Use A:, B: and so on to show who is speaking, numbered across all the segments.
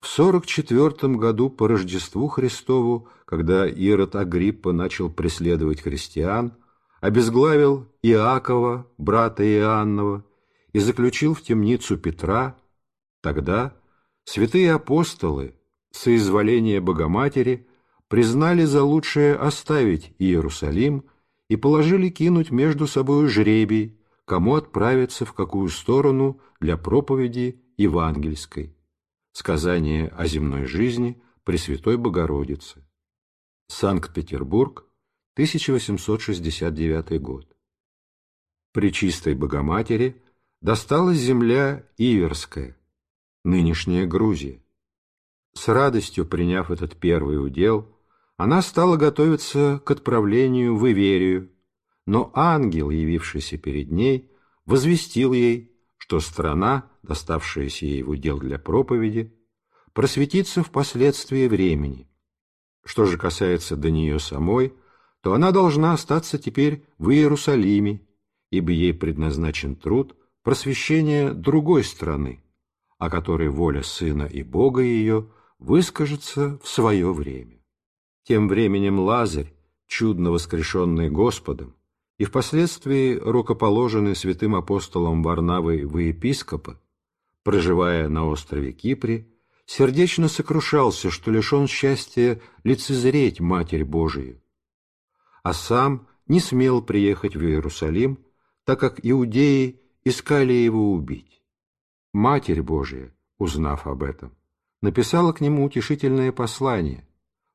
A: в 44 году по Рождеству Христову, когда Ирод Агриппа начал преследовать христиан, обезглавил Иакова, брата Иоаннова, и заключил в темницу Петра, тогда святые апостолы, соизволение Богоматери, признали за лучшее оставить Иерусалим и положили кинуть между собой жребий, кому отправиться в какую сторону для проповеди евангельской. Сказание о земной жизни Пресвятой Богородицы. Санкт-Петербург, 1869 год. При чистой Богоматери досталась земля Иверская, нынешняя Грузия. С радостью приняв этот первый удел, она стала готовиться к отправлению в Иверию, но ангел, явившийся перед ней, возвестил ей, что страна, доставшаяся ей в удел для проповеди, просветится впоследствии времени. Что же касается до нее самой, то она должна остаться теперь в Иерусалиме, ибо ей предназначен труд просвещения другой страны, о которой воля Сына и Бога ее выскажется в свое время. Тем временем Лазарь, чудно воскрешенный Господом, и впоследствии рукоположенный святым апостолом Варнавой во епископа, проживая на острове Кипре, сердечно сокрушался, что лишен счастья лицезреть Матерь Божию, а сам не смел приехать в Иерусалим, так как иудеи искали его убить. Матерь Божия, узнав об этом, написала к нему утешительное послание,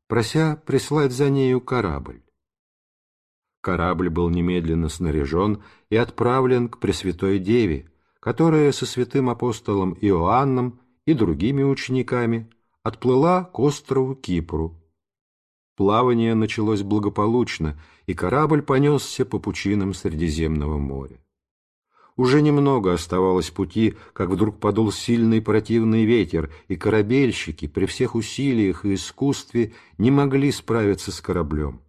A: прося прислать за нею корабль. Корабль был немедленно снаряжен и отправлен к Пресвятой Деве, которая со святым апостолом Иоанном и другими учениками отплыла к острову Кипру. Плавание началось благополучно, и корабль понесся по пучинам Средиземного моря. Уже немного оставалось пути, как вдруг подул сильный противный ветер, и корабельщики при всех усилиях и искусстве не могли справиться с кораблем.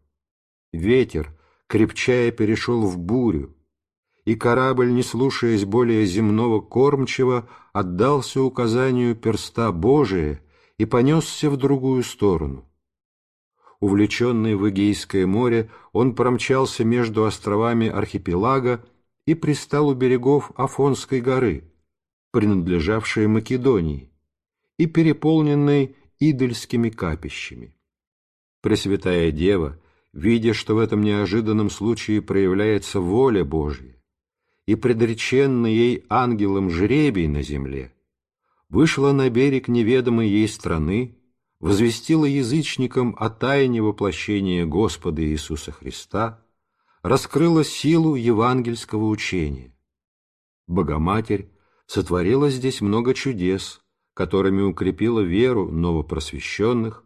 A: Ветер, крепчая, перешел в бурю, и корабль, не слушаясь более земного кормчего, отдался указанию перста Божия и понесся в другую сторону. Увлеченный в Эгейское море, он промчался между островами архипелага и пристал у берегов Афонской горы, принадлежавшей Македонии, и переполненной идольскими капищами. Пресвятая Дева, видя, что в этом неожиданном случае проявляется воля Божья, и предреченный ей ангелом жребий на земле, вышла на берег неведомой ей страны, возвестила язычникам о тайне воплощения Господа Иисуса Христа, раскрыла силу евангельского учения. Богоматерь сотворила здесь много чудес, которыми укрепила веру новопросвещенных,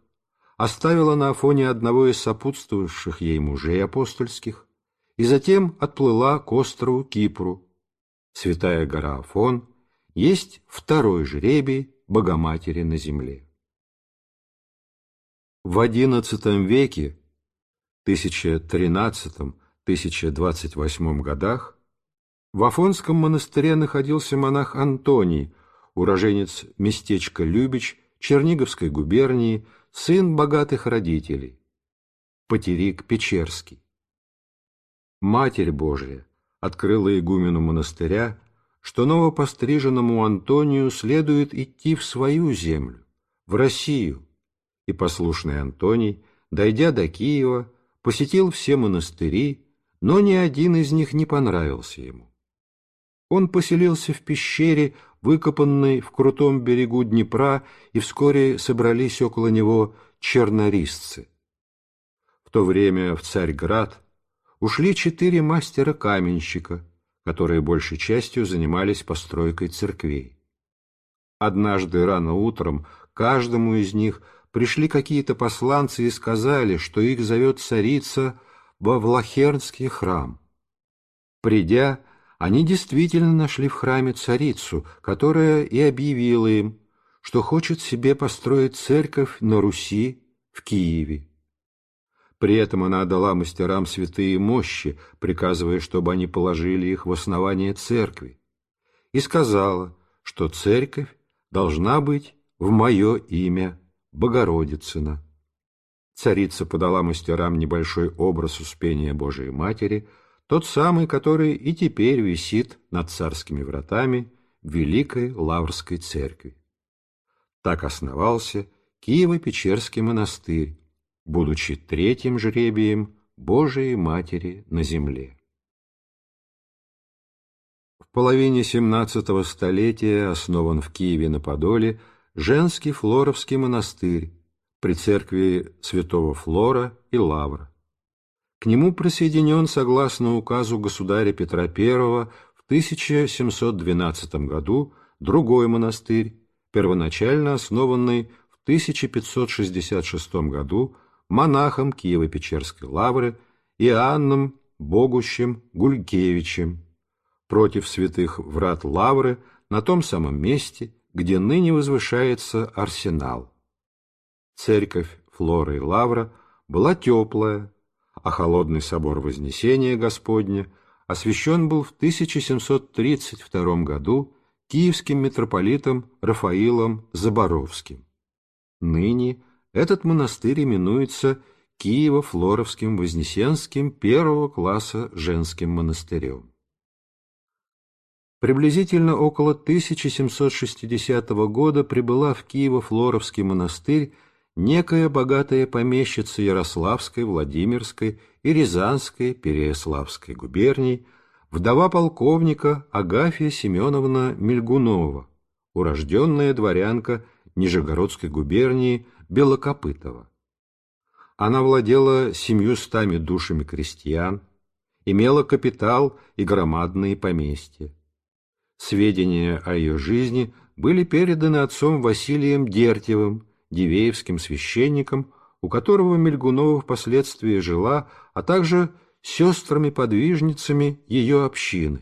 A: оставила на Афоне одного из сопутствующих ей мужей апостольских и затем отплыла к острову Кипру. Святая гора Афон есть второй жребий Богоматери на земле. В XI веке, 1013-1028 годах, в Афонском монастыре находился монах Антоний, уроженец местечка Любич Черниговской губернии, сын богатых родителей, Потерик Печерский. Матерь Божия открыла игумену монастыря, что новопостриженному Антонию следует идти в свою землю, в Россию, и послушный Антоний, дойдя до Киева, посетил все монастыри, но ни один из них не понравился ему. Он поселился в пещере выкопанный в крутом берегу Днепра, и вскоре собрались около него чернорисцы. В то время в Царьград ушли четыре мастера-каменщика, которые большей частью занимались постройкой церквей. Однажды рано утром каждому из них пришли какие-то посланцы и сказали, что их зовет царица во Влахернский храм. Придя, они действительно нашли в храме царицу, которая и объявила им, что хочет себе построить церковь на Руси в Киеве. При этом она отдала мастерам святые мощи, приказывая, чтобы они положили их в основание церкви, и сказала, что церковь должна быть в мое имя Богородицына. Царица подала мастерам небольшой образ Успения Божией Матери – тот самый, который и теперь висит над царскими вратами Великой Лаврской церкви. Так основался Киево-Печерский монастырь, будучи третьим жребием Божией Матери на земле. В половине XVII столетия основан в Киеве на Подоле женский Флоровский монастырь при церкви святого Флора и Лавра. К нему присоединен, согласно указу государя Петра I, в 1712 году другой монастырь, первоначально основанный в 1566 году монахом Киево-Печерской лавры Иоанном Богущим Гулькевичем против святых врат лавры на том самом месте, где ныне возвышается арсенал. Церковь Флоры и Лавра была теплая, а холодный собор Вознесения Господня освящен был в 1732 году киевским митрополитом Рафаилом Заборовским. Ныне этот монастырь именуется Киево-Флоровским Вознесенским первого класса женским монастырем. Приблизительно около 1760 года прибыла в Киево-Флоровский монастырь некая богатая помещица Ярославской, Владимирской и Рязанской Переяславской губерний, вдова полковника Агафья Семеновна Мельгунова, урожденная дворянка Нижегородской губернии Белокопытова. Она владела семьюстами душами крестьян, имела капитал и громадные поместья. Сведения о ее жизни были переданы отцом Василием Дертьевым, Дивеевским священником, у которого Мельгунова впоследствии жила, а также сестрами-подвижницами ее общины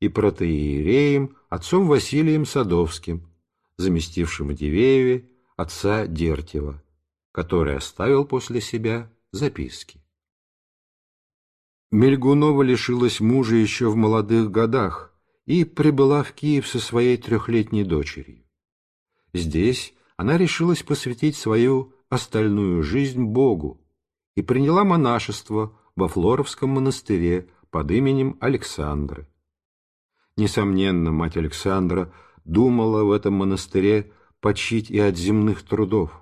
A: и протеереем отцом Василием Садовским, заместившим Дивееве отца Дертьева, который оставил после себя записки. Мельгунова лишилась мужа еще в молодых годах и прибыла в Киев со своей трехлетней дочерью. Здесь она решилась посвятить свою остальную жизнь Богу и приняла монашество во Флоровском монастыре под именем Александры. Несомненно, мать Александра думала в этом монастыре почить и от земных трудов,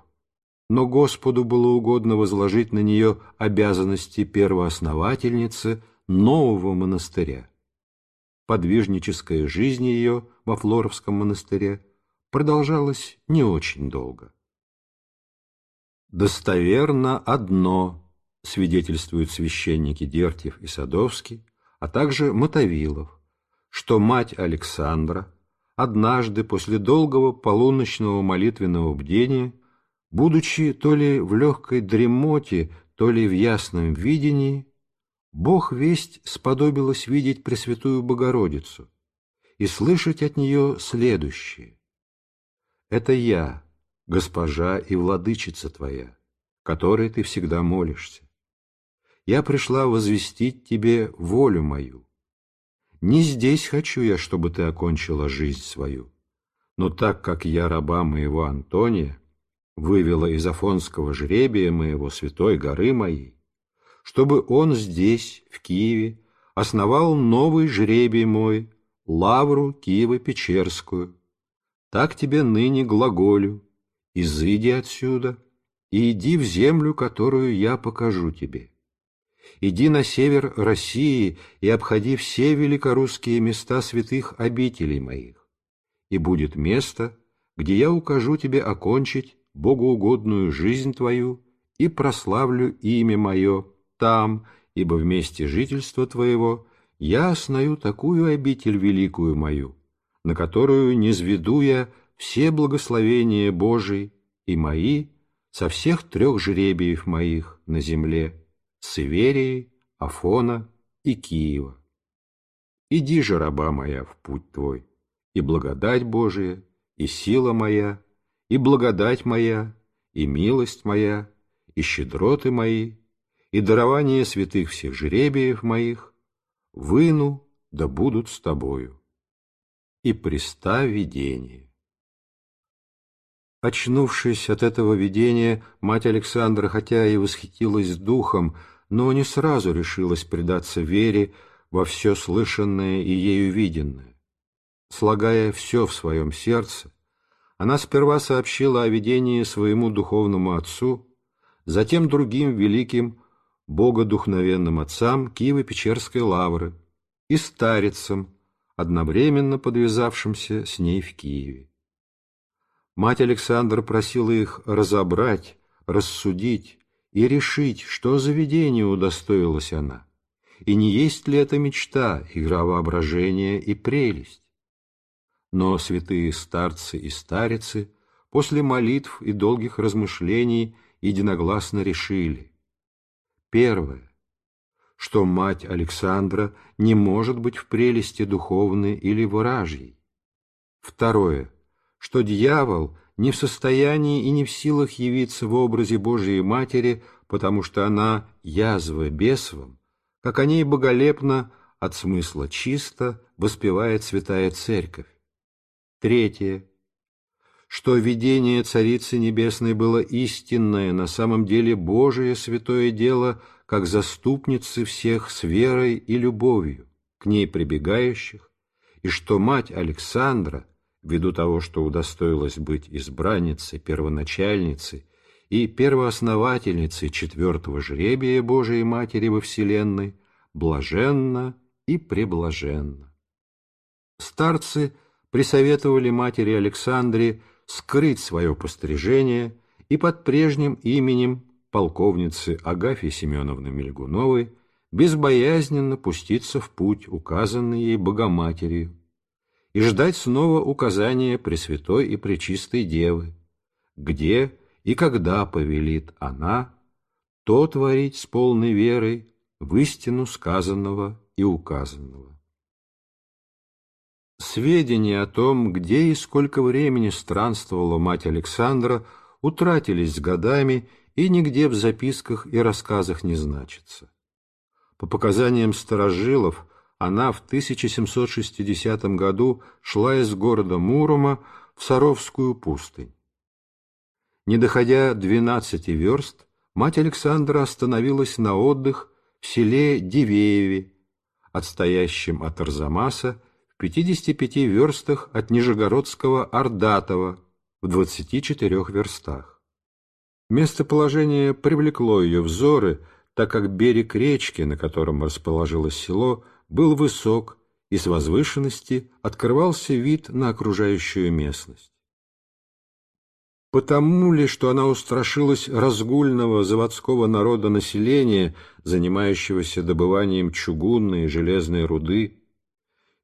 A: но Господу было угодно возложить на нее обязанности первоосновательницы нового монастыря. Подвижническая жизнь ее во Флоровском монастыре – продолжалось не очень долго. «Достоверно одно», — свидетельствуют священники Дертьев и Садовский, а также Мотовилов, что мать Александра однажды после долгого полуночного молитвенного бдения, будучи то ли в легкой дремоте, то ли в ясном видении, Бог весть сподобилась видеть Пресвятую Богородицу и слышать от нее следующее. Это я, госпожа и владычица твоя, которой ты всегда молишься. Я пришла возвестить тебе волю мою. Не здесь хочу я, чтобы ты окончила жизнь свою, но так как я раба моего Антония, вывела из афонского жребия моего святой горы моей, чтобы он здесь, в Киеве, основал новый жребий мой, лавру киево печерскую так тебе ныне глаголю, изыди отсюда и иди в землю, которую я покажу тебе. Иди на север России и обходи все великорусские места святых обителей моих, и будет место, где я укажу тебе окончить богоугодную жизнь твою и прославлю имя мое там, ибо вместе жительства твоего я осною такую обитель великую мою, на которую не зведу я все благословения Божии и мои со всех трех жребиев моих на земле, Северии, Афона и Киева. Иди же, раба моя, в путь твой, и благодать Божия, и сила моя, и благодать моя, и милость моя, и щедроты мои, и дарование святых всех жребиев моих, выну да будут с тобою и приста видение. Очнувшись от этого видения, мать Александра, хотя и восхитилась духом, но не сразу решилась предаться вере во все слышанное и ею виденное. Слагая все в своем сердце, она сперва сообщила о видении своему духовному отцу, затем другим великим богодухновенным отцам Киево-Печерской лавры и старицам, одновременно подвязавшимся с ней в Киеве. Мать Александра просила их разобрать, рассудить и решить, что заведению удостоилась она, и не есть ли это мечта, игра воображения и прелесть. Но святые старцы и старицы после молитв и долгих размышлений единогласно решили. Первое что мать Александра не может быть в прелести духовной или вражьей. Второе, что дьявол не в состоянии и не в силах явиться в образе Божьей Матери, потому что она язва бесовым, как о ней боголепно, от смысла чисто, воспевает Святая Церковь. Третье, что видение Царицы Небесной было истинное, на самом деле Божие святое дело – как заступницы всех с верой и любовью, к ней прибегающих, и что мать Александра, ввиду того, что удостоилась быть избранницей, первоначальницей и первоосновательницей четвертого жребия Божией Матери во Вселенной, блаженна и преблаженна. Старцы присоветовали матери Александре скрыть свое пострижение и под прежним именем полковницы Агафьи Семеновны Мельгуновой безбоязненно пуститься в путь, указанный ей Богоматерью, и ждать снова указания Пресвятой и Пречистой Девы, где и когда повелит она, то творить с полной верой в истину сказанного и указанного. Сведения о том, где и сколько времени странствовала мать Александра, утратились с годами и нигде в записках и рассказах не значится. По показаниям старожилов, она в 1760 году шла из города Мурома в Саровскую пустынь. Не доходя 12 верст, мать Александра остановилась на отдых в селе Дивееве, отстоящем от Арзамаса в 55 верстах от Нижегородского Ордатова в 24 верстах. Местоположение привлекло ее взоры, так как берег речки, на котором расположилось село, был высок, и с возвышенности открывался вид на окружающую местность. Потому ли, что она устрашилась разгульного заводского народа населения, занимающегося добыванием чугунной и железной руды,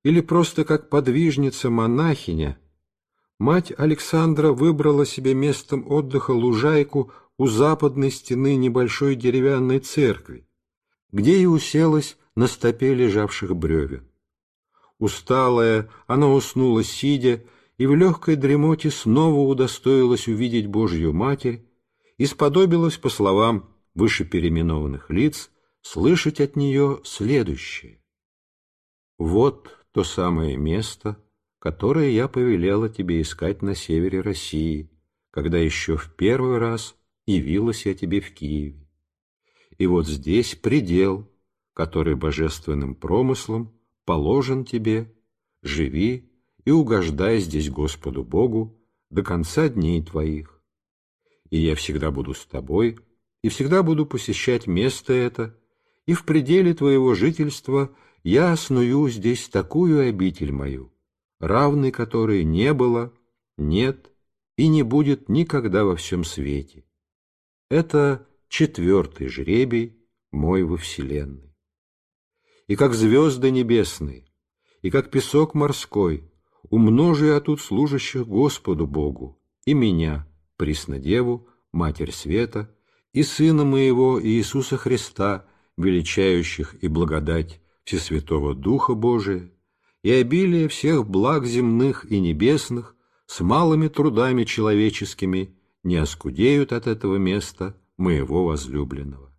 A: или просто как подвижница-монахиня, мать Александра выбрала себе местом отдыха лужайку у западной стены небольшой деревянной церкви, где и уселась на стопе лежавших бревен. Усталая, она уснула сидя, и в легкой дремоте снова удостоилась увидеть Божью Матерь и сподобилась, по словам вышепереименованных лиц, слышать от нее следующее. «Вот то самое место», которые я повелела тебе искать на севере России, когда еще в первый раз явилась я тебе в Киеве. И вот здесь предел, который божественным промыслом положен тебе, живи и угождай здесь Господу Богу до конца дней твоих. И я всегда буду с тобой, и всегда буду посещать место это, и в пределе твоего жительства я осную здесь такую обитель мою, равной которой не было, нет и не будет никогда во всем свете. Это четвертый жребий мой во Вселенной. И как звезды небесные, и как песок морской, умножи я тут служащих Господу Богу, и меня, Преснодеву, Матерь Света, и Сына моего Иисуса Христа, величающих и благодать Всесвятого Духа Божия, и обилие всех благ земных и небесных с малыми трудами человеческими не оскудеют от этого места моего возлюбленного.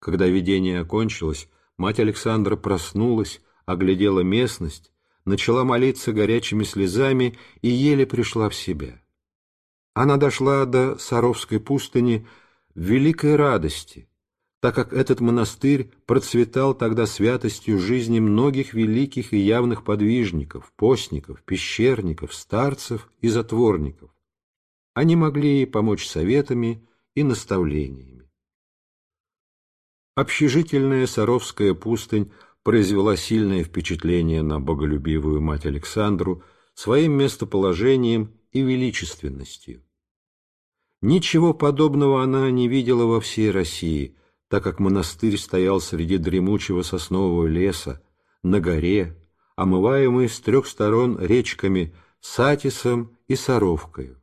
A: Когда видение окончилось, мать Александра проснулась, оглядела местность, начала молиться горячими слезами и еле пришла в себя. Она дошла до Саровской пустыни в великой радости, так как этот монастырь процветал тогда святостью жизни многих великих и явных подвижников, постников, пещерников, старцев и затворников. Они могли ей помочь советами и наставлениями. Общежительная Саровская пустынь произвела сильное впечатление на боголюбивую мать Александру своим местоположением и величественностью. Ничего подобного она не видела во всей России – так как монастырь стоял среди дремучего соснового леса, на горе, омываемый с трех сторон речками Сатисом и Саровкою.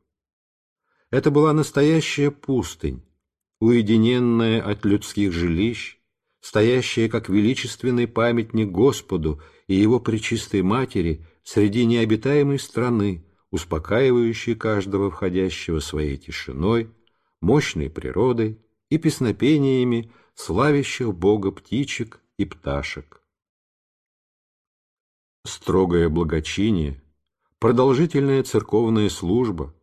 A: Это была настоящая пустынь, уединенная от людских жилищ, стоящая как величественный памятник Господу и Его Пречистой Матери среди необитаемой страны, успокаивающей каждого входящего своей тишиной, мощной природой, и песнопениями славящих Бога птичек и пташек. Строгое благочиние, продолжительная церковная служба,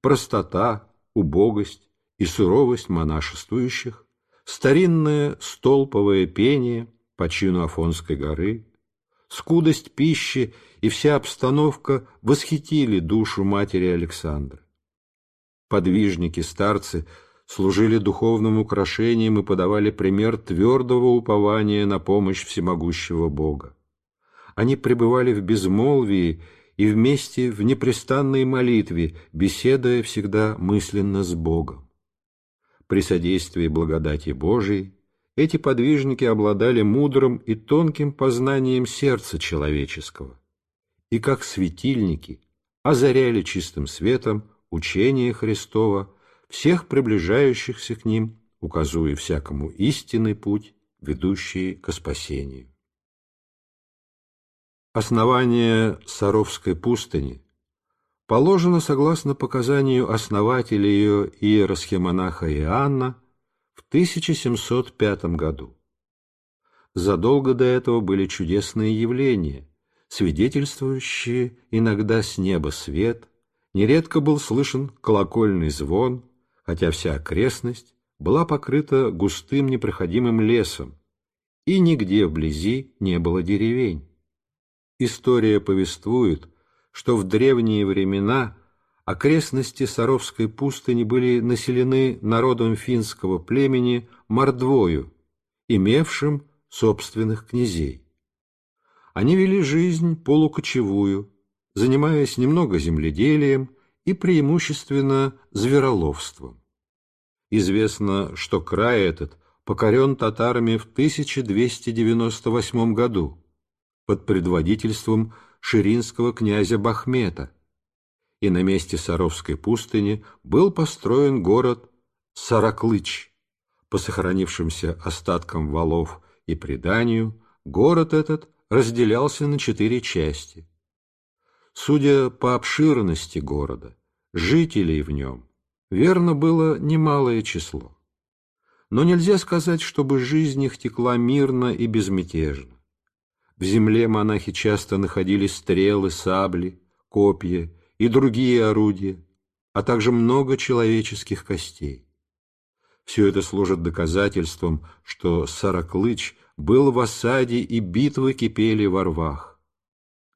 A: простота, убогость и суровость монашествующих, старинное столповое пение по чину Афонской горы, скудость пищи и вся обстановка восхитили душу матери Александры. Подвижники-старцы – служили духовным украшением и подавали пример твердого упования на помощь всемогущего Бога. Они пребывали в безмолвии и вместе в непрестанной молитве, беседуя всегда мысленно с Богом. При содействии благодати Божией эти подвижники обладали мудрым и тонким познанием сердца человеческого и, как светильники, озаряли чистым светом учение Христова – всех приближающихся к ним, указуя всякому истинный путь, ведущий к спасению. Основание Саровской пустыни положено, согласно показанию основателя ее иеросхемонаха Иоанна, в 1705 году. Задолго до этого были чудесные явления, свидетельствующие иногда с неба свет, нередко был слышен колокольный звон – хотя вся окрестность была покрыта густым непроходимым лесом, и нигде вблизи не было деревень. История повествует, что в древние времена окрестности Саровской пустыни были населены народом финского племени Мордвою, имевшим собственных князей. Они вели жизнь полукочевую, занимаясь немного земледелием, и преимущественно звероловством. Известно, что край этот покорен татарами в 1298 году под предводительством ширинского князя Бахмета, и на месте Саровской пустыни был построен город Сараклыч. По сохранившимся остаткам валов и преданию, город этот разделялся на четыре части – судя по обширности города, жителей в нем, верно было немалое число. Но нельзя сказать, чтобы жизнь их текла мирно и безмятежно. В земле монахи часто находили стрелы, сабли, копья и другие орудия, а также много человеческих костей. Все это служит доказательством, что Сараклыч был в осаде и битвы кипели во рвах.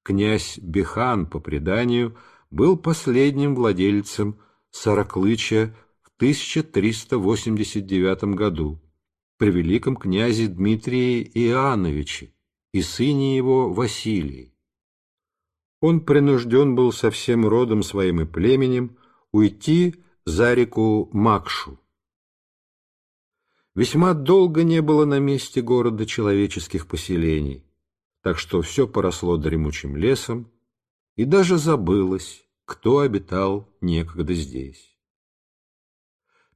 A: Князь Бихан, по преданию, был последним владельцем Сороклыча в 1389 году при великом князе Дмитрии Иоанновиче и сыне его Василии. Он принужден был со всем родом своим и племенем уйти за реку Макшу. Весьма долго не было на месте города человеческих поселений так что все поросло дремучим лесом, и даже забылось, кто обитал некогда здесь.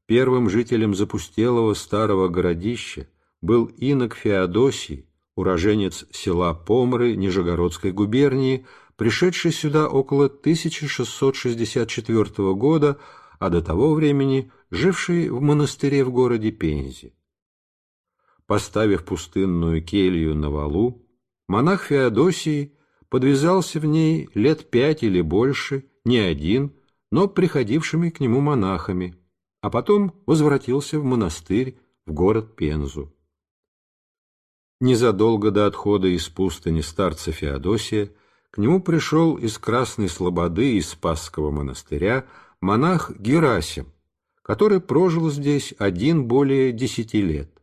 A: Первым жителем запустелого старого городища был инок Феодосий, уроженец села Помры Нижегородской губернии, пришедший сюда около 1664 года, а до того времени живший в монастыре в городе Пензе. Поставив пустынную келью на валу, Монах Феодосий подвязался в ней лет пять или больше, не один, но приходившими к нему монахами, а потом возвратился в монастырь в город Пензу. Незадолго до отхода из пустыни старца Феодосия к нему пришел из Красной Слободы из Спасского монастыря монах Герасим, который прожил здесь один более десяти лет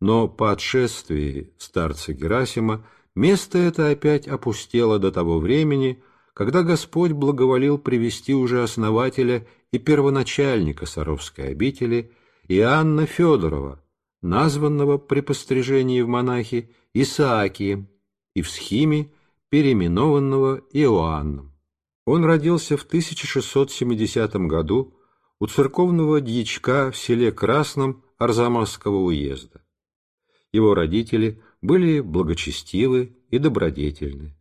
A: но по отшествии старца Герасима место это опять опустело до того времени, когда Господь благоволил привести уже основателя и первоначальника Саровской обители Иоанна Федорова, названного при пострижении в монахи Исаакием и в схиме, переименованного Иоанном. Он родился в 1670 году у церковного дьячка в селе Красном Арзамасского уезда его родители были благочестивы и добродетельны.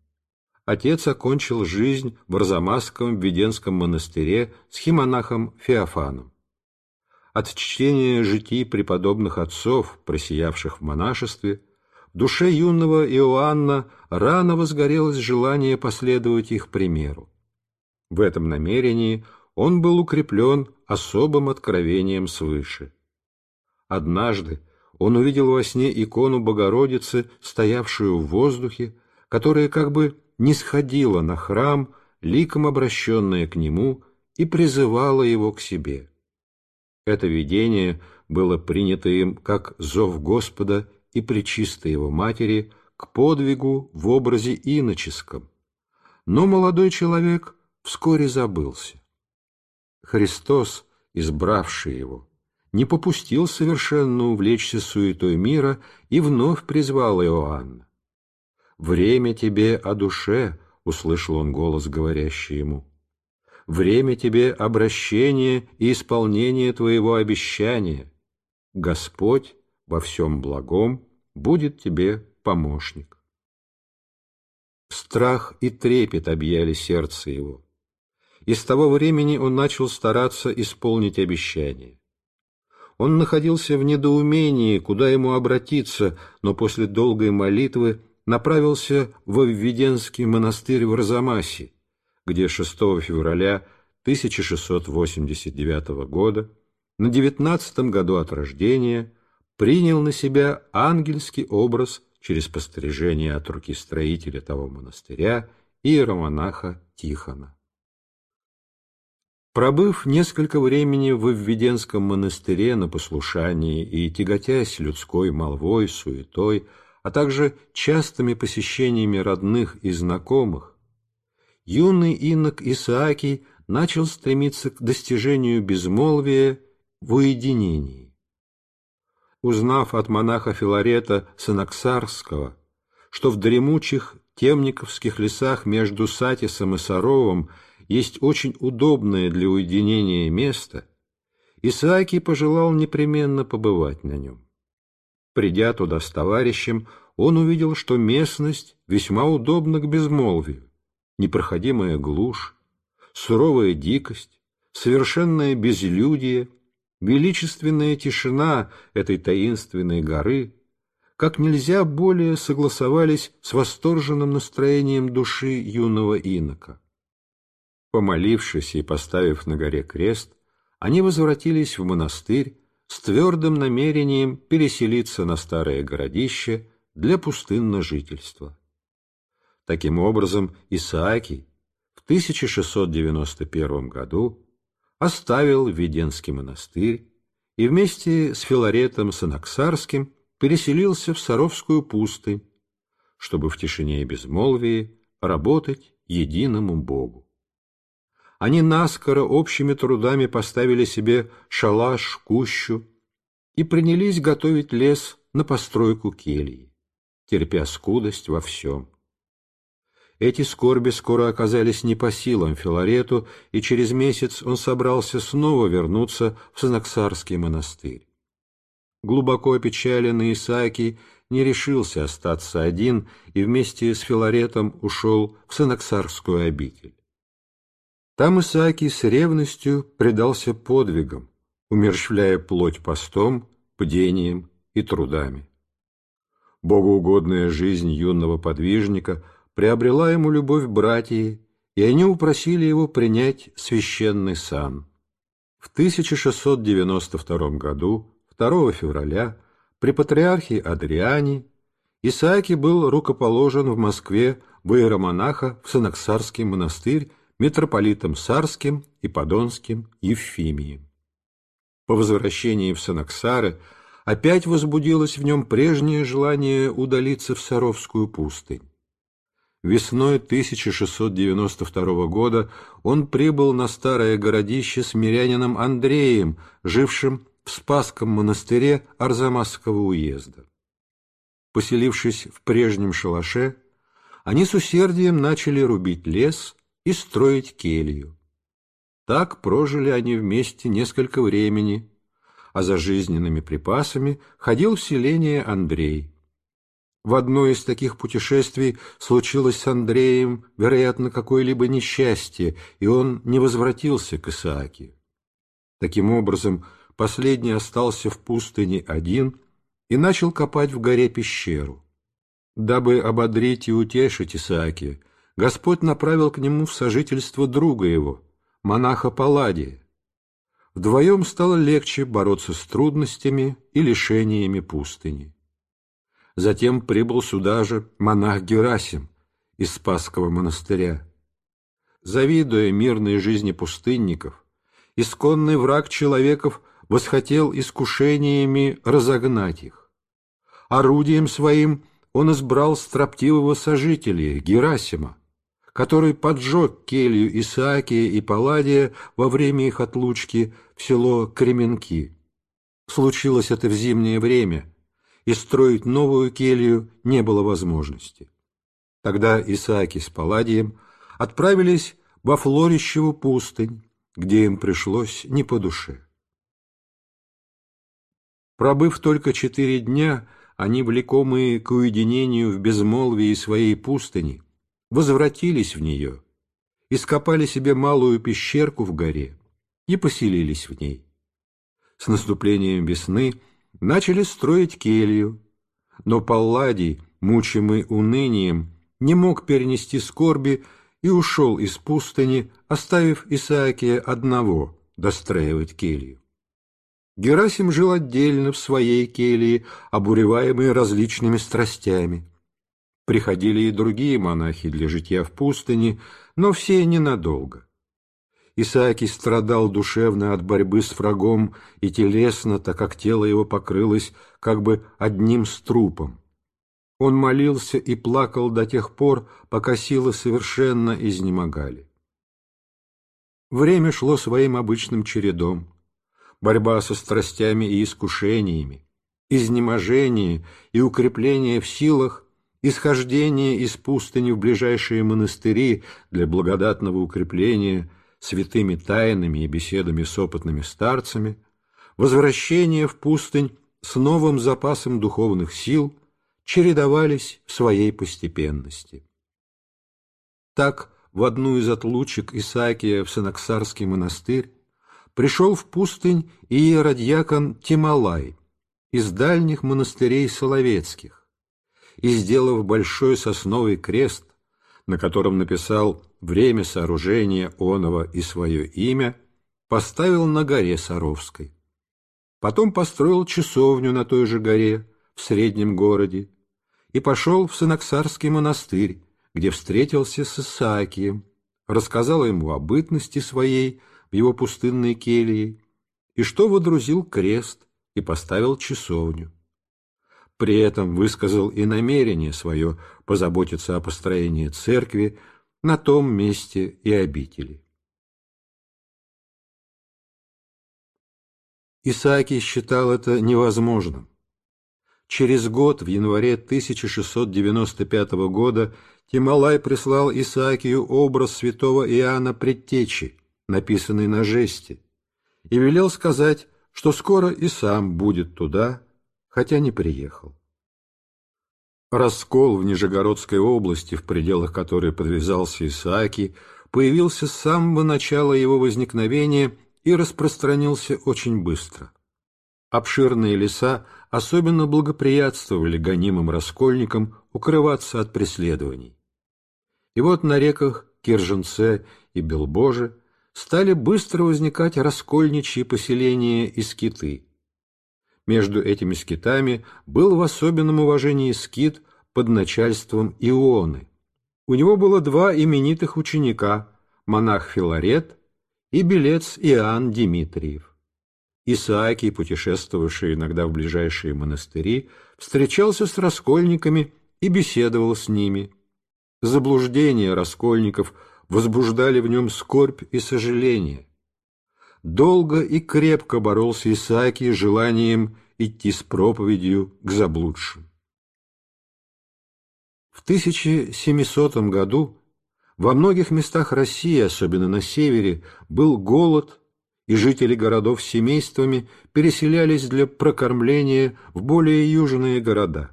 A: Отец окончил жизнь в Арзамасском Введенском монастыре с химонахом Феофаном. От чтения житий преподобных отцов, просиявших в монашестве, в душе юного Иоанна рано возгорелось желание последовать их примеру. В этом намерении он был укреплен особым откровением свыше. Однажды, он увидел во сне икону Богородицы, стоявшую в воздухе, которая как бы не сходила на храм, ликом обращенная к нему, и призывала его к себе. Это видение было принято им как зов Господа и причистой его матери к подвигу в образе иноческом. Но молодой человек вскоре забылся. Христос, избравший его, не попустил совершенно увлечься суетой мира и вновь призвал Иоанна. «Время тебе о душе», — услышал он голос, говорящий ему. «Время тебе обращение и исполнение твоего обещания. Господь во всем благом будет тебе помощник». Страх и трепет объяли сердце его. И с того времени он начал стараться исполнить обещание. Он находился в недоумении, куда ему обратиться, но после долгой молитвы направился в Введенский монастырь в Арзамасе, где 6 февраля 1689 года, на 19 году от рождения, принял на себя ангельский образ через пострижение от руки строителя того монастыря и иеромонаха Тихона. Пробыв несколько времени в Введенском монастыре на послушании и тяготясь людской молвой, суетой, а также частыми посещениями родных и знакомых, юный инок Исаакий начал стремиться к достижению безмолвия в уединении. Узнав от монаха Филарета Санаксарского, что в дремучих темниковских лесах между Сатисом и Саровым – есть очень удобное для уединения место, Исааки пожелал непременно побывать на нем. Придя туда с товарищем, он увидел, что местность весьма удобна к безмолвию, непроходимая глушь, суровая дикость, совершенное безлюдие, величественная тишина этой таинственной горы как нельзя более согласовались с восторженным настроением души юного инока. Помолившись и поставив на горе крест, они возвратились в монастырь с твердым намерением переселиться на старое городище для пустынного жительства. Таким образом, Исаакий в 1691 году оставил Веденский монастырь и вместе с Филаретом Санаксарским переселился в Саровскую пустынь, чтобы в тишине и безмолвии работать единому Богу. Они наскоро общими трудами поставили себе шалаш, кущу и принялись готовить лес на постройку кельи, терпя скудость во всем. Эти скорби скоро оказались не по силам Филарету, и через месяц он собрался снова вернуться в Санаксарский монастырь. Глубоко опечаленный Исаакий не решился остаться один и вместе с Филаретом ушел в Санаксарскую обитель. Там Исаакий с ревностью предался подвигам, умерщвляя плоть постом, бдением и трудами. Богоугодная жизнь юного подвижника приобрела ему любовь братьев, и они упросили его принять священный сан. В 1692 году, 2 февраля, при патриархе Адриане Исааки был рукоположен в Москве в иеромонаха в Санаксарский монастырь митрополитом Сарским и Подонским Евфимием. По возвращении в Санаксары опять возбудилось в нем прежнее желание удалиться в Саровскую пустынь. Весной 1692 года он прибыл на старое городище с мирянином Андреем, жившим в Спасском монастыре Арзамасского уезда. Поселившись в прежнем шалаше, они с усердием начали рубить лес, и строить келью. Так прожили они вместе несколько времени, а за жизненными припасами ходил в селение Андрей. В одно из таких путешествий случилось с Андреем, вероятно, какое-либо несчастье, и он не возвратился к Исааке. Таким образом, последний остался в пустыне один и начал копать в горе пещеру. Дабы ободрить и утешить Исааке, Господь направил к нему в сожительство друга его, монаха Палладия. Вдвоем стало легче бороться с трудностями и лишениями пустыни. Затем прибыл сюда же монах Герасим из Спасского монастыря. Завидуя мирной жизни пустынников, исконный враг человеков восхотел искушениями разогнать их. Орудием своим он избрал строптивого сожителя Герасима, который поджег келью Исаакия и Палладия во время их отлучки в село Кременки. Случилось это в зимнее время, и строить новую келью не было возможности. Тогда Исааки с Палладием отправились во Флорищеву пустынь, где им пришлось не по душе. Пробыв только четыре дня, они, влекомые к уединению в безмолвии своей пустыни, возвратились в нее, ископали себе малую пещерку в горе и поселились в ней. С наступлением весны начали строить келью, но Палладий, мучимый унынием, не мог перенести скорби и ушел из пустыни, оставив Исаакия одного достраивать келью. Герасим жил отдельно в своей келье, обуреваемый различными страстями. Приходили и другие монахи для житья в пустыне, но все ненадолго. Исааки страдал душевно от борьбы с врагом и телесно, так как тело его покрылось как бы одним струпом. Он молился и плакал до тех пор, пока силы совершенно изнемогали. Время шло своим обычным чередом. Борьба со страстями и искушениями, изнеможение и укрепление в силах исхождение из пустыни в ближайшие монастыри для благодатного укрепления святыми тайнами и беседами с опытными старцами, возвращение в пустынь с новым запасом духовных сил чередовались в своей постепенности. Так в одну из отлучек Исаакия в Санаксарский монастырь пришел в пустынь иеродьякон Тималай из дальних монастырей Соловецких, и, сделав большой сосновый крест, на котором написал время сооружения Онова и свое имя, поставил на горе Саровской. Потом построил часовню на той же горе, в среднем городе, и пошел в Санаксарский монастырь, где встретился с Исаакием, рассказал ему о бытности своей в его пустынной келье, и что водрузил крест и поставил часовню при этом высказал и намерение свое позаботиться о построении церкви
B: на том месте и обители. Исааки считал это невозможным.
A: Через год, в январе 1695 года, Тималай прислал Исаакию образ святого Иоанна Предтечи, написанный на жести, и велел сказать, что скоро и сам будет туда, хотя не приехал. Раскол в Нижегородской области, в пределах которой подвязался Исааки, появился с самого начала его возникновения и распространился очень быстро. Обширные леса особенно благоприятствовали гонимым раскольникам укрываться от преследований. И вот на реках Кирженце и Белбоже стали быстро возникать раскольничьи поселения и скиты, между этими скитами был в особенном уважении скит под начальством Ионы. У него было два именитых ученика, монах Филарет и белец Иоанн Димитриев. Исааки, путешествовавший иногда в ближайшие монастыри, встречался с раскольниками и беседовал с ними. Заблуждения раскольников возбуждали в нем скорбь и сожаление. Долго и крепко боролся Исааки желанием идти с проповедью к заблудшим. В 1700 году во многих местах России, особенно на севере, был голод, и жители городов с семействами переселялись для прокормления в более южные города.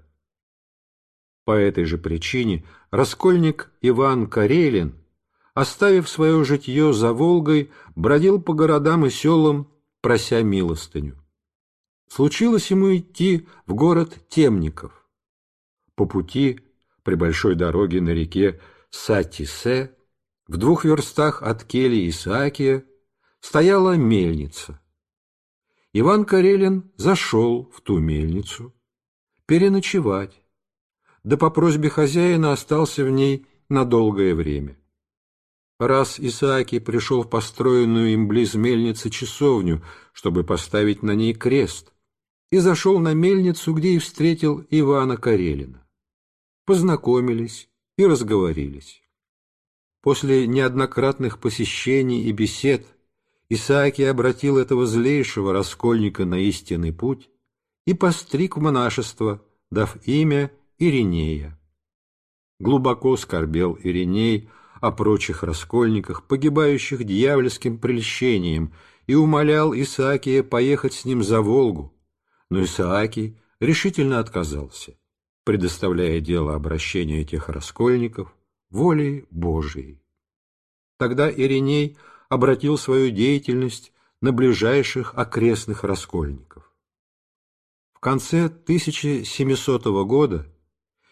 A: По этой же причине раскольник Иван Карелин оставив свое житье за Волгой, бродил по городам и селам, прося милостыню. Случилось ему идти в город Темников. По пути, при большой дороге на реке Сатисе, в двух верстах от кели и Исаакия, стояла мельница. Иван Карелин зашел в ту мельницу переночевать, да по просьбе хозяина остался в ней на долгое время. Раз Исааки пришел в построенную им близ мельницы часовню, чтобы поставить на ней крест, и зашел на мельницу, где и встретил Ивана Карелина. Познакомились и разговорились. После неоднократных посещений и бесед Исааки обратил этого злейшего раскольника на истинный путь и постриг в монашество, дав имя Иринея. Глубоко скорбел Ириней – о прочих раскольниках, погибающих дьявольским прельщением, и умолял Исаакия поехать с ним за Волгу. Но Исаакий решительно отказался, предоставляя дело обращения этих раскольников волей Божией. Тогда Ириней обратил свою деятельность на ближайших окрестных раскольников. В конце 1700 года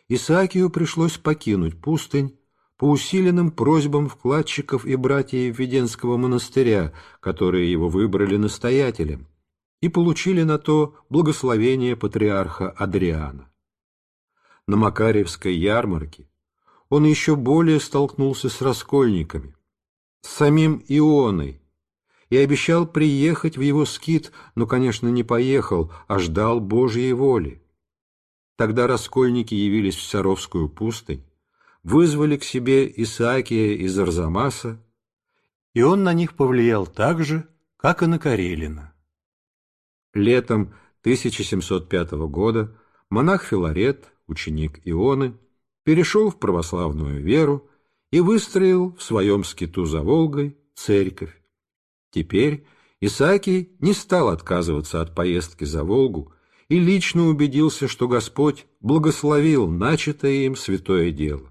A: Исаакию пришлось покинуть пустынь по усиленным просьбам вкладчиков и братьев Веденского монастыря, которые его выбрали настоятелем, и получили на то благословение патриарха Адриана. На Макаревской ярмарке он еще более столкнулся с раскольниками, с самим Ионой, и обещал приехать в его скит, но, конечно, не поехал, а ждал Божьей воли. Тогда раскольники явились в Саровскую пустынь, вызвали к себе Исаакия из Арзамаса, и он на них повлиял так же, как и на Карелина. Летом 1705 года монах Филарет, ученик Ионы, перешел в православную веру и выстроил в своем скиту за Волгой церковь. Теперь Исаакий не стал отказываться от поездки за Волгу и лично убедился, что Господь благословил начатое им святое дело.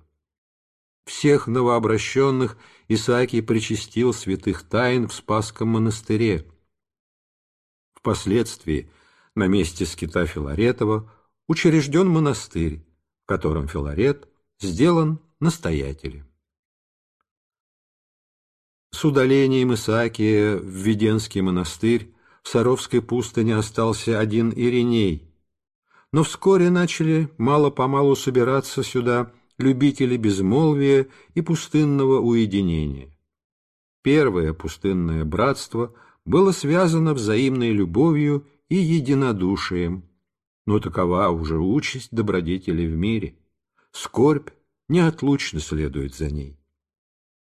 A: Всех новообращенных Исаакий причастил святых тайн в Спасском монастыре. Впоследствии на месте скита Филаретова учрежден монастырь, в котором Филарет сделан настоятелем. С удалением Исаакия в Веденский монастырь в Саровской пустыне остался один Ириней, но вскоре начали мало-помалу собираться сюда любители безмолвия и пустынного уединения. Первое пустынное братство было связано взаимной любовью и единодушием, но такова уже участь добродетели в мире. Скорбь неотлучно следует за ней.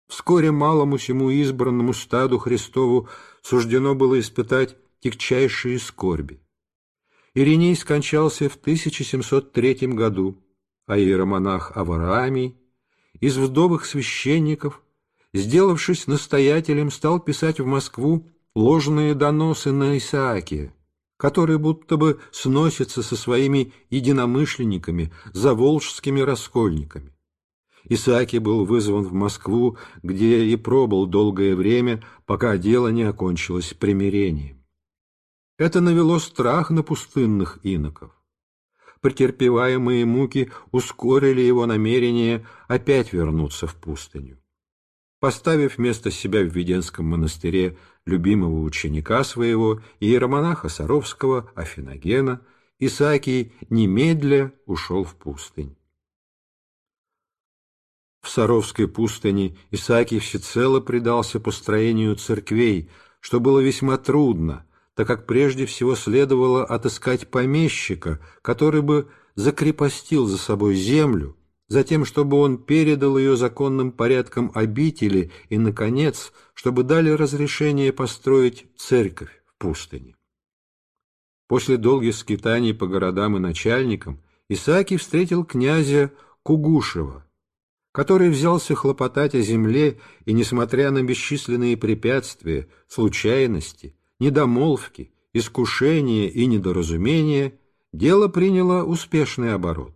A: Вскоре малому сему избранному стаду Христову суждено было испытать тягчайшие скорби. Ириней скончался в 1703 году, а иеромонах Авраамий, из вдовых священников, сделавшись настоятелем, стал писать в Москву ложные доносы на Исаакия, который будто бы сносится со своими единомышленниками, заволжскими раскольниками. Исааки был вызван в Москву, где и пробыл долгое время, пока дело не окончилось примирением. Это навело страх на пустынных иноков претерпеваемые муки ускорили его намерение опять вернуться в пустыню. Поставив вместо себя в Веденском монастыре любимого ученика своего, иеромонаха Саровского, Афиногена, Исаакий немедля ушел в пустынь. В Саровской пустыне Исаакий всецело предался построению церквей, что было весьма трудно, так как прежде всего следовало отыскать помещика, который бы закрепостил за собой землю, затем, чтобы он передал ее законным порядком обители и, наконец, чтобы дали разрешение построить церковь в пустыне. После долгих скитаний по городам и начальникам Исааки встретил князя Кугушева, который взялся хлопотать о земле и, несмотря на бесчисленные препятствия, случайности, недомолвки, искушения и недоразумения дело приняло успешный оборот.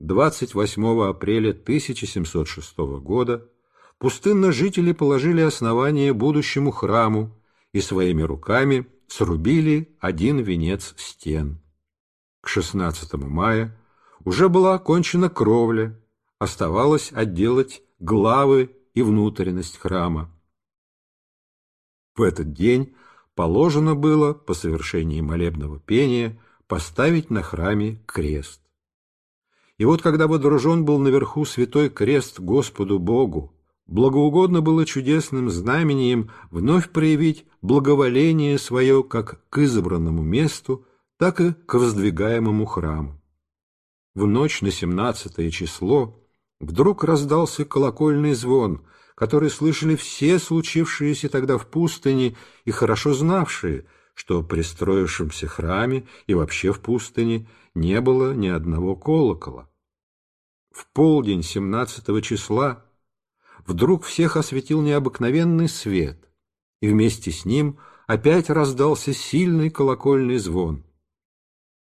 A: 28 апреля 1706 года пустынно жители положили основание будущему храму и своими руками срубили один венец стен. К 16 мая уже была окончена кровля, оставалось отделать главы и внутренность храма. В этот день положено было по совершении молебного пения поставить на храме крест. И вот когда водружен был наверху святой крест Господу Богу, благоугодно было чудесным знамением вновь проявить благоволение свое как к избранному месту, так и к воздвигаемому храму. В ночь на семнадцатое число вдруг раздался колокольный звон — которые слышали все случившиеся тогда в пустыне и хорошо знавшие, что при строившемся храме и вообще в пустыне не было ни одного колокола. В полдень 17 числа вдруг всех осветил необыкновенный свет, и вместе с ним опять раздался сильный колокольный звон.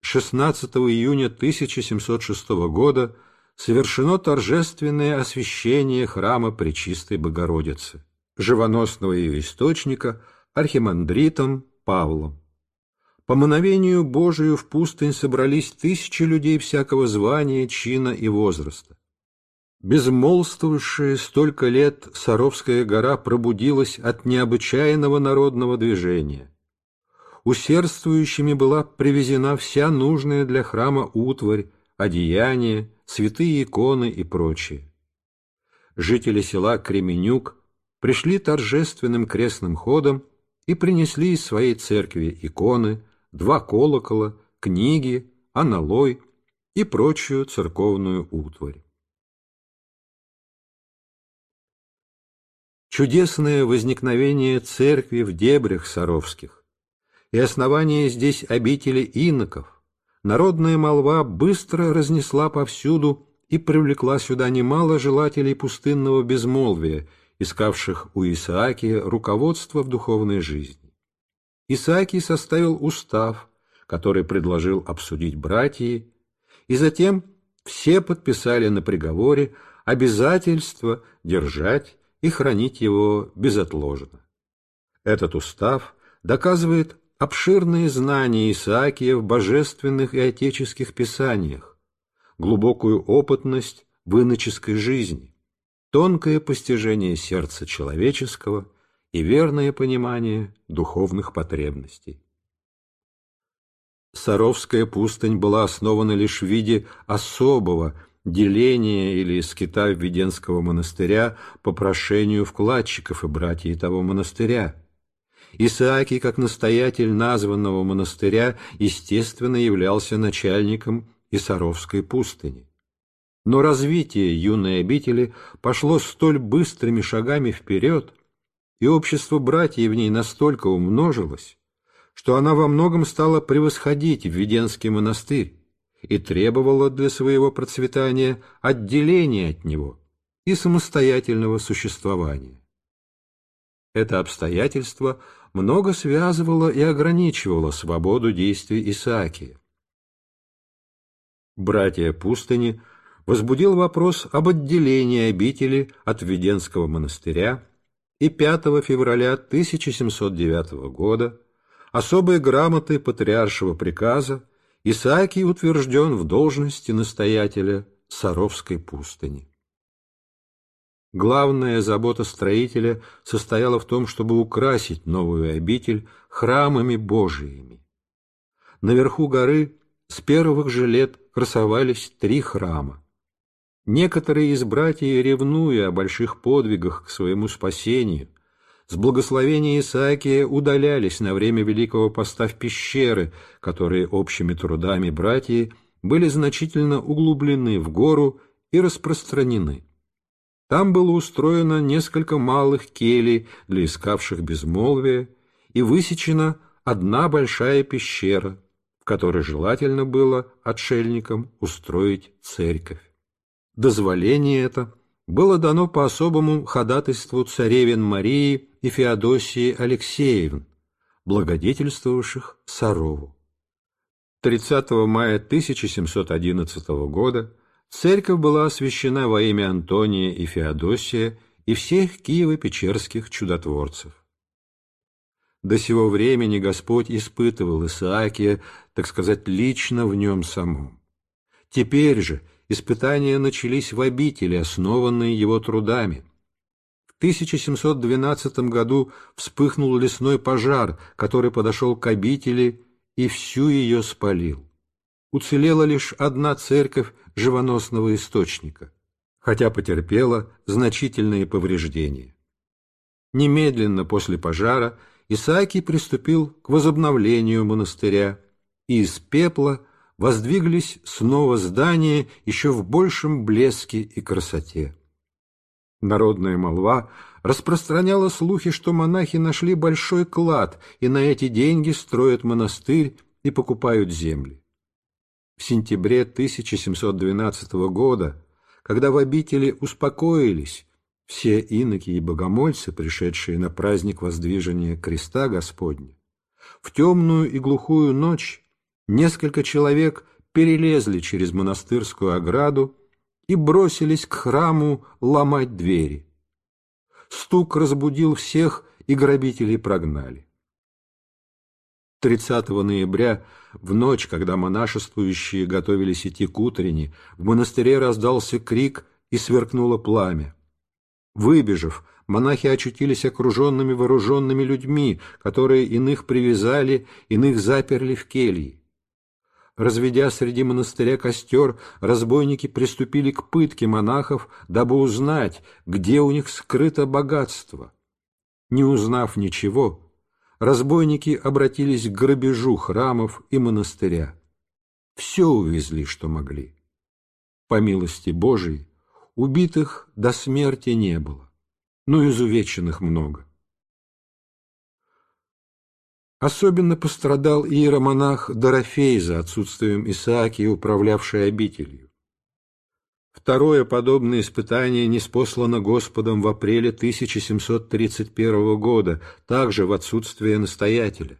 A: 16 июня 1706 года – совершено торжественное освящение храма Пречистой Богородицы, живоносного ее источника, архимандритом Павлом. По мановению Божию в пустынь собрались тысячи людей всякого звания, чина и возраста. Безмолвствовавшая столько лет Саровская гора пробудилась от необычайного народного движения. Усердствующими была привезена вся нужная для храма утварь, одеяние, святые иконы и прочее. Жители села Кременюк пришли торжественным крестным ходом и принесли из своей церкви иконы, два колокола, книги, аналой и прочую церковную утварь. Чудесное возникновение церкви в дебрях Саровских и основание здесь обители иноков – народная молва быстро разнесла повсюду и привлекла сюда немало желателей пустынного безмолвия, искавших у Исаакия руководство в духовной жизни. Исаакий составил устав, который предложил обсудить братья, и затем все подписали на приговоре обязательство держать и хранить его безотложно. Этот устав доказывает обширные знания Исаакия в божественных и отеческих писаниях, глубокую опытность в иноческой жизни, тонкое постижение сердца человеческого и верное понимание духовных потребностей. Саровская пустынь была основана лишь в виде особого деления или скита Введенского монастыря по прошению вкладчиков и братьев того монастыря – Исааки, как настоятель названного монастыря, естественно, являлся начальником Исаровской пустыни. Но развитие юной обители пошло столь быстрыми шагами вперед, и общество братьев в ней настолько умножилось, что она во многом стала превосходить Введенский монастырь и требовала для своего процветания отделения от него и самостоятельного существования. Это обстоятельство – много связывало и ограничивало свободу действий Исаакия. Братья пустыни возбудил вопрос об отделении обители от Введенского монастыря, и 5 февраля 1709 года особой грамотой патриаршего приказа Исаакий утвержден в должности настоятеля Саровской пустыни. Главная забота строителя состояла в том, чтобы украсить новую обитель храмами Божиими. Наверху горы с первых же лет красовались три храма. Некоторые из братьев, ревнуя о больших подвигах к своему спасению, с благословения Исаакия удалялись на время Великого Поста в пещеры, которые общими трудами братья были значительно углублены в гору и распространены. Там было устроено несколько малых келей для искавших безмолвие и высечена одна большая пещера, в которой желательно было отшельникам устроить церковь. Дозволение это было дано по особому ходатайству царевин Марии и Феодосии Алексеевн, благодетельствовавших Сарову. 30 мая 1711 года Церковь была освящена во имя Антония и Феодосия и всех киево-печерских чудотворцев. До сего времени Господь испытывал Исаакия, так сказать, лично в нем самом. Теперь же испытания начались в обители, основанные его трудами. В 1712 году вспыхнул лесной пожар, который подошел к обители и всю ее спалил. Уцелела лишь одна церковь живоносного источника, хотя потерпела значительные повреждения. Немедленно после пожара Исаакий приступил к возобновлению монастыря, и из пепла воздвиглись снова здания еще в большем блеске и красоте. Народная молва распространяла слухи, что монахи нашли большой клад и на эти деньги строят монастырь и покупают земли в сентябре 1712 года, когда в обители успокоились все иноки и богомольцы, пришедшие на праздник воздвижения креста Господня, в темную и глухую ночь несколько человек перелезли через монастырскую ограду и бросились к храму ломать двери. Стук разбудил всех, и грабители прогнали. 30 ноября, в ночь, когда монашествующие готовились идти к утренне, в монастыре раздался крик и сверкнуло пламя. Выбежав, монахи очутились окруженными вооруженными людьми, которые иных привязали, иных заперли в кельи. Разведя среди монастыря костер, разбойники приступили к пытке монахов, дабы узнать, где у них скрыто богатство. Не узнав ничего, разбойники обратились к грабежу храмов и монастыря. Все увезли, что могли. По милости Божией, убитых до смерти не было, но изувеченных много. Особенно пострадал иеромонах Дорофей за отсутствием Исааки, управлявшей обителью. Второе подобное испытание неспослано Господом в апреле 1731 года, также в отсутствие настоятеля.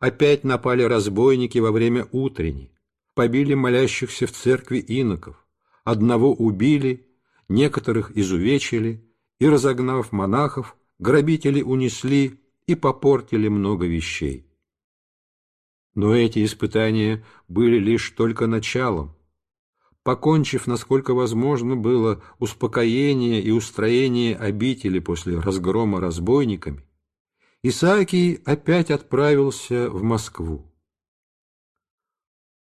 A: Опять напали разбойники во время утренней, побили молящихся в церкви иноков, одного убили, некоторых изувечили, и, разогнав монахов, грабители унесли и попортили много вещей. Но эти испытания были лишь только началом, покончив, насколько возможно было, успокоение и устроение обители после разгрома разбойниками, Исаакий опять отправился в Москву.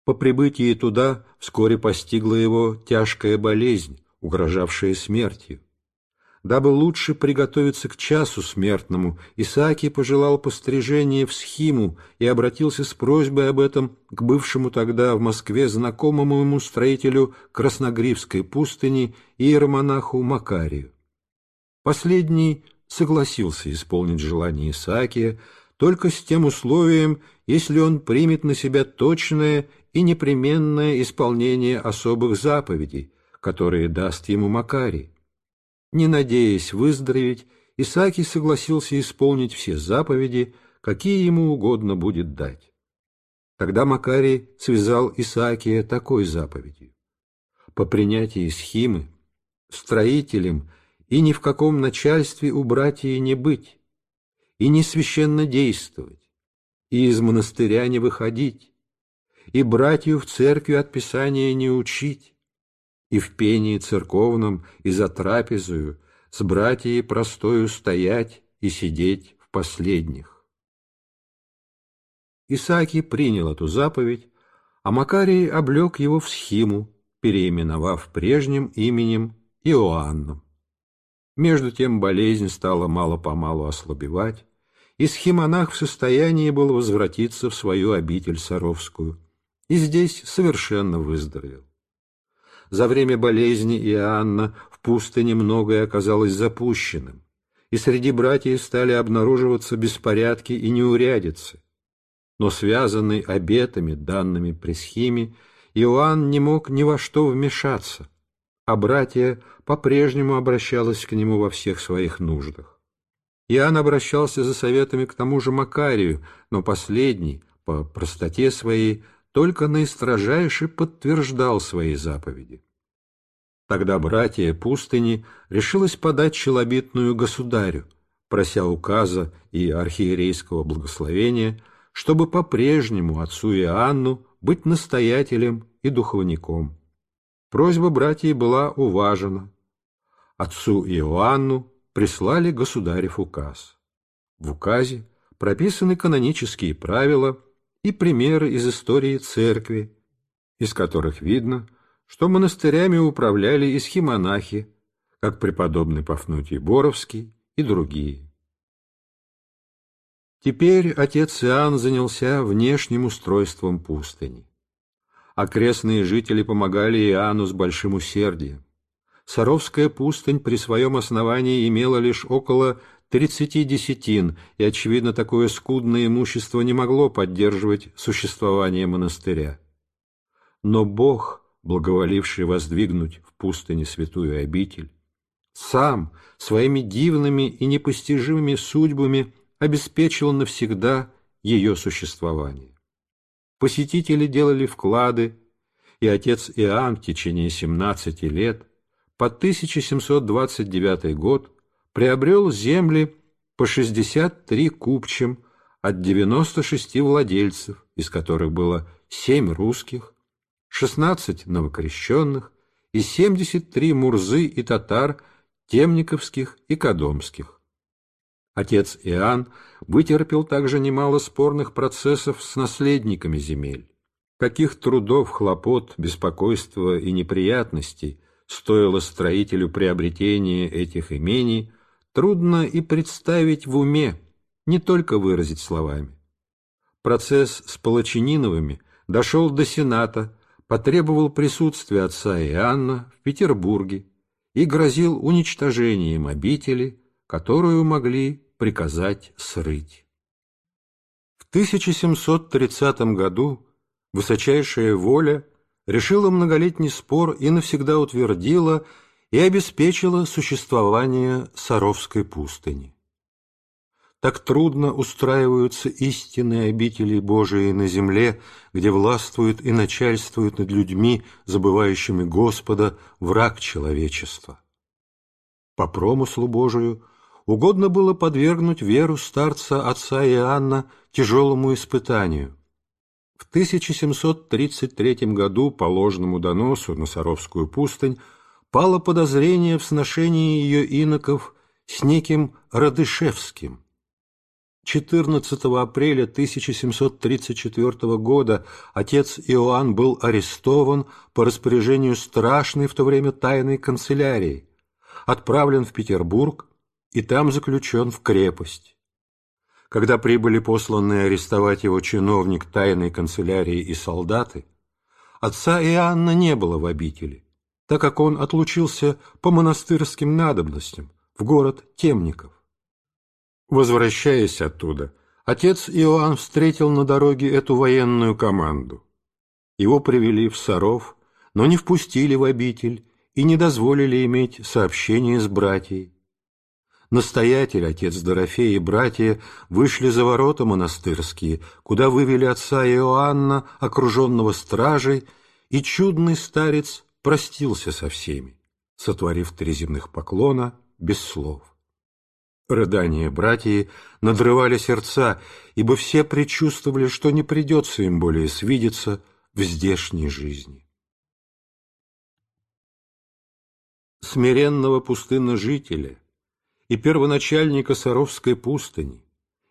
A: По прибытии туда вскоре постигла его тяжкая болезнь, угрожавшая смертью. Дабы лучше приготовиться к часу смертному, Исаакий пожелал пострижения в схиму и обратился с просьбой об этом к бывшему тогда в Москве знакомому ему строителю Красногривской пустыни иеромонаху Макарию. Последний согласился исполнить желание Исаакия только с тем условием, если он примет на себя точное и непременное исполнение особых заповедей, которые даст ему Макарий. Не надеясь выздороветь, Исаакий согласился исполнить все заповеди, какие ему угодно будет дать. Тогда Макарий связал Исаакия такой заповедью. По принятии схимы, строителем и ни в каком начальстве у братья не быть, и не священно действовать, и из монастыря не выходить, и братью в церкви от Писания не учить, и в пении церковном, и за трапезою, с братьей простою стоять и сидеть в последних. Исааки принял эту заповедь, а Макарий облег его в схиму, переименовав прежним именем Иоанном. Между тем болезнь стала мало-помалу ослабевать, и схимонах в состоянии был возвратиться в свою обитель Саровскую, и здесь совершенно выздоровел. За время болезни Иоанна в пустыне многое оказалось запущенным, и среди братьев стали обнаруживаться беспорядки и неурядицы. Но связанный обетами, данными Пресхиме, Иоанн не мог ни во что вмешаться, а братья по-прежнему обращалась к нему во всех своих нуждах. Иоанн обращался за советами к тому же Макарию, но последний, по простоте своей, только наистрожайше подтверждал свои заповеди. Тогда братья пустыни решилось подать челобитную государю, прося указа и архиерейского благословения, чтобы по-прежнему отцу Иоанну быть настоятелем и духовником. Просьба братьев была уважена. Отцу Иоанну прислали государев указ. В указе прописаны канонические правила и примеры из истории церкви, из которых видно, что монастырями управляли исхимонахи, как преподобный Пафнутий Боровский и другие. Теперь отец Иоанн занялся внешним устройством пустыни. Окрестные жители помогали Иоанну с большим усердием. Саровская пустынь при своем основании имела лишь около тридцати десятин, и, очевидно, такое скудное имущество не могло поддерживать существование монастыря. Но Бог, благоволивший воздвигнуть в пустыне святую обитель, сам своими дивными и непостижимыми судьбами обеспечил навсегда ее существование. Посетители делали вклады, и отец Иоанн в течение 17 лет по 1729 год приобрел земли по 63 купчим от 96 владельцев, из которых было 7 русских, 16 новокрещенных и 73 мурзы и татар темниковских и кадомских. Отец Иоанн вытерпел также немало спорных процессов с наследниками земель. Каких трудов, хлопот, беспокойства и неприятностей стоило строителю приобретения этих имений – трудно и представить в уме, не только выразить словами. Процесс с Палачининовыми дошел до Сената, потребовал присутствия отца Иоанна в Петербурге и грозил уничтожением обители, которую могли приказать срыть. В 1730 году высочайшая воля решила многолетний спор и навсегда утвердила, и обеспечила существование Саровской пустыни. Так трудно устраиваются истинные обители Божии на земле, где властвуют и начальствуют над людьми, забывающими Господа, враг человечества. По промыслу Божию угодно было подвергнуть веру старца отца Иоанна тяжелому испытанию. В 1733 году по ложному доносу на Саровскую пустынь пало подозрение в сношении ее иноков с неким Радышевским. 14 апреля 1734 года отец Иоанн был арестован по распоряжению страшной в то время тайной канцелярии, отправлен в Петербург и там заключен в крепость. Когда прибыли посланные арестовать его чиновник тайной канцелярии и солдаты, отца Иоанна не было в обители так как он отлучился по монастырским надобностям в город Темников. Возвращаясь оттуда, отец Иоанн встретил на дороге эту военную команду. Его привели в Саров, но не впустили в обитель и не дозволили иметь сообщение с братьей. Настоятель, отец Дорофей и братья вышли за ворота монастырские, куда вывели отца Иоанна, окруженного стражей, и чудный старец простился со всеми, сотворив три земных поклона без слов. Рыдания братьи надрывали сердца, ибо все предчувствовали, что не придется им более свидеться в здешней жизни. Смиренного пустынножителя и первоначальника Саровской пустыни,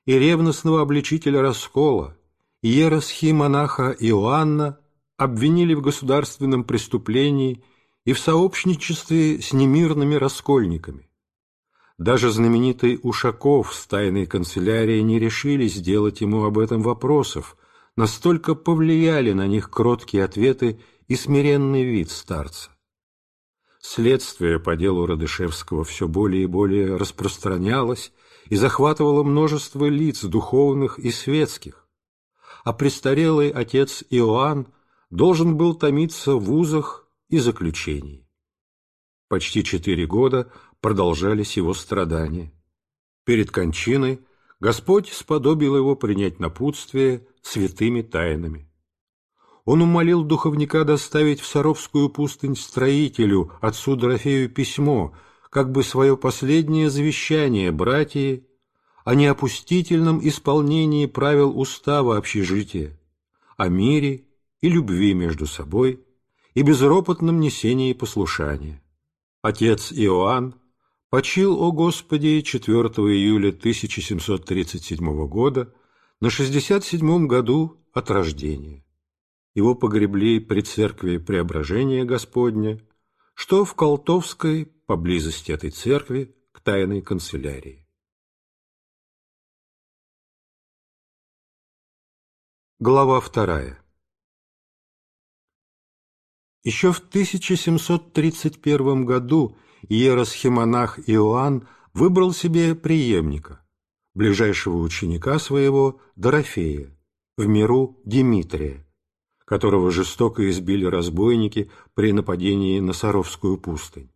A: и ревностного обличителя раскола, и еросхи монаха Иоанна обвинили в государственном преступлении и в сообщничестве с немирными раскольниками. Даже знаменитый Ушаков с тайной канцелярии не решились сделать ему об этом вопросов, настолько повлияли на них кроткие ответы и смиренный вид старца. Следствие по делу Радышевского все более и более распространялось и захватывало множество лиц духовных и светских, а престарелый отец Иоанн должен был томиться в узах и заключении. Почти четыре года продолжались его страдания. Перед кончиной Господь сподобил его принять напутствие святыми тайнами. Он умолил духовника доставить в Саровскую пустынь строителю, отцу Дорофею, письмо, как бы свое последнее завещание братьи о неопустительном исполнении правил устава общежития, о мире и любви между собой, и безропотном несении послушания. Отец Иоанн почил, о Господи, 4 июля 1737 года на 67 году от рождения. Его погребли при церкви Преображения Господня, что в Колтовской, поблизости этой церкви, к
B: тайной канцелярии. Глава вторая.
A: Еще в 1731 году иеросхимонах Иоанн выбрал себе преемника, ближайшего ученика своего Дорофея, в миру Димитрия, которого жестоко избили разбойники при нападении на Саровскую пустынь.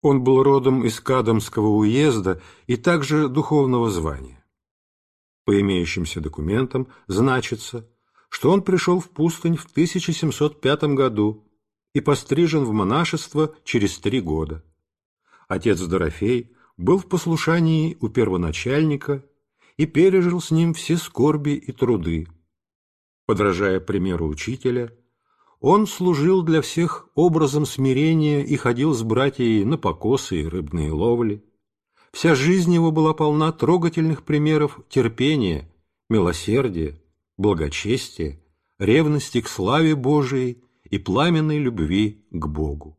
A: Он был родом из Кадамского уезда и также духовного звания. По имеющимся документам значится, что он пришел в пустынь в 1705 году, и пострижен в монашество через три года. Отец Дорофей был в послушании у первоначальника и пережил с ним все скорби и труды. Подражая примеру учителя, он служил для всех образом смирения и ходил с братьями на покосы и рыбные ловли. Вся жизнь его была полна трогательных примеров терпения, милосердия, благочестия, ревности к славе Божией и пламенной любви к Богу.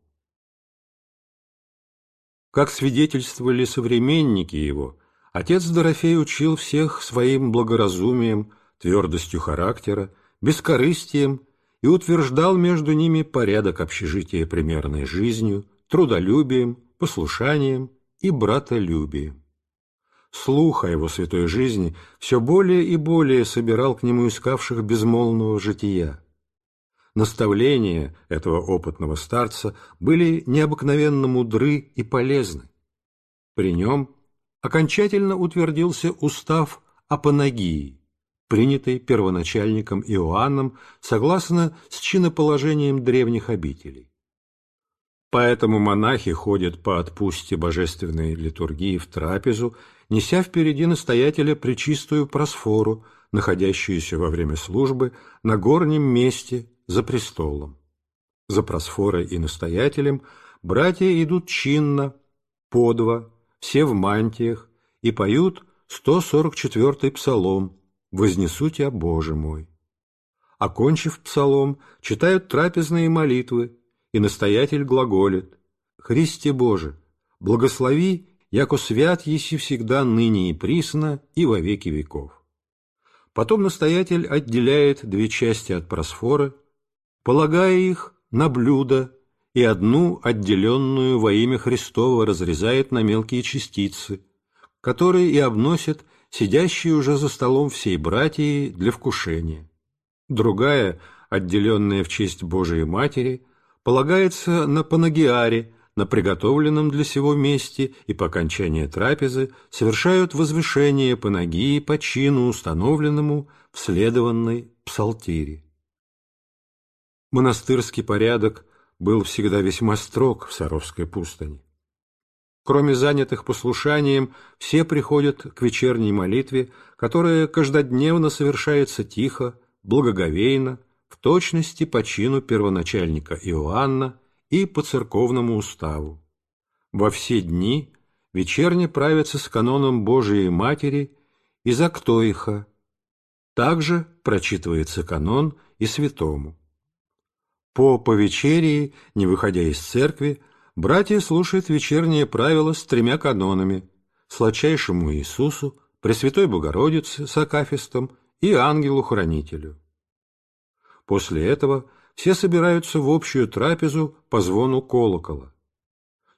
A: Как свидетельствовали современники его, отец Дорофей учил всех своим благоразумием, твердостью характера, бескорыстием и утверждал между ними порядок общежития примерной жизнью, трудолюбием, послушанием и братолюбием. Слух о его святой жизни все более и более собирал к нему искавших безмолвного жития – Наставления этого опытного старца были необыкновенно мудры и полезны. При нем окончательно утвердился устав о панагии, принятый первоначальником Иоанном согласно с чиноположением древних обителей. Поэтому монахи ходят по отпусте божественной литургии в трапезу, неся впереди настоятеля причистую просфору, находящуюся во время службы на горнем месте за престолом. За просфорой и настоятелем братья идут чинно, по два, все в мантиях, и поют 144-й псалом «Вознесу тебя, Боже мой». Окончив псалом, читают трапезные молитвы, и настоятель глаголит «Христе Боже, благослови, яко свят еси всегда ныне и присно и во веки веков». Потом настоятель отделяет две части от просфоры полагая их на блюдо, и одну, отделенную во имя Христова, разрезает на мелкие частицы, которые и обносят сидящие уже за столом всей братьи для вкушения. Другая, отделенная в честь Божией Матери, полагается на панагиаре, на приготовленном для сего месте и по окончании трапезы совершают возвышение панагии по чину, установленному в следованной псалтире. Монастырский порядок был всегда весьма строг в Саровской пустыне. Кроме занятых послушанием, все приходят к вечерней молитве, которая каждодневно совершается тихо, благоговейно, в точности по чину первоначальника Иоанна и по церковному уставу. Во все дни вечерне правится с каноном Божией Матери и за Зактоиха. Также прочитывается канон и святому. По повечерии, не выходя из церкви, братья слушают вечерние правила с тремя канонами – сладчайшему Иисусу, Пресвятой Богородице с Акафистом и Ангелу-Хранителю. После этого все собираются в общую трапезу по звону колокола.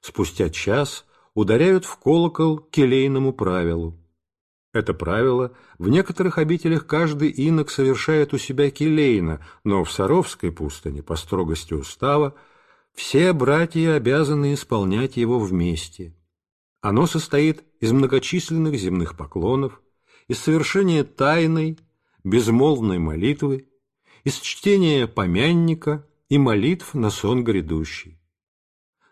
A: Спустя час ударяют в колокол келейному правилу – это правило в некоторых обителях каждый инок совершает у себя келейно, но в Саровской пустыне, по строгости устава, все братья обязаны исполнять его вместе. Оно состоит из многочисленных земных поклонов, из совершения тайной, безмолвной молитвы, из чтения помянника и молитв на сон грядущий.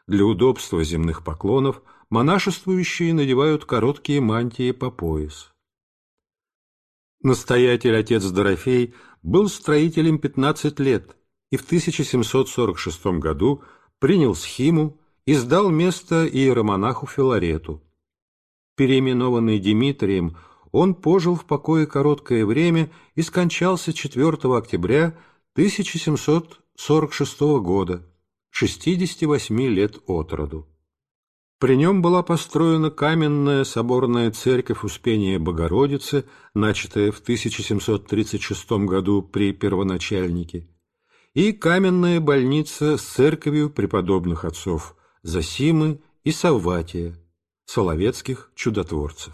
A: Для удобства земных поклонов – монашествующие надевают короткие мантии по пояс. Настоятель отец Дорофей был строителем 15 лет и в 1746 году принял схиму и сдал место иеромонаху Филарету. Переименованный Дмитрием, он пожил в покое короткое время и скончался 4 октября 1746 года, 68 лет от роду. При нем была построена каменная соборная церковь Успения Богородицы, начатая в 1736 году при первоначальнике, и каменная больница с церковью преподобных отцов Засимы и Савватия, соловецких чудотворцев.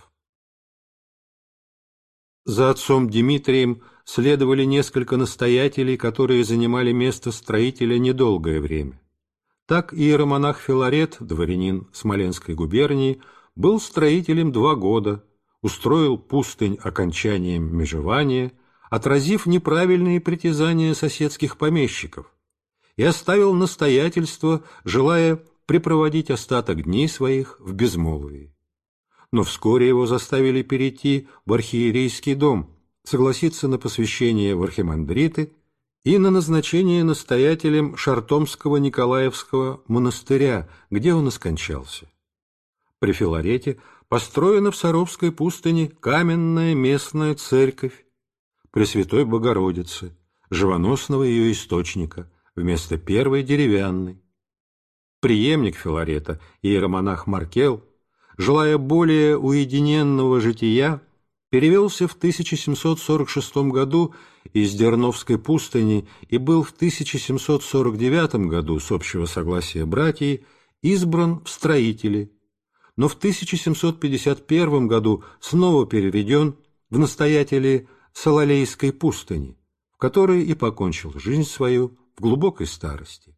A: За отцом Дмитрием следовали несколько настоятелей, которые занимали место строителя недолгое время. Так иеромонах Филарет, дворянин Смоленской губернии, был строителем два года, устроил пустынь окончанием межевания, отразив неправильные притязания соседских помещиков и оставил настоятельство, желая припроводить остаток дней своих в безмолвии. Но вскоре его заставили перейти в архиерейский дом, согласиться на посвящение в архимандриты и на назначение настоятелем Шартомского Николаевского монастыря, где он и скончался. При Филарете построена в Саровской пустыне каменная местная церковь Пресвятой Богородицы, живоносного ее источника, вместо первой деревянной. Приемник Филарета, иеромонах Маркел, желая более уединенного жития, перевелся в 1746 году из Дерновской пустыни и был в 1749 году с общего согласия братьев избран в строители, но в 1751 году снова переведен в настоятели Салалейской пустыни, в которой и покончил жизнь свою в глубокой старости.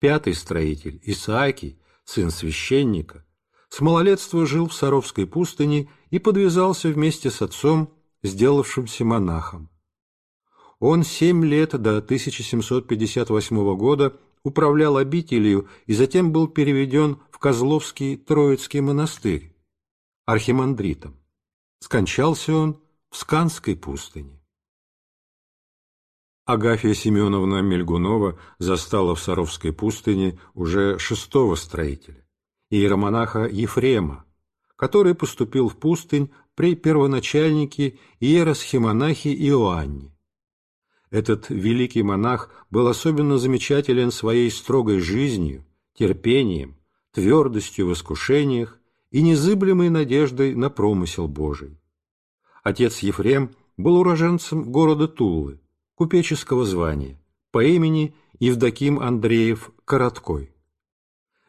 A: Пятый строитель, Исааки, сын священника, с малолетства жил в Саровской пустыне и подвязался вместе с отцом, сделавшимся монахом он семь лет до 1758 года управлял обителью и затем был переведен в Козловский Троицкий монастырь архимандритом. Скончался он в Сканской пустыне. Агафья Семеновна Мельгунова застала в Саровской пустыне уже шестого строителя, иеромонаха Ефрема, который поступил в пустынь при первоначальнике иеросхимонахе Иоанне этот великий монах был особенно замечателен своей строгой жизнью, терпением, твердостью в искушениях и незыблемой надеждой на промысел Божий. Отец Ефрем был уроженцем города Тулы, купеческого звания, по имени Евдоким Андреев Короткой.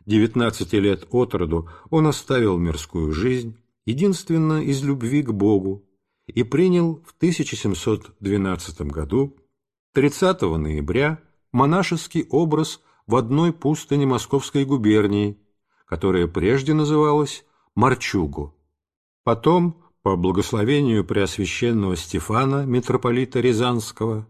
A: 19 лет от роду он оставил мирскую жизнь, единственно из любви к Богу, и принял в 1712 году 30 ноября монашеский образ в одной пустыне Московской губернии, которая прежде называлась Марчугу. Потом, по благословению Преосвященного Стефана, митрополита Рязанского,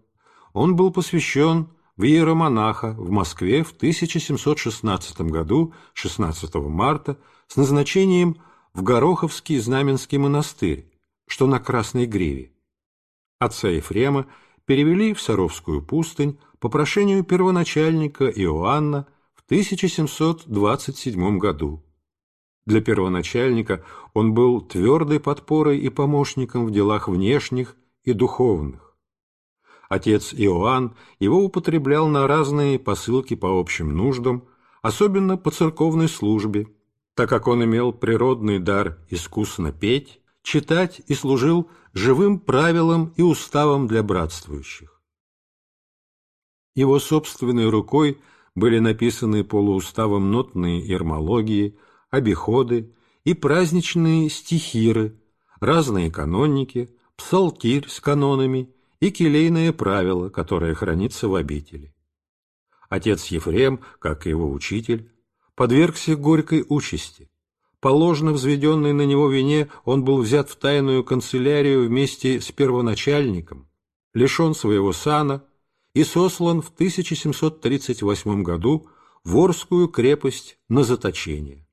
A: он был посвящен в иеромонаха в Москве в 1716 году, 16 марта, с назначением в Гороховский Знаменский монастырь, что на Красной Гриве. Отца Ефрема перевели в Саровскую пустынь по прошению первоначальника Иоанна в 1727 году. Для первоначальника он был твердой подпорой и помощником в делах внешних и духовных. Отец Иоанн его употреблял на разные посылки по общим нуждам, особенно по церковной службе, так как он имел природный дар искусно петь, читать и служил живым правилом и уставом для братствующих. Его собственной рукой были написаны полууставом нотные ирмологии, обиходы и праздничные стихиры, разные каноники, псалтирь с канонами и келейное правило, которое хранится в обители. Отец Ефрем, как и его учитель, подвергся горькой участи – по ложно взведенной на него вине он был взят в тайную канцелярию вместе с первоначальником, лишен своего сана и сослан в 1738 году в Орскую крепость на заточение.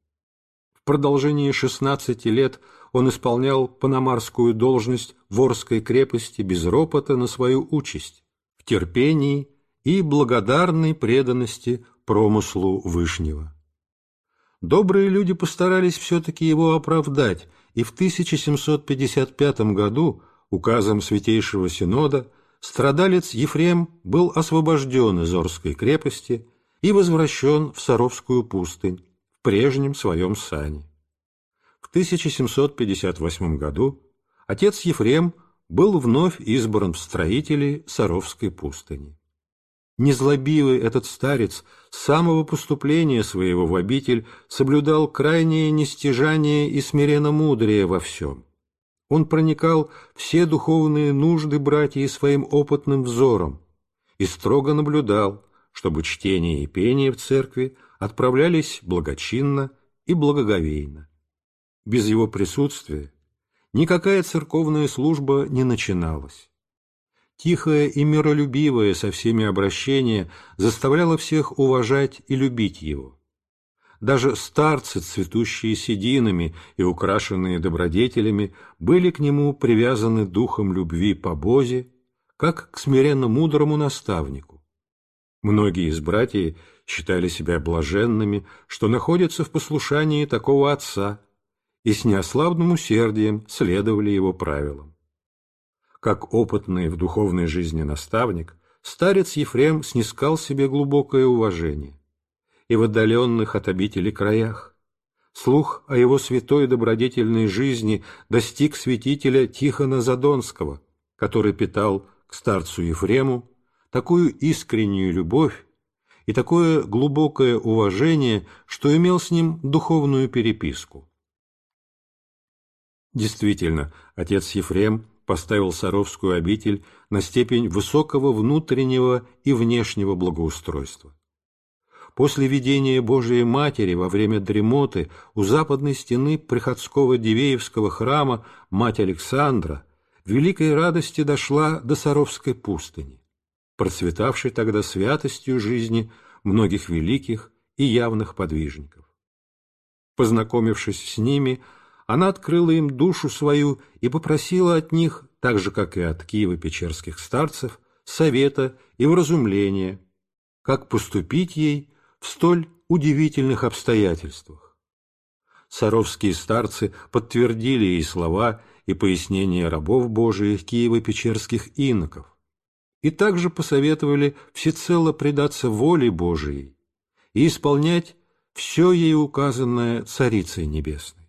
A: В продолжении 16 лет он исполнял панамарскую должность в Орской крепости без ропота на свою участь, в терпении и благодарной преданности промыслу Вышнего. Добрые люди постарались все-таки его оправдать, и в 1755 году указом Святейшего Синода страдалец Ефрем был освобожден из Орской крепости и возвращен в Саровскую пустынь в прежнем своем сане. В 1758 году отец Ефрем был вновь избран в строителей Саровской пустыни. Незлобивый этот старец с самого поступления своего в обитель соблюдал крайнее нестяжание и смиренно-мудрее во всем. Он проникал все духовные нужды братьев своим опытным взором и строго наблюдал, чтобы чтение и пение в церкви отправлялись благочинно и благоговейно. Без его присутствия никакая церковная служба не начиналась. Тихое и миролюбивое со всеми обращение заставляло всех уважать и любить его. Даже старцы, цветущие сединами и украшенные добродетелями, были к нему привязаны духом любви по Бозе, как к смиренно-мудрому наставнику. Многие из братьев считали себя блаженными, что находятся в послушании такого отца, и с неослабным усердием следовали его правилам. Как опытный в духовной жизни наставник, старец Ефрем снискал себе глубокое уважение и в отдаленных от обители краях. Слух о его святой добродетельной жизни достиг святителя Тихона Задонского, который питал к старцу Ефрему такую искреннюю любовь и такое глубокое уважение, что имел с ним духовную переписку. Действительно, отец Ефрем – поставил Саровскую обитель на степень высокого внутреннего и внешнего благоустройства. После видения Божией Матери во время дремоты у западной стены приходского Дивеевского храма мать Александра великой радости дошла до Саровской пустыни, процветавшей тогда святостью жизни многих великих и явных подвижников. Познакомившись с ними, она открыла им душу свою и попросила от них, так же, как и от Киева-Печерских старцев, совета и вразумления, как поступить ей в столь удивительных обстоятельствах. Саровские старцы подтвердили ей слова и пояснения рабов Божиих Киево-Печерских иноков, и также посоветовали всецело предаться воле Божией и исполнять все ей указанное Царицей Небесной.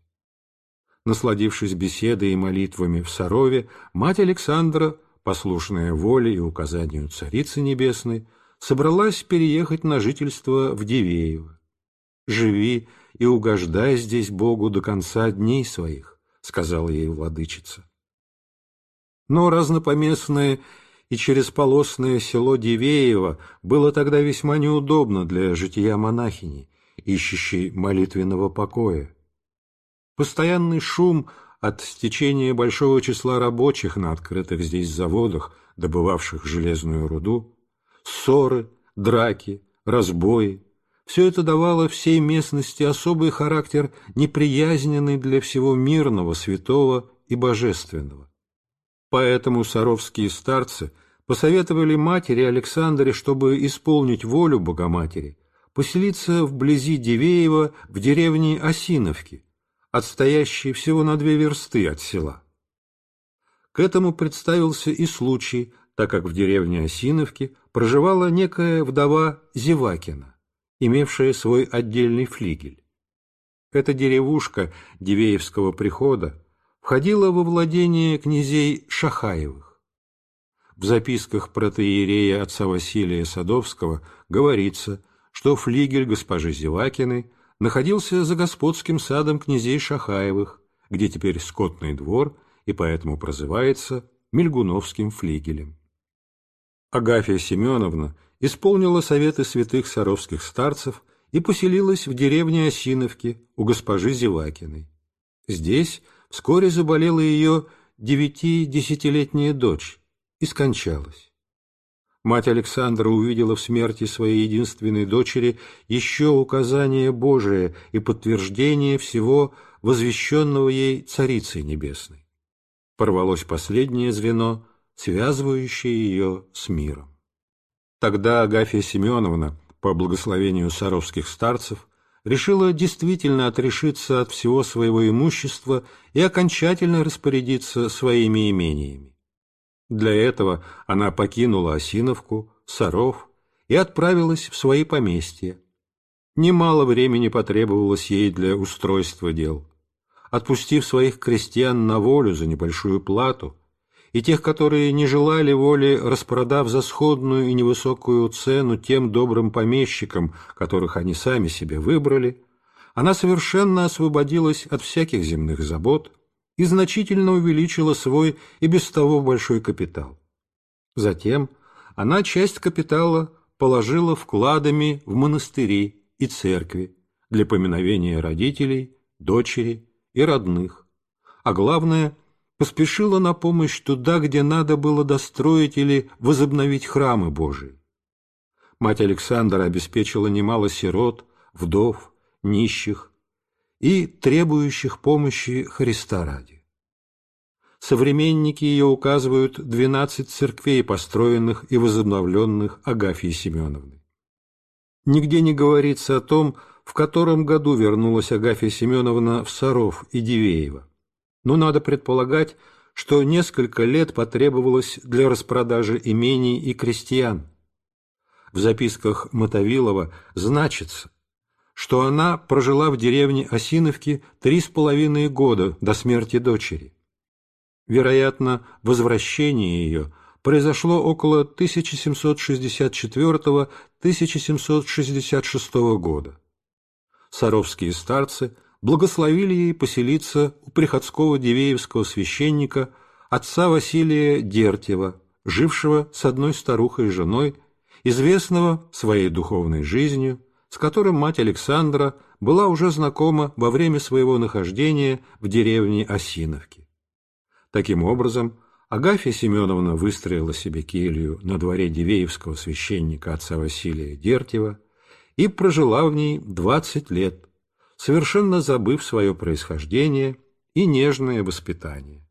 A: Насладившись беседой и молитвами в Сарове, мать Александра, послушная воле и указанию Царицы Небесной, собралась переехать на жительство в Дивеево. «Живи и угождай здесь Богу до конца дней своих», — сказала ей владычица. Но разнопоместное и черезполосное село Дивеево было тогда весьма неудобно для жития монахини, ищущей молитвенного покоя Постоянный шум от стечения большого числа рабочих на открытых здесь заводах, добывавших железную руду, ссоры, драки, разбои. Все это давало всей местности особый характер, неприязненный для всего мирного, святого и божественного. Поэтому саровские старцы посоветовали матери Александре, чтобы исполнить волю Богоматери, поселиться вблизи Дивеева в деревне Осиновки, отстоящий всего на две версты от села. К этому представился и случай, так как в деревне Осиновки проживала некая вдова Зевакина, имевшая свой отдельный флигель. Эта деревушка Дивеевского прихода входила во владение князей Шахаевых. В записках протеерея отца Василия Садовского говорится, что флигель госпожи Зевакиной – находился за господским садом князей Шахаевых, где теперь скотный двор и поэтому прозывается Мельгуновским флигелем. Агафья Семеновна исполнила советы святых саровских старцев и поселилась в деревне Осиновки у госпожи Зевакиной. Здесь вскоре заболела ее девяти-десятилетняя дочь и скончалась. Мать Александра увидела в смерти своей единственной дочери еще указание Божие и подтверждение всего возвещенного ей Царицей Небесной. Порвалось последнее звено, связывающее ее с миром. Тогда Агафья Семеновна, по благословению саровских старцев, решила действительно отрешиться от всего своего имущества и окончательно распорядиться своими имениями. Для этого она покинула Осиновку, Саров и отправилась в свои поместья. Немало времени потребовалось ей для устройства дел. Отпустив своих крестьян на волю за небольшую плату, и тех, которые не желали воли, распродав за сходную и невысокую цену тем добрым помещикам, которых они сами себе выбрали, она совершенно освободилась от всяких земных забот – и значительно увеличила свой и без того большой капитал. Затем она часть капитала положила вкладами в монастыри и церкви для поминовения родителей, дочери и родных, а главное – поспешила на помощь туда, где надо было достроить или возобновить храмы Божии. Мать Александра обеспечила немало сирот, вдов, нищих, и требующих помощи Христа ради. Современники ее указывают 12 церквей, построенных и возобновленных Агафьей Семеновной. Нигде не говорится о том, в котором году вернулась Агафья Семеновна в Саров и Дивеево. Но надо предполагать, что несколько лет потребовалось для распродажи имений и крестьян. В записках Мотовилова значится, что она прожила в деревне Осиновки три с половиной года до смерти дочери. Вероятно, возвращение ее произошло около 1764-1766 года. Саровские старцы благословили ей поселиться у приходского Дивеевского священника отца Василия Дертьева, жившего с одной старухой женой, известного своей духовной жизнью с которым мать Александра была уже знакома во время своего нахождения в деревне Осиновки. Таким образом, Агафья Семеновна выстроила себе келью на дворе Дивеевского священника отца Василия Дертьева и прожила в ней 20 лет, совершенно забыв свое происхождение и нежное воспитание.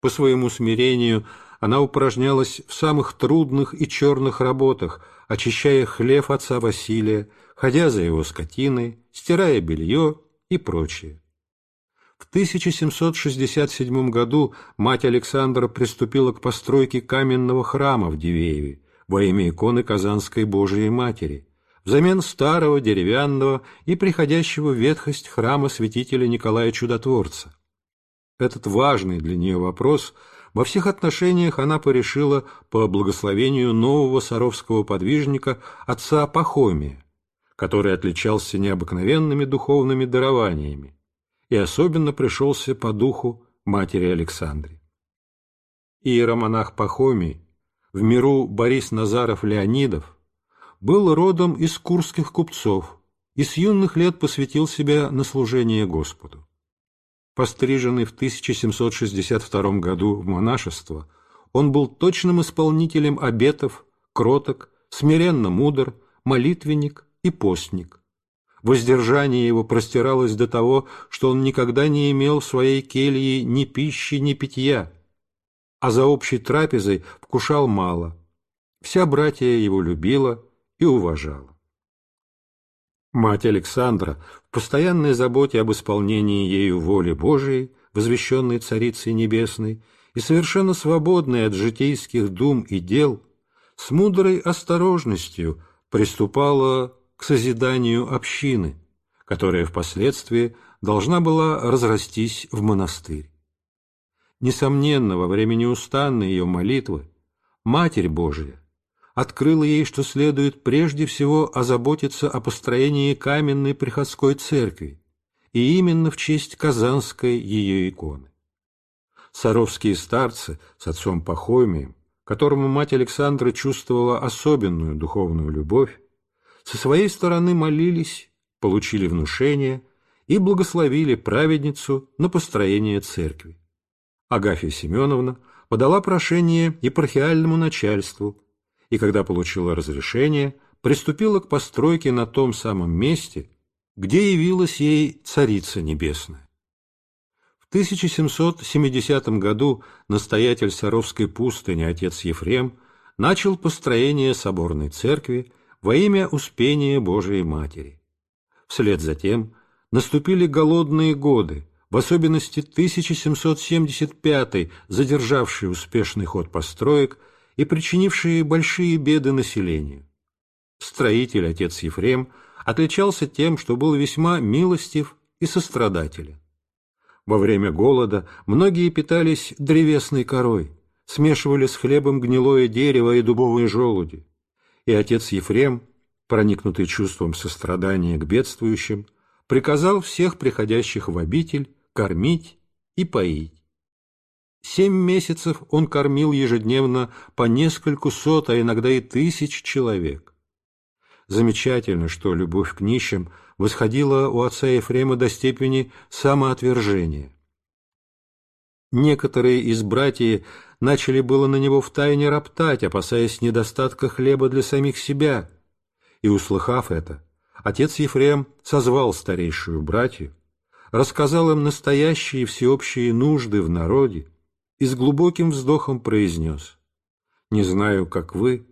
A: По своему смирению она упражнялась в самых трудных и черных работах – очищая хлев отца Василия, ходя за его скотиной, стирая белье и прочее. В 1767 году мать Александра приступила к постройке каменного храма в Дивееве во имя иконы Казанской Божией Матери, взамен старого, деревянного и приходящего в ветхость храма святителя Николая Чудотворца. Этот важный для нее вопрос во всех отношениях она порешила по благословению нового саровского подвижника отца Пахомия, который отличался необыкновенными духовными дарованиями и особенно пришелся по духу матери Александре. Иеромонах Пахомий, в миру Борис Назаров-Леонидов, был родом из курских купцов и с юных лет посвятил себя на служение Господу постриженный в 1762 году в монашество, он был точным исполнителем обетов, кроток, смиренно мудр, молитвенник и постник. Воздержание его простиралось до того, что он никогда не имел в своей келье ни пищи, ни питья, а за общей трапезой вкушал мало. Вся братья его любила и уважала. Мать Александра в постоянной заботе об исполнении ею воли Божией, возвещенной Царицей Небесной, и совершенно свободной от житейских дум и дел, с мудрой осторожностью приступала к созиданию общины, которая впоследствии должна была разрастись в монастырь. Несомненно, во время неустанной ее молитвы Матерь Божия открыла ей, что следует прежде всего озаботиться о построении каменной приходской церкви, и именно в честь Казанской ее иконы. Саровские старцы с отцом Пахомием, которому мать Александра чувствовала особенную духовную любовь, со своей стороны молились, получили внушение и благословили праведницу на построение церкви. Агафья Семеновна подала прошение епархиальному начальству – и, когда получила разрешение, приступила к постройке на том самом месте, где явилась ей Царица Небесная. В 1770 году настоятель Саровской пустыни отец Ефрем начал построение соборной церкви во имя Успения Божией Матери. Вслед за тем наступили голодные годы, в особенности 1775 задержавший успешный ход построек – и причинившие большие беды населению. Строитель, отец Ефрем, отличался тем, что был весьма милостив и сострадателен. Во время голода многие питались древесной корой, смешивали с хлебом гнилое дерево и дубовые желуди. И отец Ефрем, проникнутый чувством сострадания к бедствующим, приказал всех приходящих в обитель кормить и поить. Семь месяцев он кормил ежедневно по нескольку сот, а иногда и тысяч человек. Замечательно, что любовь к нищим восходила у отца Ефрема до степени самоотвержения. Некоторые из братьев начали было на него втайне роптать, опасаясь недостатка хлеба для самих себя. И, услыхав это, отец Ефрем созвал старейшую братью, рассказал им настоящие всеобщие нужды в народе, и с глубоким вздохом произнес «Не знаю, как вы,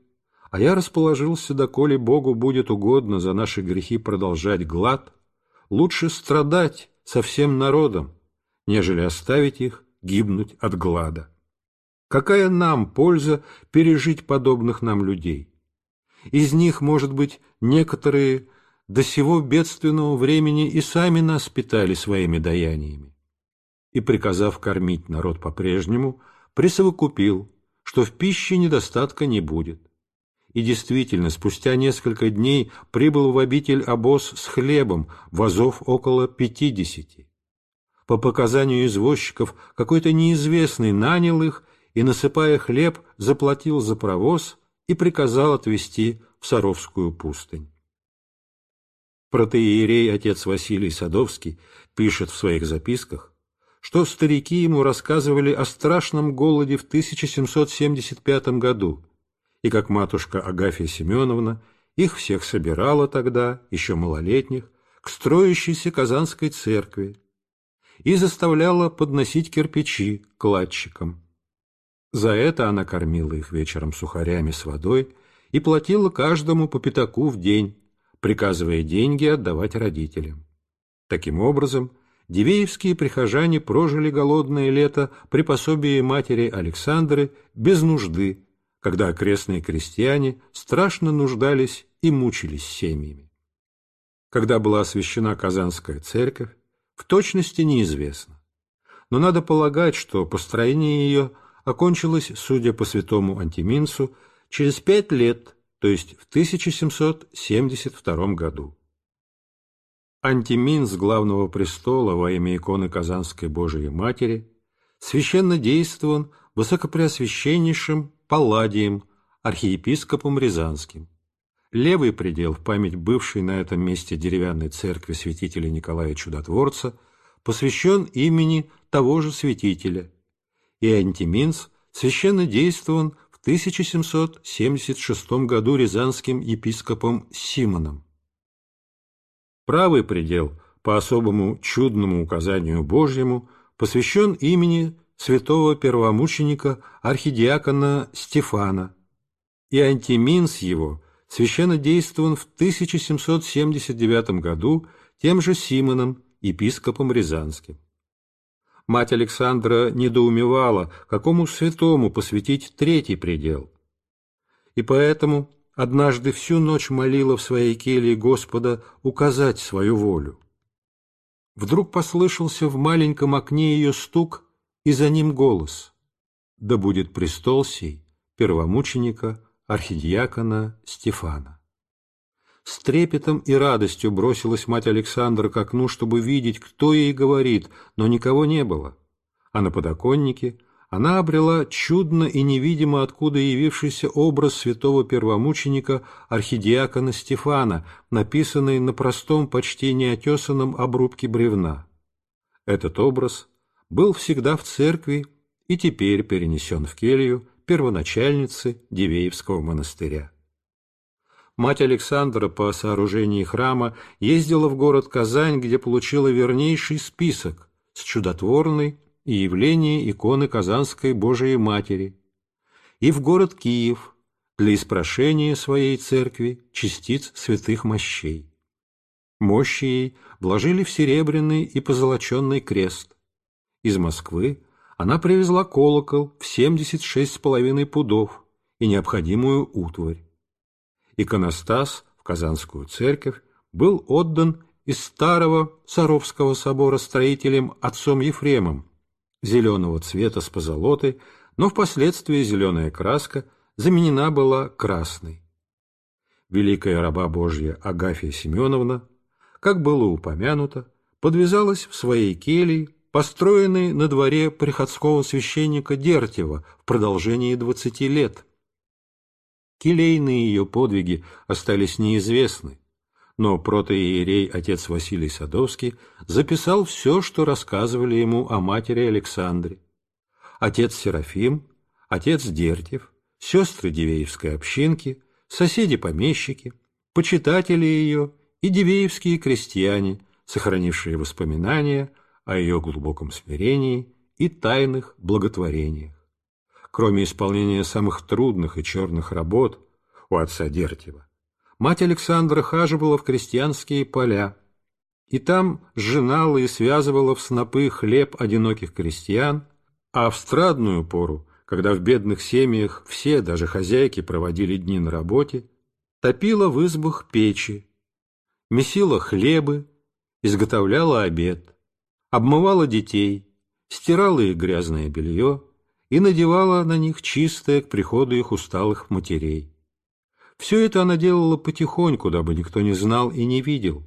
A: а я расположился, доколе Богу будет угодно за наши грехи продолжать глад, лучше страдать со всем народом, нежели оставить их гибнуть от глада. Какая нам польза пережить подобных нам людей? Из них, может быть, некоторые до сего бедственного времени и сами нас питали своими даяниями и, приказав кормить народ по-прежнему, присовокупил, что в пище недостатка не будет. И действительно, спустя несколько дней прибыл в обитель обоз с хлебом, вазов около пятидесяти. По показанию извозчиков, какой-то неизвестный нанял их и, насыпая хлеб, заплатил за провоз и приказал отвезти в Саровскую пустынь. Протеерей отец Василий Садовский пишет в своих записках, что старики ему рассказывали о страшном голоде в 1775 году, и как матушка Агафья Семеновна их всех собирала тогда, еще малолетних, к строящейся Казанской церкви и заставляла подносить кирпичи кладчикам. За это она кормила их вечером сухарями с водой и платила каждому по пятаку в день, приказывая деньги отдавать родителям. Таким образом, Дивеевские прихожане прожили голодное лето при пособии матери Александры без нужды, когда окрестные крестьяне страшно нуждались и мучились семьями. Когда была освящена Казанская церковь, в точности неизвестно. Но надо полагать, что построение ее окончилось, судя по святому Антиминсу, через пять лет, то есть в 1772 году. Антимин с главного престола во имя иконы Казанской Божией Матери священно действован высокопреосвященнейшим Палладием, архиепископом Рязанским. Левый предел в память бывшей на этом месте деревянной церкви святителя Николая Чудотворца посвящен имени того же святителя, и Антиминс священно действован в 1776 году рязанским епископом Симоном. Правый предел, по особому чудному указанию Божьему, посвящен имени святого первомученика архидиакона Стефана, и антиминс его священно действован в 1779 году тем же Симоном, епископом Рязанским. Мать Александра недоумевала, какому святому посвятить третий предел. И поэтому однажды всю ночь молила в своей келье Господа указать свою волю. Вдруг послышался в маленьком окне ее стук, и за ним голос «Да будет престол сей первомученика, архидиакона Стефана». С трепетом и радостью бросилась мать Александра к окну, чтобы видеть, кто ей говорит, но никого не было, а на подоконнике – она обрела чудно и невидимо откуда явившийся образ святого первомученика архидиакона Стефана, написанный на простом, почти неотесанном обрубке бревна. Этот образ был всегда в церкви и теперь перенесен в келью первоначальницы Дивеевского монастыря. Мать Александра по сооружении храма ездила в город Казань, где получила вернейший список с чудотворной и явление иконы Казанской Божией Матери, и в город Киев для испрошения своей церкви частиц святых мощей. Мощи ей вложили в серебряный и позолоченный крест. Из Москвы она привезла колокол в семьдесят шесть с половиной пудов и необходимую утварь. Иконостас в Казанскую церковь был отдан из старого Саровского собора строителем отцом Ефремом зеленого цвета с позолотой, но впоследствии зеленая краска заменена была красной. Великая раба Божья Агафья Семеновна, как было упомянуто, подвязалась в своей келье, построенной на дворе приходского священника Дертьева в продолжении двадцати лет. Келейные ее подвиги остались неизвестны, но протоиерей отец Василий Садовский записал все, что рассказывали ему о матери Александре. Отец Серафим, отец Дертьев, сестры Дивеевской общинки, соседи-помещики, почитатели ее и дивеевские крестьяне, сохранившие воспоминания о ее глубоком смирении и тайных благотворениях. Кроме исполнения самых трудных и черных работ у отца Дертьева, мать Александра хаживала в крестьянские поля, и там сжинала и связывала в снопы хлеб одиноких крестьян, а в страдную пору, когда в бедных семьях все, даже хозяйки, проводили дни на работе, топила в избах печи, месила хлебы, изготовляла обед, обмывала детей, стирала их грязное белье и надевала на них чистое к приходу их усталых матерей. Все это она делала потихоньку, дабы никто не знал и не видел.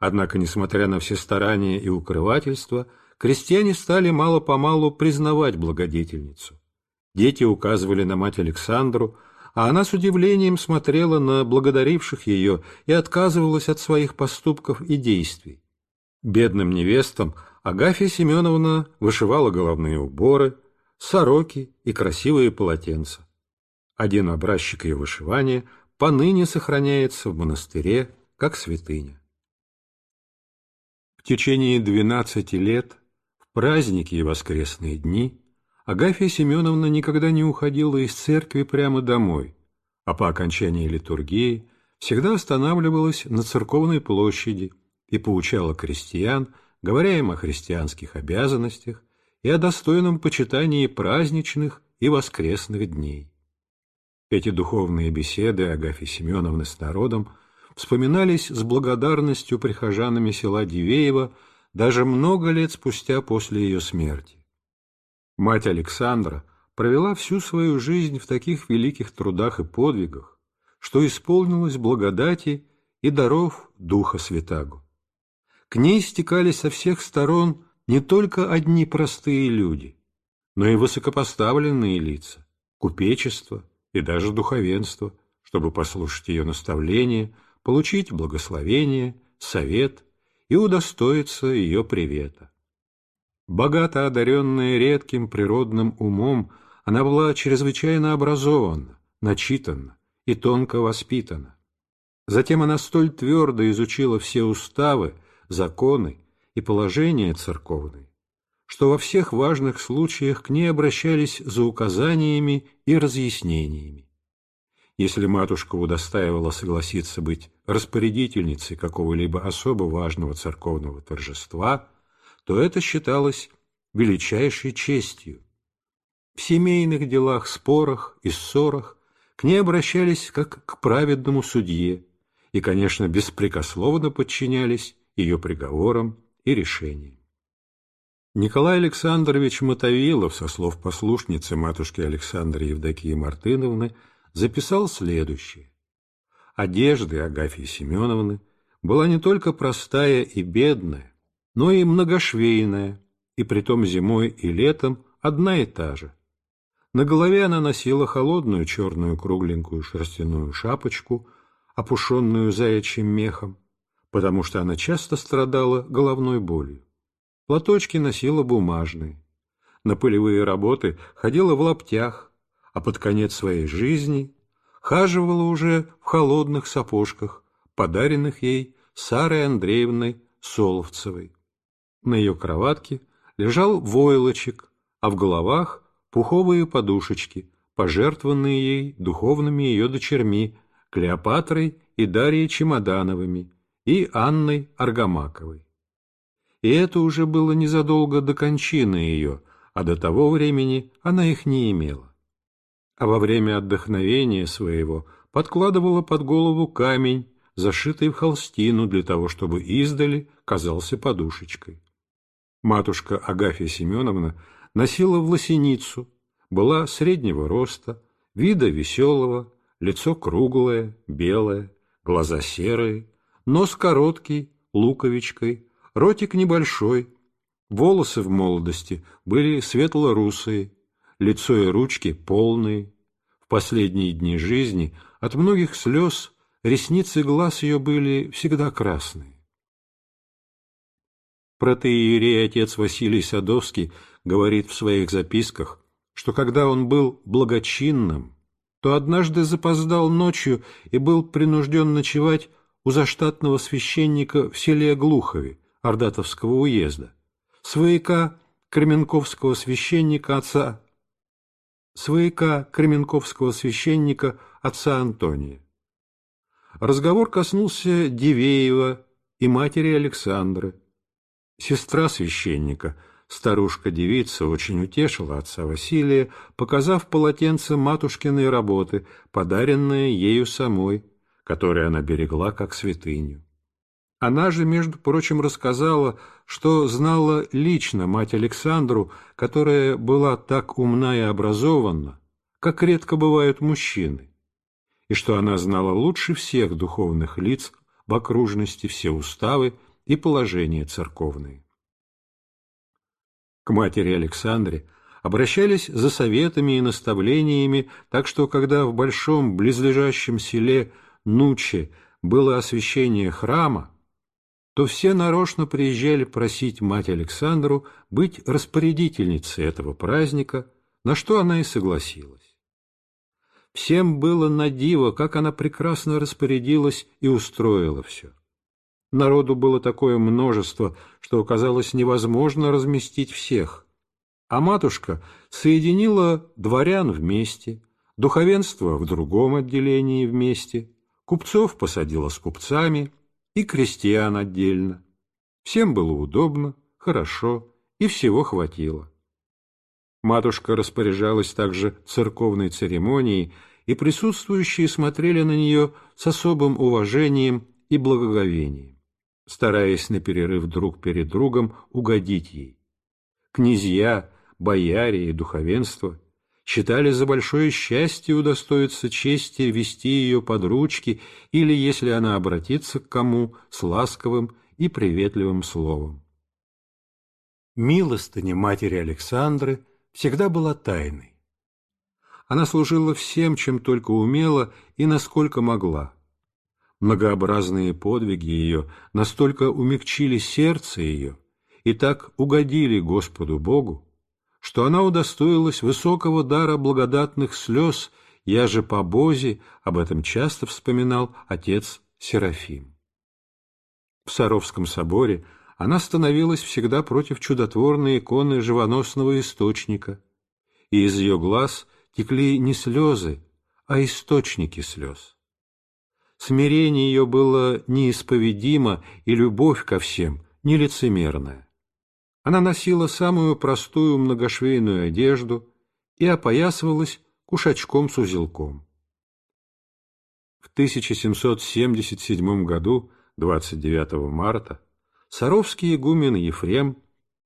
A: Однако, несмотря на все старания и укрывательства, крестьяне стали мало-помалу признавать благодетельницу. Дети указывали на мать Александру, а она с удивлением смотрела на благодаривших ее и отказывалась от своих поступков и действий. Бедным невестам Агафья Семеновна вышивала головные уборы, сороки и красивые полотенца. Один образчик ее вышивания поныне сохраняется в монастыре как святыня. В течение двенадцати лет, в праздники и воскресные дни, Агафья Семеновна никогда не уходила из церкви прямо домой, а по окончании литургии всегда останавливалась на церковной площади и поучала крестьян, говоря им о христианских обязанностях и о достойном почитании праздничных и воскресных дней. Эти духовные беседы Агафьи Семеновны с народом вспоминались с благодарностью прихожанами села Дивеева даже много лет спустя после ее смерти. Мать Александра провела всю свою жизнь в таких великих трудах и подвигах, что исполнилось благодати и даров Духа Святаго. К ней стекались со всех сторон не только одни простые люди, но и высокопоставленные лица, купечество – и даже духовенство, чтобы послушать ее наставления, получить благословение, совет и удостоиться ее привета. Богато одаренная редким природным умом, она была чрезвычайно образована, начитана и тонко воспитана. Затем она столь твердо изучила все уставы, законы и положения церковные, что во всех важных случаях к ней обращались за указаниями и разъяснениями. Если матушка удостаивала согласиться быть распорядительницей какого-либо особо важного церковного торжества, то это считалось величайшей честью. В семейных делах, спорах и ссорах к ней обращались как к праведному судье и, конечно, беспрекословно подчинялись ее приговорам и решениям. Николай Александрович Мотовилов, со слов послушницы матушки Александры Евдокии Мартыновны, записал следующее. Одежды Агафьи Семеновны была не только простая и бедная, но и многошвейная, и притом зимой и летом одна и та же. На голове она носила холодную черную кругленькую шерстяную шапочку, опушенную заячьим мехом, потому что она часто страдала головной болью. Платочки носила бумажные. На пылевые работы ходила в лаптях, а под конец своей жизни хаживала уже в холодных сапожках, подаренных ей Сарой Андреевной Соловцевой. На ее кроватке лежал войлочек, а в головах пуховые подушечки, пожертвованные ей духовными ее дочерьми Клеопатрой и Дарьей Чемодановыми и Анной Аргамаковой и это уже было незадолго до кончины ее, а до того времени она их не имела. А во время отдохновения своего подкладывала под голову камень, зашитый в холстину для того, чтобы издали казался подушечкой. Матушка Агафья Семеновна носила власеницу, была среднего роста, вида веселого, лицо круглое, белое, глаза серые, нос короткий, луковичкой, Ротик небольшой, волосы в молодости были светло-русые, лицо и ручки полные. В последние дни жизни от многих слез ресницы глаз ее были всегда красные. Протеерей отец Василий Садовский говорит в своих записках, что когда он был благочинным, то однажды запоздал ночью и был принужден ночевать у заштатного священника в селе Глухове, Ордатовского уезда, свояка Кременковского священника отца свояка Кременковского священника отца Антония. Разговор коснулся Дивеева и матери Александры. Сестра священника, старушка-девица, очень утешила отца Василия, показав полотенце матушкиной работы, подаренное ею самой, которое она берегла как святыню. Она же, между прочим, рассказала, что знала лично мать Александру, которая была так умна и образована, как редко бывают мужчины, и что она знала лучше всех духовных лиц в окружности все уставы и положения церковные. К матери Александре обращались за советами и наставлениями, так что, когда в большом близлежащем селе Нуче было освящение храма, то все нарочно приезжали просить мать Александру быть распорядительницей этого праздника, на что она и согласилась. Всем было на диво, как она прекрасно распорядилась и устроила все. Народу было такое множество, что оказалось невозможно разместить всех. А матушка соединила дворян вместе, духовенство в другом отделении вместе, купцов посадила с купцами – и крестьян отдельно. Всем было удобно, хорошо и всего хватило. Матушка распоряжалась также церковной церемонией, и присутствующие смотрели на нее с особым уважением и благоговением, стараясь на перерыв друг перед другом угодить ей. Князья, бояре и духовенство считали за большое счастье удостоиться чести вести ее под ручки или, если она обратится к кому, с ласковым и приветливым словом. Милостыня матери Александры всегда была тайной. Она служила всем, чем только умела и насколько могла. Многообразные подвиги ее настолько умягчили сердце ее и так угодили Господу Богу, что она удостоилась высокого дара благодатных слез, я же по Бозе об этом часто вспоминал отец Серафим. В Саровском соборе она становилась всегда против чудотворной иконы живоносного источника, и из ее глаз текли не слезы, а источники слез. Смирение ее было неисповедимо, и любовь ко всем нелицемерная. Она носила самую простую многошвейную одежду и опоясывалась кушачком с узелком. В 1777 году, 29 марта, Саровский игумен Ефрем,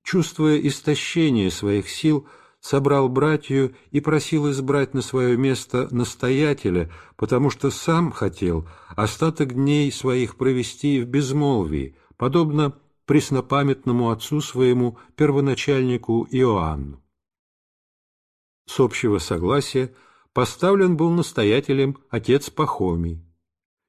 A: чувствуя истощение своих сил, собрал братью и просил избрать на свое место настоятеля, потому что сам хотел остаток дней своих провести в безмолвии, подобно преснопамятному отцу своему, первоначальнику Иоанну. С общего согласия поставлен был настоятелем отец Пахомий.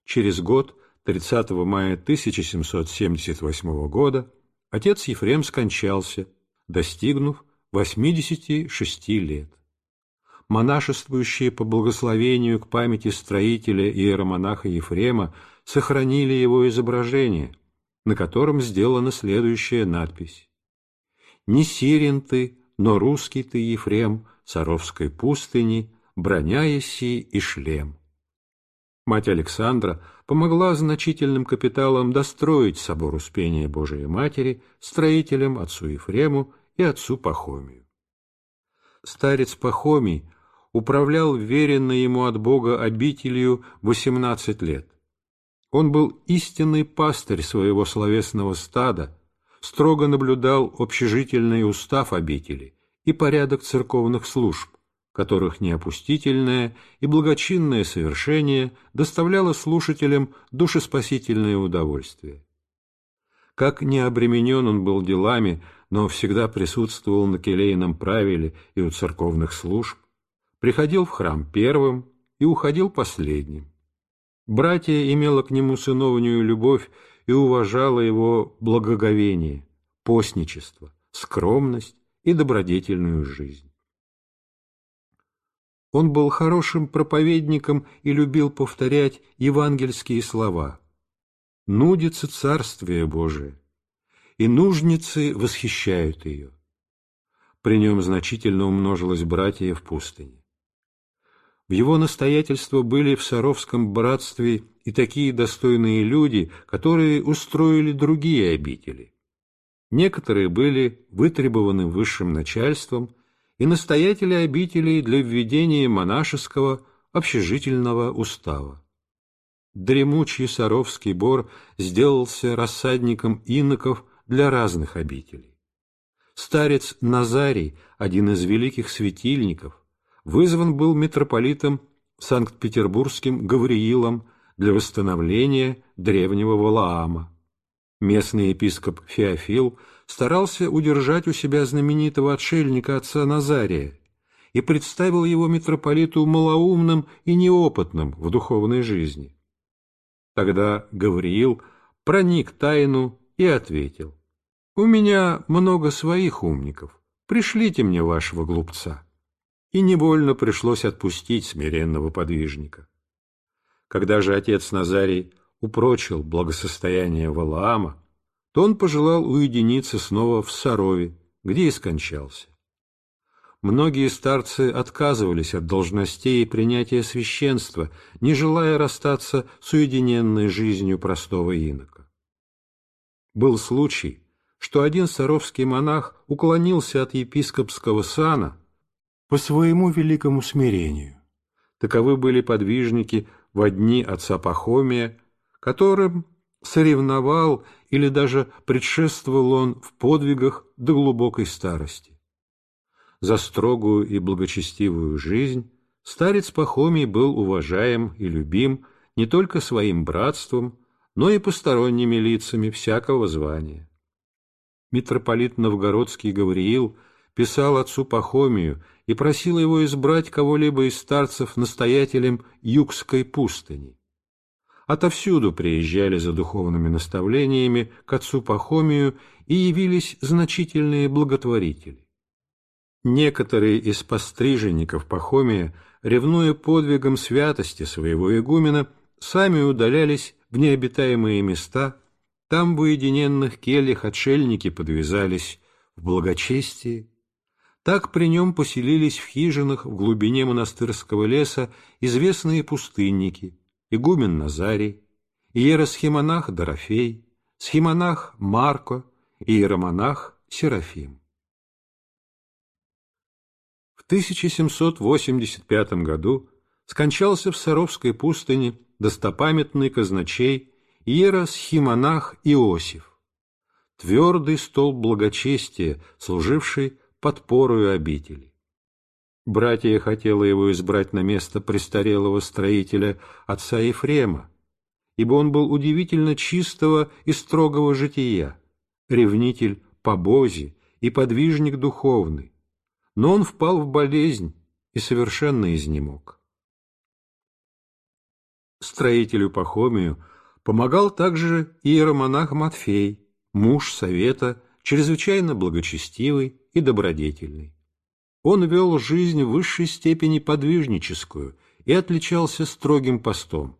A: Через год, 30 мая 1778 года, отец Ефрем скончался, достигнув 86 лет. Монашествующие по благословению к памяти строителя и иеромонаха Ефрема сохранили его изображение – на котором сделана следующая надпись. «Не сирен ты, но русский ты, Ефрем, Саровской пустыни, броня и шлем». Мать Александра помогла значительным капиталом достроить собор Успения Божией Матери строителям отцу Ефрему и отцу Пахомию. Старец Пахомий управлял веренной ему от Бога обителью 18 лет – он был истинный пастырь своего словесного стада, строго наблюдал общежительный устав обители и порядок церковных служб, которых неопустительное и благочинное совершение доставляло слушателям душеспасительное удовольствие. Как не обременен он был делами, но всегда присутствовал на келейном правиле и у церковных служб, приходил в храм первым и уходил последним. Братья имела к нему сыновнюю любовь и уважала его благоговение, постничество, скромность и добродетельную жизнь. Он был хорошим проповедником и любил повторять евангельские слова «Нудится Царствие Божие, и нужницы восхищают ее». При нем значительно умножилось братья в пустыне. В его настоятельство были в Саровском братстве и такие достойные люди, которые устроили другие обители. Некоторые были вытребованы высшим начальством и настоятели обителей для введения монашеского общежительного устава. Дремучий Саровский бор сделался рассадником иноков для разных обителей. Старец Назарий, один из великих светильников, вызван был митрополитом Санкт-Петербургским Гавриилом для восстановления древнего Валаама. Местный епископ Феофил старался удержать у себя знаменитого отшельника отца Назария и представил его митрополиту малоумным и неопытным в духовной жизни. Тогда Гавриил проник тайну и ответил, «У меня много своих умников, пришлите мне вашего глупца» и невольно пришлось отпустить смиренного подвижника. Когда же отец Назарий упрочил благосостояние Валаама, то он пожелал уединиться снова в Сарове, где и скончался. Многие старцы отказывались от должностей и принятия священства, не желая расстаться с уединенной жизнью простого инока. Был случай, что один саровский монах уклонился от епископского сана по своему великому смирению. Таковы были подвижники в одни отца Пахомия, которым соревновал или даже предшествовал он в подвигах до глубокой старости. За строгую и благочестивую жизнь старец Пахомий был уважаем и любим не только своим братством, но и посторонними лицами всякого звания. Митрополит Новгородский Гавриил писал отцу Пахомию и просила его избрать кого-либо из старцев настоятелем Югской пустыни. Отовсюду приезжали за духовными наставлениями к отцу Пахомию и явились значительные благотворители. Некоторые из постриженников Пахомия, ревнуя подвигом святости своего игумена, сами удалялись в необитаемые места, там в уединенных кельях отшельники подвязались в благочестии, так при нем поселились в хижинах в глубине монастырского леса известные пустынники, игумен Назарий, иеросхимонах Дорофей, схимонах Марко и иеромонах Серафим. В 1785 году скончался в Саровской пустыне достопамятный казначей иеросхимонах Иосиф, твердый столб благочестия, служивший подпорою обители. Братья хотела его избрать на место престарелого строителя отца Ефрема, ибо он был удивительно чистого и строгого жития, ревнитель по Бозе и подвижник духовный, но он впал в болезнь и совершенно изнемог. Строителю Пахомию помогал также иеромонах Матфей, муж совета, чрезвычайно благочестивый, и добродетельный. Он вел жизнь в высшей степени подвижническую и отличался строгим постом.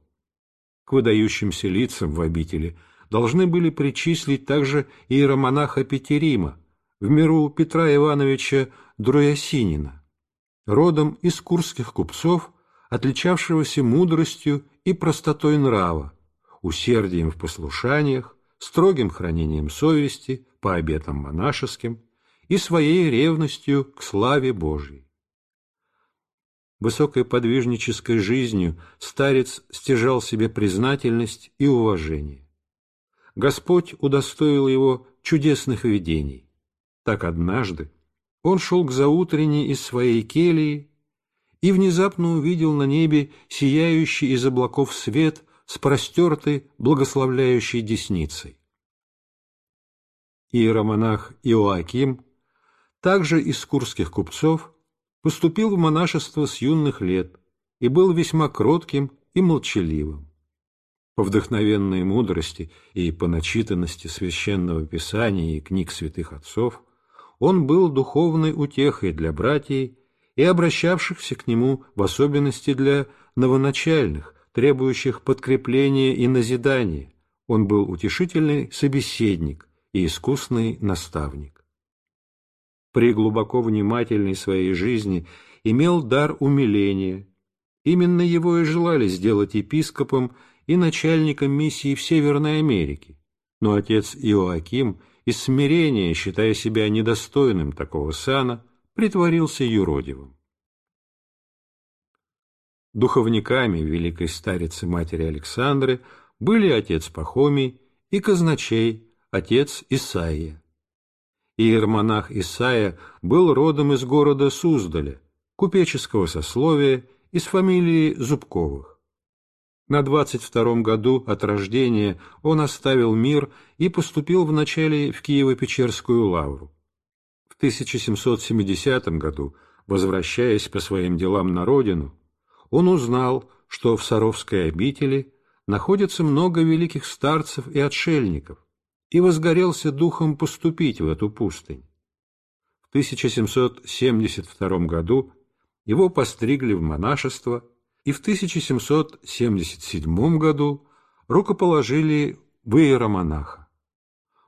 A: К выдающимся лицам в обители должны были причислить также иеромонаха Петерима, в миру Петра Ивановича Друясинина, родом из курских купцов, отличавшегося мудростью и простотой нрава, усердием в послушаниях, строгим хранением совести, по обетам монашеским – и своей ревностью к славе Божьей. Высокой подвижнической жизнью старец стяжал себе признательность и уважение. Господь удостоил его чудесных видений. Так однажды он шел к заутренне из своей келии и внезапно увидел на небе сияющий из облаков свет с простертой благословляющей десницей. Иеромонах Иоаким также из курских купцов, поступил в монашество с юных лет и был весьма кротким и молчаливым. По вдохновенной мудрости и по начитанности священного писания и книг святых отцов он был духовной утехой для братьев и обращавшихся к нему в особенности для новоначальных, требующих подкрепления и назидания. Он был утешительный собеседник и искусный наставник при глубоко внимательной своей жизни имел дар умиления. Именно его и желали сделать епископом и начальником миссии в Северной Америке. Но отец Иоаким из смирения, считая себя недостойным такого сана, притворился юродивым. Духовниками великой старицы матери Александры были отец Пахомий и казначей, отец Исаия. Иермонах Исаия был родом из города Суздаля, купеческого сословия, из фамилии Зубковых. На 22 году от рождения он оставил мир и поступил вначале в Киево-Печерскую лавру. В 1770 году, возвращаясь по своим делам на родину, он узнал, что в Саровской обители находится много великих старцев и отшельников – и возгорелся духом поступить в эту пустынь. В 1772 году его постригли в монашество, и в 1777 году рукоположили в иеромонаха.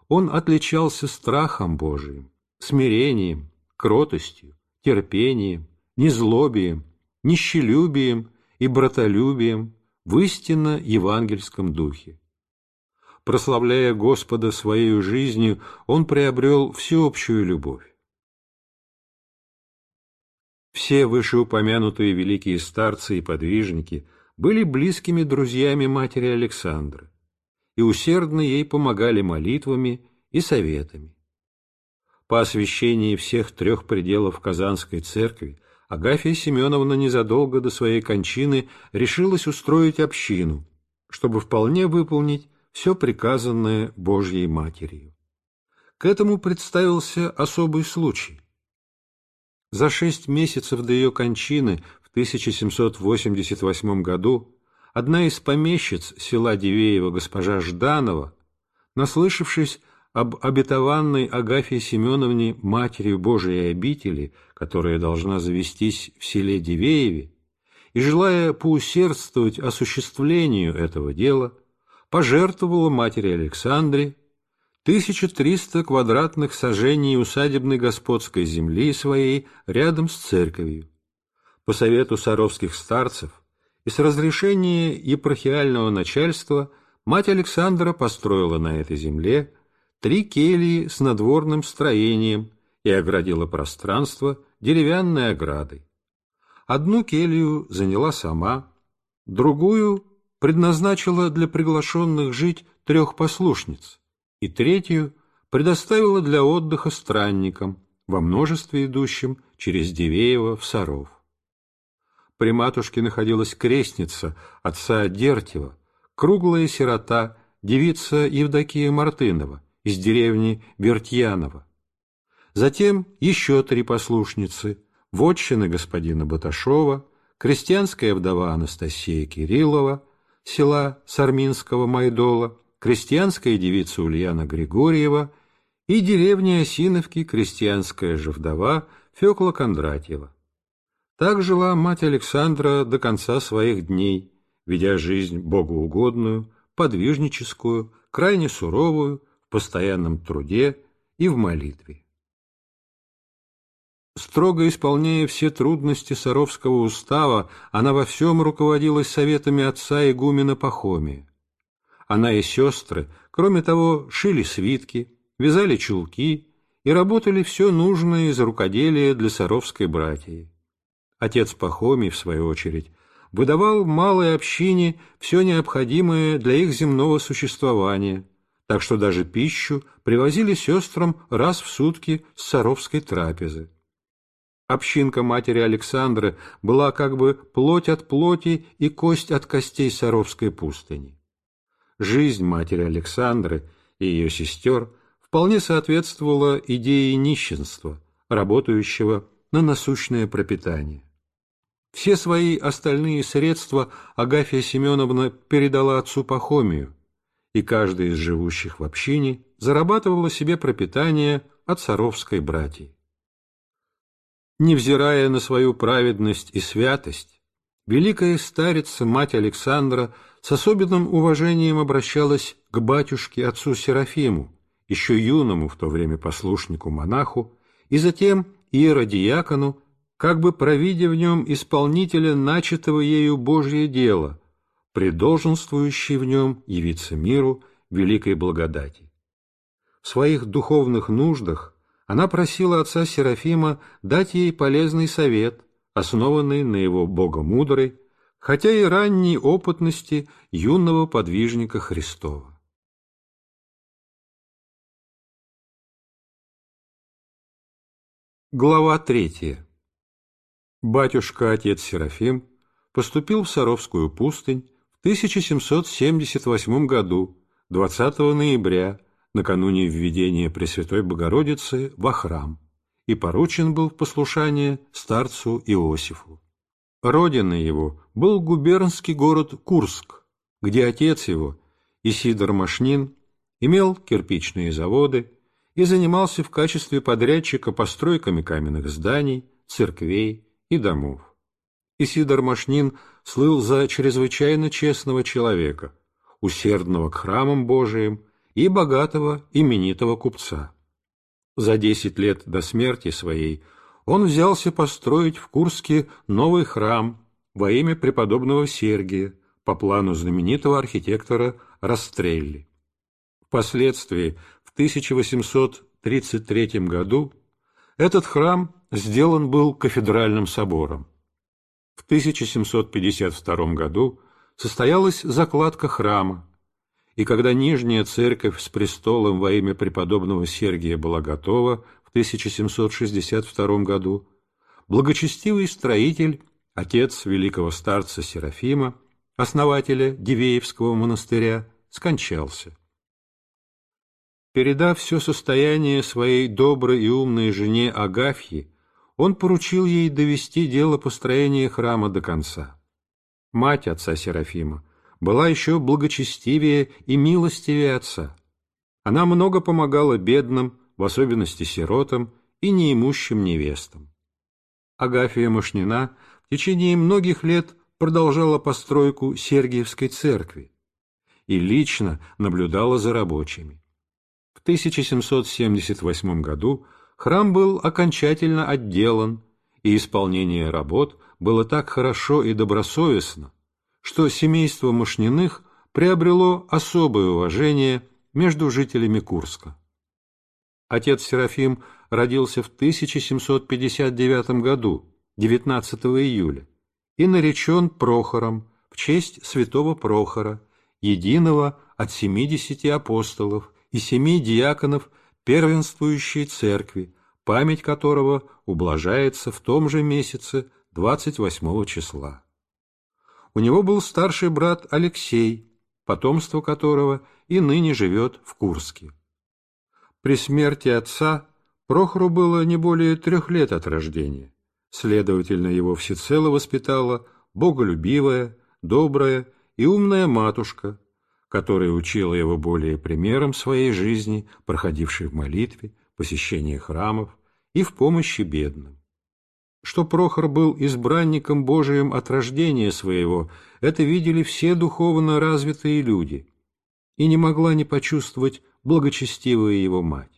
A: Он отличался страхом Божиим, смирением, кротостью, терпением, незлобием, нищелюбием и братолюбием в истинно евангельском духе прославляя Господа своей жизнью, он приобрел всеобщую любовь. Все вышеупомянутые великие старцы и подвижники были близкими друзьями матери Александры и усердно ей помогали молитвами и советами. По освящении всех трех пределов Казанской церкви Агафья Семеновна незадолго до своей кончины решилась устроить общину, чтобы вполне выполнить все приказанное Божьей Матерью. К этому представился особый случай. За шесть месяцев до ее кончины в 1788 году одна из помещиц села Дивеева госпожа Жданова, наслышавшись об обетованной Агафье Семеновне Матери Божией обители, которая должна завестись в селе Дивееве, и желая поусердствовать осуществлению этого дела – пожертвовала матери Александре 1300 квадратных сажений усадебной господской земли своей рядом с церковью. По совету саровских старцев и с разрешения епархиального начальства мать Александра построила на этой земле три кельи с надворным строением и оградила пространство деревянной оградой. Одну келью заняла сама, другую предназначила для приглашенных жить трех послушниц и третью предоставила для отдыха странникам, во множестве идущим через Дивеево в Саров. При матушке находилась крестница отца Дертьева, круглая сирота, девица Евдокия Мартынова из деревни Вертьянова. Затем еще три послушницы, вотчины господина Баташова, крестьянская вдова Анастасия Кириллова – села Сарминского Майдола, крестьянская девица Ульяна Григорьева и деревня Осиновки крестьянская же вдова Фекла Кондратьева. Так жила мать Александра до конца своих дней, ведя жизнь богоугодную, подвижническую, крайне суровую, в постоянном труде и в молитве. Строго исполняя все трудности Саровского устава, она во всем руководилась советами отца игумена Пахомия. Она и сестры, кроме того, шили свитки, вязали чулки и работали все нужное из рукоделия для саровской братьи. Отец Пахомий, в свою очередь, выдавал малой общине все необходимое для их земного существования, так что даже пищу привозили сестрам раз в сутки с саровской трапезы. Общинка матери Александры была как бы плоть от плоти и кость от костей Саровской пустыни. Жизнь матери Александры и ее сестер вполне соответствовала идее нищенства, работающего на насущное пропитание. Все свои остальные средства Агафья Семеновна передала отцу Пахомию, и каждый из живущих в общине зарабатывала себе пропитание от саровской братьи невзирая на свою праведность и святость, великая старица, мать Александра, с особенным уважением обращалась к батюшке отцу Серафиму, еще юному в то время послушнику-монаху, и затем иеродиакону, как бы провидя в нем исполнителя начатого ею Божье дело, предолженствующий в нем явиться миру великой благодати. В своих духовных нуждах она просила отца Серафима дать ей полезный совет, основанный на его богомудрой, хотя
B: и ранней опытности юного подвижника Христова. Глава третья. Батюшка-отец Серафим поступил в
A: Саровскую пустынь в 1778 году, 20 ноября, накануне введения Пресвятой Богородицы во храм и поручен был в послушание старцу Иосифу. Родиной его был губернский город Курск, где отец его, Исидор Машнин, имел кирпичные заводы и занимался в качестве подрядчика постройками каменных зданий, церквей и домов. Исидор Машнин слыл за чрезвычайно честного человека, усердного к храмам Божиим – и богатого именитого купца. За десять лет до смерти своей он взялся построить в Курске новый храм во имя преподобного Сергия по плану знаменитого архитектора Растрелли. Впоследствии, в 1833 году, этот храм сделан был кафедральным собором. В 1752 году состоялась закладка храма, и когда Нижняя Церковь с престолом во имя преподобного Сергия была готова в 1762 году, благочестивый строитель, отец великого старца Серафима, основателя Дивеевского монастыря, скончался. Передав все состояние своей доброй и умной жене Агафьи, он поручил ей довести дело построения храма до конца. Мать отца Серафима, была еще благочестивее и милостивее отца. Она много помогала бедным, в особенности сиротам и неимущим невестам. Агафия Мышнина в течение многих лет продолжала постройку Сергиевской церкви и лично наблюдала за рабочими. В 1778 году храм был окончательно отделан, и исполнение работ было так хорошо и добросовестно, что семейство Мошниных приобрело особое уважение между жителями Курска. Отец Серафим родился в 1759 году, 19 июля, и наречен Прохором в честь святого Прохора, единого от 70 апостолов и семи диаконов первенствующей церкви, память которого ублажается в том же месяце 28 числа. У него был старший брат Алексей, потомство которого и ныне живет в Курске. При смерти отца Прохору было не более трех лет от рождения, следовательно, его всецело воспитала боголюбивая, добрая и умная матушка, которая учила его более примером своей жизни, проходившей в молитве, посещении храмов и в помощи бедным. Что Прохор был избранником Божиим от рождения своего, это видели все духовно развитые люди, и не могла не почувствовать благочестивая его мать.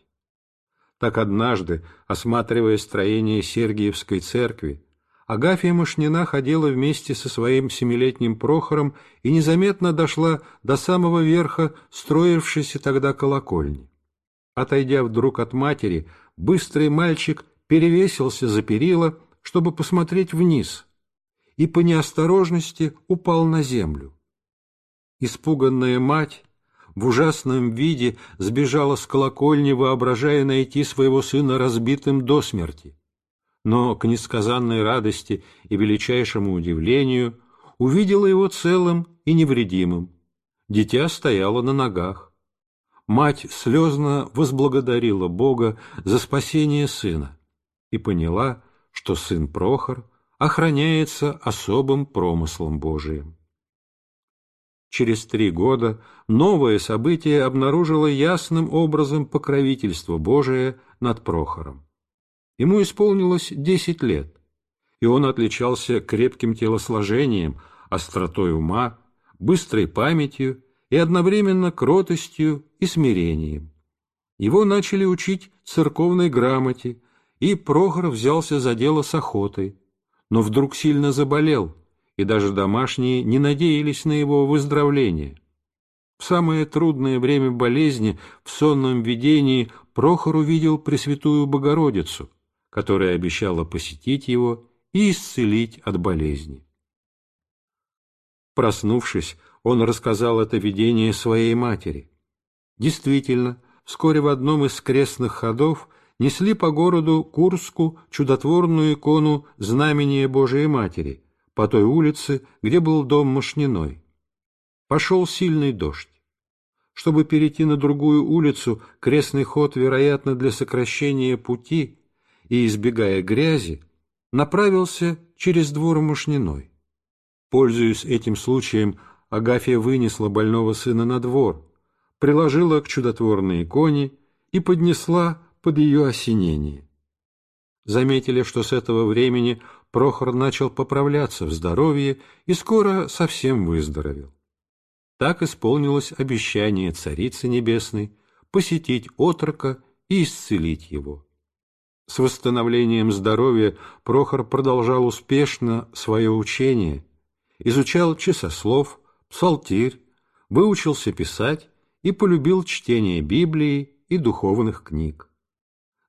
A: Так однажды, осматривая строение Сергиевской церкви, Агафья Мышнина ходила вместе со своим семилетним Прохором и незаметно дошла до самого верха строившейся тогда колокольни. Отойдя вдруг от матери, быстрый мальчик перевесился за перила чтобы посмотреть вниз, и по неосторожности упал на землю. Испуганная мать в ужасном виде сбежала с колокольни, воображая найти своего сына разбитым до смерти. Но к несказанной радости и величайшему удивлению увидела его целым и невредимым. Дитя стояло на ногах. Мать слезно возблагодарила Бога за спасение сына и поняла, что сын Прохор охраняется особым промыслом Божиим. Через три года новое событие обнаружило ясным образом покровительство Божие над Прохором. Ему исполнилось десять лет, и он отличался крепким телосложением, остротой ума, быстрой памятью и одновременно кротостью и смирением. Его начали учить церковной грамоте, и Прохор взялся за дело с охотой, но вдруг сильно заболел, и даже домашние не надеялись на его выздоровление. В самое трудное время болезни в сонном видении Прохор увидел Пресвятую Богородицу, которая обещала посетить его и исцелить от болезни. Проснувшись, он рассказал это видение своей матери. Действительно, вскоре в одном из крестных ходов – несли по городу Курску чудотворную икону Знамения Божией Матери по той улице, где был дом Мошниной. Пошел сильный дождь. Чтобы перейти на другую улицу, крестный ход, вероятно, для сокращения пути и избегая грязи, направился через двор Мошниной. Пользуясь этим случаем, Агафья вынесла больного сына на двор, приложила к чудотворной иконе и поднесла под ее осенение. Заметили, что с этого времени Прохор начал поправляться в здоровье и скоро совсем выздоровел. Так исполнилось обещание Царицы Небесной посетить отрока и исцелить его. С восстановлением здоровья Прохор продолжал успешно свое учение, изучал часослов, псалтирь, выучился писать и полюбил чтение Библии и духовных книг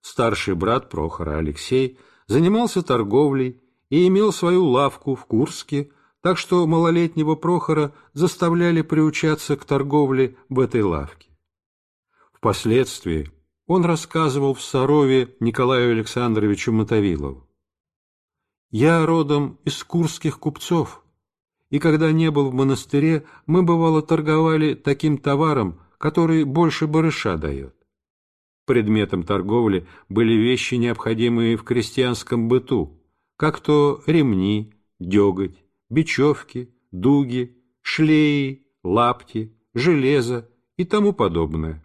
A: старший брат Прохора Алексей, занимался торговлей и имел свою лавку в Курске, так что малолетнего Прохора заставляли приучаться к торговле в этой лавке. Впоследствии он рассказывал в Сарове Николаю Александровичу Мотовилову. «Я родом из курских купцов, и когда не был в монастыре, мы, бывало, торговали таким товаром, который больше барыша дает. Предметом торговли были вещи, необходимые в крестьянском быту, как то ремни, деготь, бечевки, дуги, шлеи, лапти, железо и тому подобное.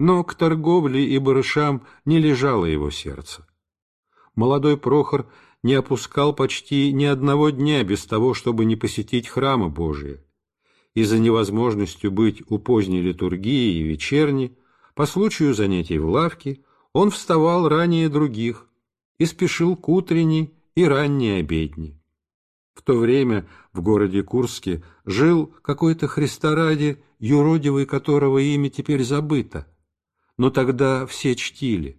A: Но к торговле и барышам не лежало его сердце. Молодой Прохор не опускал почти ни одного дня без того, чтобы не посетить храмы Божии. из за невозможности быть у поздней литургии и вечерни по случаю занятий в лавке он вставал ранее других и спешил к утренней и ранней обедне. В то время в городе Курске жил какой-то Христораде, юродивый которого имя теперь забыто, но тогда все чтили.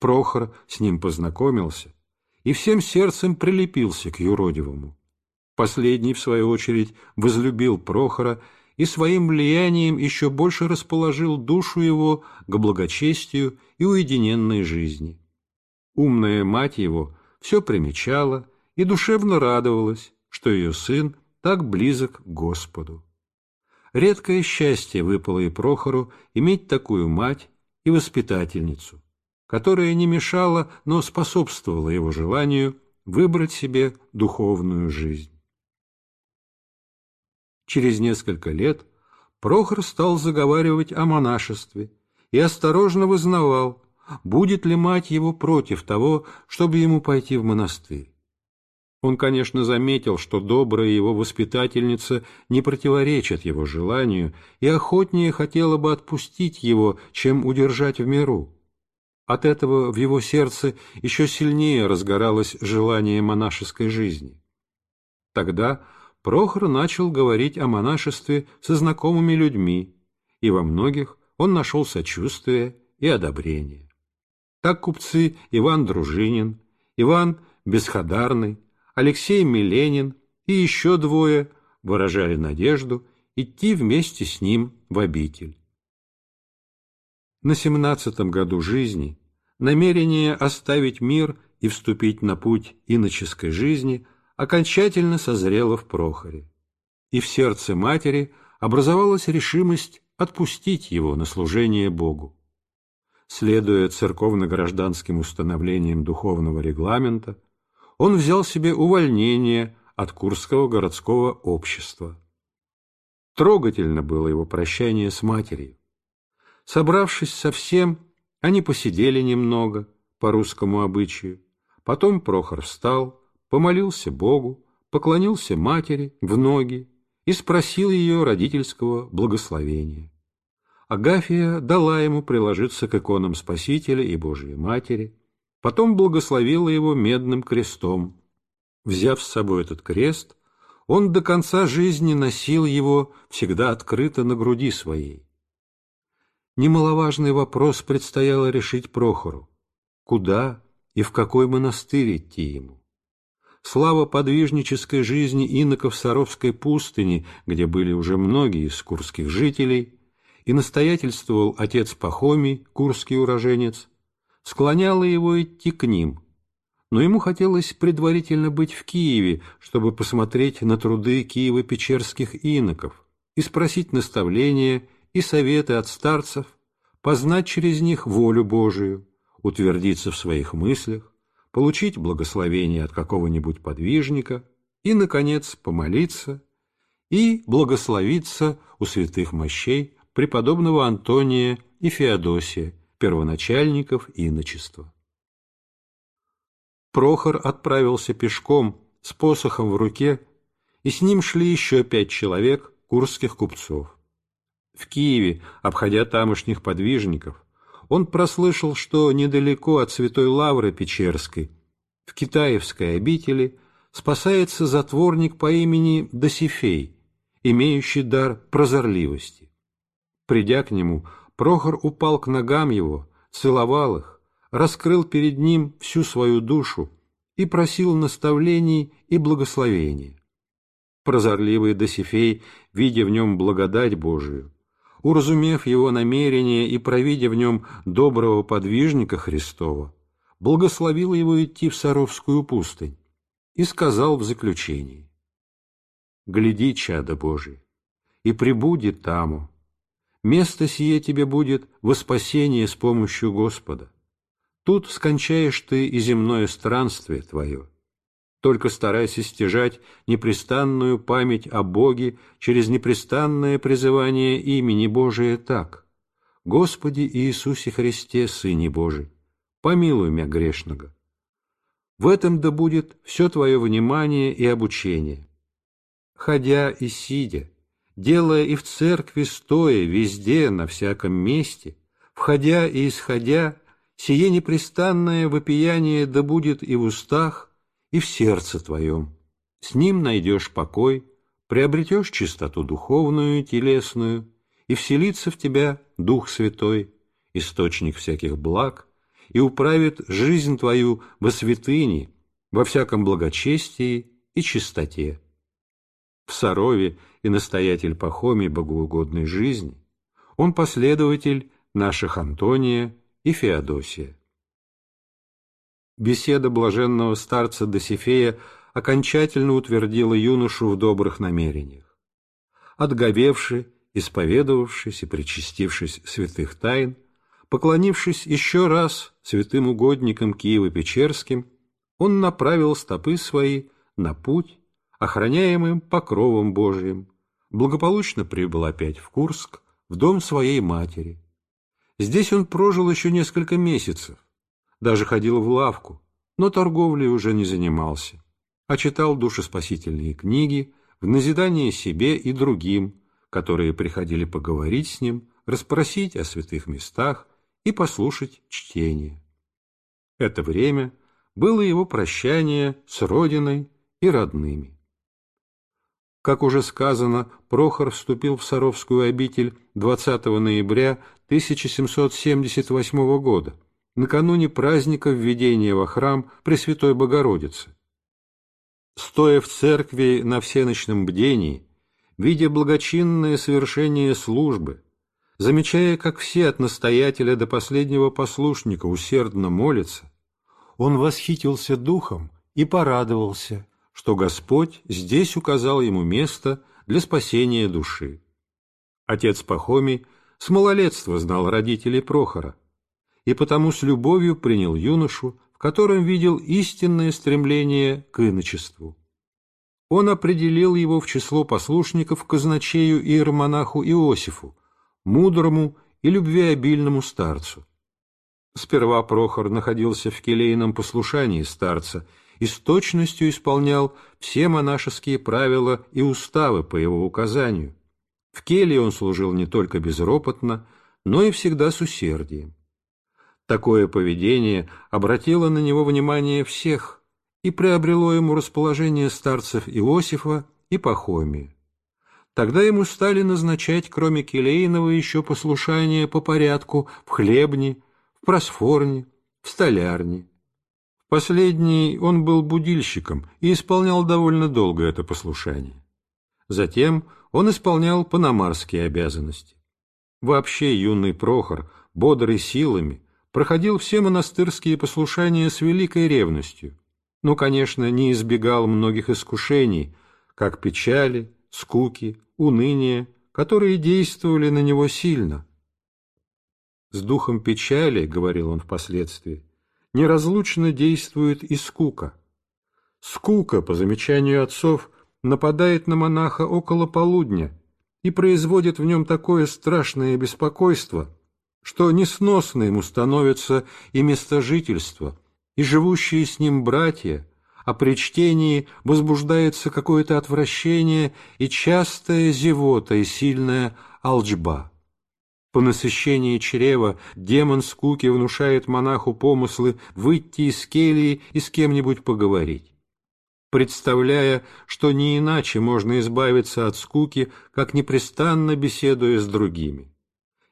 A: Прохор с ним познакомился и всем сердцем прилепился к юродивому. Последний, в свою очередь, возлюбил Прохора и своим влиянием еще больше расположил душу его к благочестию и уединенной жизни. Умная мать его все примечала и душевно радовалась, что ее сын так близок к Господу. Редкое счастье выпало и Прохору иметь такую мать и воспитательницу, которая не мешала, но способствовала его желанию выбрать себе духовную жизнь. Через несколько лет Прохор стал заговаривать о монашестве и осторожно вызнавал, будет ли мать его против того, чтобы ему пойти в монастырь. Он, конечно, заметил, что добрая его воспитательница не противоречит его желанию и охотнее хотела бы отпустить его, чем удержать в миру. От этого в его сердце еще сильнее разгоралось желание монашеской жизни. Тогда Прохор начал говорить о монашестве со знакомыми людьми, и во многих он нашел сочувствие и одобрение. Так купцы Иван Дружинин, Иван Бесходарный, Алексей Миленин и еще двое выражали надежду идти вместе с ним в обитель. На семнадцатом году жизни намерение оставить мир и вступить на путь иноческой жизни – окончательно созрела в Прохоре, и в сердце матери образовалась решимость отпустить его на служение Богу. Следуя церковно-гражданским установлениям духовного регламента, он взял себе увольнение от Курского городского общества. Трогательно было его прощание с матерью. Собравшись совсем, они посидели немного, по русскому обычаю. Потом Прохор встал, помолился Богу, поклонился матери в ноги и спросил ее родительского благословения. Агафия дала ему приложиться к иконам Спасителя и Божьей Матери, потом благословила его медным крестом. Взяв с собой этот крест, он до конца жизни носил его всегда открыто на груди своей. Немаловажный вопрос предстояло решить Прохору. Куда и в какой монастырь идти ему? Слава подвижнической жизни иноков Саровской пустыни, где были уже многие из курских жителей, и настоятельствовал отец Пахомий, курский уроженец, склоняла его идти к ним. Но ему хотелось предварительно быть в Киеве, чтобы посмотреть на труды Киево-Печерских иноков и спросить наставления и советы от старцев, познать через них волю Божию, утвердиться в своих мыслях, получить благословение от какого-нибудь подвижника и, наконец, помолиться и благословиться у святых мощей преподобного Антония и Феодосия, первоначальников иночества. Прохор отправился пешком с посохом в руке, и с ним шли еще пять человек курских купцов. В Киеве, обходя тамошних подвижников, он прослышал, что недалеко от Святой Лавры Печерской, в Китаевской обители, спасается затворник по имени Досифей, имеющий дар прозорливости. Придя к нему, Прохор упал к ногам его, целовал их, раскрыл перед ним всю свою душу и просил наставлений и благословения. Прозорливый Досифей, видя в нем благодать Божию, уразумев его намерение и провидя в нем доброго подвижника Христова, благословил его идти в Саровскую пустынь и сказал в заключении, «Гляди, чадо Божие, и прибуди таму. Место сие тебе будет во спасение с помощью Господа. Тут скончаешь ты и земное странствие твое» только стараясь истяжать непрестанную память о Боге через непрестанное призывание имени Божия так. «Господи Иисусе Христе, Сыне Божий, помилуй меня грешного». В этом да будет все твое внимание и обучение. Ходя и сидя, делая и в церкви стоя, везде, на всяком месте, входя и исходя, сие непрестанное вопияние да будет и в устах, и в сердце твоем. С ним найдешь покой, приобретешь чистоту духовную и телесную, и вселится в тебя Дух Святой, источник всяких благ, и управит жизнь твою во святыне, во всяком благочестии и чистоте. В Сарове и настоятель Пахоми богоугодной жизни, он последователь наших Антония и Феодосия. Беседа блаженного старца Досифея окончательно утвердила юношу в добрых намерениях. Отговевши, исповедовавшись и причастившись святых тайн, поклонившись еще раз святым угодникам киево печерским он направил стопы свои на путь, охраняемым покровом Божьим, благополучно прибыл опять в Курск, в дом своей матери. Здесь он прожил еще несколько месяцев, даже ходил в лавку, но торговлей уже не занимался, а читал душеспасительные книги в назидание себе и другим, которые приходили поговорить с ним, расспросить о святых местах и послушать чтение. Это время было его прощание с родиной и родными. Как уже сказано, Прохор вступил в Саровскую обитель 20 ноября 1778 года – накануне праздника введения во храм Пресвятой Богородицы. Стоя в церкви на всеночном бдении, видя благочинное совершение службы, замечая, как все от настоятеля до последнего послушника усердно молятся, он восхитился духом и порадовался, что Господь здесь указал ему место для спасения души. Отец Пахомий с малолетства знал родителей Прохора – и потому с любовью принял юношу, в котором видел истинное стремление к иночеству. Он определил его в число послушников казначею и иеромонаху Иосифу, мудрому и любвеобильному старцу. Сперва Прохор находился в келейном послушании старца и с точностью исполнял все монашеские правила и уставы по его указанию. В келье он служил не только безропотно, но и всегда с усердием. Такое поведение обратило на него внимание всех и приобрело ему расположение старцев Иосифа и Пахомия. Тогда ему стали назначать, кроме Келейного, еще послушание по порядку в хлебне, в просфорне, в столярне. В последний он был будильщиком и исполнял довольно долго это послушание. Затем он исполнял панамарские обязанности. Вообще юный Прохор, бодрый силами, проходил все монастырские послушания с великой ревностью, но, ну, конечно, не избегал многих искушений, как печали, скуки, уныния, которые действовали на него сильно. «С духом печали, — говорил он впоследствии, — неразлучно действует и скука. Скука, по замечанию отцов, нападает на монаха около полудня и производит в нем такое страшное беспокойство — что несносно ему становится и место жительства, и живущие с ним братья, а при чтении возбуждается какое-то отвращение и частая зевота и сильная алчба. По насыщении чрева демон скуки внушает монаху помыслы выйти из келии и с кем-нибудь поговорить представляя, что не иначе можно избавиться от скуки, как непрестанно беседуя с другими.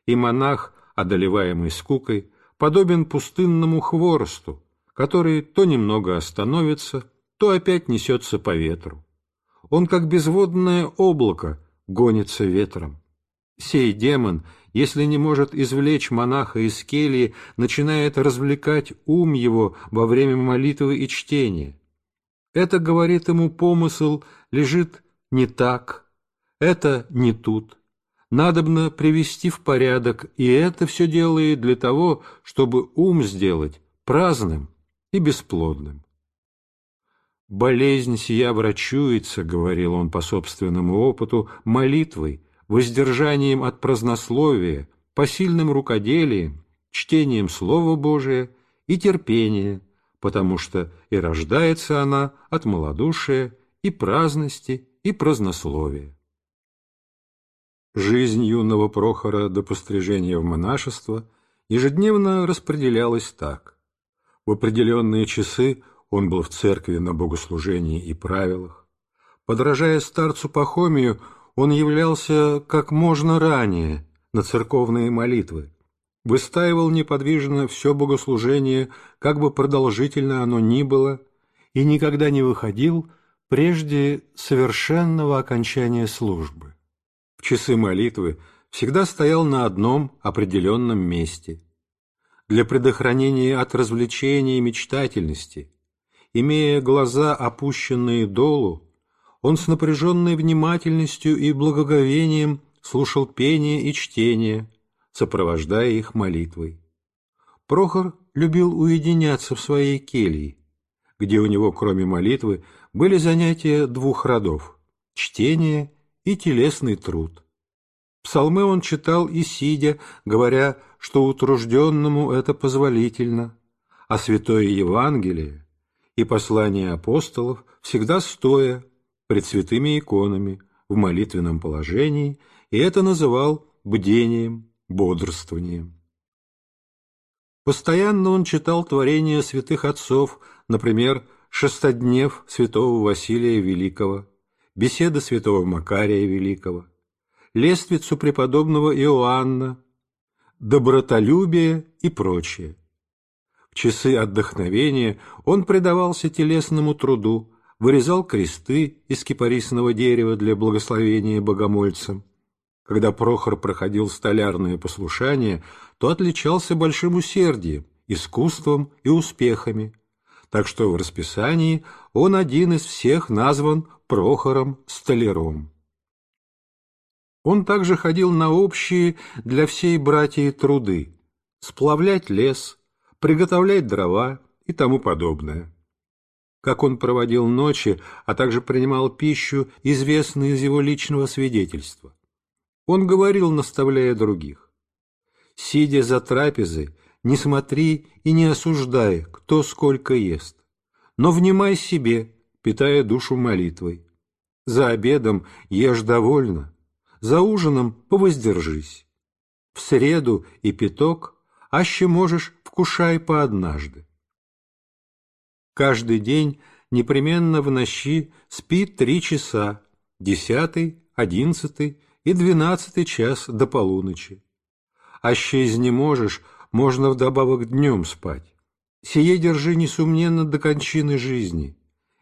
A: И монах одолеваемый скукой, подобен пустынному хворосту, который то немного остановится, то опять несется по ветру. Он, как безводное облако, гонится ветром. Сей демон, если не может извлечь монаха из кельи, начинает развлекать ум его во время молитвы и чтения. Это, говорит ему, помысл лежит не так, это не тут надобно привести в порядок, и это все делает для того, чтобы ум сделать праздным и бесплодным. «Болезнь сия врачуется», — говорил он по собственному опыту, — «молитвой, воздержанием от празднословия, посильным рукоделием, чтением Слова Божия и терпением, потому что и рождается она от малодушия и праздности и празднословия». Жизнь юного Прохора до пострижения в монашество ежедневно распределялась так. В определенные часы он был в церкви на богослужении и правилах. Подражая старцу Пахомию, он являлся как можно ранее на церковные молитвы, выстаивал неподвижно все богослужение, как бы продолжительно оно ни было, и никогда не выходил прежде совершенного окончания службы часы молитвы всегда стоял на одном определенном месте. Для предохранения от развлечения и мечтательности, имея глаза опущенные долу, он с напряженной внимательностью и благоговением слушал пение и чтение, сопровождая их молитвой. Прохор любил уединяться в своей келье, где у него, кроме молитвы, были занятия двух родов – чтение и телесный труд. Псалмы он читал и сидя, говоря, что утружденному это позволительно, а святое Евангелие и послания апостолов всегда стоя, пред святыми иконами, в молитвенном положении, и это называл бдением, бодрствованием. Постоянно он читал творения святых отцов, например, «Шестоднев» святого Василия Великого – беседа святого Макария Великого, лествицу преподобного Иоанна, добротолюбие и прочее. В часы отдохновения он предавался телесному труду, вырезал кресты из кипарисного дерева для благословения богомольцам. Когда Прохор проходил столярное послушание, то отличался большим усердием, искусством и успехами, так что в расписании он один из всех назван Прохором Столяром. Он также ходил на общие для всей братьи труды – сплавлять лес, приготовлять дрова и тому подобное. Как он проводил ночи, а также принимал пищу, известно из его личного свидетельства. Он говорил, наставляя других. «Сидя за трапезы, не смотри и не осуждай, кто сколько ест, но внимай себе питая душу молитвой. За обедом ешь довольно, за ужином повоздержись. В среду и пяток, аще можешь, вкушай по однажды. Каждый день непременно в нощи спи три часа, десятый, одиннадцатый и двенадцатый час до полуночи. Аще изнеможешь, можно вдобавок днем спать. Сие держи, несомненно, до кончины жизни,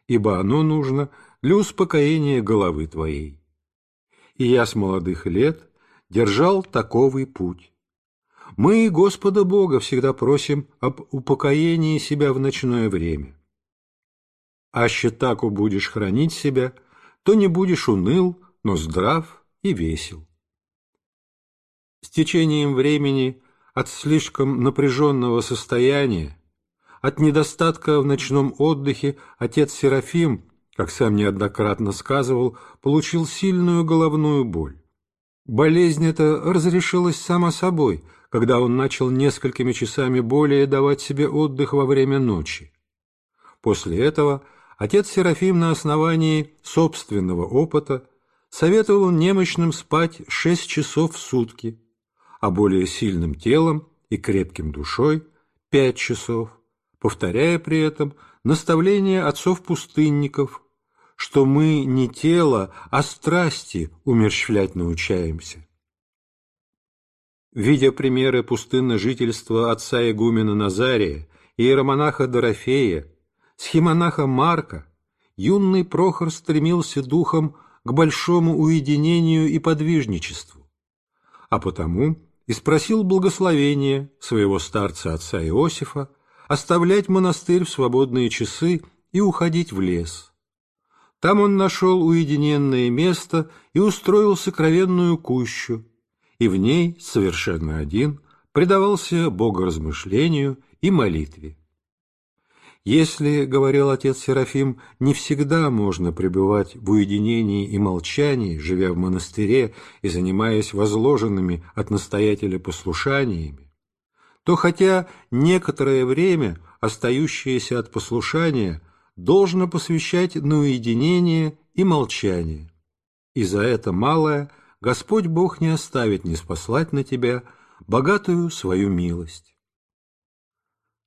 A: ибо оно нужно для успокоения головы твоей. И я с молодых лет держал таковый путь. Мы Господа Бога всегда просим об упокоении себя в ночное время. Аще так будешь хранить себя, то не будешь уныл, но здрав и весел. С течением времени от слишком напряженного состояния от недостатка в ночном отдыхе отец Серафим, как сам неоднократно сказывал, получил сильную головную боль. Болезнь эта разрешилась сама собой, когда он начал несколькими часами более давать себе отдых во время ночи. После этого отец Серафим на основании собственного опыта советовал немощным спать шесть часов в сутки, а более сильным телом и крепким душой – пять часов – повторяя при этом наставление отцов-пустынников, что мы не тело, а страсти умерщвлять научаемся. Видя примеры пустынно жительства отца игумена Назария, иеромонаха Дорофея, схимонаха Марка, юный Прохор стремился духом к большому уединению и подвижничеству, а потому и спросил благословения своего старца отца Иосифа оставлять монастырь в свободные часы и уходить в лес. Там он нашел уединенное место и устроил сокровенную кущу, и в ней, совершенно один, предавался богоразмышлению и молитве. Если, — говорил отец Серафим, — не всегда можно пребывать в уединении и молчании, живя в монастыре и занимаясь возложенными от настоятеля послушаниями, то хотя некоторое время, остающееся от послушания, должно посвящать на уединение и молчание. И за это малое Господь Бог не оставит не спаслать на тебя богатую свою милость.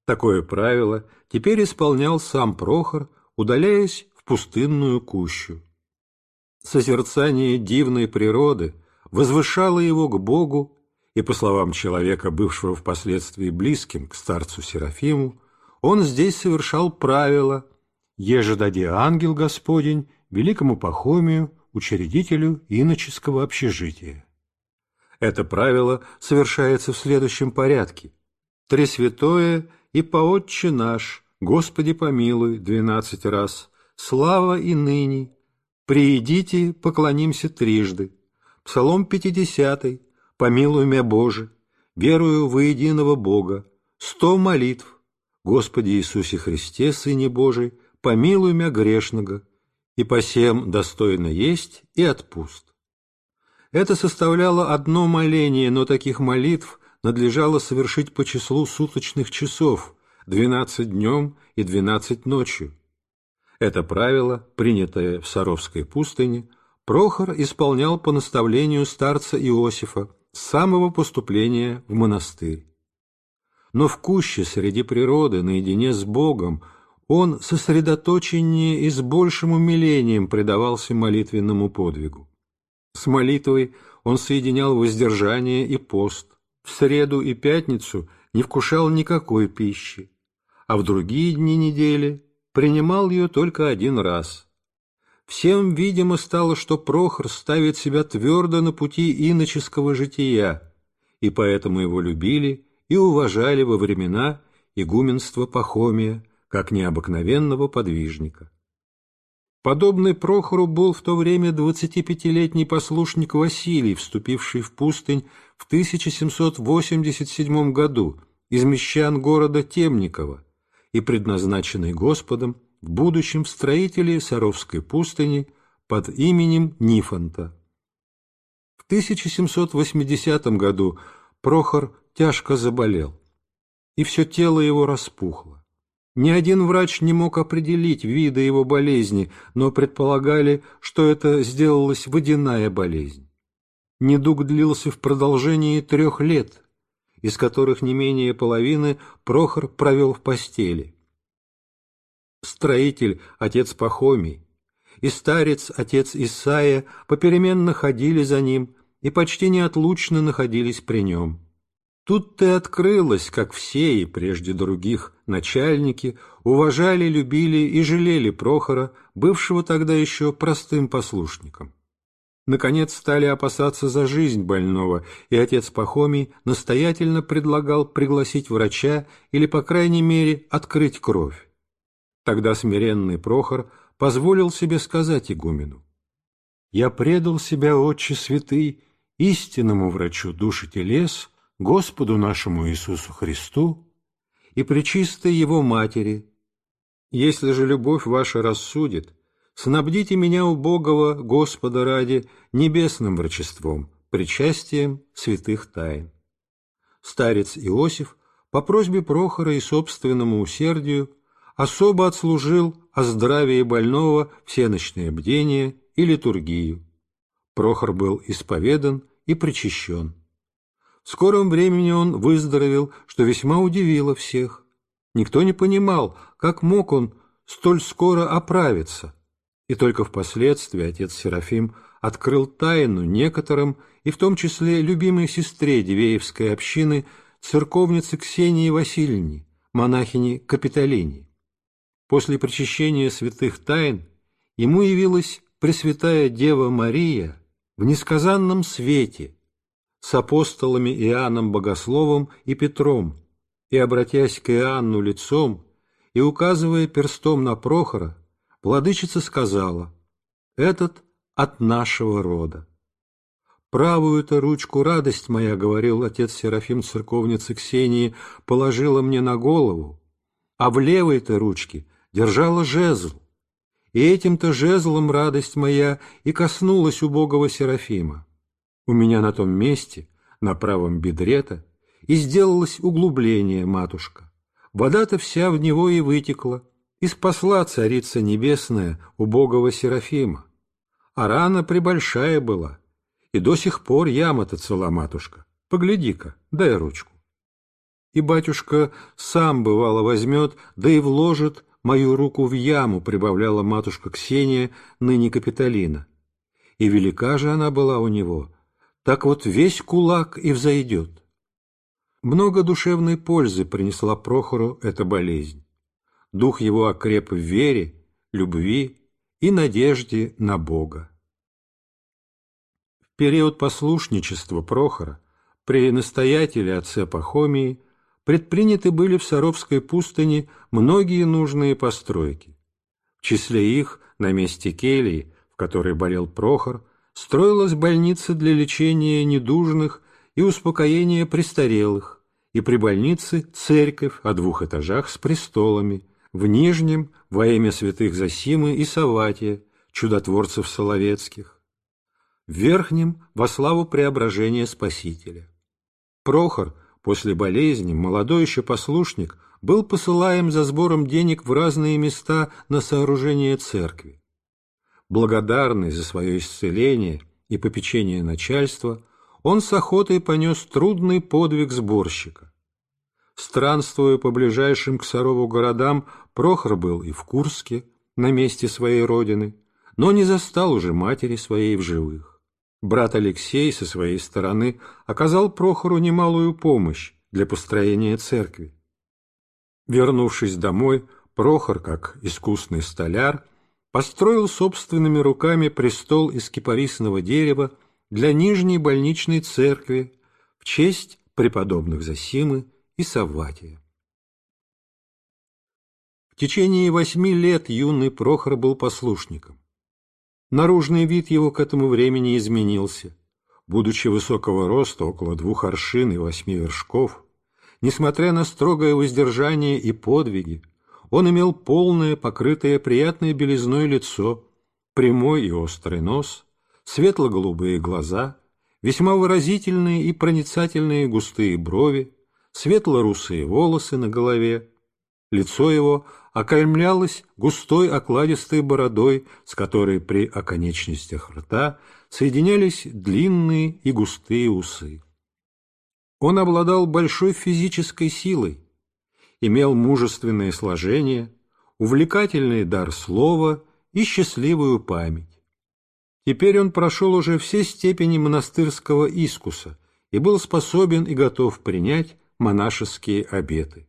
A: Такое правило теперь исполнял сам Прохор, удаляясь в пустынную кущу. Созерцание дивной природы возвышало его к Богу и, по словам человека, бывшего впоследствии близким к старцу Серафиму, он здесь совершал правила, «Еже дади ангел Господень великому Пахомию, учредителю иноческого общежития». Это правило совершается в следующем порядке. «Тресвятое и поотче наш, Господи помилуй» двенадцать раз, «Слава и ныне», «Приидите, поклонимся трижды», Псалом 50, помилуй меня, Боже, верую во единого Бога, сто молитв, Господи Иисусе Христе, Сыне Божий, помилуй меня грешного, и по всем достойно есть и отпуст. Это составляло одно моление, но таких молитв надлежало совершить по числу суточных часов, двенадцать днем и двенадцать ночью. Это правило, принятое в Саровской пустыне, Прохор исполнял по наставлению старца Иосифа, с самого поступления в монастырь. Но в куще среди природы, наедине с Богом, он сосредоточеннее и с большим умилением предавался молитвенному подвигу. С молитвой он соединял воздержание и пост, в среду и пятницу не вкушал никакой пищи, а в другие дни недели принимал ее только один раз – всем видимо стало, что Прохор ставит себя твердо на пути иноческого жития, и поэтому его любили и уважали во времена игуменства Пахомия как необыкновенного подвижника. Подобный Прохору был в то время 25-летний послушник Василий, вступивший в пустынь в 1787 году из мещан города Темникова и предназначенный Господом в будущем строители Саровской пустыни под именем Нифонта. В 1780 году Прохор тяжко заболел, и все тело его распухло. Ни один врач не мог определить вида его болезни, но предполагали, что это сделалась водяная болезнь. Недуг длился в продолжении трех лет, из которых не менее половины Прохор провел в постели строитель – отец Пахомий, и старец, отец Исаия, попеременно ходили за ним и почти неотлучно находились при нем. Тут ты открылась, как все и прежде других начальники уважали, любили и жалели Прохора, бывшего тогда еще простым послушником. Наконец стали опасаться за жизнь больного, и отец Пахомий настоятельно предлагал пригласить врача или, по крайней мере, открыть кровь. Тогда смиренный Прохор позволил себе сказать игумену, «Я предал себя, Отче Святый, истинному врачу души телес, Господу нашему Иисусу Христу и причистой Его Матери. Если же любовь ваша рассудит, снабдите меня убогого Господа ради небесным врачеством, причастием святых тайн». Старец Иосиф по просьбе Прохора и собственному усердию особо отслужил о здравии больного всеночное бдение и литургию. Прохор был исповедан и причащен. В скором времени он выздоровел, что весьма удивило всех. Никто не понимал, как мог он столь скоро оправиться. И только впоследствии отец Серафим открыл тайну некоторым, и в том числе любимой сестре Дивеевской общины, церковнице Ксении Васильевне, монахине Капитолине. После причащения святых тайн ему явилась Пресвятая Дева Мария в несказанном свете с апостолами Иоанном Богословом и Петром, и, обратясь к Иоанну лицом и указывая перстом на Прохора, владычица сказала «Этот от нашего рода». «Правую-то ручку радость моя, — говорил отец Серафим церковницы Ксении, — положила мне на голову, а в левой-то ручке держала жезл, и этим-то жезлом, радость моя, и коснулась убогого Серафима. У меня на том месте, на правом бедре-то, и сделалось углубление, матушка. Вода-то вся в него и вытекла, и спасла царица небесная убогого Серафима. А рана прибольшая была, и до сих пор яма-то цела, матушка. Погляди-ка, дай ручку. И батюшка сам, бывало, возьмет, да и вложит мою руку в яму», — прибавляла матушка Ксения, ныне Капитолина. И велика же она была у него, так вот весь кулак и взойдет. Много душевной пользы принесла Прохору эта болезнь. Дух его окреп в вере, любви и надежде на Бога. В период послушничества Прохора при настоятеле отце Пахомии предприняты были в Саровской пустыне многие нужные постройки. В числе их на месте келии, в которой болел Прохор, строилась больница для лечения недужных и успокоения престарелых, и при больнице церковь о двух этажах с престолами, в Нижнем во имя святых Зосимы и Саватия, чудотворцев Соловецких, в Верхнем во славу преображения Спасителя. Прохор – После болезни молодой еще послушник был посылаем за сбором денег в разные места на сооружение церкви. Благодарный за свое исцеление и попечение начальства, он с охотой понес трудный подвиг сборщика. Странствуя по ближайшим к Сарову городам, Прохор был и в Курске, на месте своей родины, но не застал уже матери своей в живых брат Алексей со своей стороны оказал Прохору немалую помощь для построения церкви. Вернувшись домой, Прохор, как искусный столяр, построил собственными руками престол из кипарисного дерева для Нижней больничной церкви в честь преподобных Зосимы и Савватия. В течение восьми лет юный Прохор был послушником. Наружный вид его к этому времени изменился. Будучи высокого роста, около двух аршин и восьми вершков, несмотря на строгое воздержание и подвиги, он имел полное, покрытое приятной белизной лицо, прямой и острый нос, светло-голубые глаза, весьма выразительные и проницательные густые брови, светло-русые волосы на голове, Лицо его окаймлялось густой окладистой бородой, с которой при оконечностях рта соединялись длинные и густые усы. Он обладал большой физической силой, имел мужественное сложение, увлекательный дар слова и счастливую память. Теперь он прошел уже все степени монастырского искуса и был способен и готов принять монашеские обеты.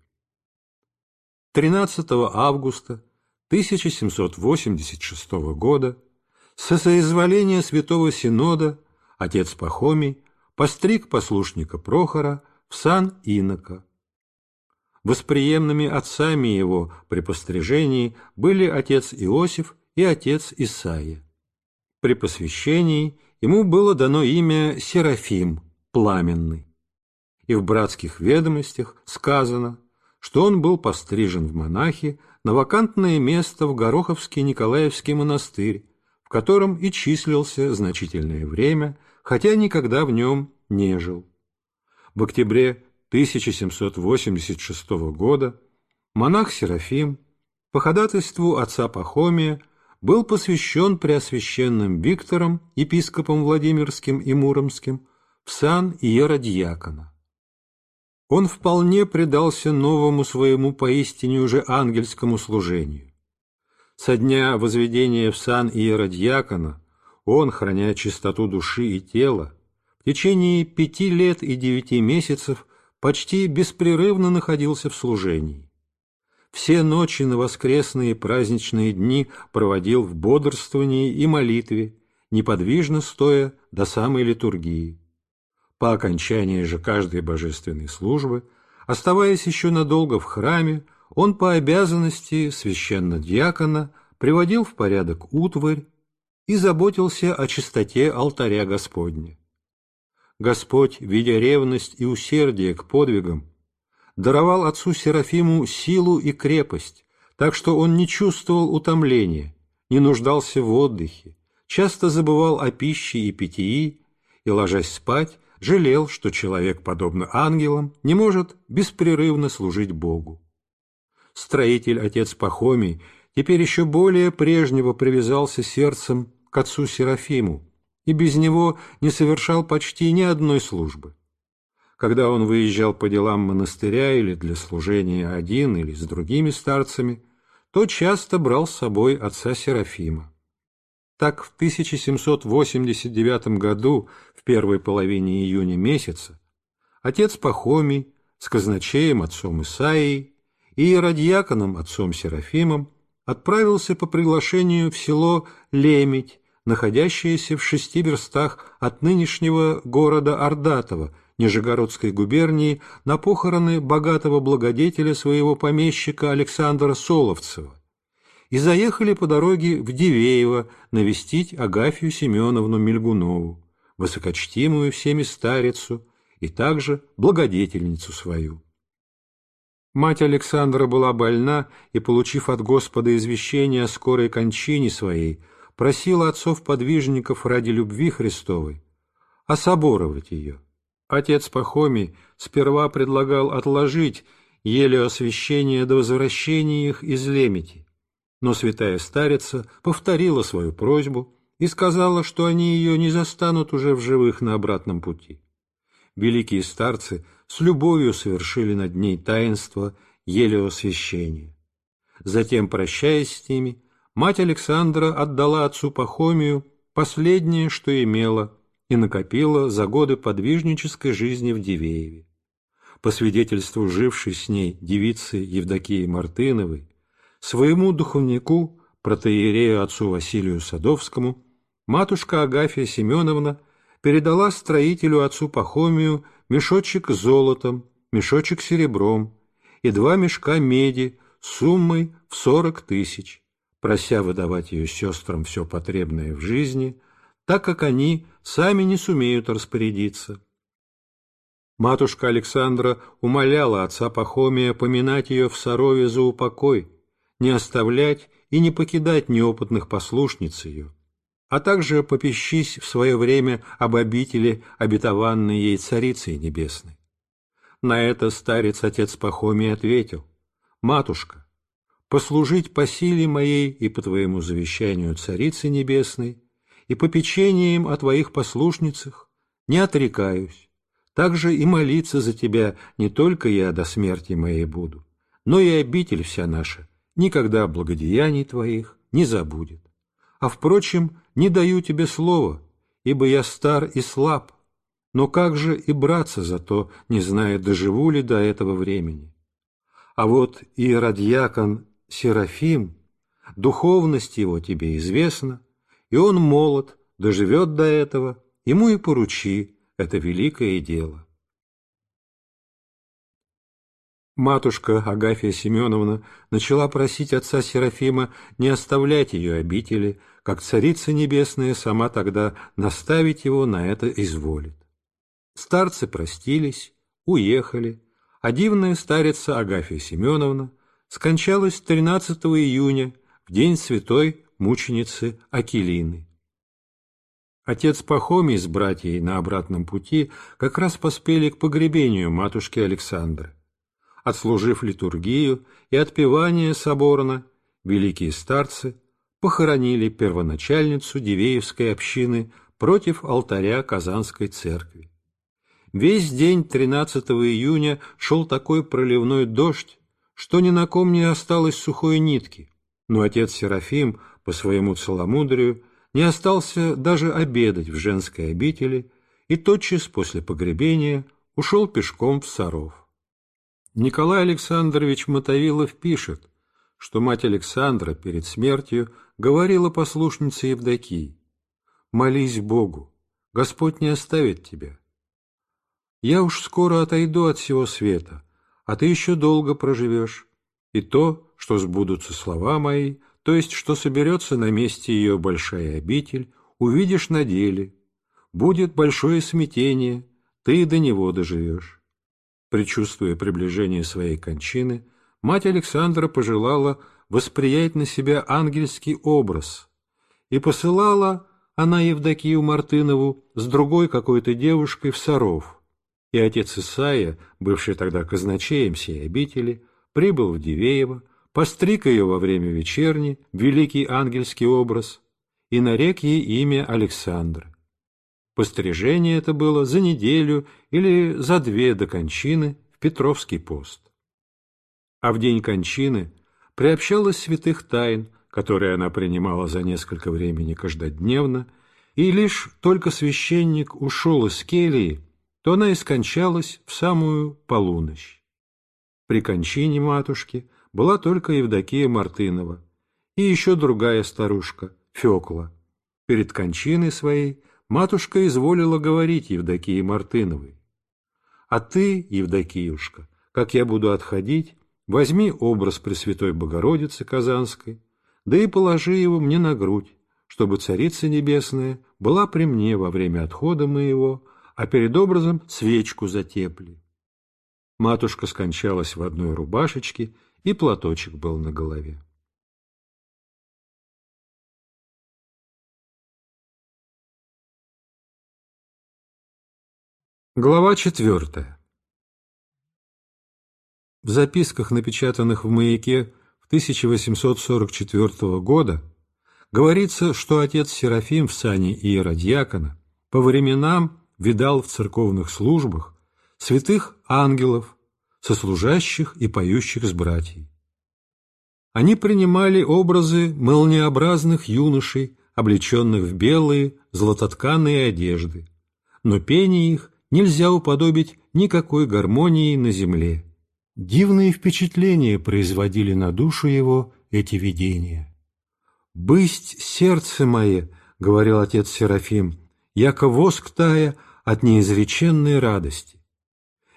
A: 13 августа 1786 года со соизволения Святого Синода отец Пахомий постриг послушника Прохора в сан инока. Восприемными отцами его при пострижении были отец Иосиф и отец Исаия. При посвящении ему было дано имя Серафим, пламенный. И в братских ведомостях сказано – что он был пострижен в монахи на вакантное место в Гороховский Николаевский монастырь, в котором и числился значительное время, хотя никогда в нем не жил. В октябре 1786 года монах Серафим по ходатайству отца Пахомия был посвящен преосвященным Виктором, епископом Владимирским и Муромским, в сан Иеродьякона он вполне предался новому своему поистине уже ангельскому служению. Со дня возведения в сан иеродьякона он, храня чистоту души и тела, в течение пяти лет и девяти месяцев почти беспрерывно находился в служении. Все ночи на воскресные праздничные дни проводил в бодрствовании и молитве, неподвижно стоя до самой литургии по окончании же каждой божественной службы, оставаясь еще надолго в храме, он по обязанности священно-диакона приводил в порядок утварь и заботился о чистоте алтаря Господня. Господь, видя ревность и усердие к подвигам, даровал отцу Серафиму силу и крепость, так что он не чувствовал утомления, не нуждался в отдыхе, часто забывал о пище и питьи и, ложась спать, жалел, что человек, подобно ангелам, не может беспрерывно служить Богу. Строитель, отец Пахомий, теперь еще более прежнего привязался сердцем к отцу Серафиму и без него не совершал почти ни одной службы. Когда он выезжал по делам монастыря или для служения один или с другими старцами, то часто брал с собой отца Серафима. Так в 1789 году, в первой половине июня месяца, отец Пахомий с казначеем отцом Исаией и иеродьяконом отцом Серафимом отправился по приглашению в село Лемить, находящееся в шести верстах от нынешнего города Ордатова, Нижегородской губернии, на похороны богатого благодетеля своего помещика Александра Соловцева, и заехали по дороге в Дивеево навестить Агафью Семеновну Мельгунову, высокочтимую всеми старицу и также благодетельницу свою. Мать Александра была больна и, получив от Господа извещение о скорой кончине своей, просила отцов-подвижников ради любви Христовой особоровать ее. Отец Пахомий сперва предлагал отложить еле освящение до возвращения их из Лемити, но святая старица повторила свою просьбу и сказала, что они ее не застанут уже в живых на обратном пути. Великие старцы с любовью совершили над ней таинство елеосвящения. Затем, прощаясь с ними, мать Александра отдала отцу Пахомию последнее, что имела, и накопила за годы подвижнической жизни в Дивееве. По свидетельству жившей с ней девицы Евдокии Мартыновой, Своему духовнику, протеерею отцу Василию Садовскому, матушка Агафья Семеновна передала строителю отцу Пахомию мешочек с золотом, мешочек с серебром и два мешка меди суммой в сорок тысяч, прося выдавать ее сестрам все потребное в жизни, так как они сами не сумеют распорядиться. Матушка Александра умоляла отца Пахомия поминать ее в сорове за упокой, не оставлять и не покидать неопытных послушниц ее, а также попищись в свое время об обители, обетованной ей Царицей Небесной. На это старец-отец Пахомий ответил, «Матушка, послужить по силе моей и по твоему завещанию Царицы Небесной и по печениям о твоих послушницах не отрекаюсь, также и молиться за тебя не только я до смерти моей буду, но и обитель вся наша никогда благодеяний твоих не забудет. А, впрочем, не даю тебе слова, ибо я стар и слаб, но как же и браться за то, не зная, доживу ли до этого времени? А вот и радьякон Серафим, духовность его тебе известна, и он молод, доживет до этого, ему и поручи это великое дело. Матушка Агафья Семеновна начала просить отца Серафима не оставлять ее обители, как Царица Небесная сама тогда наставить его на это изволит. Старцы простились, уехали, а дивная старица Агафья Семеновна скончалась 13 июня, в день святой мученицы Акелины. Отец Пахомий с братьей на обратном пути как раз поспели к погребению матушки Александры отслужив литургию и отпевание соборно, великие старцы похоронили первоначальницу Дивеевской общины против алтаря Казанской церкви. Весь день 13 июня шел такой проливной дождь, что ни на ком не осталось сухой нитки, но отец Серафим по своему целомудрию не остался даже обедать в женской обители и тотчас после погребения ушел пешком в Саров. Николай Александрович Мотовилов пишет, что мать Александра перед смертью говорила послушнице Евдокии, «Молись Богу, Господь не оставит тебя. Я уж скоро отойду от всего света, а ты еще долго проживешь, и то, что сбудутся слова мои, то есть, что соберется на месте ее большая обитель, увидишь на деле. Будет большое смятение, ты до него доживешь». Причувствуя приближение своей кончины, мать Александра пожелала восприять на себя ангельский образ и посылала она Евдокию Мартынову с другой какой-то девушкой в Саров, и отец Исаия, бывший тогда казначеем сей обители, прибыл в Дивеево, постриг ее во время вечерни, великий ангельский образ, и нарек ей имя Александра. Пострижение это было за неделю или за две до кончины в Петровский пост. А в день кончины приобщалась святых тайн, которые она принимала за несколько времени каждодневно, и лишь только священник ушел из келии, то она и скончалась в самую полуночь. При кончине матушки была только Евдокия Мартынова и еще другая старушка, Фекла. Перед кончиной своей матушка изволила говорить Евдокии Мартыновой. «А ты, Евдокиюшка, как я буду отходить, возьми образ Пресвятой Богородицы Казанской, да и положи его мне на грудь, чтобы Царица Небесная была при мне во время отхода моего, а перед образом свечку затепли». Матушка скончалась
B: в одной рубашечке, и платочек был на голове. Глава четвертая.
A: В записках, напечатанных в «Маяке» в 1844 года, говорится, что отец Серафим в сане иеродьякона по временам видал в церковных службах святых ангелов, сослужащих и поющих с братьей. Они принимали образы молниеобразных юношей, облеченных в белые, злототканые одежды, но пение их – нельзя уподобить никакой гармонии на земле. Дивные впечатления производили на душу его эти видения. «Бысть сердце мое», — говорил отец Серафим, — «яко воск тая от неизреченной радости».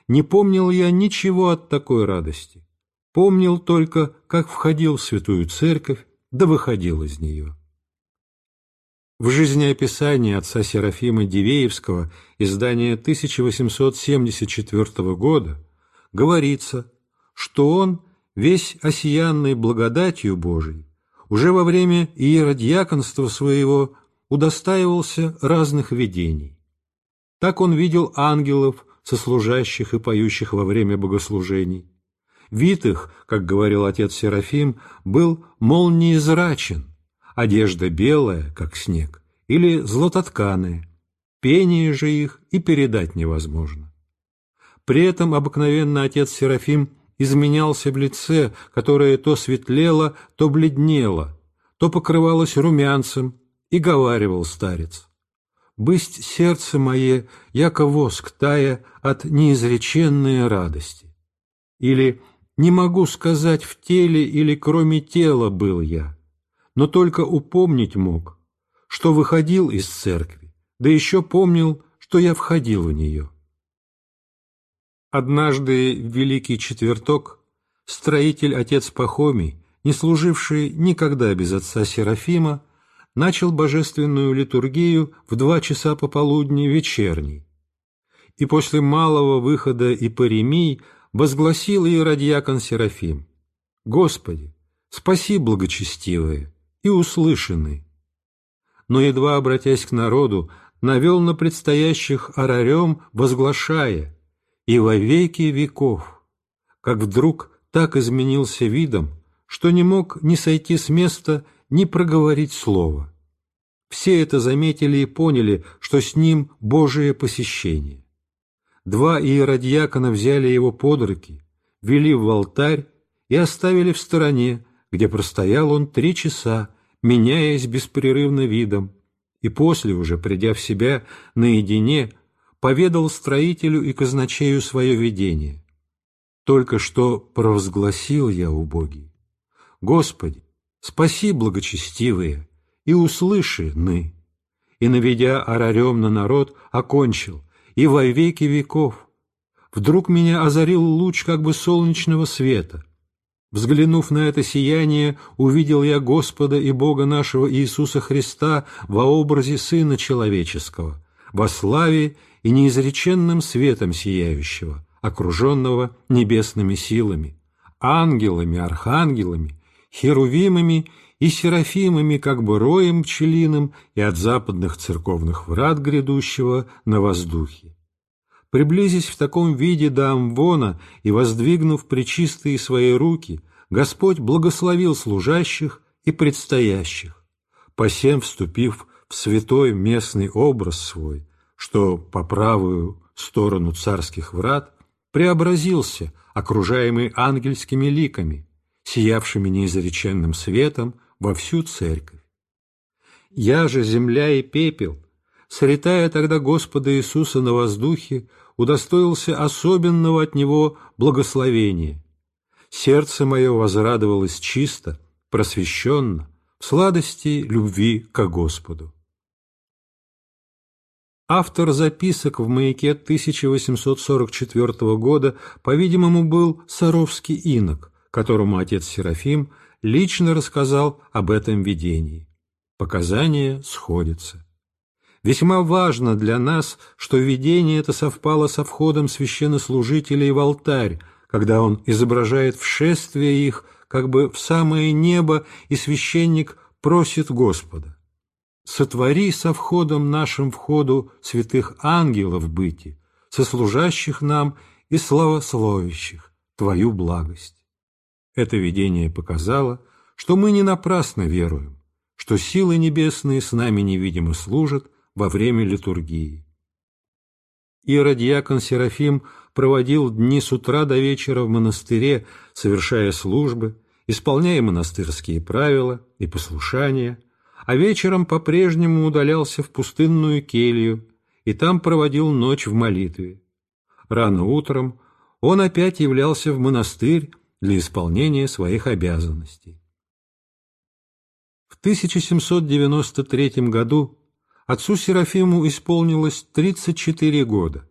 A: Не помнил я ничего от такой радости. Помнил только, как входил в святую церковь, да выходил из нее. В жизнеописании отца Серафима Дивеевского, издание 1874 года, говорится, что он, весь осиянный благодатью Божией, уже во время иеродьяконства своего удостаивался разных видений. Так он видел ангелов, сослужащих и поющих во время богослужений. Вид их, как говорил отец Серафим, был молниезрачен, одежда белая, как снег, или злототканые, пение же их и передать невозможно. При этом обыкновенно отец Серафим изменялся в лице, которое то светлело, то бледнело, то покрывалось румянцем, и говаривал старец. «Бысть сердце мое, яко воск тая от неизреченной радости». Или «Не могу сказать, в теле или кроме тела был я» но только упомнить мог, что выходил из церкви, да еще помнил, что я входил в нее. Однажды в Великий Четверток строитель отец Пахомий, не служивший никогда без отца Серафима, начал божественную литургию в два часа пополудни вечерней, и после малого выхода Ипоремий возгласил радиакон Серафим, «Господи, спаси благочестивые!» и услышаны. Но, едва обратясь к народу, навел на предстоящих орарем, возглашая «И во веки веков!» Как вдруг так изменился видом, что не мог ни сойти с места, ни проговорить слова. Все это заметили и поняли, что с ним Божие посещение. Два иеродьякона взяли его под руки, вели в алтарь и оставили в стороне, где простоял он три часа, меняясь беспрерывно видом, и после уже, придя в себя наедине, поведал строителю и казначею свое видение. Только что провозгласил я, убогий, Господи, спаси благочестивые и услыши ны. И, наведя орарем на народ, окончил, и во веки веков. Вдруг меня озарил луч как бы солнечного света — Взглянув на это сияние, увидел я Господа и Бога нашего Иисуса Христа во образе Сына Человеческого, во славе и неизреченным светом сияющего, окруженного небесными силами, ангелами, архангелами, херувимами и серафимами, как бы роем пчелиным и от западных церковных врат грядущего на воздухе. Приблизясь в таком виде до Амвона и воздвигнув причистые свои руки, Господь благословил служащих и предстоящих, посем вступив в святой местный образ свой, что по правую сторону царских врат преобразился, окружаемый ангельскими ликами, сиявшими неизреченным светом во всю церковь. Я же земля и пепел, сретая тогда Господа Иисуса на воздухе, удостоился особенного от него благословения. Сердце мое возрадовалось чисто, просвещенно, в сладости любви ко Господу. Автор записок в маяке 1844 года, по-видимому, был Саровский инок, которому отец Серафим лично рассказал об этом видении. Показания сходятся. Весьма важно для нас, что видение это совпало со входом священнослужителей в алтарь, когда он изображает вшествие их как бы в самое небо, и священник просит Господа. «Сотвори со входом нашим входу святых ангелов быти, сослужащих нам и славословящих Твою благость». Это видение показало, что мы не напрасно веруем, что силы небесные с нами невидимо служат, во время литургии. Иродиакон Серафим проводил дни с утра до вечера в монастыре, совершая службы, исполняя монастырские правила и послушания, а вечером по-прежнему удалялся в пустынную келью и там проводил ночь в молитве. Рано утром он опять являлся в монастырь для исполнения своих обязанностей. В 1793 году Отцу Серафиму исполнилось 34 года,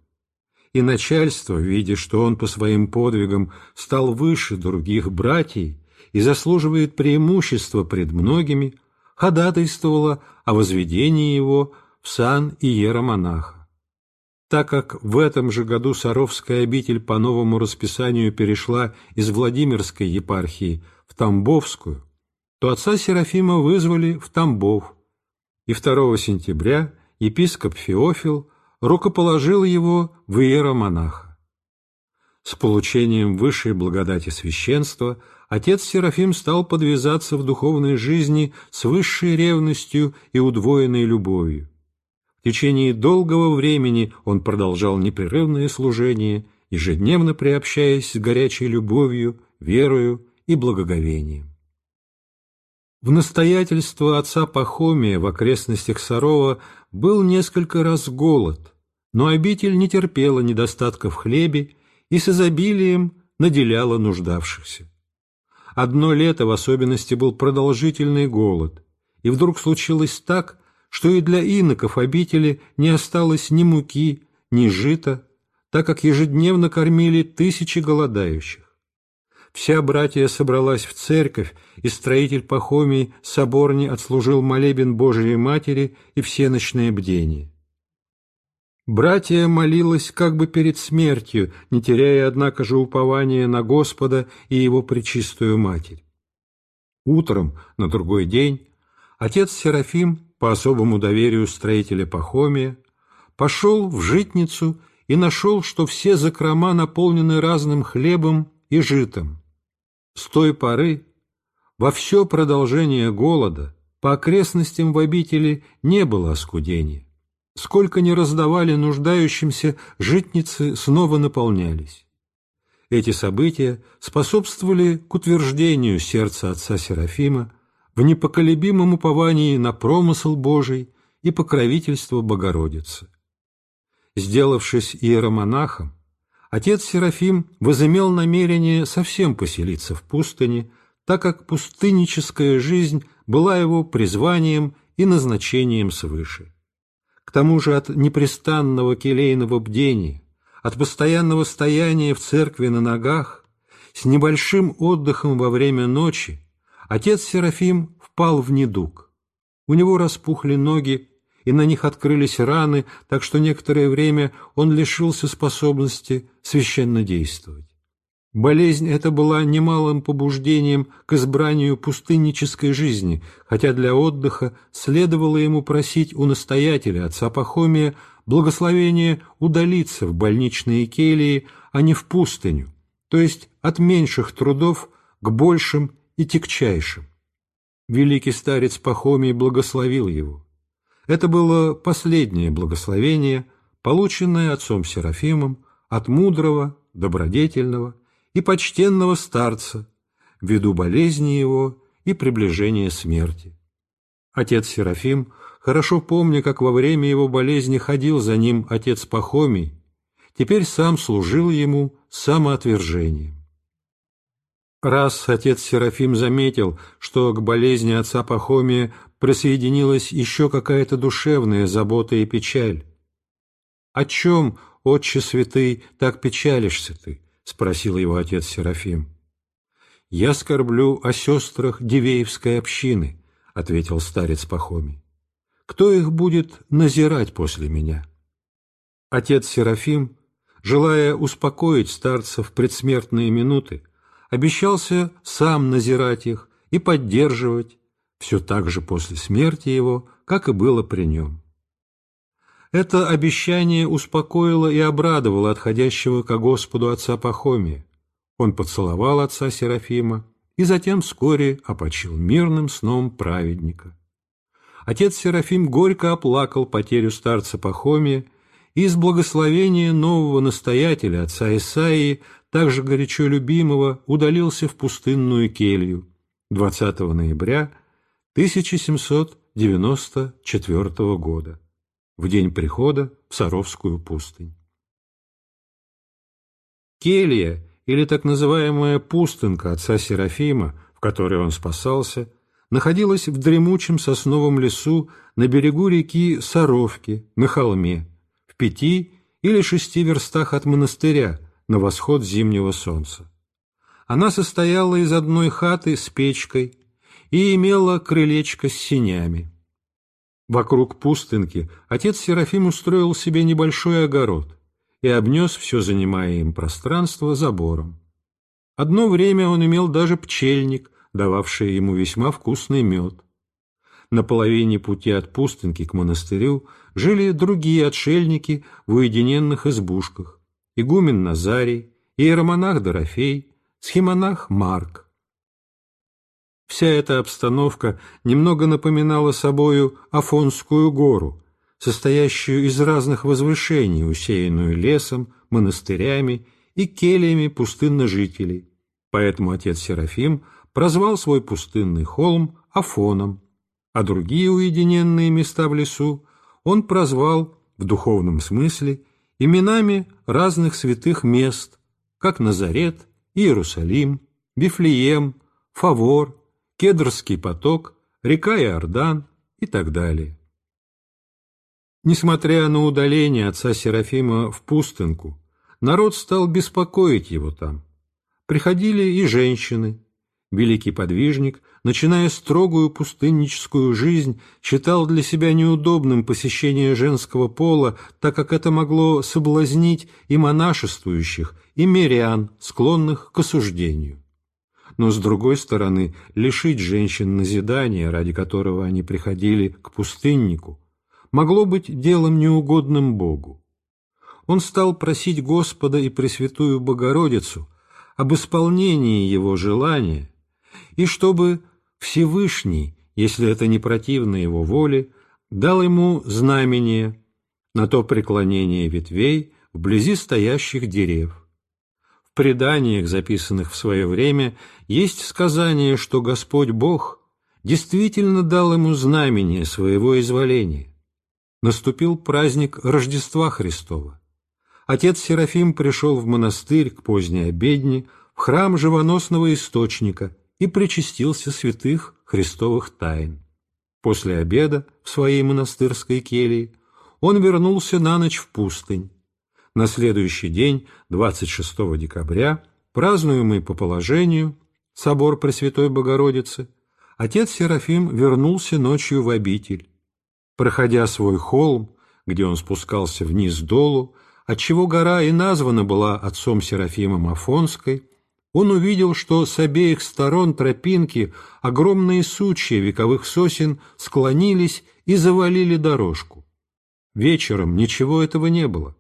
A: и начальство, видя, что он по своим подвигам стал выше других братьев и заслуживает преимущества пред многими, ходатайствовало о возведении его в сан иеромонаха. Так как в этом же году Саровская обитель по новому расписанию перешла из Владимирской епархии в Тамбовскую, то отца Серафима вызвали в Тамбов – и 2 сентября епископ Феофил рукоположил его в иеромонаха. С получением высшей благодати священства отец Серафим стал подвязаться в духовной жизни с высшей ревностью и удвоенной любовью. В течение долгого времени он продолжал непрерывное служение, ежедневно приобщаясь с горячей любовью, верою и благоговением. В настоятельство отца Пахомия в окрестностях Сарова был несколько раз голод, но обитель не терпела недостатка в хлебе и с изобилием наделяла нуждавшихся. Одно лето в особенности был продолжительный голод, и вдруг случилось так, что и для иноков обители не осталось ни муки, ни жита, так как ежедневно кормили тысячи голодающих. Вся братья собралась в церковь, и строитель Пахомий соборни отслужил молебен Божией Матери и всеночное бдение. Братья молилась как бы перед смертью, не теряя, однако же, упования на Господа и его пречистую Матерь. Утром, на другой день, отец Серафим, по особому доверию строителя Пахомия, пошел в житницу и нашел, что все закрома наполнены разным хлебом и житом. С той поры во все продолжение голода по окрестностям в обители не было оскудения. Сколько ни раздавали нуждающимся, житницы снова наполнялись. Эти события способствовали к утверждению сердца отца Серафима в непоколебимом уповании на промысл Божий и покровительство Богородицы. Сделавшись иеромонахом, Отец Серафим возымел намерение совсем поселиться в пустыне, так как пустынническая жизнь была его призванием и назначением свыше. К тому же от непрестанного келейного бдения, от постоянного стояния в церкви на ногах, с небольшим отдыхом во время ночи, отец Серафим впал в недуг. У него распухли ноги и на них открылись раны, так что некоторое время он лишился способности священно действовать. Болезнь эта была немалым побуждением к избранию пустыннической жизни, хотя для отдыха следовало ему просить у настоятеля, отца Пахомия, благословение удалиться в больничные келии, а не в пустыню, то есть от меньших трудов к большим и тягчайшим. Великий старец Пахомий благословил его. Это было последнее благословение, полученное отцом Серафимом от мудрого, добродетельного и почтенного старца ввиду болезни его и приближения смерти. Отец Серафим, хорошо помня, как во время его болезни ходил за ним отец Пахомий, теперь сам служил ему самоотвержением. Раз отец Серафим заметил, что к болезни отца Пахомия присоединилась еще какая-то душевная забота и печаль. «О чем, отче святый, так печалишься ты?» — спросил его отец Серафим. «Я скорблю о сестрах Дивеевской общины», — ответил старец Пахомий. «Кто их будет назирать после меня?» Отец Серафим, желая успокоить старца в предсмертные минуты, обещался сам назирать их и поддерживать, все так же после смерти его, как и было при нем. Это обещание успокоило и обрадовало отходящего ко Господу отца Пахомия. Он поцеловал отца Серафима и затем вскоре опочил мирным сном праведника. Отец Серафим горько оплакал потерю старца Пахомия и из благословения нового настоятеля, отца Исаии, также горячо любимого, удалился в пустынную келью 20 ноября 1794 года, в день прихода в Саровскую пустынь. Келья, или так называемая пустынка отца Серафима, в которой он спасался, находилась в дремучем сосновом лесу на берегу реки Саровки, на холме, в пяти или шести верстах от монастыря на восход зимнего солнца. Она состояла из одной хаты с печкой, и имела крылечко с синями. Вокруг пустынки отец Серафим устроил себе небольшой огород и обнес все занимаемое им пространство забором. Одно время он имел даже пчельник, дававший ему весьма вкусный мед. На половине пути от пустынки к монастырю жили другие отшельники в уединенных избушках – игумен Назарий, иеромонах Дорофей, схимонах Марк. Вся эта обстановка немного напоминала собою Афонскую гору, состоящую из разных возвышений, усеянную лесом, монастырями и кельями пустынных жителей. Поэтому отец Серафим прозвал свой пустынный холм Афоном, а другие уединенные места в лесу он прозвал в духовном смысле именами разных святых мест, как Назарет, Иерусалим, Вифлеем, Фавор – Кедрский поток, река Иордан и так далее. Несмотря на удаление отца Серафима в пустынку, народ стал беспокоить его там. Приходили и женщины. Великий подвижник, начиная строгую пустынническую жизнь, считал для себя неудобным посещение женского пола, так как это могло соблазнить и монашествующих, и мирян, склонных к осуждению но, с другой стороны, лишить женщин назидания, ради которого они приходили к пустыннику, могло быть делом неугодным Богу. Он стал просить Господа и Пресвятую Богородицу об исполнении его желания, и чтобы Всевышний, если это не противно его воле, дал ему знамение на то преклонение ветвей вблизи стоящих дерев, преданиях, записанных в свое время, есть сказание, что Господь Бог действительно дал ему знамение своего изволения. Наступил праздник Рождества Христова. Отец Серафим пришел в монастырь к поздней обедне, в храм живоносного источника и причастился святых христовых тайн. После обеда в своей монастырской келье он вернулся на ночь в пустынь, на следующий день, 26 декабря, празднуемый по положению собор Пресвятой Богородицы, отец Серафим вернулся ночью в обитель. Проходя свой холм, где он спускался вниз долу, отчего гора и названа была отцом Серафимом Афонской, он увидел, что с обеих сторон тропинки огромные сучья вековых сосен склонились и завалили дорожку. Вечером ничего этого не было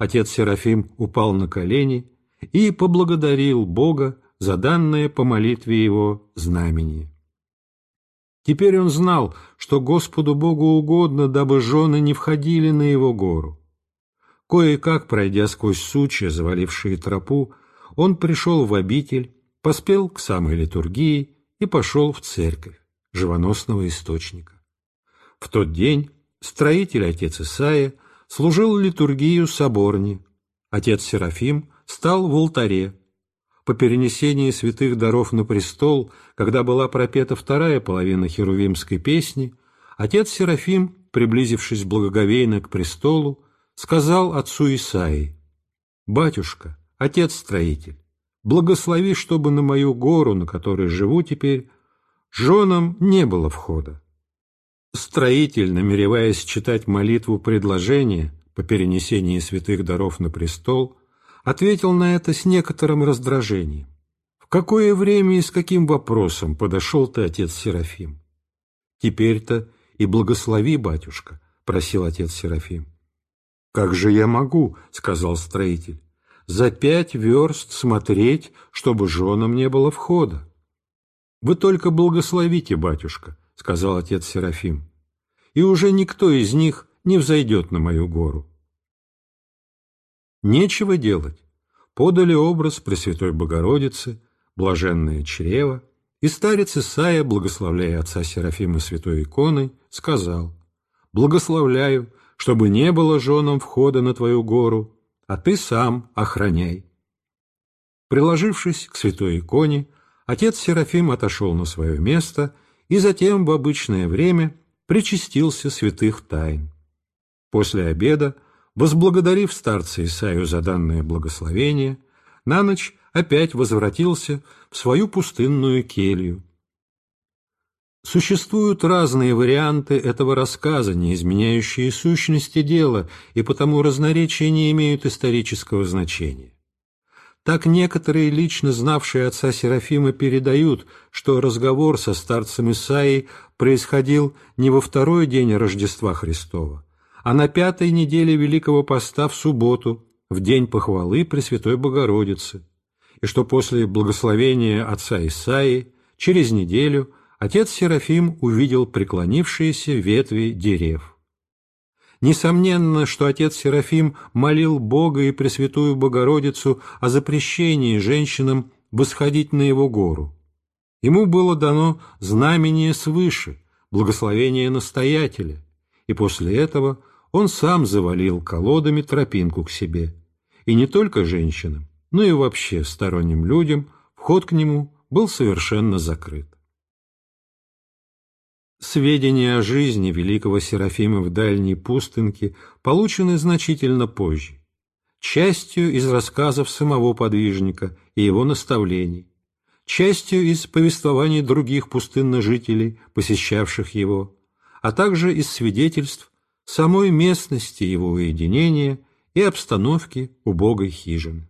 A: отец Серафим упал на колени и поблагодарил Бога за данное по молитве его знамение. Теперь он знал, что Господу Богу угодно, дабы жены не входили на его гору. Кое-как, пройдя сквозь сучья, завалившие тропу, он пришел в обитель, поспел к самой литургии и пошел в церковь живоносного источника. В тот день строитель отец Исаия служил литургию соборни. Отец Серафим стал в алтаре. По перенесении святых даров на престол, когда была пропета вторая половина херувимской песни, отец Серафим, приблизившись благоговейно к престолу, сказал отцу Исаи: «Батюшка, отец-строитель, благослови, чтобы на мою гору, на которой живу теперь, женам не было входа, Строитель, намереваясь читать молитву предложения по перенесении святых даров на престол, ответил на это с некоторым раздражением. «В какое время и с каким вопросом подошел ты, отец Серафим?» «Теперь-то и благослови, батюшка», — просил отец Серафим. «Как же я могу?» — сказал строитель. «За пять верст смотреть, чтобы женам не было входа». «Вы только благословите, батюшка», — сказал отец Серафим, — «и уже никто из них не взойдет на мою гору». Нечего делать. Подали образ Пресвятой Богородицы, блаженное чрево, и старец Исаия, благословляя отца Серафима святой иконой, сказал, «Благословляю, чтобы не было женам входа на твою гору, а ты сам охраняй». Приложившись к святой иконе, отец Серафим отошел на свое место — и затем в обычное время причастился святых тайн. После обеда, возблагодарив старца Исаию за данное благословение, на ночь опять возвратился в свою пустынную келью. Существуют разные варианты этого рассказа, не изменяющие сущности дела, и потому разноречия не имеют исторического значения. Так некоторые, лично знавшие отца Серафима, передают, что разговор со старцем Исаией происходил не во второй день Рождества Христова, а на пятой неделе Великого Поста в субботу, в день похвалы Пресвятой Богородицы, и что после благословения отца Исаии через неделю отец Серафим увидел преклонившиеся ветви дерев. Несомненно, что отец Серафим молил Бога и Пресвятую Богородицу о запрещении женщинам восходить на его гору. Ему было дано знамение свыше, благословение настоятеля, и после этого он сам завалил колодами тропинку к себе. И не только женщинам, но и вообще сторонним людям вход к нему был совершенно закрыт. Сведения о жизни великого Серафима в дальней пустынке получены значительно позже, частью из рассказов самого подвижника и его наставлений, частью из повествований других пустынных жителей, посещавших его, а также из свидетельств самой местности его уединения и обстановки убогой хижины.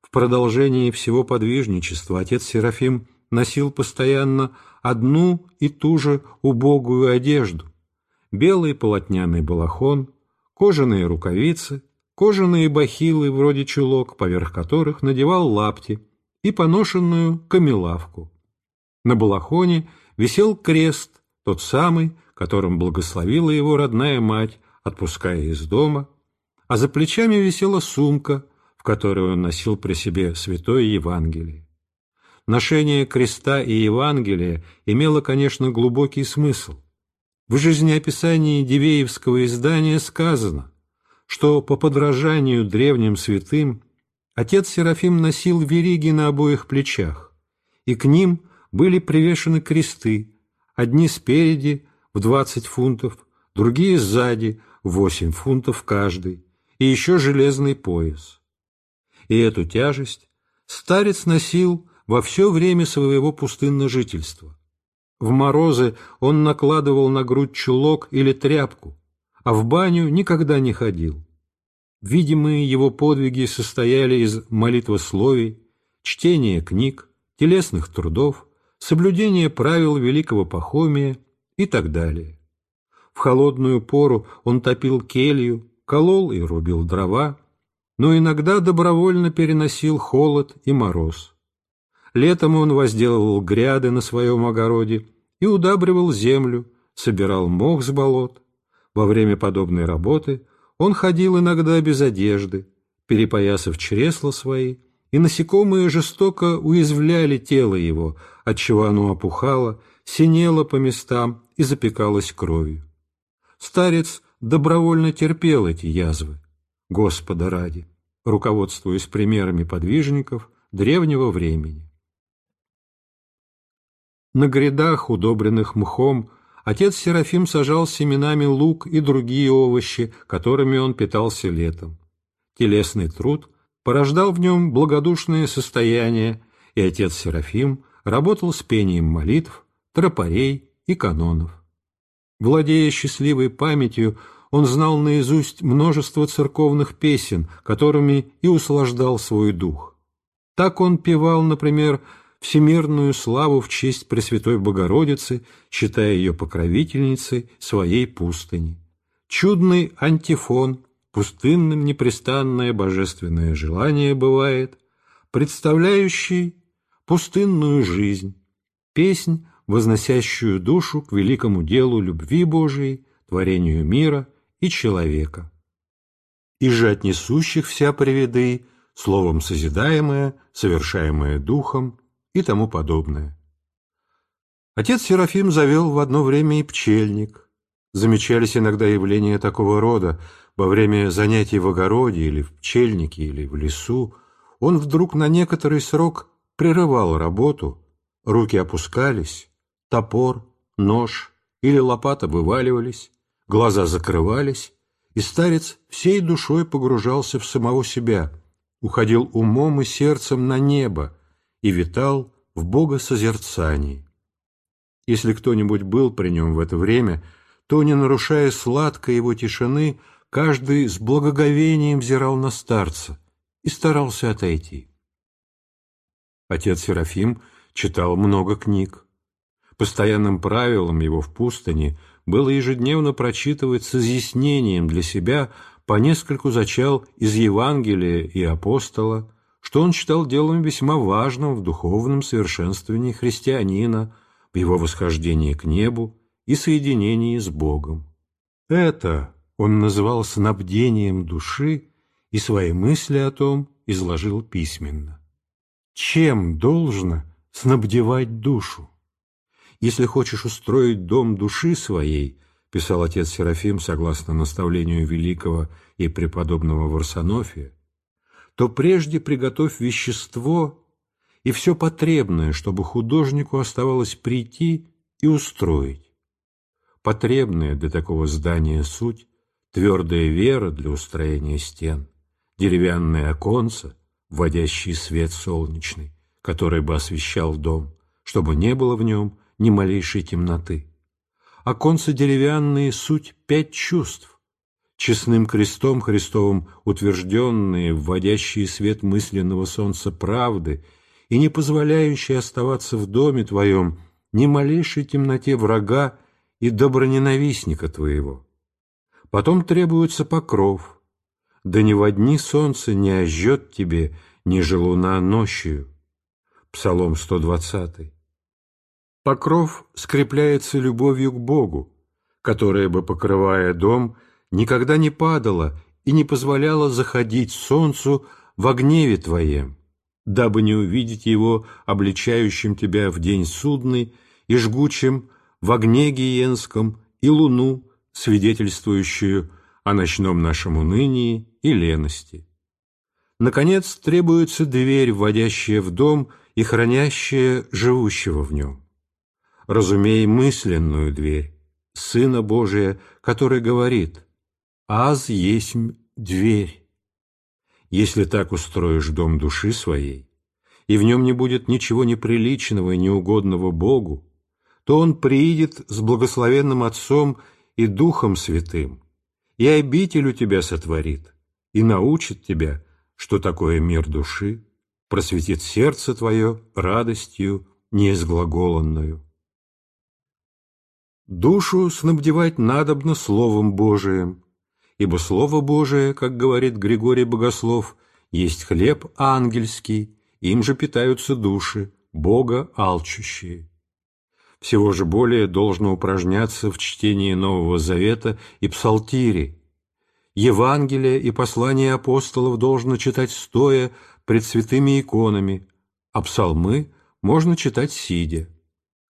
A: В продолжении всего подвижничества отец Серафим носил постоянно одну и ту же убогую одежду. Белый полотняный балахон, кожаные рукавицы, кожаные бахилы вроде чулок, поверх которых надевал лапти, и поношенную камелавку. На балахоне висел крест, тот самый, которым благословила его родная мать, отпуская из дома, а за плечами висела сумка, в которую он носил при себе святое Евангелие. Ношение креста и Евангелия имело, конечно, глубокий смысл. В жизнеописании Дивеевского издания сказано, что по подражанию древним святым отец Серафим носил вериги на обоих плечах, и к ним были привешены кресты, одни спереди в 20 фунтов, другие сзади 8 фунтов каждый, и еще железный пояс. И эту тяжесть старец носил во все время своего пустынного жительства. В морозы он накладывал на грудь чулок или тряпку, а в баню никогда не ходил. Видимые его подвиги состояли из молитвословий, чтения книг, телесных трудов, соблюдения правил великого Пахомия и так далее. В холодную пору он топил келью, колол и рубил дрова, но иногда добровольно переносил холод и мороз. Летом он возделывал гряды на своем огороде и удабривал землю, собирал мох с болот. Во время подобной работы он ходил иногда без одежды, перепоясав чресла свои, и насекомые жестоко уязвляли тело его, отчего оно опухало, синело по местам и запекалось кровью. Старец добровольно терпел эти язвы, Господа ради, руководствуясь примерами подвижников древнего времени. На грядах, удобренных мхом, отец Серафим сажал семенами лук и другие овощи, которыми он питался летом. Телесный труд порождал в нем благодушное состояние, и отец Серафим работал с пением молитв, тропарей и канонов. Владея счастливой памятью, он знал наизусть множество церковных песен, которыми и услаждал свой дух. Так он певал, например, всемирную славу в честь Пресвятой Богородицы, считая ее покровительницей своей пустыни. Чудный антифон, пустынным непрестанное божественное желание бывает, представляющий пустынную жизнь, песнь, возносящую душу к великому делу любви Божией, творению мира и человека. И же от несущих вся приведы, словом созидаемое, совершаемое духом, и тому подобное. Отец Серафим завел в одно время и пчельник. Замечались иногда явления такого рода. Во время занятий в огороде или в пчельнике или в лесу он вдруг на некоторый срок прерывал работу, руки опускались, топор, нож или лопата вываливались, глаза закрывались, и старец всей душой погружался в самого себя, уходил умом и сердцем на небо, и витал в богосозерцании. Если кто-нибудь был при нем в это время, то, не нарушая сладкой его тишины, каждый с благоговением взирал на старца и старался отойти. Отец Серафим читал много книг. Постоянным правилом его в пустыне было ежедневно прочитывать с изъяснением для себя по нескольку зачал из Евангелия и апостола, что он считал делом весьма важным в духовном совершенствовании христианина, в его восхождении к небу и соединении с Богом. Это он называл снабдением души и свои мысли о том изложил письменно. Чем должно снабдевать душу? «Если хочешь устроить дом души своей», – писал отец Серафим согласно наставлению великого и преподобного Варсонофия, то прежде приготовь вещество и все потребное, чтобы художнику оставалось прийти и устроить. Потребная для такого здания суть, твердая вера для устроения стен, деревянное оконце, вводящий свет солнечный, который бы освещал дом, чтобы не было в нем ни малейшей темноты. Оконцы деревянные – суть пять чувств, честным крестом Христовым утвержденные, вводящие свет мысленного солнца правды и не позволяющие оставаться в доме твоем ни малейшей темноте врага и доброненавистника твоего. Потом требуется покров, да ни в одни солнце не ожжет тебе, ни же луна ночью. Псалом 120. Покров скрепляется любовью к Богу, которая бы, покрывая дом, — никогда не падала и не позволяла заходить солнцу в гневе Твоем, дабы не увидеть его обличающим Тебя в день судный и жгучим в огне гиенском и луну, свидетельствующую о ночном нашем унынии и лености. Наконец, требуется дверь, вводящая в дом и хранящая живущего в нем. Разумей мысленную дверь, Сына Божия, который говорит – аз есть дверь. Если так устроишь дом души своей, и в нем не будет ничего неприличного и неугодного Богу, то он приидет с благословенным Отцом и Духом Святым, и обитель у тебя сотворит, и научит тебя, что такое мир души, просветит сердце твое радостью неизглаголанную. Душу снабдевать надобно Словом Божиим, ибо Слово Божие, как говорит Григорий Богослов, есть хлеб ангельский, им же питаются души, Бога алчущие. Всего же более должно упражняться в чтении Нового Завета и Псалтири. Евангелие и послания апостолов должно читать стоя пред святыми иконами, а псалмы можно читать сидя.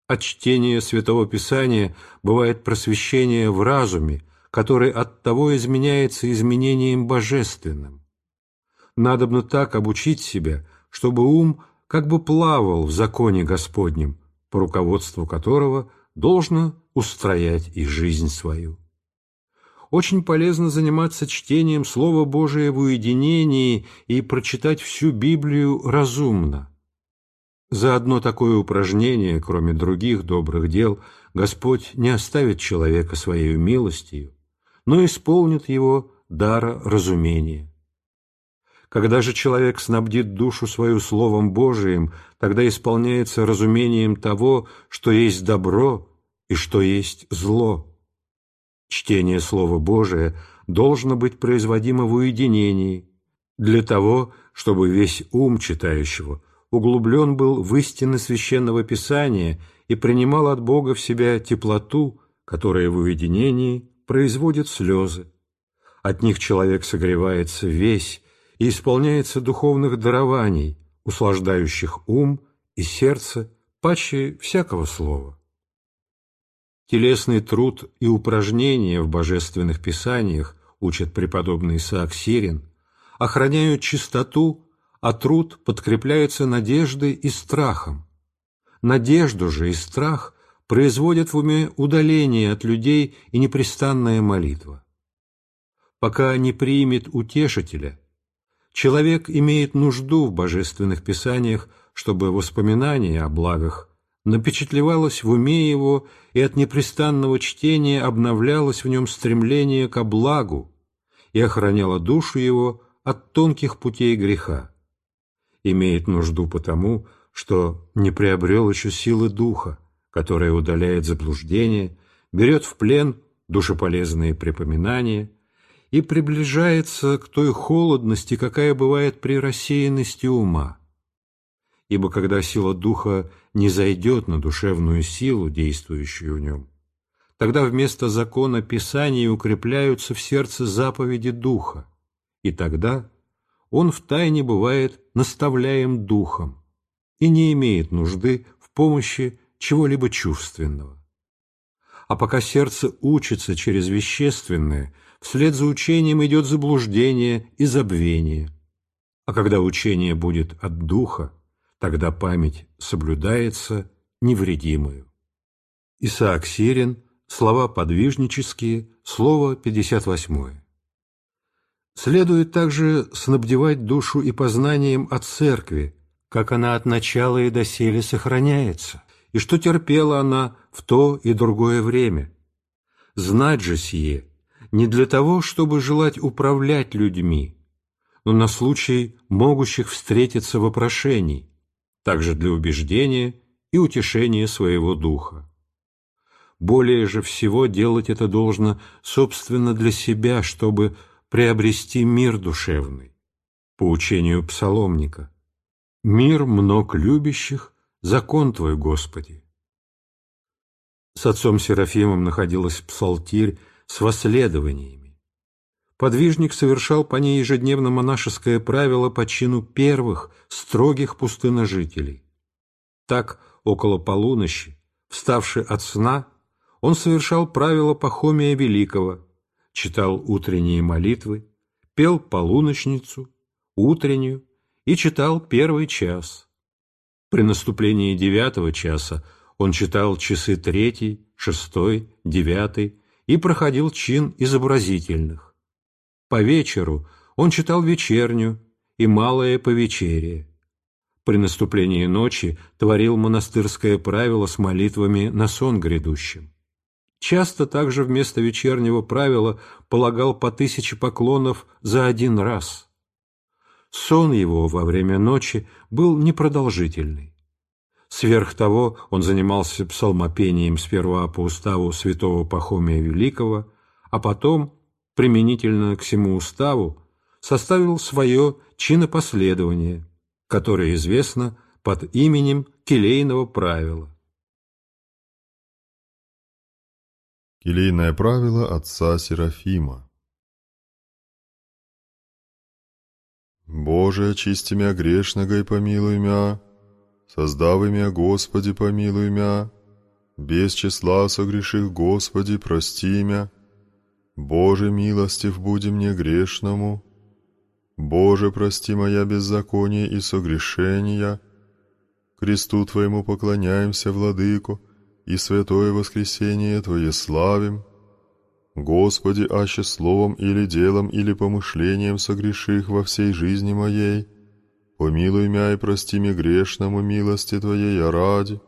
A: От чтения Святого Писания бывает просвещение в разуме, который оттого изменяется изменением божественным. Надобно так обучить себя, чтобы ум как бы плавал в законе Господнем, по руководству которого должно устроять и жизнь свою. Очень полезно заниматься чтением Слова Божия в уединении и прочитать всю Библию разумно. За одно такое упражнение, кроме других добрых дел, Господь не оставит человека своей милостью но исполнит его дара разумения. Когда же человек снабдит душу свою Словом Божиим, тогда исполняется разумением того, что есть добро и что есть зло. Чтение Слова Божия должно быть производимо в уединении, для того, чтобы весь ум читающего углублен был в истины Священного Писания и принимал от Бога в себя теплоту, которая в уединении производят слезы. От них человек согревается весь и исполняется духовных дарований, услаждающих ум и сердце паче всякого слова. Телесный труд и упражнения в божественных писаниях, учат преподобный Исаак Сирин, охраняют чистоту, а труд подкрепляется надеждой и страхом. Надежду же и страх – производят в уме удаление от людей и непрестанная молитва. Пока не примет утешителя, человек имеет нужду в божественных писаниях, чтобы воспоминание о благах напечатлевалось в уме его, и от непрестанного чтения обновлялось в нем стремление ко благу и охраняло душу его от тонких путей греха. Имеет нужду потому, что не приобрел еще силы духа, которая удаляет заблуждение, берет в плен душеполезные припоминания и приближается к той холодности, какая бывает при рассеянности ума. Ибо когда сила духа не зайдет на душевную силу, действующую в нем, тогда вместо закона Писания укрепляются в сердце заповеди духа, и тогда он втайне бывает наставляем духом и не имеет нужды в помощи чего-либо чувственного. А пока сердце учится через вещественное, вслед за учением идет заблуждение и забвение. А когда учение будет от духа, тогда память соблюдается невредимую. Исаак Сирин, слова подвижнические, слово 58. Следует также снабдевать душу и познанием от церкви, как она от начала и доселе сохраняется и что терпела она в то и другое время. Знать же сие не для того, чтобы желать управлять людьми, но на случай могущих встретиться вопрошений, также для убеждения и утешения своего духа. Более же всего делать это должно, собственно, для себя, чтобы приобрести мир душевный, по учению псаломника. «Мир много любящих закон Твой, Господи. С отцом Серафимом находилась псалтирь с восследованиями. Подвижник совершал по ней ежедневно монашеское правило по чину первых, строгих пустыножителей. Так, около полуночи, вставший от сна, он совершал правила Пахомия Великого, читал утренние молитвы, пел полуночницу, утреннюю и читал первый час – при наступлении девятого часа он читал часы третий, шестой, девятый и проходил чин изобразительных. По вечеру он читал вечерню и малое по вечере. При наступлении ночи творил монастырское правило с молитвами на сон грядущим. Часто также вместо вечернего правила полагал по тысяче поклонов за один раз – Сон его во время ночи был непродолжительный. Сверх того он занимался псалмопением сперва по уставу святого Пахомия Великого, а потом, применительно к всему уставу, составил свое чинопоследование, которое известно под именем
B: Келейного правила.
C: Келейное правило отца Серафима Боже, очисти мя грешного и помилуй мя, создавы мя, Господи, помилуй мя, без числа согреших, Господи, прости мя, Боже, милостив буди мне грешному, Боже, прости моя беззаконие и согрешения, кресту Твоему поклоняемся, владыку и святое воскресение Твое славим, Господи, аще словом или делом или помышлением согреших во всей жизни моей, помилуй мя и прости мне грешному милости Твоей Я ради.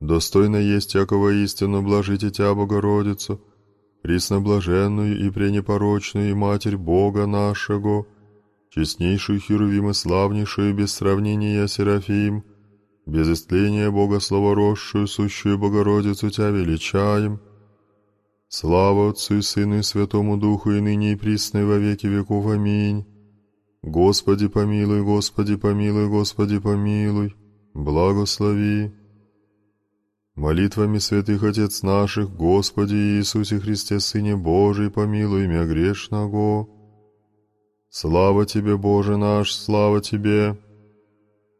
C: Достойно есть якого истину блажите Тя, Богородицу, пресноблаженную и пренепорочную и Матерь Бога нашего, честнейшую Херувим и славнейшую без сравнения Серафим, без истления Бога словоросшую, сущую Богородицу Тя величаем, Слава Отцу и Сыну и Святому Духу, и ныне и присно, и во веки веков. Аминь. Господи помилуй, Господи помилуй, Господи помилуй, благослови. Молитвами святых Отец наших, Господи Иисусе Христе, Сыне Божий, помилуй меня грешного. Слава Тебе, Боже наш, слава Тебе!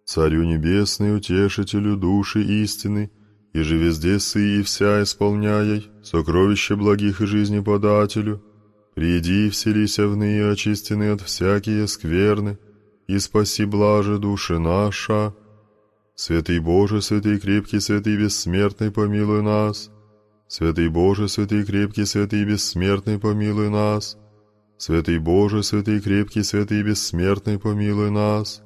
C: Царю Небесный, Утешителю души истины, и же везде сы и вся исполняй, сокровище благих и жизни подателю. Приди и вселися в ныне очистены от всякие скверны, и спаси блаже души наша. Святый Боже, святый крепкий, святый бессмертный, помилуй нас. Святый Боже, святый крепкий, святый бессмертный, помилуй нас. Святый Боже, святый крепкий, святый бессмертный, помилуй нас.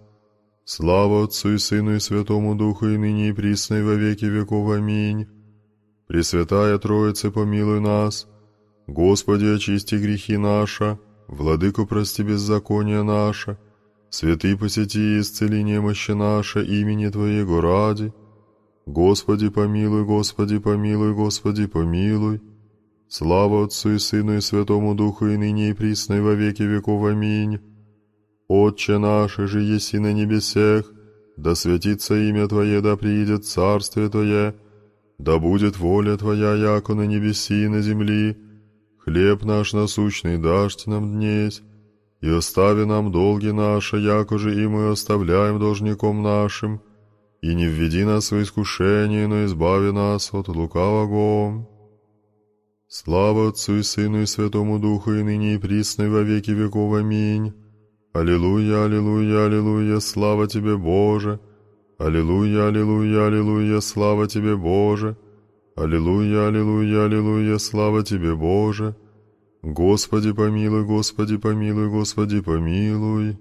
C: Слава Отцу и Сыну и Святому Духу, и ныне и присно, и во веки веков. Аминь. Пресвятая Троица, помилуй нас. Господи, очисти грехи наши, Владыко, прости беззаконие наше, Святый, посети исцели немощи наше, имени Твоего ради. Господи, помилуй, Господи, помилуй, Господи, помилуй. Слава Отцу и Сыну и Святому Духу, и ныне и присно, и во веки веков. Аминь. «Отче наш, же еси на небесех, да святится имя Твое, да приидет царствие Твое, да будет воля Твоя, яко на небеси и на земли. Хлеб наш насущный дашь нам днесь, и остави нам долги наши, яко же и мы оставляем должником нашим, и не введи нас в искушение, но избави нас от лукавого». Слава Отцу и Сыну и Святому Духу, и ныне и присно, и во веки веков. Аминь. Аллилуйя, аллилуйя, аллилуйя, слава тебе, Боже! Аллилуйя, аллилуйя, аллилуйя, слава тебе, Боже! Аллилуйя, аллилуйя, аллилуйя, слава тебе, Боже! Господи, помилуй, Господи, помилуй, Господи, помилуй!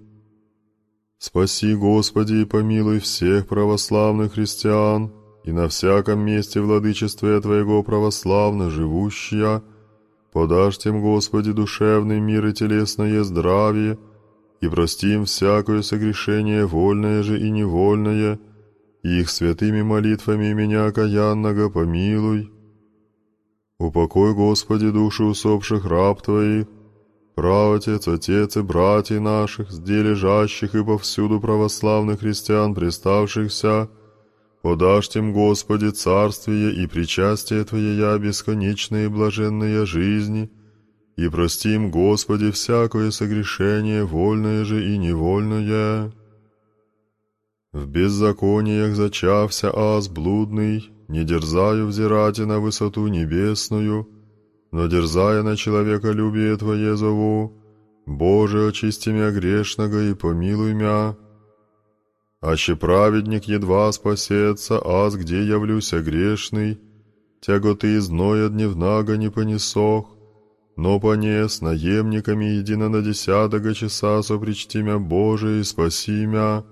C: Спаси, Господи, и помилуй всех православных христиан и на всяком месте владычестве Твоего православно живущая. Подашь тем, Господи, душевный мир и телесное здравие – и простим всякое согрешение, вольное же и невольное, и их святыми молитвами меня окаянного помилуй. Упокой, Господи, души усопших раб Твоих, правотец, отец и братьи наших, сде лежащих и повсюду православных христиан, приставшихся, подашь им, Господи, царствие и причастие Твое, я бесконечные и блаженные жизни, и простим, Господи, всякое согрешение, вольное же и невольное. В беззакониях зачався аз блудный, не дерзаю и на высоту небесную, но дерзая на человека человеколюбие Твое зову, Боже, очисти мя грешного и помилуй мя. Аще праведник едва спасется, аз где явлюся грешный, тяготы и зноя дневнага не понесох, но понес наемниками едино на десятого часа сопричти мя Боже и спаси мя.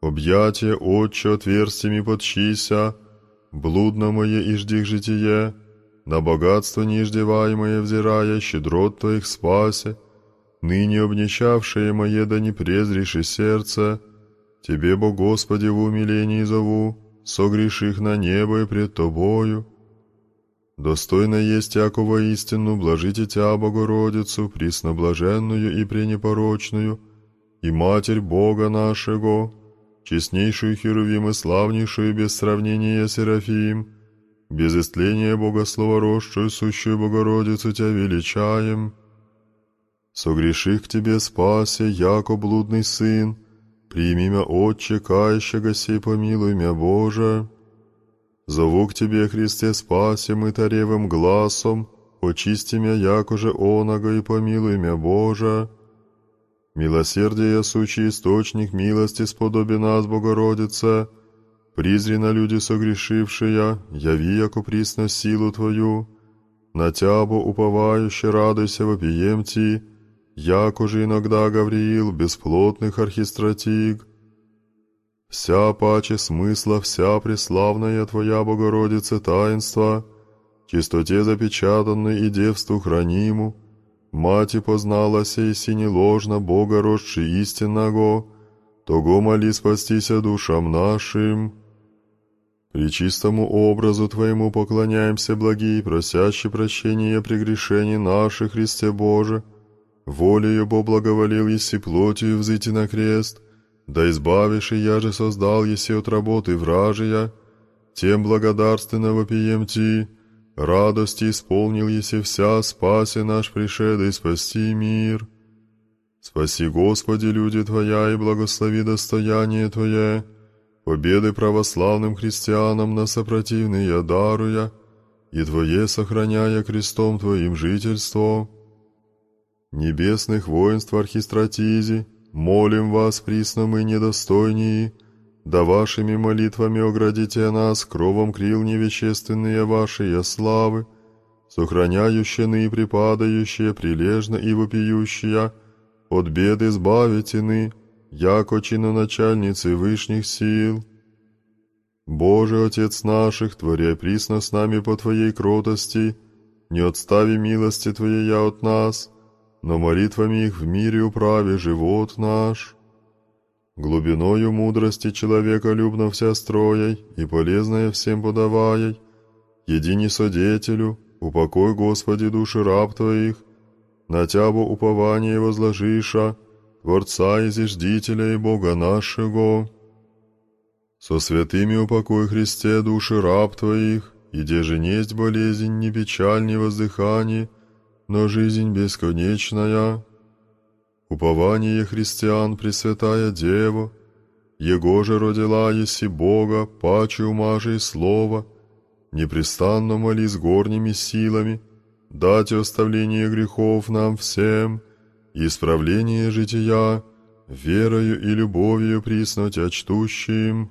C: Объятие отче отверстиями подчися, блудно мое иждих житие, на богатство неиждеваемое взирая, щедрот твоих спасе, ныне обнищавшее мое да не презреши сердце, Тебе, Бо Господи, в умилении зову, согреших на небо и пред Тобою, Достойно есть якова истину, блажите Тя, Богородицу, пресноблаженную и пренепорочную, и Матерь Бога нашего, честнейшую Херувим и славнейшую без сравнения Серафим, без истления Богослова росшую, сущую Богородицу Тя величаем. Согреши к Тебе спасе, яко блудный сын, прими мя Отче, кающего сей помилуй мя Боже». Зову к Тебе, Христе, спаси мы таревым глазом очисти мя якоже оного и помилуй мя, Боже. Милосердие, сучий источник милости, сподоби нас, Богородице, призри на люди согрешившие, яви, яко присно силу Твою, на Тябо уповающе радуйся, вопием Ти, якоже иногда Гавриил, бесплотных архистратиг, вся паче смысла, вся преславная Твоя, Богородица, таинство, чистоте запечатанной и девству храниму, Мати познала сей сине ложно Бога росши истинного, того моли спастися душам нашим. при чистому образу Твоему поклоняемся, благие, просящи прощения прегрешений наших, Христе Боже. Волею Бо благоволил, если плотью взыти на крест — да избавишь и я же создал еси от работы вражия, тем благодарственно вопием ти, радости исполнил еси вся, спаси наш пришеда и спасти мир. Спаси, Господи, люди Твоя, и благослови достояние Твое, победы православным христианам на сопротивные даруя, и Твое сохраняя крестом Твоим жительство. Небесных воинств архистратизи, Молим вас, присно мы недостойнии, да вашими молитвами оградите нас кровом крил невещественные ваши славы, сохраняющие и припадающие прилежно и вопиющие, от бед избавите ны, яко чиноначальницы вышних сил. Боже, Отец наших, творя присно с нами по Твоей кротости, не отстави милости Твоей от нас, но молитвами их в мире управе живот наш. Глубиною мудрости человека любно вся строей и полезная всем подаваей, едини содетелю, упокой, Господи, души раб Твоих, на Тябу упование возложиша, Творца и Зиждителя и Бога нашего. Со святыми упокой, Христе, души раб Твоих, и где же несть болезнь, ни печаль, ни воздыхание, но жизнь бесконечная. Упование христиан Пресвятая Дева, Его же родила еси Бога, паче ума же и слова, непрестанно молись горними силами, дать оставление грехов нам всем, и исправление жития, верою и любовью присно тя чтущим».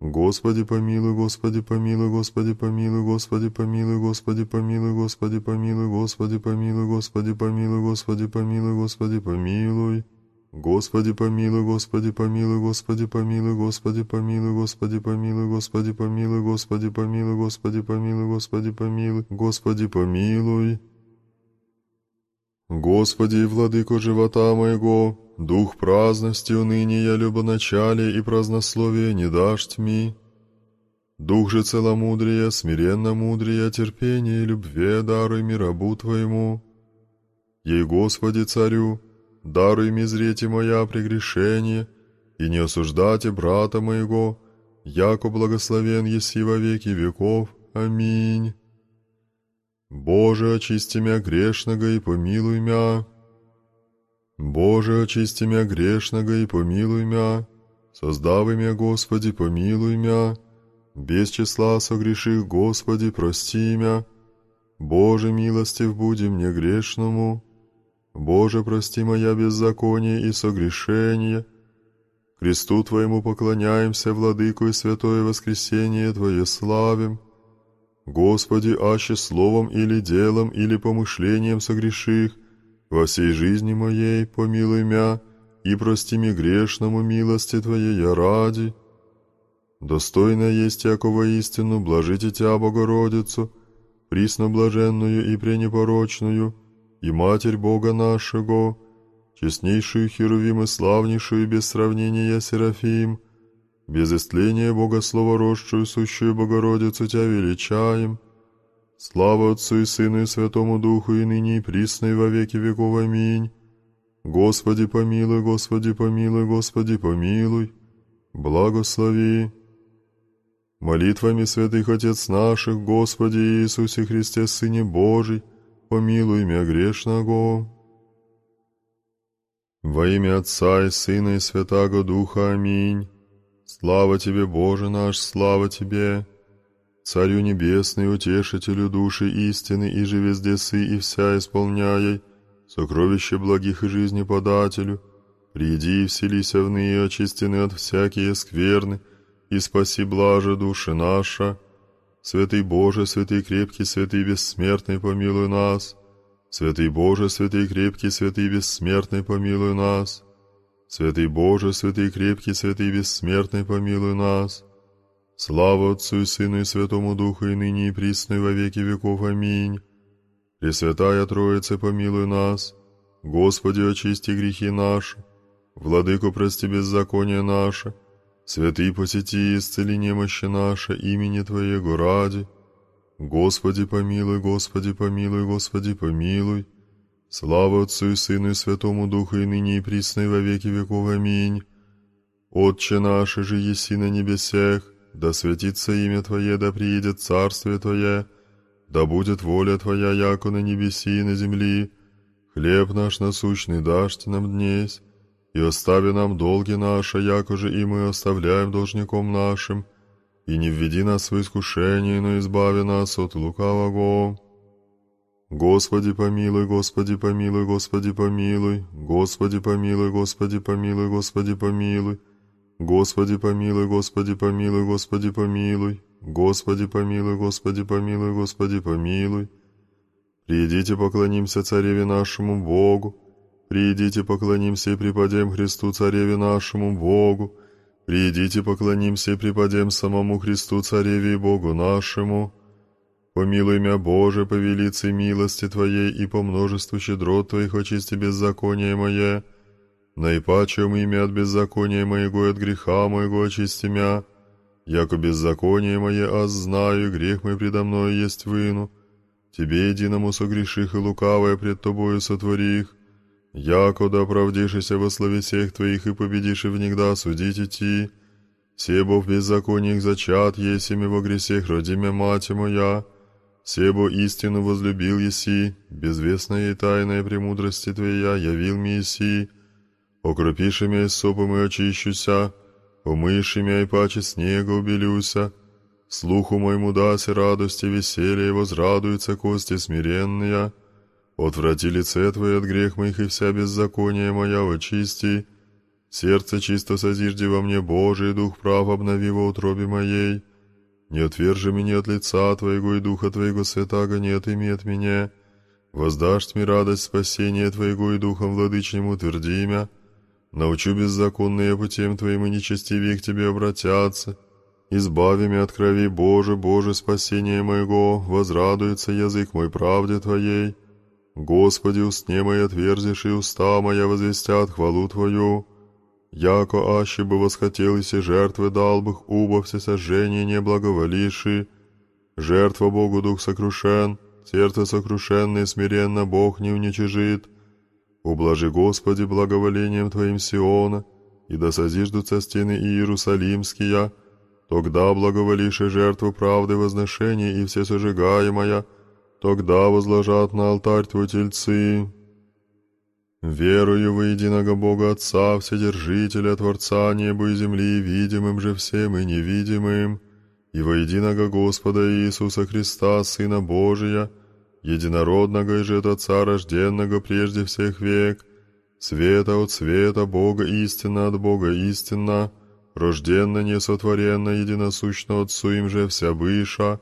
C: Господи помилуй, Господи помилуй, Господи помилуй, Господи помилуй, Господи помилуй, Господи помилуй, Господи помилуй, Господи помилуй, Господи помилуй, Господи помилуй. Господи помилуй, Господи помилуй, Господи помилуй, Господи помилуй, Господи помилуй, Господи помилуй, Господи помилуй, Господи помилуй, Господи помилуй, Господи помилуй. Господи, владыко живота моего, Дух праздности, уныния, любоначалия и празднословия не дашь тьми. Дух же целомудрия, смиренно мудрия, терпения и любве дары мирабу Твоему. Ей, Господи, Царю, даруй ми зрите моя прегрешение, и не осуждайте брата моего, яко благословен еси во веки веков. Аминь. Боже, очисти мя грешного и помилуй мя. Боже, очисти мя грешного и помилуй мя, создавай мя, Господи, помилуй мя, без числа согреших, Господи, прости мя. Боже, милостив буди мне грешному, Боже, прости моя беззаконие и согрешение. Христу Твоему поклоняемся, Владыку и Святое Воскресение Твое славим. Господи, аще словом или делом или помышлением согреших – во всей жизни моей помилуй мя, и прости ми грешному милости Твоей я ради. Достойно есть якого истину, блажите Тя, Богородицу, присноблаженную и пренепорочную, и Матерь Бога нашего, честнейшую Херувим и славнейшую без сравнения Серафим, без истления Богослова росшую сущую Богородицу Тя величаем, Слава Отцу и Сыну и Святому Духу, и ныне и присно, и во веки веков. Аминь. Господи помилуй, Господи помилуй, Господи помилуй. Благослови. Молитвами святых Отец наших, Господи Иисусе Христе, Сыне Божий, помилуй меня грешного. Во имя Отца и Сына и Святаго Духа. Аминь. Слава Тебе, Боже наш, слава Тебе! Царю Небесный, утешителю души истины, и же везде и вся исполняй, сокровище благих и жизни подателю, приди и вселися в овны, очистены от всякие скверны, и спаси блаже души наша. Святый Боже, святый крепкий, святый бессмертный, помилуй нас. Святый Боже, святый крепкий, святый бессмертный, помилуй нас. Святый Боже, святый крепкий, святый бессмертный, помилуй нас. Слава Отцу и Сыну и Святому Духу, и ныне и присно, и во веки веков. Аминь. Пресвятая Троица, помилуй нас. Господи, очисти грехи наши. Владыку, прости беззаконие наше, Святый, посети и исцели немощи наши, имени Твоего ради. Господи, помилуй, Господи, помилуй, Господи, помилуй. Слава Отцу и Сыну и Святому Духу, и ныне и присно, и во веки веков. Аминь. Отче наш, же еси на небесех, да светится имя Твое, да приедет Царствие Твое, да будет воля Твоя, яко на небеси и на земли. Хлеб наш насущный дашь нам днесь, и остави нам долги наши, яко же и мы оставляем должником нашим, и не введи нас в искушение, но избави нас от лукавого. Господи помилуй, Господи помилуй, Господи помилуй, Господи помилуй, Господи помилуй, Господи помилуй, Господи помилуй, Господи помилуй, Господи помилуй, Господи помилуй, Господи помилуй, Господи помилуй. Придите поклонимся Цареве нашему Богу, придите поклонимся и преподем Христу Цареве нашему Богу, придите поклонимся и преподем самому Христу Цареве и Богу нашему. Помилуй мя Боже, по велице милости Твоей и по множеству щедрот Твоих очисти беззаконие мое, наипачем имя от беззакония моего и от греха моего очисти мя, яко беззаконие мое аз знаю, и грех мой предо мною есть выну. Тебе единому согреших и лукавое пред тобою сотвори их, яко да оправдишися во славе всех твоих и победишь и внегда судить идти. Себо в беззакониях зачат, есть ими во гресех родимя мать моя, Себо истину возлюбил еси, безвестная и тайная премудрости твоя явил ми еси, Окропиши мя и сопом и очищуся, умыши и паче снега убелюся, слуху моему даси радости веселье возрадуются кости смиренные, отврати лице Твое от грех моих и вся беззакония моя очисти, сердце чисто созижди во мне, Божий дух прав обнови во утробе моей, не отвержи меня от лица Твоего и духа Твоего святаго не отыми от меня, воздашь мне радость спасения Твоего и духом владычнему меня. Научу беззаконные путем Твоим и нечестивее к Тебе обратятся. Избави меня от крови Боже, Боже, спасение моего, возрадуется язык мой правде Твоей. Господи, устне мои отверзишь, и уста моя возвестят хвалу Твою. Яко аще бы восхотел, если жертвы дал бы, убо всесожжение не благоволиши. Жертва Богу дух сокрушен, сердце сокрушенное смиренно Бог не уничижит. Ублажи, Господи, благоволением Твоим Сиона, и да созиждутся стены Иерусалимские, тогда благоволишь и жертву правды возношения и всесожигаемая, тогда возложат на алтарь Твой тельцы. Верую во единого Бога Отца, Вседержителя, Творца неба и земли, видимым же всем и невидимым, и во единого Господа Иисуса Христа, Сына Божия, единородного же от Отца рожденного прежде всех век, света от света, Бога истина от Бога истина, рожденно несотворенно единосущно Отцу им же вся выша,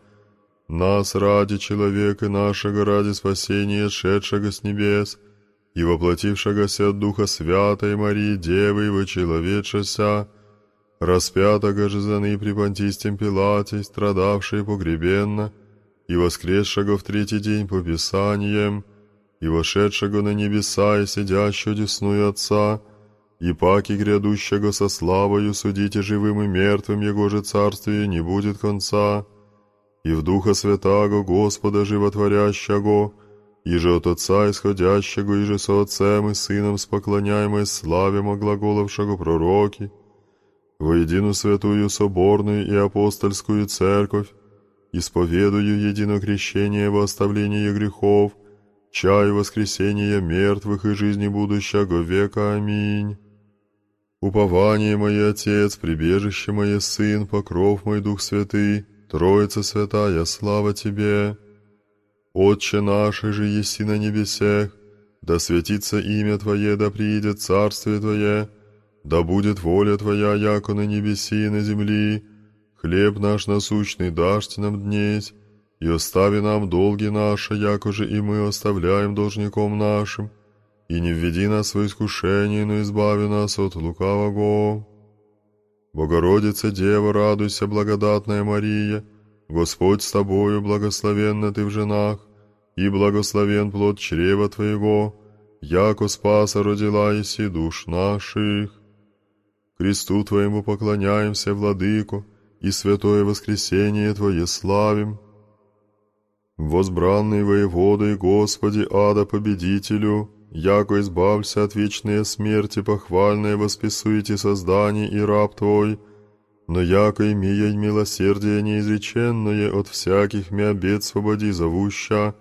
C: нас ради человека и нашего, ради спасения, шедшего с небес, и воплотившегося от Духа Святой Марии Девы, вычеловечася, распятого же заны при Понтистем Пилате, страдавшей погребенно, и воскресшего в третий день по Писаниям, и вошедшего на небеса и сидящего десную Отца, и паки грядущего со славою судите живым и мертвым, Его же царствие не будет конца, и в Духа Святаго Господа Животворящего, и же от Отца исходящего, и же со Отцем и Сыном с поклоняемой славе глаголовшего пророки, воедину святую соборную и апостольскую церковь, исповедую Единокрещение во оставление грехов, чай воскресения мертвых и жизни будущего века. Аминь. Упование мое, Отец, прибежище мое, Сын, покров мой, Дух Святый, Троица Святая, слава Тебе. Отче наш, же еси на небесех, да светится имя Твое, да приидет Царствие Твое, да будет воля Твоя, яко на небеси и на земли, Хлеб наш насущный дашь нам днесь, и остави нам долги наши, якоже и мы оставляем должником нашим, и не введи нас в искушение, но избави нас от лукавого. Богородица Дева, радуйся, благодатная Мария, Господь с тобою, благословенна ты в женах, и благословен плод чрева твоего, яко спаса родила и душ наших. Кресту твоему поклоняемся, Владыко, и святое воскресение Твое славим. Возбранный воеводой Господи ада победителю, яко избавься от вечной смерти, похвальное восписуйте создание и раб Твой, но яко имея милосердие неизреченное от всяких мя бед свободи зовуща,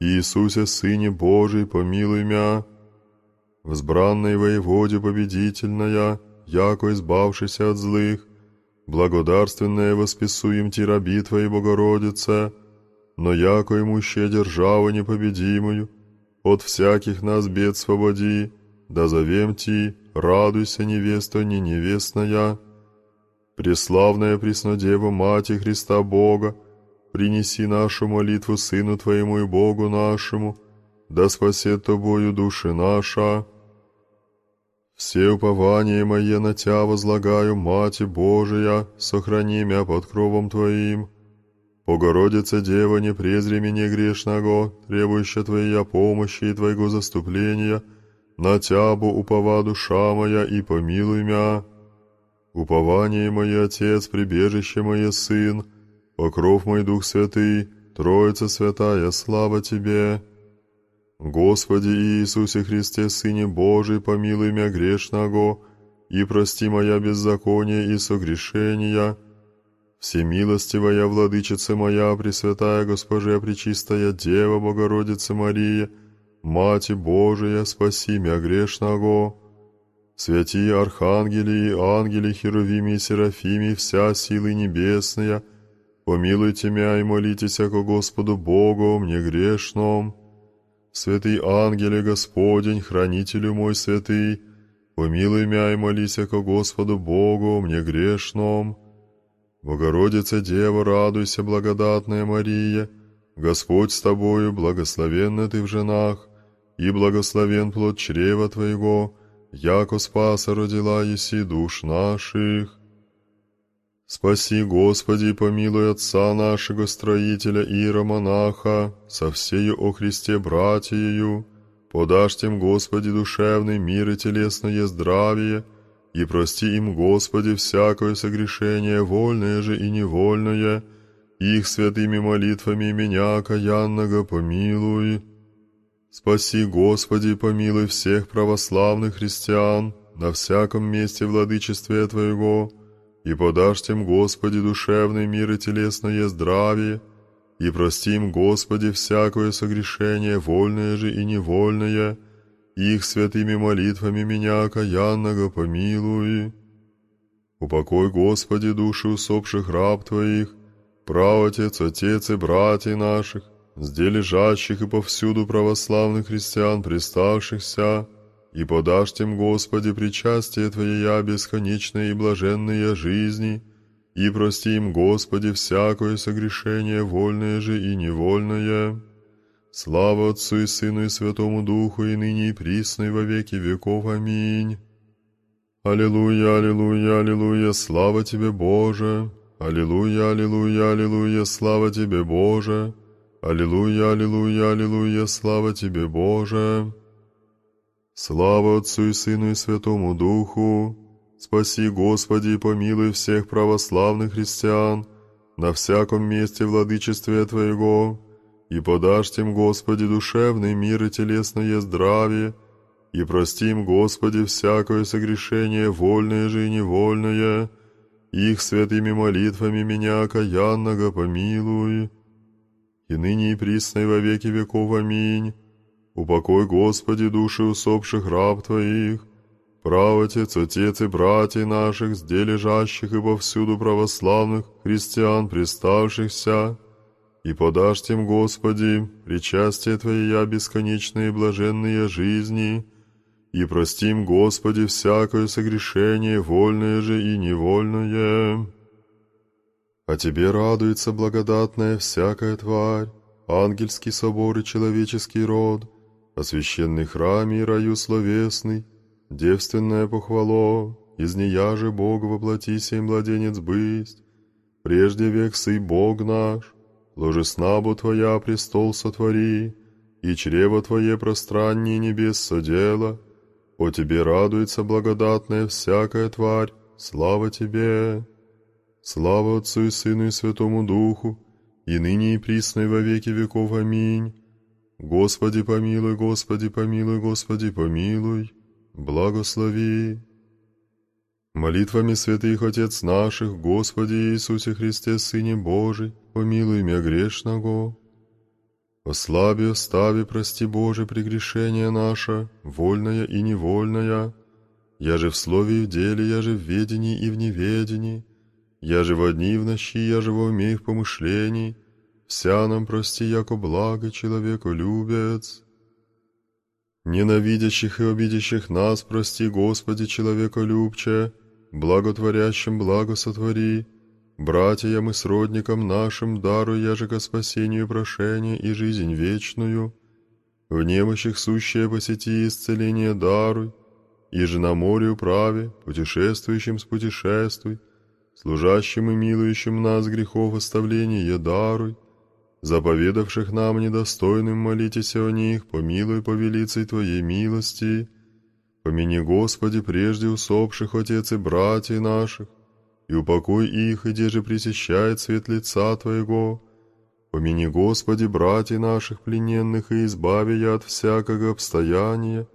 C: Иисусе Сыне Божий помилуй мя, взбранной воеводе победительная, яко избавшийся от злых, благодарственное восписуем Ти раби Твоей Богородице, но яко имуще державу непобедимую, от всяких нас бед свободи, да завем Ти, радуйся, невеста не невестная. Преславная Преснодева, Мати Христа Бога, принеси нашу молитву Сыну Твоему и Богу нашему, да спасет Тобою души наша». Все упования мое на Тя возлагаю, Мать Божия, сохрани меня под кровом Твоим. Богородица Дева, не презри меня грешного, требующая Твоя помощи и Твоего заступления, на Тябу упова душа моя и помилуй мя. Упование мое, Отец, прибежище мое, Сын, покров мой Дух Святый, Троица Святая, слава Тебе». Господи Иисусе Христе, Сыне Божий, помилуй мя грешного, и прости моя беззаконие и согрешения. Всемилостивая Владычица моя, Пресвятая Госпожа Пречистая Дева Богородица Мария, Мать Божия, спаси мя грешного. Святые архангели и ангели, херувими и серафими, вся силы небесная, помилуйте мя и молитесь ко Господу Богу, мне грешном. Святый ангеле Господень, хранителю мой святый, помилуй мя и молися ко Господу Богу, мне грешном. Богородица Дева, радуйся, благодатная Мария, Господь с тобою, благословенна ты в женах, и благословен плод чрева твоего, яко спаса родила еси душ наших. Спаси, Господи, помилуй отца нашего строителя Иеромонаха, со всею о Христе братьею, подашь тем, Господи, душевный мир и телесное здравие, и прости им, Господи, всякое согрешение, вольное же и невольное, их святыми молитвами меня, каянного помилуй. Спаси, Господи, помилуй всех православных христиан на всяком месте владычестве Твоего, и подашь им, Господи, душевный мир и телесное здравие, и простим, Господи, всякое согрешение, вольное же и невольное, их святыми молитвами меня каянного, помилуй. Упокой, Господи, души усопших раб Твоих, праотец, отец и братья наших, сдележащих и повсюду православных христиан, приставшихся, и подашь тем, Господи, причастие я бесконечное и блаженной жизни, и прости им, Господи, всякое согрешение, вольное же и невольное. Слава Отцу и Сыну и Святому Духу, и ныне и присно, и во веки веков. Аминь. Аллилуйя, аллилуйя, аллилуйя, слава Тебе, Боже! Аллилуйя, аллилуйя, аллилуйя, слава Тебе, Боже! Аллилуйя, аллилуйя, аллилуйя, слава Тебе, Боже! Слава Отцу и Сыну и Святому Духу! Спаси, Господи, и помилуй всех православных христиан на всяком месте владычестве Твоего, и подашь им, Господи, душевный мир и телесное здравие, и простим, Господи, всякое согрешение, вольное же и невольное, их святыми молитвами меня окаянного помилуй. И ныне и присно и во веки веков. Аминь. Упокой, Господи, души усопших раб Твоих, правотец, отец и братья наших, где лежащих и повсюду православных христиан, приставшихся, и подашь тем, Господи, причастие Твоя бесконечные и блаженные жизни, и простим, Господи, всякое согрешение, вольное же и невольное. А Тебе радуется благодатная всякая тварь, ангельский собор и человеческий род, о священной храме и раю словесный, девственная похвало, из нея же Бог воплоти сей младенец бысть, прежде век сый Бог наш, ложе Твоя престол сотвори, и чрево Твое пространнее небес содела, о Тебе радуется благодатная всякая тварь, слава Тебе! Слава Отцу и Сыну и Святому Духу, и ныне и присной во веки веков. Аминь. Господи помилуй, Господи помилуй, Господи помилуй, благослови. Молитвами святых Отец наших, Господи Иисусе Христе, Сыне Божий, помилуй меня грешного. Ослаби, остави, прости, Боже, прегрешение наше, вольное и невольное. Я же в слове и в деле, я же в ведении и в неведении. Я же в одни, и в ночи, я же во уме и в помышлении вся нам прости, яко благо человеку любец. Ненавидящих и обидящих нас прости, Господи, человеку любче, благотворящим благо сотвори. Братьям и сродникам нашим дару ко спасению прошение и жизнь вечную. В немощих сущее посети исцеление даруй, и же на море праве путешествующим с спутешествуй, служащим и милующим нас грехов оставление даруй, заповедавших нам недостойным молитесь о них, помилуй повелицей Твоей милости. Помяни, Господи, прежде усопших отец и братьев наших, и упокой их, и держи же пресещает свет лица Твоего. Помяни, Господи, братьев наших плененных, и избави я от всякого обстояния.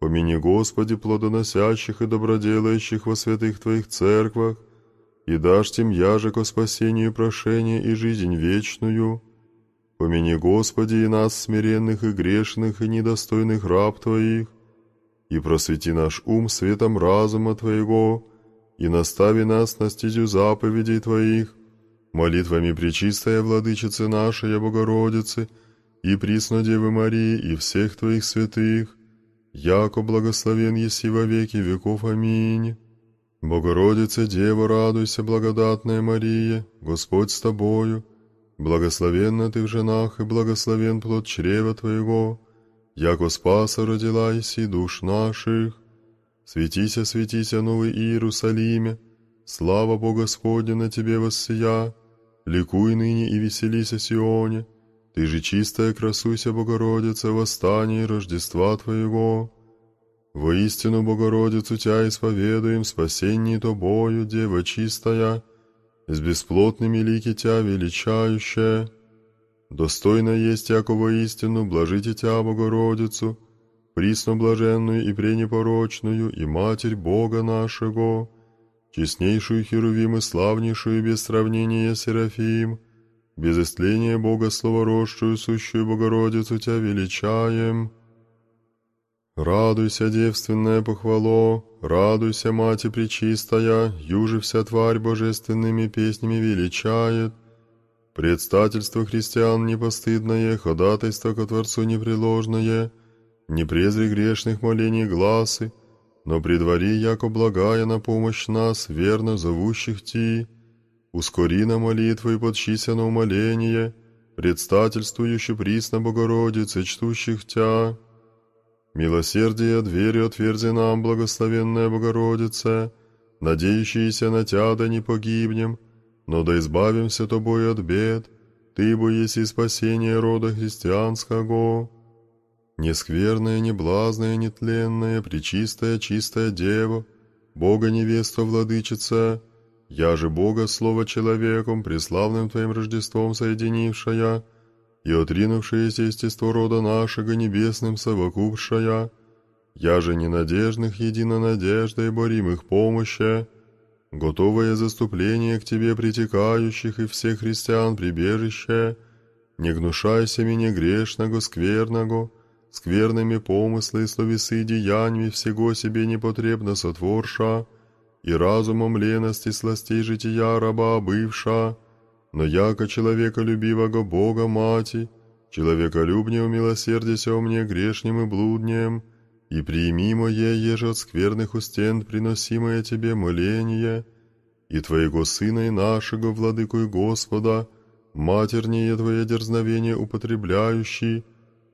C: Помяни, Господи, плодоносящих и доброделающих во святых Твоих церквах, и дашь тем яжек о спасении прошение и жизнь вечную. Помяни, Господи, и нас, смиренных и грешных, и недостойных раб Твоих, и просвети наш ум светом разума Твоего, и настави нас на стезю заповедей Твоих, молитвами Пречистая Владычицы нашей Богородицы, и Присно Девы Марии, и всех Твоих святых, яко благословен еси во веки веков. Аминь. Богородица, Дева, радуйся, благодатная Мария, Господь с Тобою, Благословенна ты в женах, и благословен плод чрева твоего, яко спаса родила и душ наших. Светися, светися, новый Иерусалиме, слава Бога Господня на тебе воссия, ликуй ныне и веселись веселися, Сионе, ты же чистая красуйся, Богородица, восстание Рождества Твоего. Воистину, Богородицу тебя исповедуем, спасение Тобою, Дева чистая, с бесплотными лики Тя величающе. Достойно есть якого истину, блажите Тя, Богородицу, присноблаженную и пренепорочную, и Матерь Бога нашего, честнейшую Херувим и славнейшую без сравнения Серафим, без истления Бога словорожшую сущую Богородицу Тя величаем». «Радуйся, девственная похвало, радуйся, Мати Пречистая, юже вся тварь божественными песнями величает. Предстательство христиан непостыдное, ходатайство к Творцу непреложное, не презри грешных молений гласы, но предвари, яко благая на помощь нас, верно зовущих ти. Ускори на молитву и подщися на умоление, предстательствующе присно Богородице, чтущих тя». Милосердие дверью отверзи нам, благословенная Богородица, надеющиеся на Тя да не погибнем, но да избавимся Тобой от бед, Ты бы и спасение рода христианского. Нескверная, неблазная, нетленная, пречистая, чистая Дева, Бога невеста владычица, я же Бога слово человеком, преславным Твоим Рождеством соединившая, и отринувшееся естество рода нашего небесным совокупшая, я же ненадежных единонадеждой надеждой боримых помощи, готовое заступление к тебе притекающих и всех христиан прибежище, не гнушайся меня грешного, скверного, скверными помыслы, и словесы, деяниями всего себе непотребно сотворша, и разумом лености сластей жития раба бывша, но яко человека человеколюбивого Бога Мати, человека человеколюбне умилосердися о мне грешним и блуднем, и прими мое еже от скверных устен приносимое тебе моление, и Твоего Сына и нашего, Владыку и Господа, матернее Твое дерзновение употребляющий,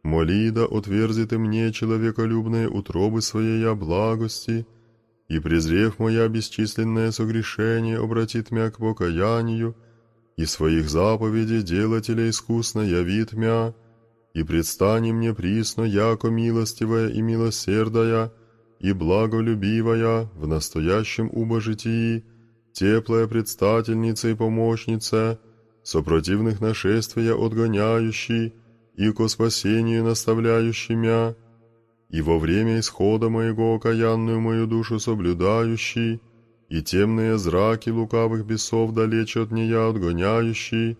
C: моли да отверзи Ты мне человеколюбные утробы Своей о благости, и презрев мое бесчисленное согрешение обратит меня к покаянию, и своих заповедей делателя искусно явит мя, и предстани мне присно, яко милостивая и милосердая, и благолюбивая в настоящем убожитии, теплая предстательница и помощница, сопротивных нашествия отгоняющий, и ко спасению наставляющий мя, и во время исхода моего окаянную мою душу соблюдающий, и темные зраки лукавых бесов далече от нея отгоняющий,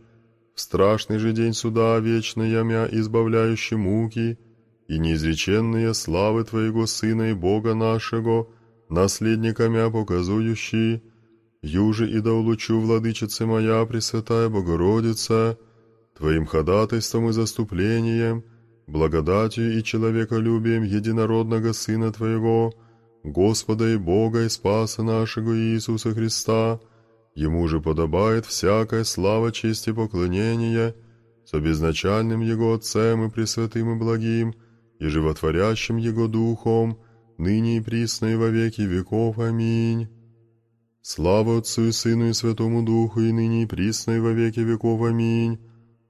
C: в страшный же день суда вечный ямя избавляющий муки, и неизреченные славы Твоего Сына и Бога нашего, наследниками показующие, юже и да улучу, владычица моя, Пресвятая Богородица, Твоим ходатайством и заступлением, благодатью и человеколюбием единородного Сына Твоего, Господа и Бога и Спаса нашего Иисуса Христа, Ему же подобает всякая слава, честь и поклонение, с обезначальным Его Отцем и Пресвятым и Благим, и животворящим Его Духом, ныне и присно и во веки веков. Аминь. Слава Отцу и Сыну и Святому Духу, и ныне и присно и во веки веков. Аминь.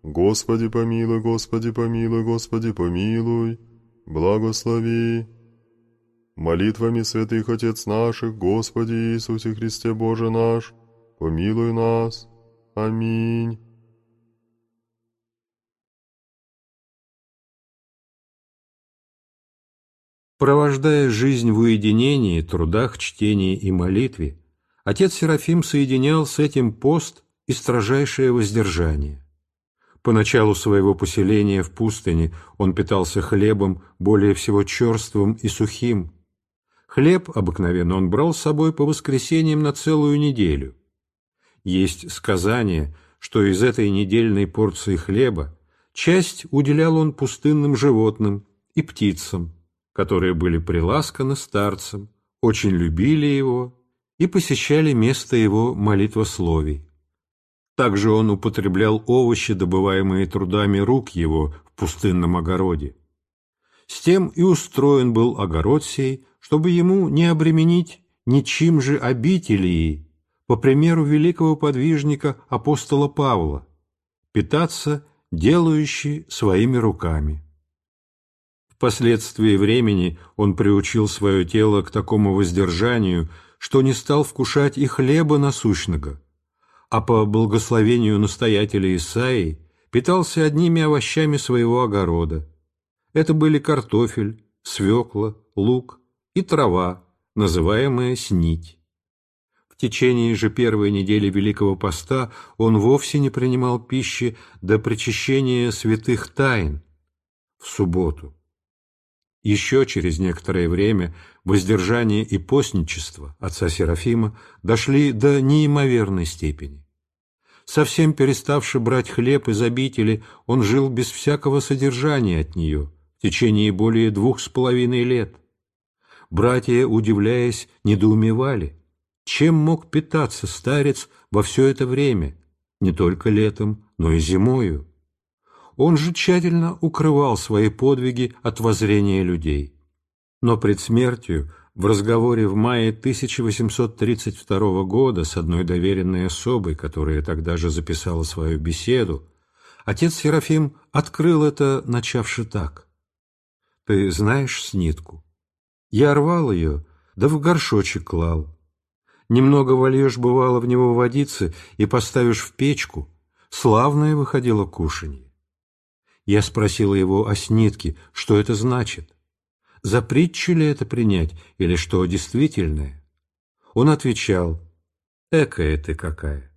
C: Господи помилуй, Господи помилуй, Господи помилуй, благослови. Молитвами святых Отец наших, Господи Иисусе Христе Боже наш, помилуй нас. Аминь.
B: Провождая
A: жизнь в уединении, трудах, чтении и молитве, отец Серафим соединял с этим пост и строжайшее воздержание. По началу своего поселения в пустыне он питался хлебом более всего черствым и сухим, Хлеб обыкновенно он брал с собой по воскресеньям на целую неделю. Есть сказание, что из этой недельной порции хлеба часть уделял он пустынным животным и птицам, которые были приласканы старцем, очень любили его и посещали место его молитвословий. Также он употреблял овощи, добываемые трудами рук его в пустынном огороде. С тем и устроен был огород сей чтобы ему не обременить ничем же обителии, по примеру великого подвижника апостола Павла, питаться делающий своими руками. Впоследствии времени он приучил свое тело к такому воздержанию, что не стал вкушать и хлеба насущного, а по благословению настоятеля Исаии питался одними овощами своего огорода. Это были картофель, свекла, лук, и трава, называемая снить. В течение же первой недели Великого Поста он вовсе не принимал пищи до причащения святых тайн в субботу. Еще через некоторое время воздержание и постничество отца Серафима дошли до неимоверной степени. Совсем переставши брать хлеб из обители, он жил без всякого содержания от нее в течение более двух с половиной лет. Братья, удивляясь, недоумевали, чем мог питаться старец во все это время, не только летом, но и зимою. Он же тщательно укрывал свои подвиги от воззрения людей. Но пред смертью в разговоре в мае 1832 года с одной доверенной особой, которая тогда же записала свою беседу, отец Серафим открыл это, начавши так. «Ты знаешь Снитку?» Я рвал ее, да в горшочек клал. Немного вольешь, бывало, в него водицы и поставишь в печку. Славное выходило кушанье. Я спросила его о снитке, что это значит. запретчили ли это принять, или что действительное? Он отвечал, «Экая ты какая!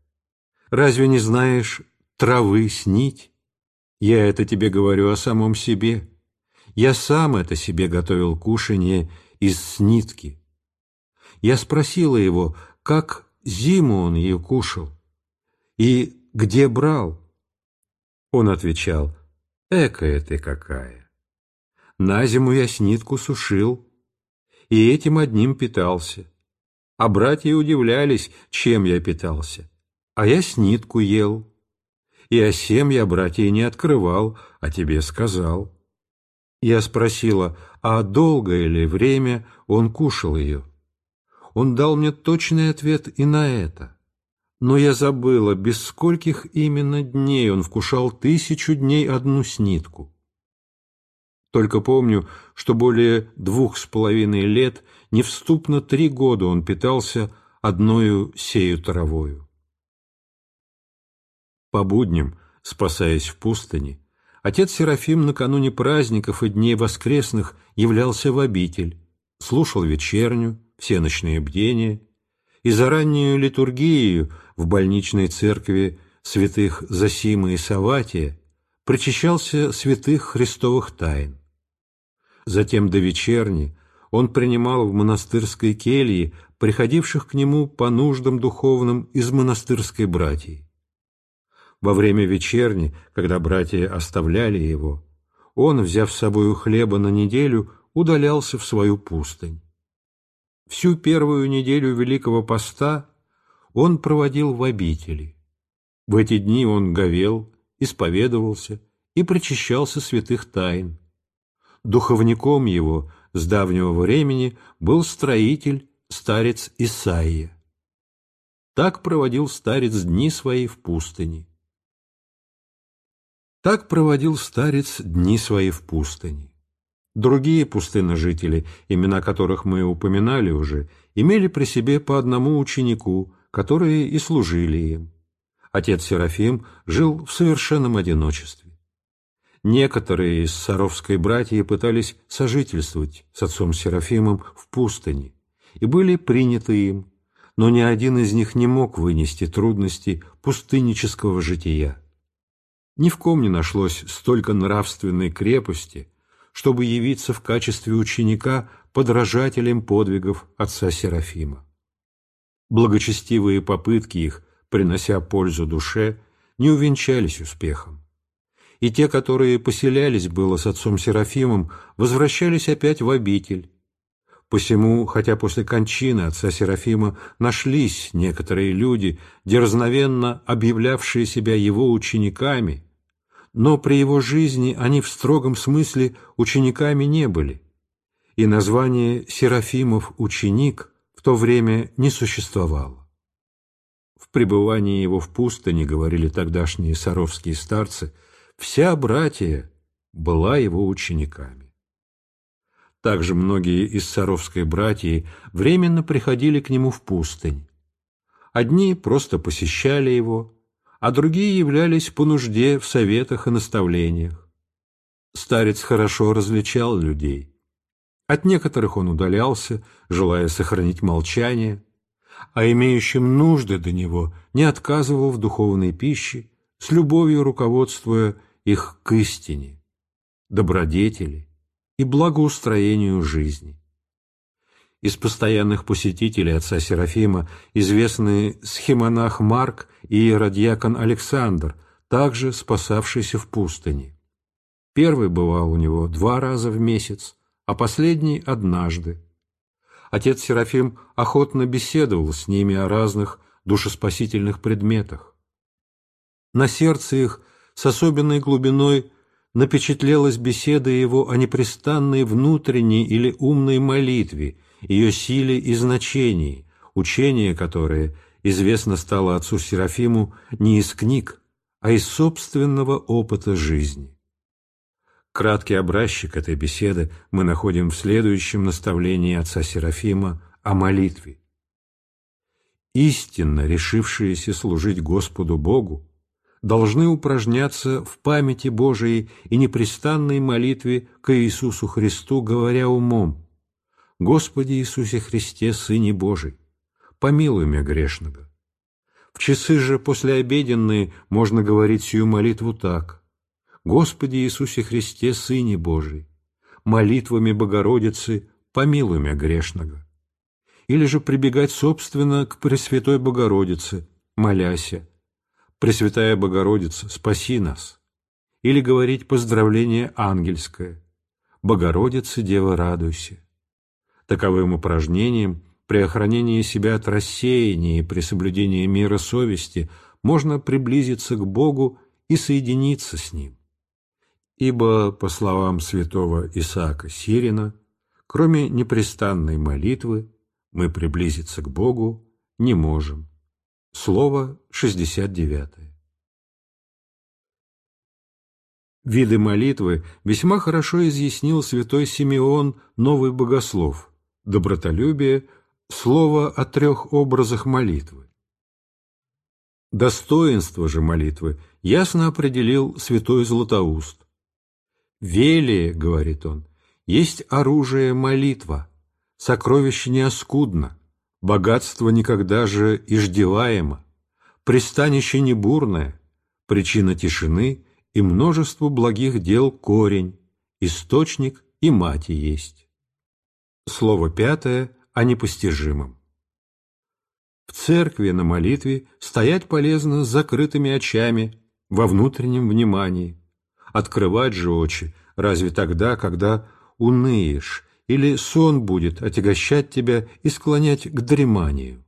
A: Разве не знаешь травы снить? Я это тебе говорю о самом себе. Я сам это себе готовил кушанье из снитки. Я спросила его, как зиму он ее кушал и где брал. Он отвечал, «Экая ты какая! На зиму я снитку сушил и этим одним питался, а братья удивлялись, чем я питался, а я снитку ел» и о сем я, братья, не открывал, а тебе сказал. Я спросила, а долгое ли время он кушал ее. Он дал мне точный ответ и на это. Но я забыла, без скольких именно дней он вкушал тысячу дней одну снитку. Только помню, что более двух с половиной лет, невступно три года он питался одною сею травою. По будням, спасаясь в пустыне, Отец Серафим накануне праздников и дней воскресных являлся в обитель, слушал вечерню, всеночные бдения и за раннюю литургию в больничной церкви святых Засимы и Саватия причащался святых христовых тайн. Затем до вечерни он принимал в монастырской келье приходивших к нему по нуждам духовным из монастырской братьи. Во время вечерни, когда братья оставляли его, он, взяв с собою хлеба на неделю, удалялся в свою пустынь. Всю первую неделю Великого Поста он проводил в обители. В эти дни он говел, исповедовался и причащался святых тайн. Духовником его с давнего времени был строитель, старец Исаия. Так проводил старец дни свои в пустыне. Так проводил старец дни свои в пустыне. Другие пустыножители, имена которых мы упоминали уже, имели при себе по одному ученику, которые и служили им. Отец Серафим жил в совершенном одиночестве. Некоторые из саровской братьи пытались сожительствовать с отцом Серафимом в пустыне и были приняты им, но ни один из них не мог вынести трудности пустыннического жития. Ни в ком не нашлось столько нравственной крепости, чтобы явиться в качестве ученика подражателем подвигов отца Серафима. Благочестивые попытки их, принося пользу душе, не увенчались успехом. И те, которые поселялись было с отцом Серафимом, возвращались опять в обитель. Посему, хотя после кончины отца Серафима нашлись некоторые люди, дерзновенно объявлявшие себя его учениками, но при его жизни они в строгом смысле учениками не были, и название Серафимов «ученик» в то время не существовало. В пребывании его в пустыне, говорили тогдашние саровские старцы, вся братья была его учениками. Также многие из саровской братьи временно приходили к нему в пустынь. Одни просто посещали его, а другие являлись по нужде в советах и наставлениях. Старец хорошо различал людей. От некоторых он удалялся, желая сохранить молчание, а имеющим нужды до него не отказывал в духовной пище, с любовью руководствуя их к истине, добродетели и благоустроению жизни. Из постоянных посетителей отца Серафима известны схемонах Марк и иеродьякон Александр, также спасавшийся в пустыне. Первый бывал у него два раза в месяц, а последний – однажды. Отец Серафим охотно беседовал с ними о разных душеспасительных предметах. На сердце их с особенной глубиной напечатлелась беседа его о непрестанной внутренней или умной молитве, ее силе и значении, учение которое известно стало отцу Серафиму не из книг, а из собственного опыта жизни. Краткий образчик этой беседы мы находим в следующем наставлении отца Серафима о молитве. Истинно решившиеся служить Господу Богу должны упражняться в памяти Божией и непрестанной молитве к Иисусу Христу, говоря умом «Господи Иисусе Христе, Сыне Божий, помилуй меня грешного. В часы же после обеденные можно говорить сию молитву так. Господи Иисусе Христе, Сыне Божий, молитвами Богородицы помилуй меня грешного. Или же прибегать, собственно, к Пресвятой Богородице, моляся. Пресвятая Богородица, спаси нас. Или говорить поздравление ангельское. Богородице, Дева, радуйся. Таковым упражнением – при охранении себя от рассеяния и при соблюдении мира совести можно приблизиться к Богу и соединиться с Ним. Ибо, по словам святого Исаака Сирина, кроме непрестанной молитвы, мы приблизиться к Богу не можем. Слово 69. Виды молитвы весьма хорошо изъяснил святой Симеон, новый богослов, добротолюбие – слово о трех образах молитвы. Достоинство же молитвы ясно определил святой Златоуст. «Велие, — говорит он, — есть оружие молитва, сокровище неоскудно, богатство никогда же иждеваемо, пристанище не бурное, причина тишины и множество благих дел корень, источник и мать есть. Слово пятое а непостижимым. В церкви на молитве стоять полезно с закрытыми очами, во внутреннем внимании. Открывать же очи разве тогда, когда уныешь, или сон будет отягощать тебя и склонять к дреманию.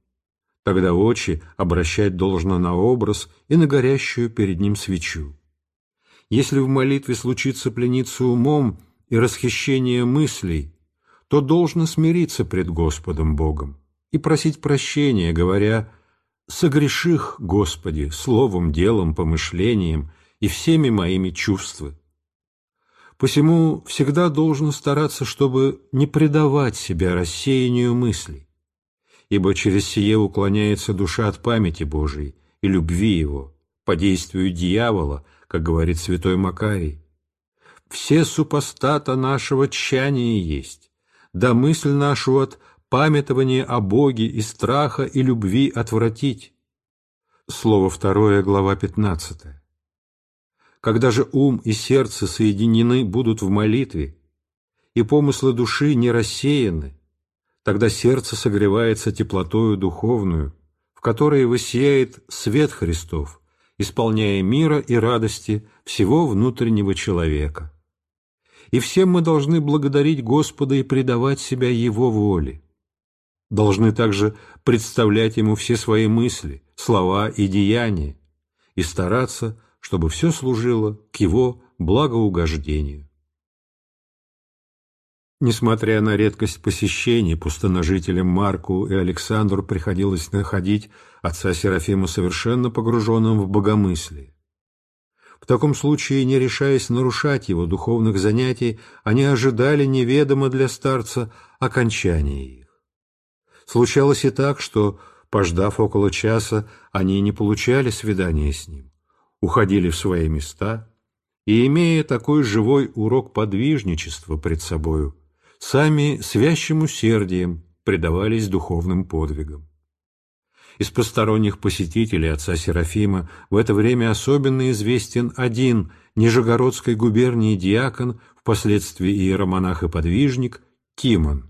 A: Тогда очи обращать должно на образ и на горящую перед ним свечу. Если в молитве случится плениться умом и расхищение мыслей, то должно смириться пред Господом Богом и просить прощения, говоря «Согреших, Господи, словом, делом, помышлением и всеми моими чувствы. Посему всегда должно стараться, чтобы не предавать себя рассеянию мыслей, ибо через сие уклоняется душа от памяти Божией и любви Его, по действию дьявола, как говорит святой Макарий. «Все супостата нашего тщания есть, да мысль нашу от памятования о Боге и страха и любви отвратить. Слово второе, глава 15. Когда же ум и сердце соединены будут в молитве, и помыслы души не рассеяны, тогда сердце согревается теплотою духовную, в которой высияет свет Христов, исполняя мира и радости всего внутреннего человека и всем мы должны благодарить Господа и предавать себя Его воле. Должны также представлять Ему все свои мысли, слова и деяния, и стараться, чтобы все служило к Его благоугождению. Несмотря на редкость посещений, пустоножителям Марку и Александру приходилось находить отца Серафима совершенно погруженным в богомыслие. В таком случае, не решаясь нарушать его духовных занятий, они ожидали неведомо для старца окончания их. Случалось и так, что, пождав около часа, они не получали свидания с ним, уходили в свои места и, имея такой живой урок подвижничества пред собою, сами с вящим усердием предавались духовным подвигам. Из посторонних посетителей отца Серафима в это время особенно известен один Нижегородской губернии диакон, впоследствии иеромонах и подвижник, Тимон.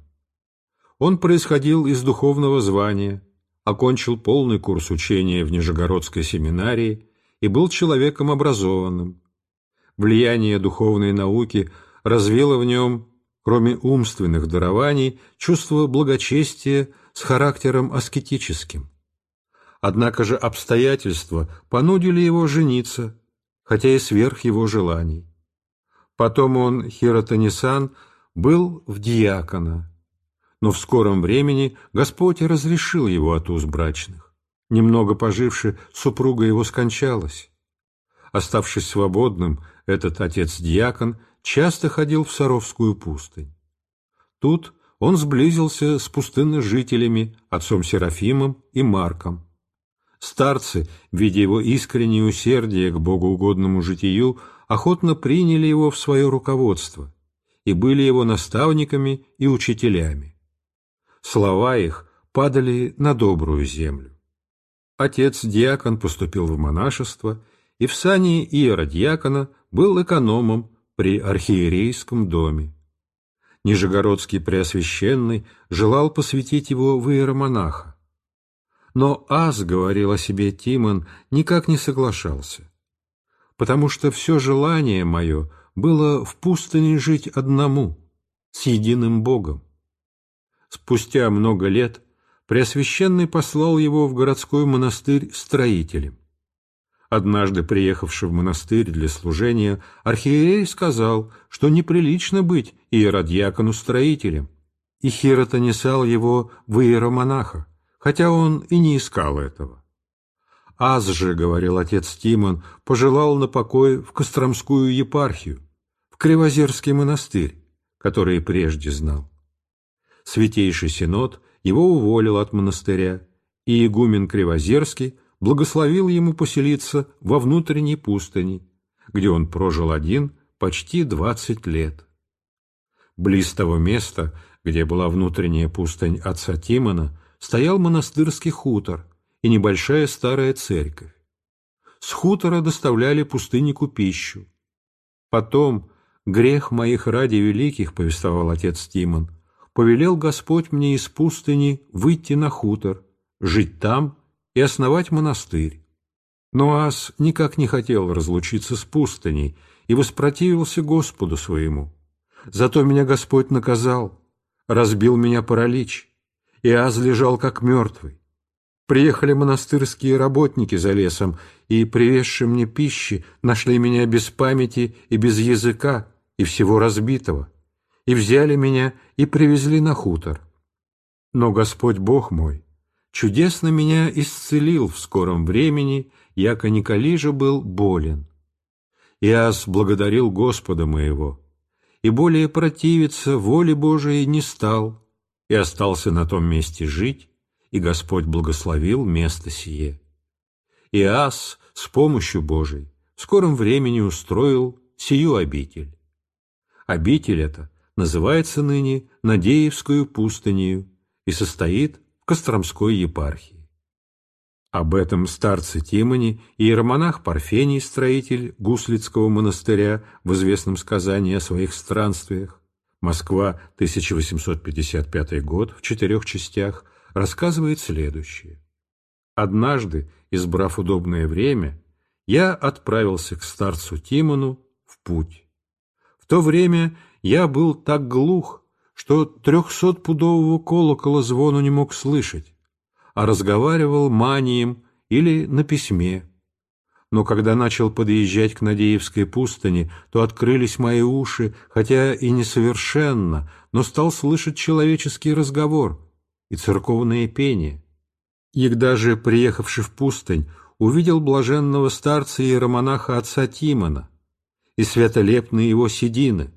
A: Он происходил из духовного звания, окончил полный курс учения в Нижегородской семинарии и был человеком образованным. Влияние духовной науки развило в нем, кроме умственных дарований, чувство благочестия с характером аскетическим. Однако же обстоятельства понудили его жениться, хотя и сверх его желаний. Потом он, Хиротанисан, был в диакона, но в скором времени Господь разрешил его от уз брачных. Немного поживши, супруга его скончалась. Оставшись свободным, этот отец-диакон часто ходил в Саровскую пустынь. Тут он сблизился с жителями, отцом Серафимом и Марком, Старцы, видя его искреннее усердие к богоугодному житию, охотно приняли его в свое руководство и были его наставниками и учителями. Слова их падали на добрую землю. Отец-диакон поступил в монашество и в сане иеродиакона был экономом при архиерейском доме. Нижегородский Преосвященный желал посвятить его в иеромонаха, но Аз, говорил о себе Тимон, никак не соглашался, потому что все желание мое было в пустыне жить одному, с единым Богом. Спустя много лет Преосвященный послал его в городской монастырь строителем. Однажды приехавший в монастырь для служения, архиерей сказал, что неприлично быть иеродьякону-строителем, и Хиротонесал его в иеромонаха хотя он и не искал этого. Аз же, говорил отец Тимон, пожелал на покой в Костромскую епархию, в Кривозерский монастырь, который и прежде знал. Святейший Синод его уволил от монастыря, и игумен Кривозерский благословил ему поселиться во внутренней пустыне, где он прожил один почти двадцать лет. Близ того места, где была внутренняя пустынь отца Тимона, стоял монастырский хутор и небольшая старая церковь. С хутора доставляли пустыннику пищу. Потом, грех моих ради великих, повествовал отец Тимон, повелел Господь мне из пустыни выйти на хутор, жить там и основать монастырь. Но Ас никак не хотел разлучиться с пустыней и воспротивился Господу своему. Зато меня Господь наказал, разбил меня паралич, и Аз лежал как мертвый. Приехали монастырские работники за лесом, и, привезши мне пищи, нашли меня без памяти и без языка, и всего разбитого, и взяли меня и привезли на хутор. Но Господь Бог мой чудесно меня исцелил в скором времени, яко же был болен. Иас благодарил Господа моего, и более противиться воле Божией не стал, и остался на том месте жить, и Господь благословил место сие. И Ас с помощью Божией в скором времени устроил сию обитель. Обитель эта называется ныне Надеевскую пустынею и состоит в Костромской епархии. Об этом старце Тимони и иеромонах Парфений, строитель Гуслицкого монастыря, в известном сказании о своих странствиях, Москва, 1855 год, в четырех частях, рассказывает следующее. «Однажды, избрав удобное время, я отправился к старцу Тимону в путь. В то время я был так глух, что трехсотпудового колокола звону не мог слышать, а разговаривал манием или на письме, но когда начал подъезжать к Надеевской пустыне, то открылись мои уши, хотя и несовершенно, но стал слышать человеческий разговор и церковное пение. Егда же, приехавший в пустынь, увидел блаженного старца и иеромонаха отца Тимона и святолепные его седины.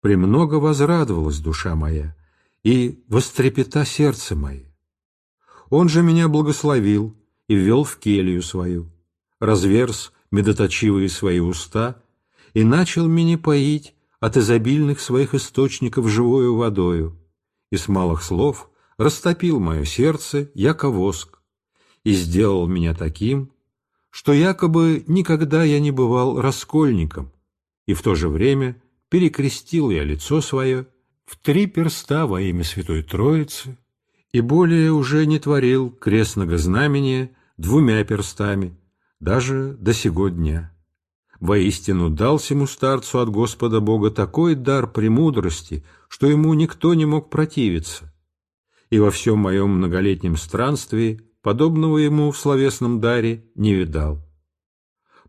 A: Премного возрадовалась душа моя и вострепета сердце мое. Он же меня благословил и ввел в келью свою разверз медоточивые свои уста и начал меня поить от изобильных своих источников живою водою, и с малых слов растопил мое сердце, яко воск, и сделал меня таким, что якобы никогда я не бывал раскольником, и в то же время перекрестил я лицо свое в три перста во имя Святой Троицы, и более уже не творил крестного знамения двумя перстами, даже до сего дня. Воистину дался ему старцу от Господа Бога такой дар премудрости, что ему никто не мог противиться. И во всем моем многолетнем странстве подобного ему в словесном даре не видал.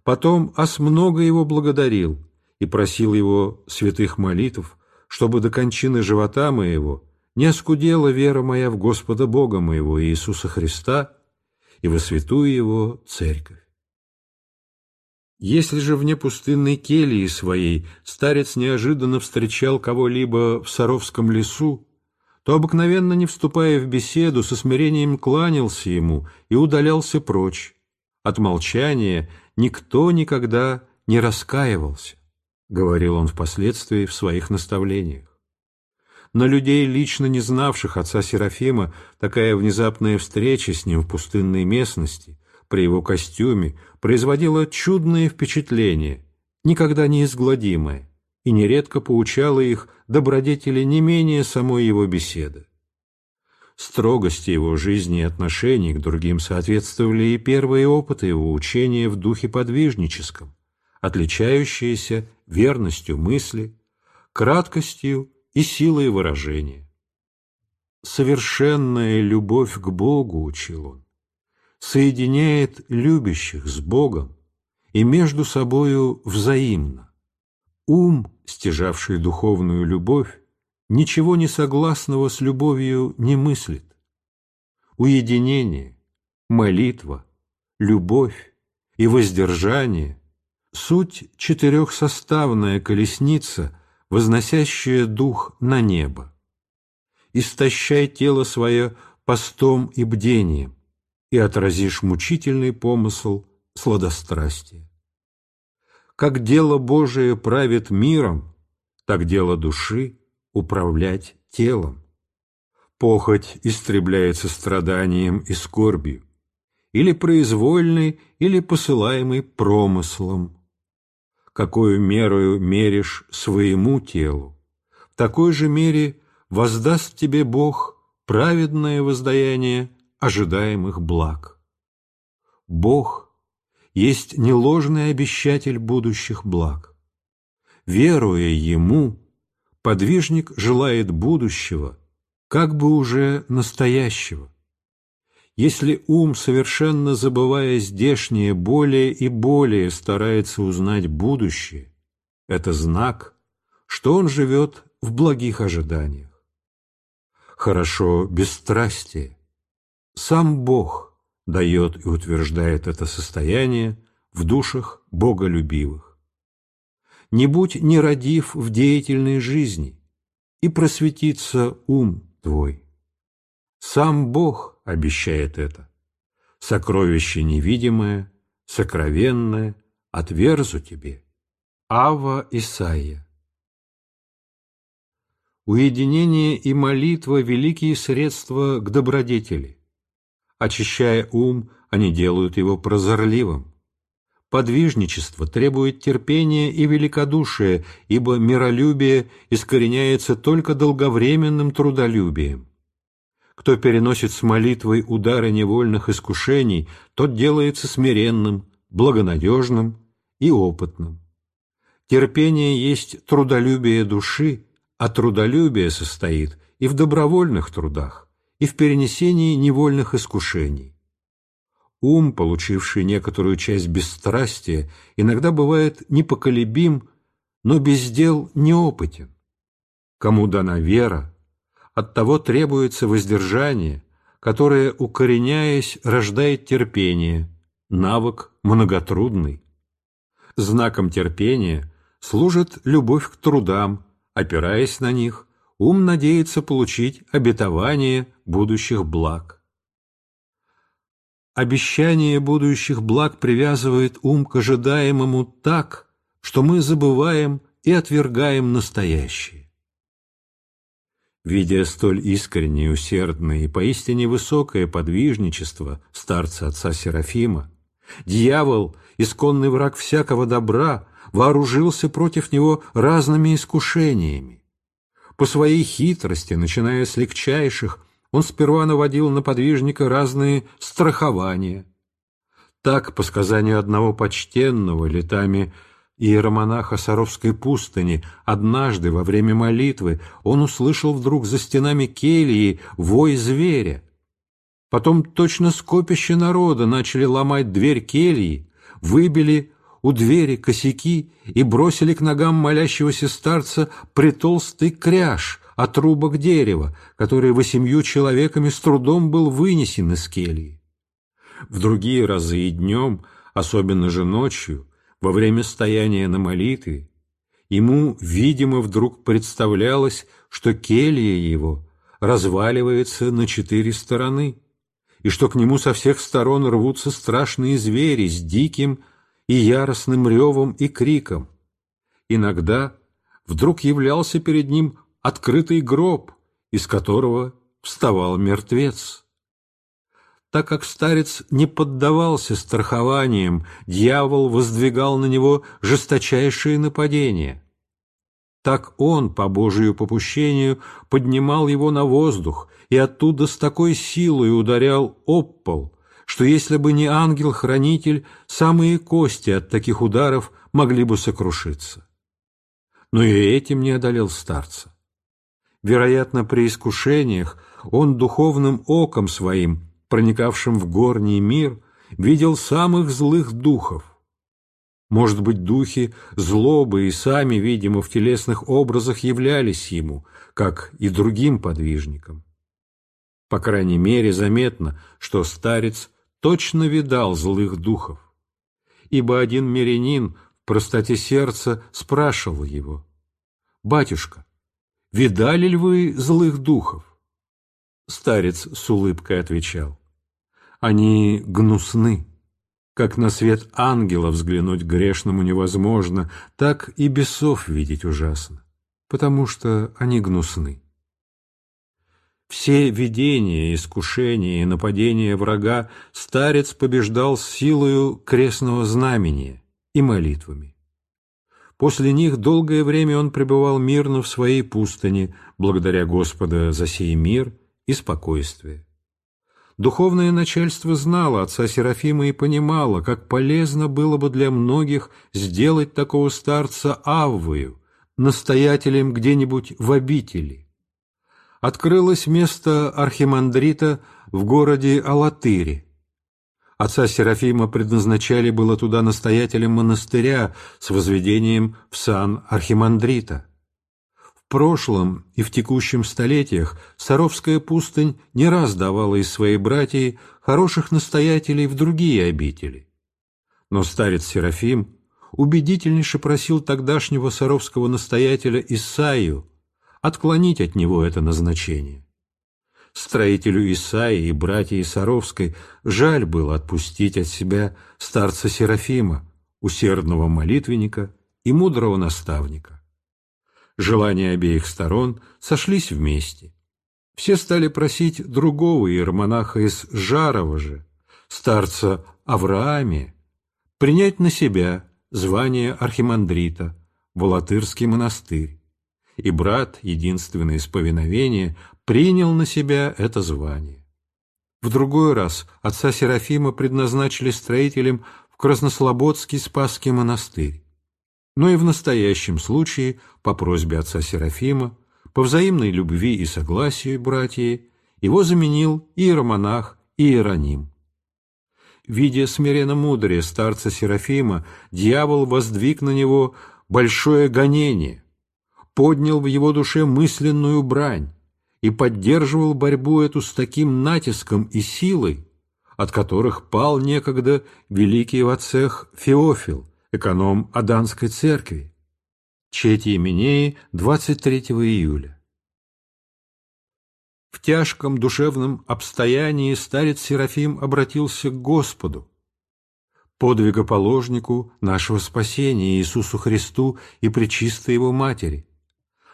A: Потом ас много его благодарил и просил его святых молитв, чтобы до кончины живота моего не оскудела вера моя в Господа Бога моего Иисуса Христа и во святую его церковь. Если же вне пустынной келии своей старец неожиданно встречал кого-либо в Саровском лесу, то, обыкновенно не вступая в беседу, со смирением кланялся ему и удалялся прочь. От молчания никто никогда не раскаивался, — говорил он впоследствии в своих наставлениях. На людей, лично не знавших отца Серафима, такая внезапная встреча с ним в пустынной местности при его костюме производила чудные впечатления, никогда неизгладимое, и нередко поучала их добродетели не менее самой его беседы. Строгости его жизни и отношений к другим соответствовали и первые опыты его учения в духе подвижническом, отличающиеся верностью мысли, краткостью и силой выражения. «Совершенная любовь к Богу», — учил он, соединяет любящих с Богом и между собою взаимно. Ум, стяжавший духовную любовь, ничего не согласного с любовью не мыслит. Уединение, молитва, любовь и воздержание – суть четырехсоставная колесница, возносящая дух на небо. Истощай тело свое постом и бдением, и отразишь мучительный помысл сладострастия. Как дело Божие правит миром, так дело души управлять телом. Похоть истребляется страданием и скорбью, или произвольной, или посылаемой промыслом. Какую мерою меришь своему телу, в такой же мере воздаст тебе Бог праведное воздаяние ожидаемых благ. Бог есть неложный обещатель будущих благ. Веруя Ему, подвижник желает будущего, как бы уже настоящего. Если ум, совершенно забывая здешнее, более и более старается узнать будущее, это знак, что он живет в благих ожиданиях. Хорошо бесстрастие, сам Бог дает и утверждает это состояние в душах боголюбивых. Не будь не родив в деятельной жизни, и просветится ум твой. Сам Бог обещает это. Сокровище невидимое, сокровенное, отверзу тебе. Ава Исаия Уединение и молитва – великие средства к добродетели – Очищая ум, они делают его прозорливым. Подвижничество требует терпения и великодушия, ибо миролюбие искореняется только долговременным трудолюбием. Кто переносит с молитвой удары невольных искушений, тот делается смиренным, благонадежным и опытным. Терпение есть трудолюбие души, а трудолюбие состоит и в добровольных трудах, и в перенесении невольных искушений. Ум, получивший некоторую часть бесстрастия, иногда бывает непоколебим, но без дел неопытен. Кому дана вера, от того требуется воздержание, которое, укореняясь, рождает терпение, навык многотрудный. Знаком терпения служит любовь к трудам, опираясь на них, ум надеется получить обетование будущих благ. Обещание будущих благ привязывает ум к ожидаемому так, что мы забываем и отвергаем настоящее. Видя столь искреннее, усердное и поистине высокое подвижничество старца отца Серафима, дьявол, исконный враг всякого добра, вооружился против него разными искушениями. По своей хитрости, начиная с легчайших, он сперва наводил на подвижника разные страхования. Так, по сказанию одного почтенного, летами иеромонаха Саровской пустыни, однажды во время молитвы он услышал вдруг за стенами кельи вой зверя. Потом точно скопище народа начали ломать дверь кельи, выбили у двери косяки и бросили к ногам молящегося старца притолстый кряж от трубок дерева, который восемью человеками с трудом был вынесен из кельи. В другие разы и днем, особенно же ночью, во время стояния на молитве, ему, видимо, вдруг представлялось, что келья его разваливается на четыре стороны, и что к нему со всех сторон рвутся страшные звери с диким, и яростным ревом и криком. Иногда вдруг являлся перед ним открытый гроб, из которого вставал мертвец. Так как старец не поддавался страхованиям, дьявол воздвигал на него жесточайшие нападения. Так он, по Божию попущению, поднимал его на воздух и оттуда с такой силой ударял об пол, что если бы не ангел-хранитель, самые кости от таких ударов могли бы сокрушиться. Но и этим не одолел старца. Вероятно, при искушениях он духовным оком своим, проникавшим в горний мир, видел самых злых духов. Может быть, духи злобы и сами, видимо, в телесных образах являлись ему, как и другим подвижникам. По крайней мере, заметно, что старец точно видал злых духов, ибо один мирянин в простоте сердца спрашивал его, «Батюшка, видали ли вы злых духов?» Старец с улыбкой отвечал, «Они гнусны, как на свет ангела взглянуть грешному невозможно, так и бесов видеть ужасно, потому что они гнусны». Все видения, искушения и нападения врага старец побеждал силою крестного знамени и молитвами. После них долгое время он пребывал мирно в своей пустыне, благодаря Господа за сей мир и спокойствие. Духовное начальство знало отца Серафима и понимало, как полезно было бы для многих сделать такого старца Аввою, настоятелем где-нибудь в обители открылось место архимандрита в городе Алатыри. Отца Серафима предназначали было туда настоятелем монастыря с возведением в сан архимандрита. В прошлом и в текущем столетиях Саровская пустынь не раз давала из своей братьи хороших настоятелей в другие обители. Но старец Серафим убедительнейше просил тогдашнего саровского настоятеля Исаию отклонить от него это назначение. Строителю Исаи и братья Исаровской жаль было отпустить от себя старца Серафима, усердного молитвенника и мудрого наставника. Желания обеих сторон сошлись вместе. Все стали просить другого иеромонаха из Жарова же, старца Аврааме принять на себя звание архимандрита в Алатырский монастырь и брат, единственное из повиновения, принял на себя это звание. В другой раз отца Серафима предназначили строителем в Краснослободский Спасский монастырь. Но и в настоящем случае, по просьбе отца Серафима, по взаимной любви и согласию братья, его заменил иеромонах Иероним. Видя смиренно мудрее старца Серафима, дьявол воздвиг на него большое гонение, поднял в его душе мысленную брань и поддерживал борьбу эту с таким натиском и силой, от которых пал некогда великий вацех Феофил, эконом Аданской церкви. Чети Именеи, 23 июля. В тяжком душевном обстоянии старец Серафим обратился к Господу, подвигоположнику нашего спасения Иисусу Христу и Пречистой Его Матери,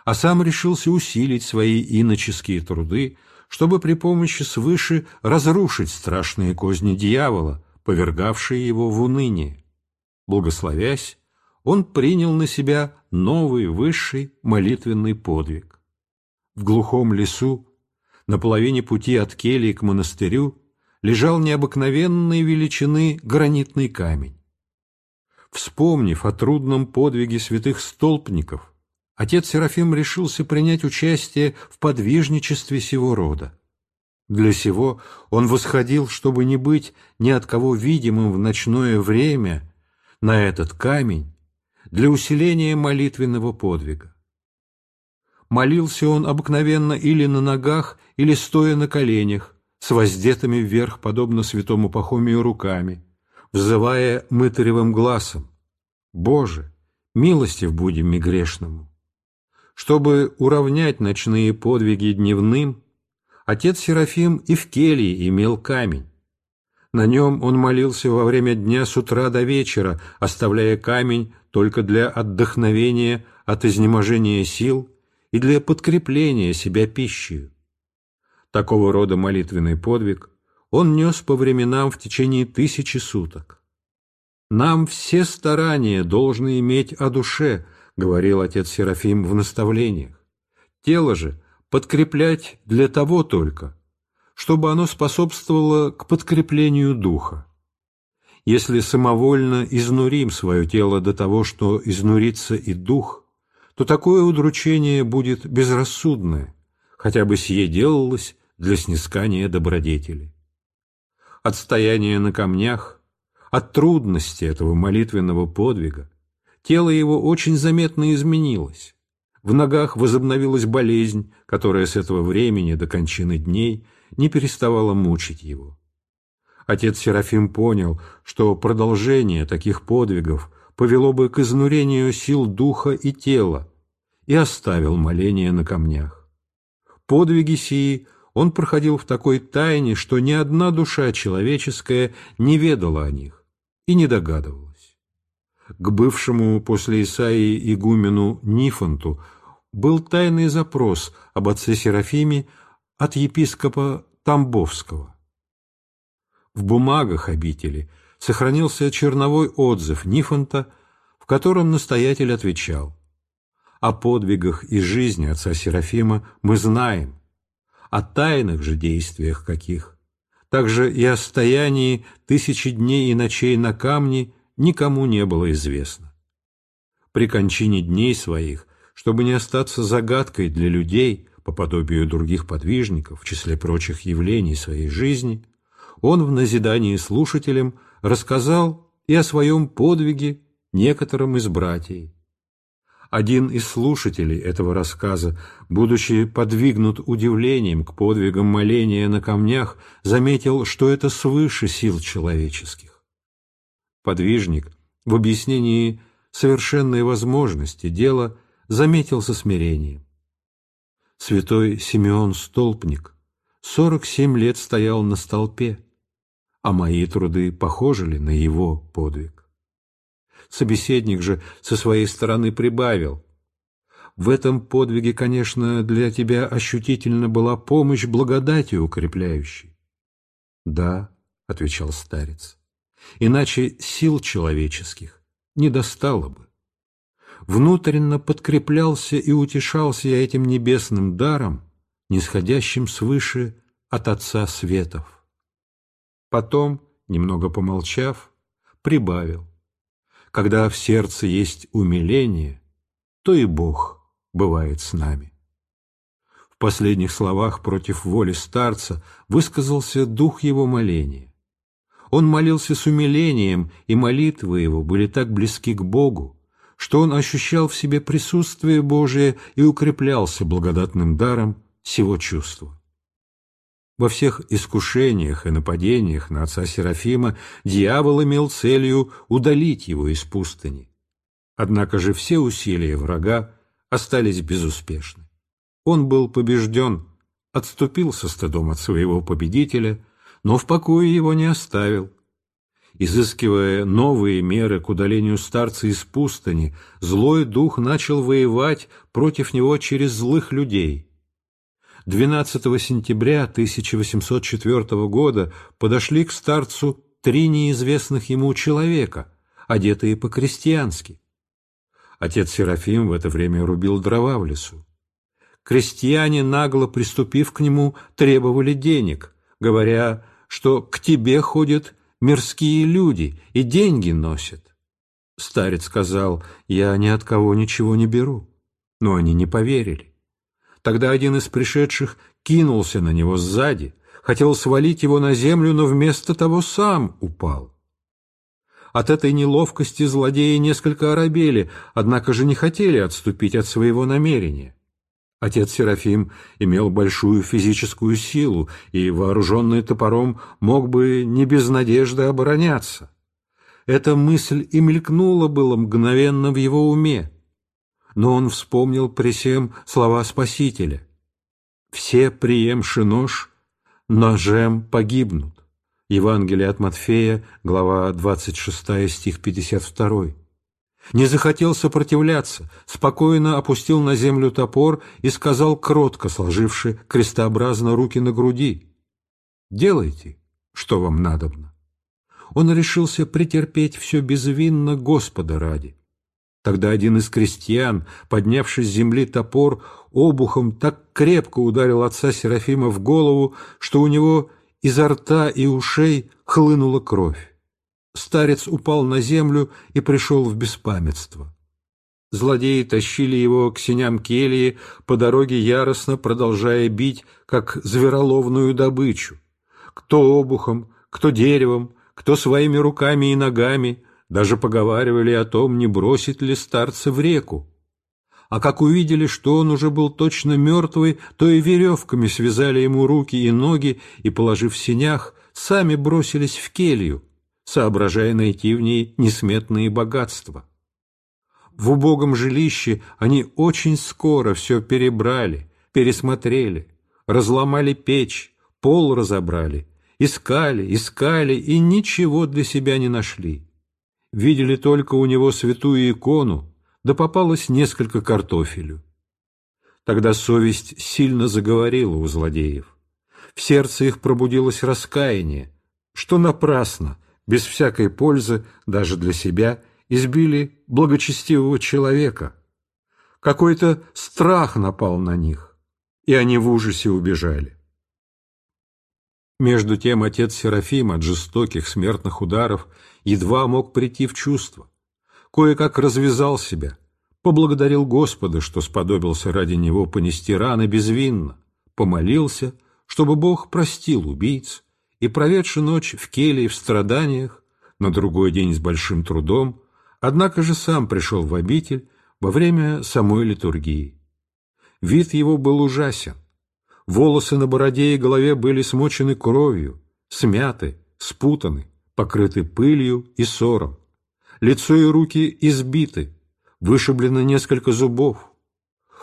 A: а сам решился усилить свои иноческие труды, чтобы при помощи свыше разрушить страшные козни дьявола, повергавшие его в уныние. Благословясь, он принял на себя новый высший молитвенный подвиг. В глухом лесу, на половине пути от келии к монастырю, лежал необыкновенной величины гранитный камень. Вспомнив о трудном подвиге святых столпников, отец Серафим решился принять участие в подвижничестве сего рода. Для сего он восходил, чтобы не быть ни от кого видимым в ночное время, на этот камень, для усиления молитвенного подвига. Молился он обыкновенно или на ногах, или стоя на коленях, с воздетыми вверх, подобно святому Пахомию, руками, взывая мытаревым глазом, «Боже, милостив будем и грешному!» Чтобы уравнять ночные подвиги дневным, отец Серафим и в келье имел камень. На нем он молился во время дня с утра до вечера, оставляя камень только для отдохновения от изнеможения сил и для подкрепления себя пищей. Такого рода молитвенный подвиг он нес по временам в течение тысячи суток. Нам все старания должны иметь о душе – говорил отец Серафим в наставлениях. Тело же подкреплять для того только, чтобы оно способствовало к подкреплению духа. Если самовольно изнурим свое тело до того, что изнурится и дух, то такое удручение будет безрассудное, хотя бы сие делалось для снискания добродетели. Отстояние на камнях, от трудности этого молитвенного подвига, тело его очень заметно изменилось. В ногах возобновилась болезнь, которая с этого времени до кончины дней не переставала мучить его. Отец Серафим понял, что продолжение таких подвигов повело бы к изнурению сил духа и тела, и оставил моление на камнях. Подвиги сии он проходил в такой тайне, что ни одна душа человеческая не ведала о них и не догадывалась к бывшему после Исаии игумену Нифонту был тайный запрос об отце Серафиме от епископа Тамбовского. В бумагах обители сохранился черновой отзыв Нифонта, в котором настоятель отвечал «О подвигах и жизни отца Серафима мы знаем, о тайных же действиях каких, также и о стоянии тысячи дней и ночей на камне никому не было известно. При кончине дней своих, чтобы не остаться загадкой для людей, по подобию других подвижников, в числе прочих явлений своей жизни, он в назидании слушателям рассказал и о своем подвиге некоторым из братьев. Один из слушателей этого рассказа, будучи подвигнут удивлением к подвигам моления на камнях, заметил, что это свыше сил человеческих. Подвижник в объяснении совершенной возможности дела заметил со смирением. Святой Симеон Столпник сорок семь лет стоял на столпе, а мои труды похожи ли на его подвиг? Собеседник же со своей стороны прибавил. В этом подвиге, конечно, для тебя ощутительно была помощь благодати укрепляющей. — Да, — отвечал старец, иначе сил человеческих не достало бы. Внутренно подкреплялся и утешался я этим небесным даром, нисходящим свыше от Отца Светов. Потом, немного помолчав, прибавил. Когда в сердце есть умиление, то и Бог бывает с нами. В последних словах против воли старца высказался дух его моления. Он молился с умилением, и молитвы его были так близки к Богу, что он ощущал в себе присутствие Божие и укреплялся благодатным даром сего чувства. Во всех искушениях и нападениях на отца Серафима дьявол имел целью удалить его из пустыни. Однако же все усилия врага остались безуспешны. Он был побежден, отступил со стыдом от своего победителя но в покое его не оставил. Изыскивая новые меры к удалению старца из пустыни, злой дух начал воевать против него через злых людей. 12 сентября 1804 года подошли к старцу три неизвестных ему человека, одетые по-крестьянски. Отец Серафим в это время рубил дрова в лесу. Крестьяне, нагло приступив к нему, требовали денег, говоря что к тебе ходят мирские люди и деньги носят. Старец сказал, я ни от кого ничего не беру. Но они не поверили. Тогда один из пришедших кинулся на него сзади, хотел свалить его на землю, но вместо того сам упал. От этой неловкости злодеи несколько оробели, однако же не хотели отступить от своего намерения. Отец Серафим имел большую физическую силу и, вооруженный топором, мог бы не без надежды обороняться. Эта мысль и мелькнула было мгновенно в его уме, но он вспомнил при всем слова Спасителя. «Все, приемши нож, ножем погибнут». Евангелие от Матфея, глава 26, стих 52. Не захотел сопротивляться, спокойно опустил на землю топор и сказал кротко, сложивши крестообразно руки на груди, «Делайте, что вам надобно». Он решился претерпеть все безвинно Господа ради. Тогда один из крестьян, поднявший с земли топор, обухом так крепко ударил отца Серафима в голову, что у него изо рта и ушей хлынула кровь старец упал на землю и пришел в беспамятство. Злодеи тащили его к синям кельи, по дороге яростно продолжая бить, как звероловную добычу. Кто обухом, кто деревом, кто своими руками и ногами, даже поговаривали о том, не бросит ли старца в реку. А как увидели, что он уже был точно мертвый, то и веревками связали ему руки и ноги и, положив в синях, сами бросились в келью, соображая найти в ней несметные богатства. В убогом жилище они очень скоро все перебрали, пересмотрели, разломали печь, пол разобрали, искали, искали и ничего для себя не нашли. Видели только у него святую икону, да попалось несколько картофелю. Тогда совесть сильно заговорила у злодеев. В сердце их пробудилось раскаяние, что напрасно – без всякой пользы даже для себя, избили благочестивого человека. Какой-то страх напал на них, и они в ужасе убежали. Между тем отец Серафим от жестоких смертных ударов едва мог прийти в чувство. Кое-как развязал себя, поблагодарил Господа, что сподобился ради него понести раны безвинно, помолился, чтобы Бог простил убийц, и, проведши ночь в келье в страданиях, на другой день с большим трудом, однако же сам пришел в обитель во время самой литургии. Вид его был ужасен. Волосы на бороде и голове были смочены кровью, смяты, спутаны, покрыты пылью и сором. Лицо и руки избиты, вышиблено несколько зубов.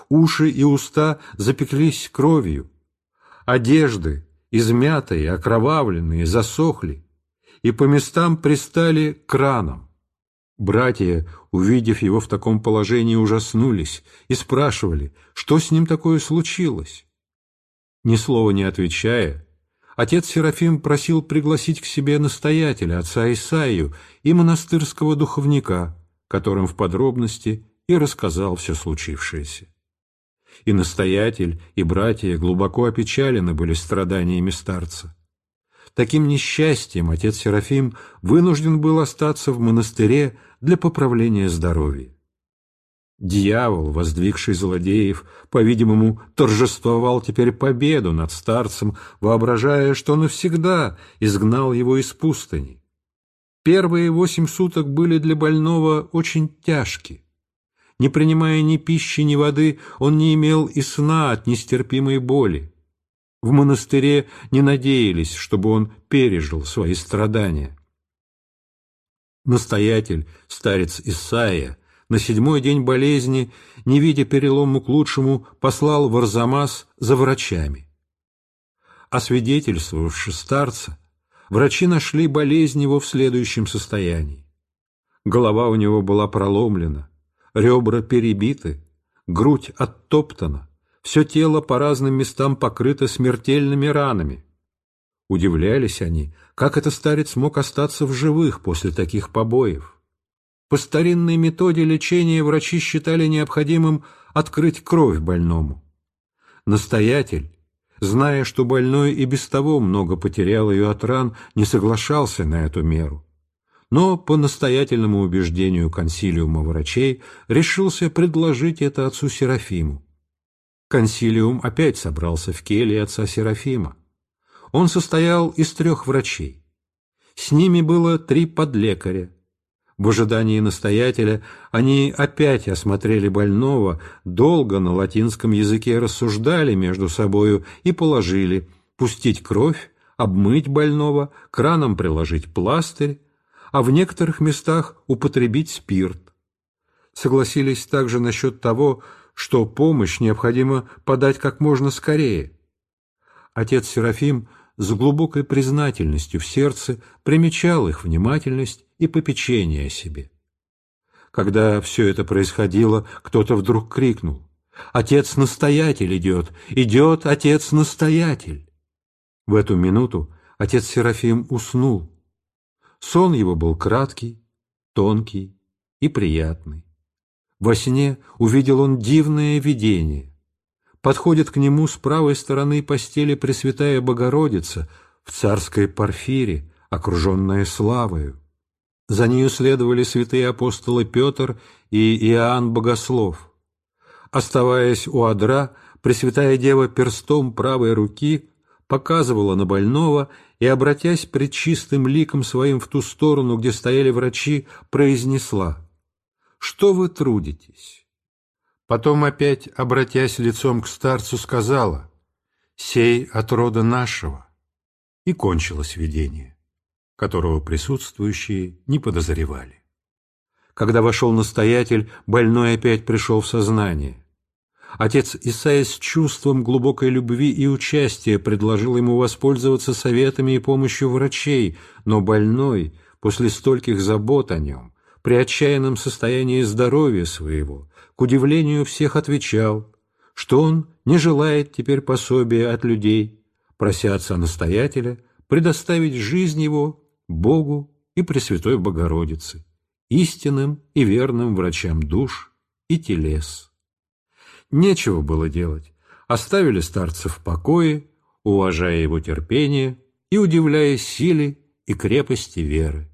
A: Уши и уста запеклись кровью. Одежды, измятые, окровавленные, засохли, и по местам пристали краном. Братья, увидев его в таком положении, ужаснулись и спрашивали, что с ним такое случилось. Ни слова не отвечая, отец Серафим просил пригласить к себе настоятеля, отца Исаию и монастырского духовника, которым в подробности и рассказал все случившееся и настоятель, и братья глубоко опечалены были страданиями старца. Таким несчастьем отец Серафим вынужден был остаться в монастыре для поправления здоровья. Дьявол, воздвигший злодеев, по-видимому, торжествовал теперь победу над старцем, воображая, что навсегда изгнал его из пустыни. Первые восемь суток были для больного очень тяжкие. Не принимая ни пищи, ни воды, он не имел и сна от нестерпимой боли. В монастыре не надеялись, чтобы он пережил свои страдания. Настоятель, старец Исаия, на седьмой день болезни, не видя перелому к лучшему, послал в Арзамас за врачами. Освидетельствовавши старца, врачи нашли болезнь его в следующем состоянии. Голова у него была проломлена, ребра перебиты, грудь оттоптана, все тело по разным местам покрыто смертельными ранами. Удивлялись они, как этот старец мог остаться в живых после таких побоев. По старинной методе лечения врачи считали необходимым открыть кровь больному. Настоятель, зная, что больной и без того много потерял ее от ран, не соглашался на эту меру но по настоятельному убеждению консилиума врачей решился предложить это отцу Серафиму. Консилиум опять собрался в келье отца Серафима. Он состоял из трех врачей. С ними было три подлекаря. В ожидании настоятеля они опять осмотрели больного, долго на латинском языке рассуждали между собою и положили пустить кровь, обмыть больного, краном приложить пластырь, а в некоторых местах употребить спирт. Согласились также насчет того, что помощь необходимо подать как можно скорее. Отец Серафим с глубокой признательностью в сердце примечал их внимательность и попечение о себе. Когда все это происходило, кто-то вдруг крикнул «Отец-настоятель идет! Идет отец-настоятель!» В эту минуту отец Серафим уснул, Сон его был краткий, тонкий и приятный. Во сне увидел он дивное видение. Подходит к нему с правой стороны постели Пресвятая Богородица в царской парфире, окруженная славою. За нею следовали святые апостолы Петр и Иоанн Богослов. Оставаясь у одра, Пресвятая Дева перстом правой руки показывала на больного и, обратясь пред чистым ликом своим в ту сторону, где стояли врачи, произнесла «Что вы трудитесь?» Потом опять, обратясь лицом к старцу, сказала «Сей от рода нашего». И кончилось видение, которого присутствующие не подозревали. Когда вошел настоятель, больной опять пришел в сознание. Отец Исаия с чувством глубокой любви и участия предложил ему воспользоваться советами и помощью врачей, но больной, после стольких забот о нем, при отчаянном состоянии здоровья своего, к удивлению всех отвечал, что он не желает теперь пособия от людей, прося отца настоятеля предоставить жизнь его Богу и Пресвятой Богородице, истинным и верным врачам душ и телес. Нечего было делать. Оставили старца в покое, уважая его терпение и удивляя силе и крепости веры.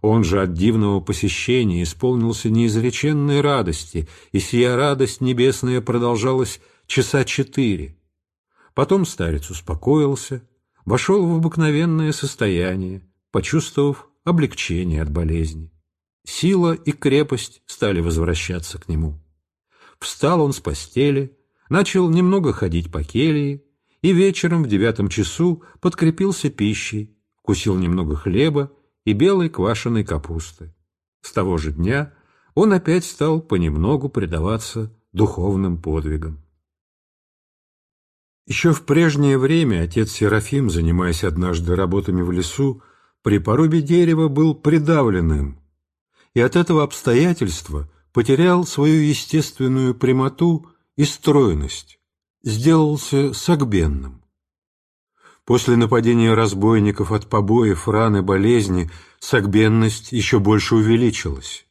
A: Он же от дивного посещения исполнился неизреченной радости, и сия радость небесная продолжалась часа четыре. Потом старец успокоился, вошел в обыкновенное состояние, почувствовав облегчение от болезни. Сила и крепость стали возвращаться к нему. Встал он с постели, начал немного ходить по келии и вечером в девятом часу подкрепился пищей, кусил немного хлеба и белой квашеной капусты. С того же дня он опять стал понемногу предаваться духовным подвигам. Еще в прежнее время отец Серафим, занимаясь однажды работами в лесу, при порубе дерева был придавленным, и от этого обстоятельства – потерял свою естественную прямоту и стройность, сделался сагбенным. После нападения разбойников от побоев, ран и болезни сагбенность еще больше увеличилась.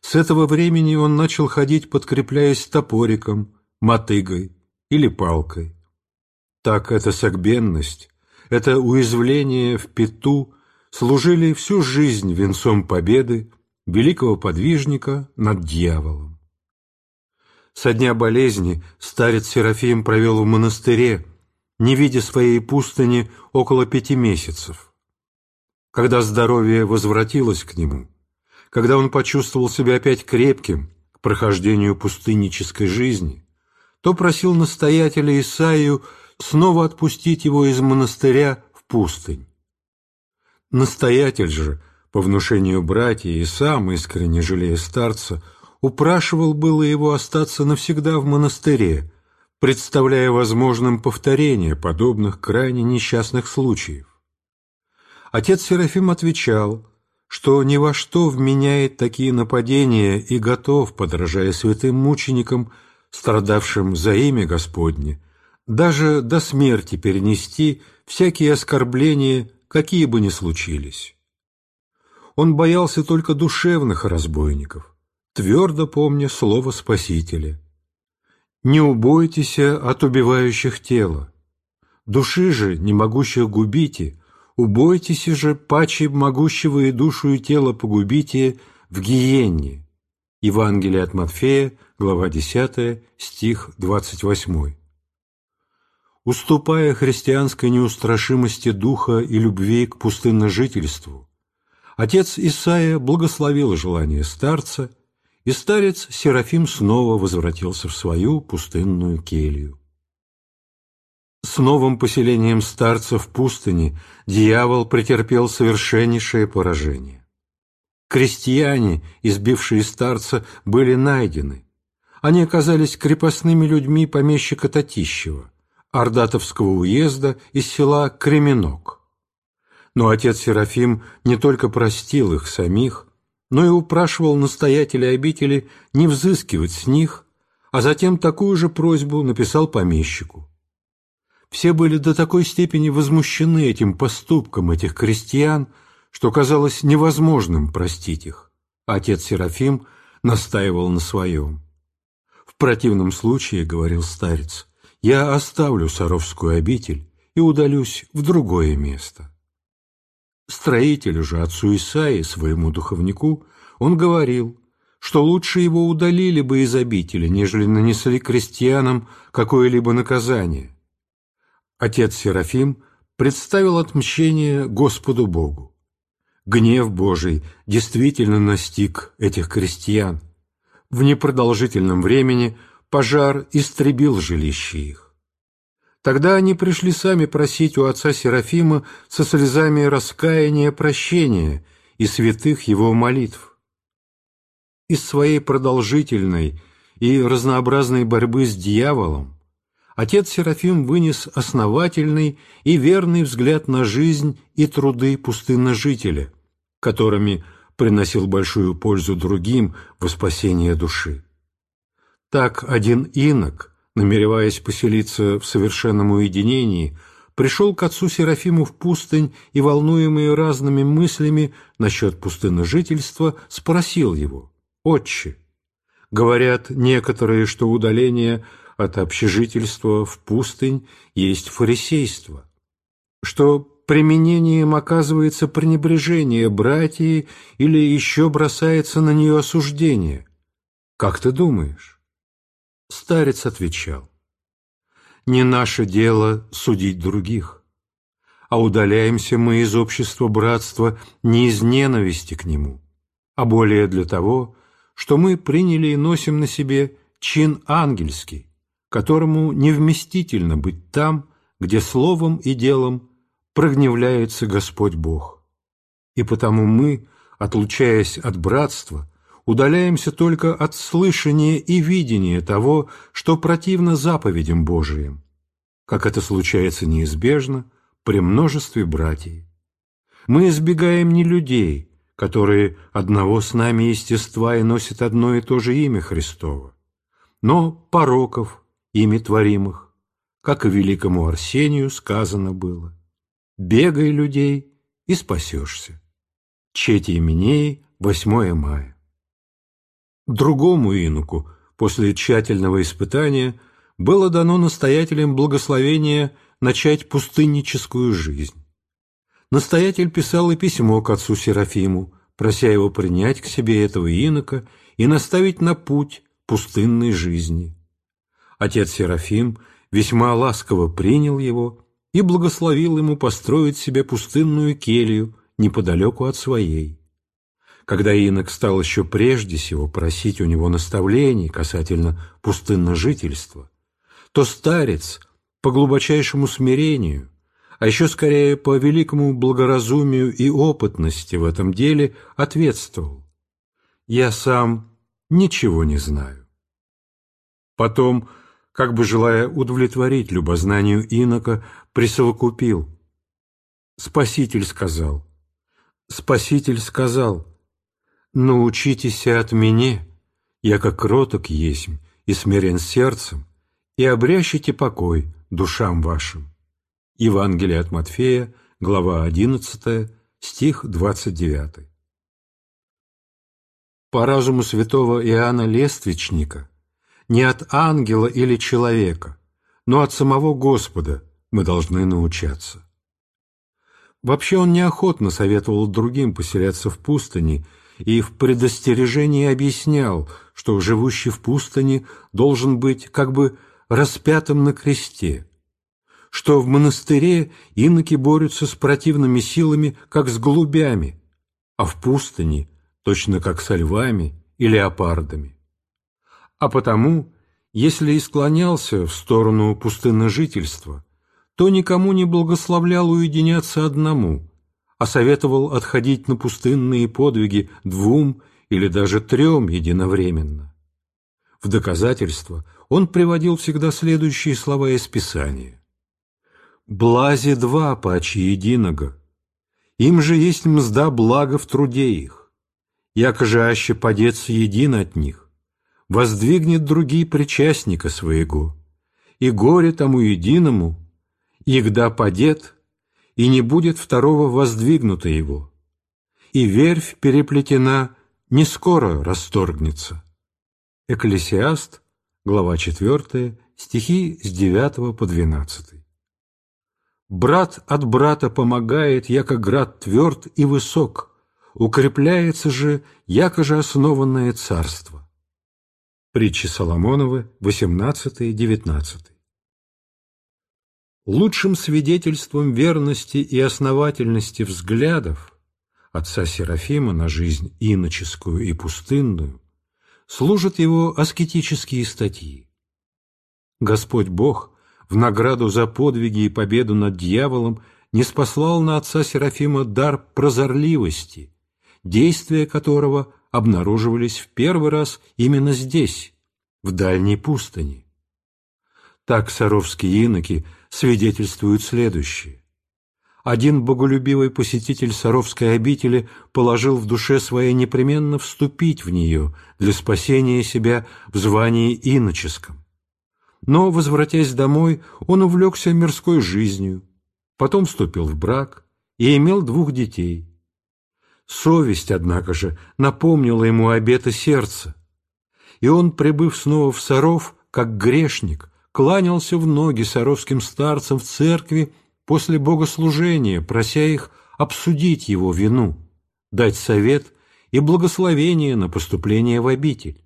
A: С этого времени он начал ходить, подкрепляясь топориком, мотыгой или палкой. Так эта сагбенность, это уязвление в пету служили всю жизнь венцом победы великого подвижника над дьяволом. Со дня болезни старец Серафим провел в монастыре, не видя своей пустыни, около пяти месяцев. Когда здоровье возвратилось к нему, когда он почувствовал себя опять крепким к прохождению пустыннической жизни, то просил настоятеля Исаию снова отпустить его из монастыря в пустынь. Настоятель же по внушению братья и сам, искренне жалея старца, упрашивал было его остаться навсегда в монастыре, представляя возможным повторение подобных крайне несчастных случаев. Отец Серафим отвечал, что ни во что вменяет такие нападения и готов, подражая святым мученикам, страдавшим за имя Господне, даже до смерти перенести всякие оскорбления, какие бы ни случились. Он боялся только душевных разбойников, твердо помня слово Спасителя. «Не убойтесь от убивающих тела, души же, не могущих губите, убойтесь же паче могущего и душу и тело погубите в гиенне». Евангелие от Матфея, глава 10, стих 28. Уступая христианской неустрашимости духа и любви к пустынножительству, Отец Исаия благословил желание старца, и старец Серафим снова возвратился в свою пустынную келью. С новым поселением старца в пустыне дьявол претерпел совершеннейшее поражение. Крестьяне, избившие старца, были найдены. Они оказались крепостными людьми помещика Татищева, ордатовского уезда из села Кременок. Но отец Серафим не только простил их самих, но и упрашивал настоятеля обители не взыскивать с них, а затем такую же просьбу написал помещику. Все были до такой степени возмущены этим поступком этих крестьян, что казалось невозможным простить их. Отец Серафим настаивал на своем. «В противном случае, — говорил старец, — я оставлю Саровскую обитель и удалюсь в другое место». Строителю же, отцу Исаии, своему духовнику, он говорил, что лучше его удалили бы из обители, нежели нанесли крестьянам какое-либо наказание. Отец Серафим представил отмщение Господу Богу. Гнев Божий действительно настиг этих крестьян. В непродолжительном времени пожар истребил жилище их. Тогда они пришли сами просить у отца Серафима со слезами раскаяния прощения и святых его молитв. Из своей продолжительной и разнообразной борьбы с дьяволом отец Серафим вынес основательный и верный взгляд на жизнь и труды пустынножителя, которыми приносил большую пользу другим во спасение души. Так один инок – намереваясь поселиться в совершенном уединении, пришел к отцу Серафиму в пустынь и, волнуемый разными мыслями насчет пустынножительства, спросил его «Отче». Говорят некоторые, что удаление от общежительства в пустынь есть фарисейство, что применением оказывается пренебрежение братьи или еще бросается на нее осуждение. Как ты думаешь? Старец отвечал, «Не наше дело судить других, а удаляемся мы из общества братства не из ненависти к нему, а более для того, что мы приняли и носим на себе чин ангельский, которому невместительно быть там, где словом и делом прогневляется Господь Бог. И потому мы, отлучаясь от братства, удаляемся только от слышания и видения того, что противно заповедям Божиим, как это случается неизбежно при множестве братьев. Мы избегаем не людей, которые одного с нами естества и носят одно и то же имя Христово, но пороков, ими творимых, как и великому Арсению сказано было. «Бегай людей и спасешься». Чети именей, 8 мая. Другому инуку после тщательного испытания было дано настоятелем благословение начать пустынническую жизнь. Настоятель писал и письмо к отцу Серафиму, прося его принять к себе этого инока и наставить на путь пустынной жизни. Отец Серафим весьма ласково принял его и благословил ему построить себе пустынную келью неподалеку от своей когда инок стал еще прежде всего просить у него наставлений касательно пустынножительства, то старец по глубочайшему смирению, а еще скорее по великому благоразумию и опытности в этом деле ответствовал «Я сам ничего не знаю». Потом, как бы желая удовлетворить любознанию инока, присовокупил. Спаситель сказал. Спаситель сказал научитесь от меня, яко кроток есмь и смирен сердцем, и обрящите покой душам вашим». Евангелие от Матфея, глава 11, стих 29. По разуму святого Иоанна Лествичника, не от ангела или человека, но от самого Господа мы должны научаться. Вообще он неохотно советовал другим поселяться в пустыне и в предостережении объяснял, что живущий в пустыне должен быть как бы распятым на кресте, что в монастыре иноки борются с противными силами, как с голубями, а в пустыне точно как со львами и леопардами. А потому, если и склонялся в сторону пустынножительства, то никому не благословлял уединяться одному – а советовал отходить на пустынные подвиги двум или даже трем единовременно. В доказательство он приводил всегда следующие слова из Писания. «Блази два паче единого, им же есть мзда блага в труде их, яко же аще подец един от них, воздвигнет другие причастника своего, и горе тому единому, игда подет, и не будет второго воздвигнуто его, и верфь переплетена, не скоро расторгнется. Экклесиаст, глава 4, стихи с 9 по 12. Брат от брата помогает, яко град тверд и высок, укрепляется же, яко же основанное царство. Притчи Соломоновы, 18 и 19. Лучшим свидетельством верности и основательности взглядов отца Серафима на жизнь иноческую и пустынную служат его аскетические статьи. Господь Бог в награду за подвиги и победу над дьяволом не спаслал на отца Серафима дар прозорливости, действия которого обнаруживались в первый раз именно здесь, в дальней пустыне. Так саровские иноки свидетельствуют следующее. Один боголюбивый посетитель Саровской обители положил в душе своей непременно вступить в нее для спасения себя в звании иноческом. Но, возвратясь домой, он увлекся мирской жизнью, потом вступил в брак и имел двух детей. Совесть, однако же, напомнила ему обеты сердца, и он, прибыв снова в Саров, как грешник, кланялся в ноги саровским старцам в церкви после богослужения, прося их обсудить его вину, дать совет и благословение на поступление в обитель.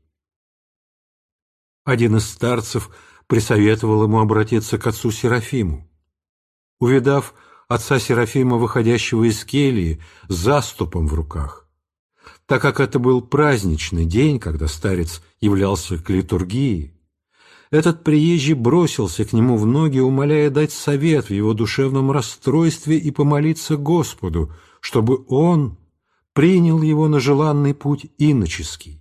A: Один из старцев присоветовал ему обратиться к отцу Серафиму. Увидав отца Серафима, выходящего из кельи, с заступом в руках, так как это был праздничный день, когда старец являлся к литургии, этот приезжий бросился к нему в ноги, умоляя дать совет в его душевном расстройстве и помолиться Господу, чтобы он принял его на желанный путь иноческий.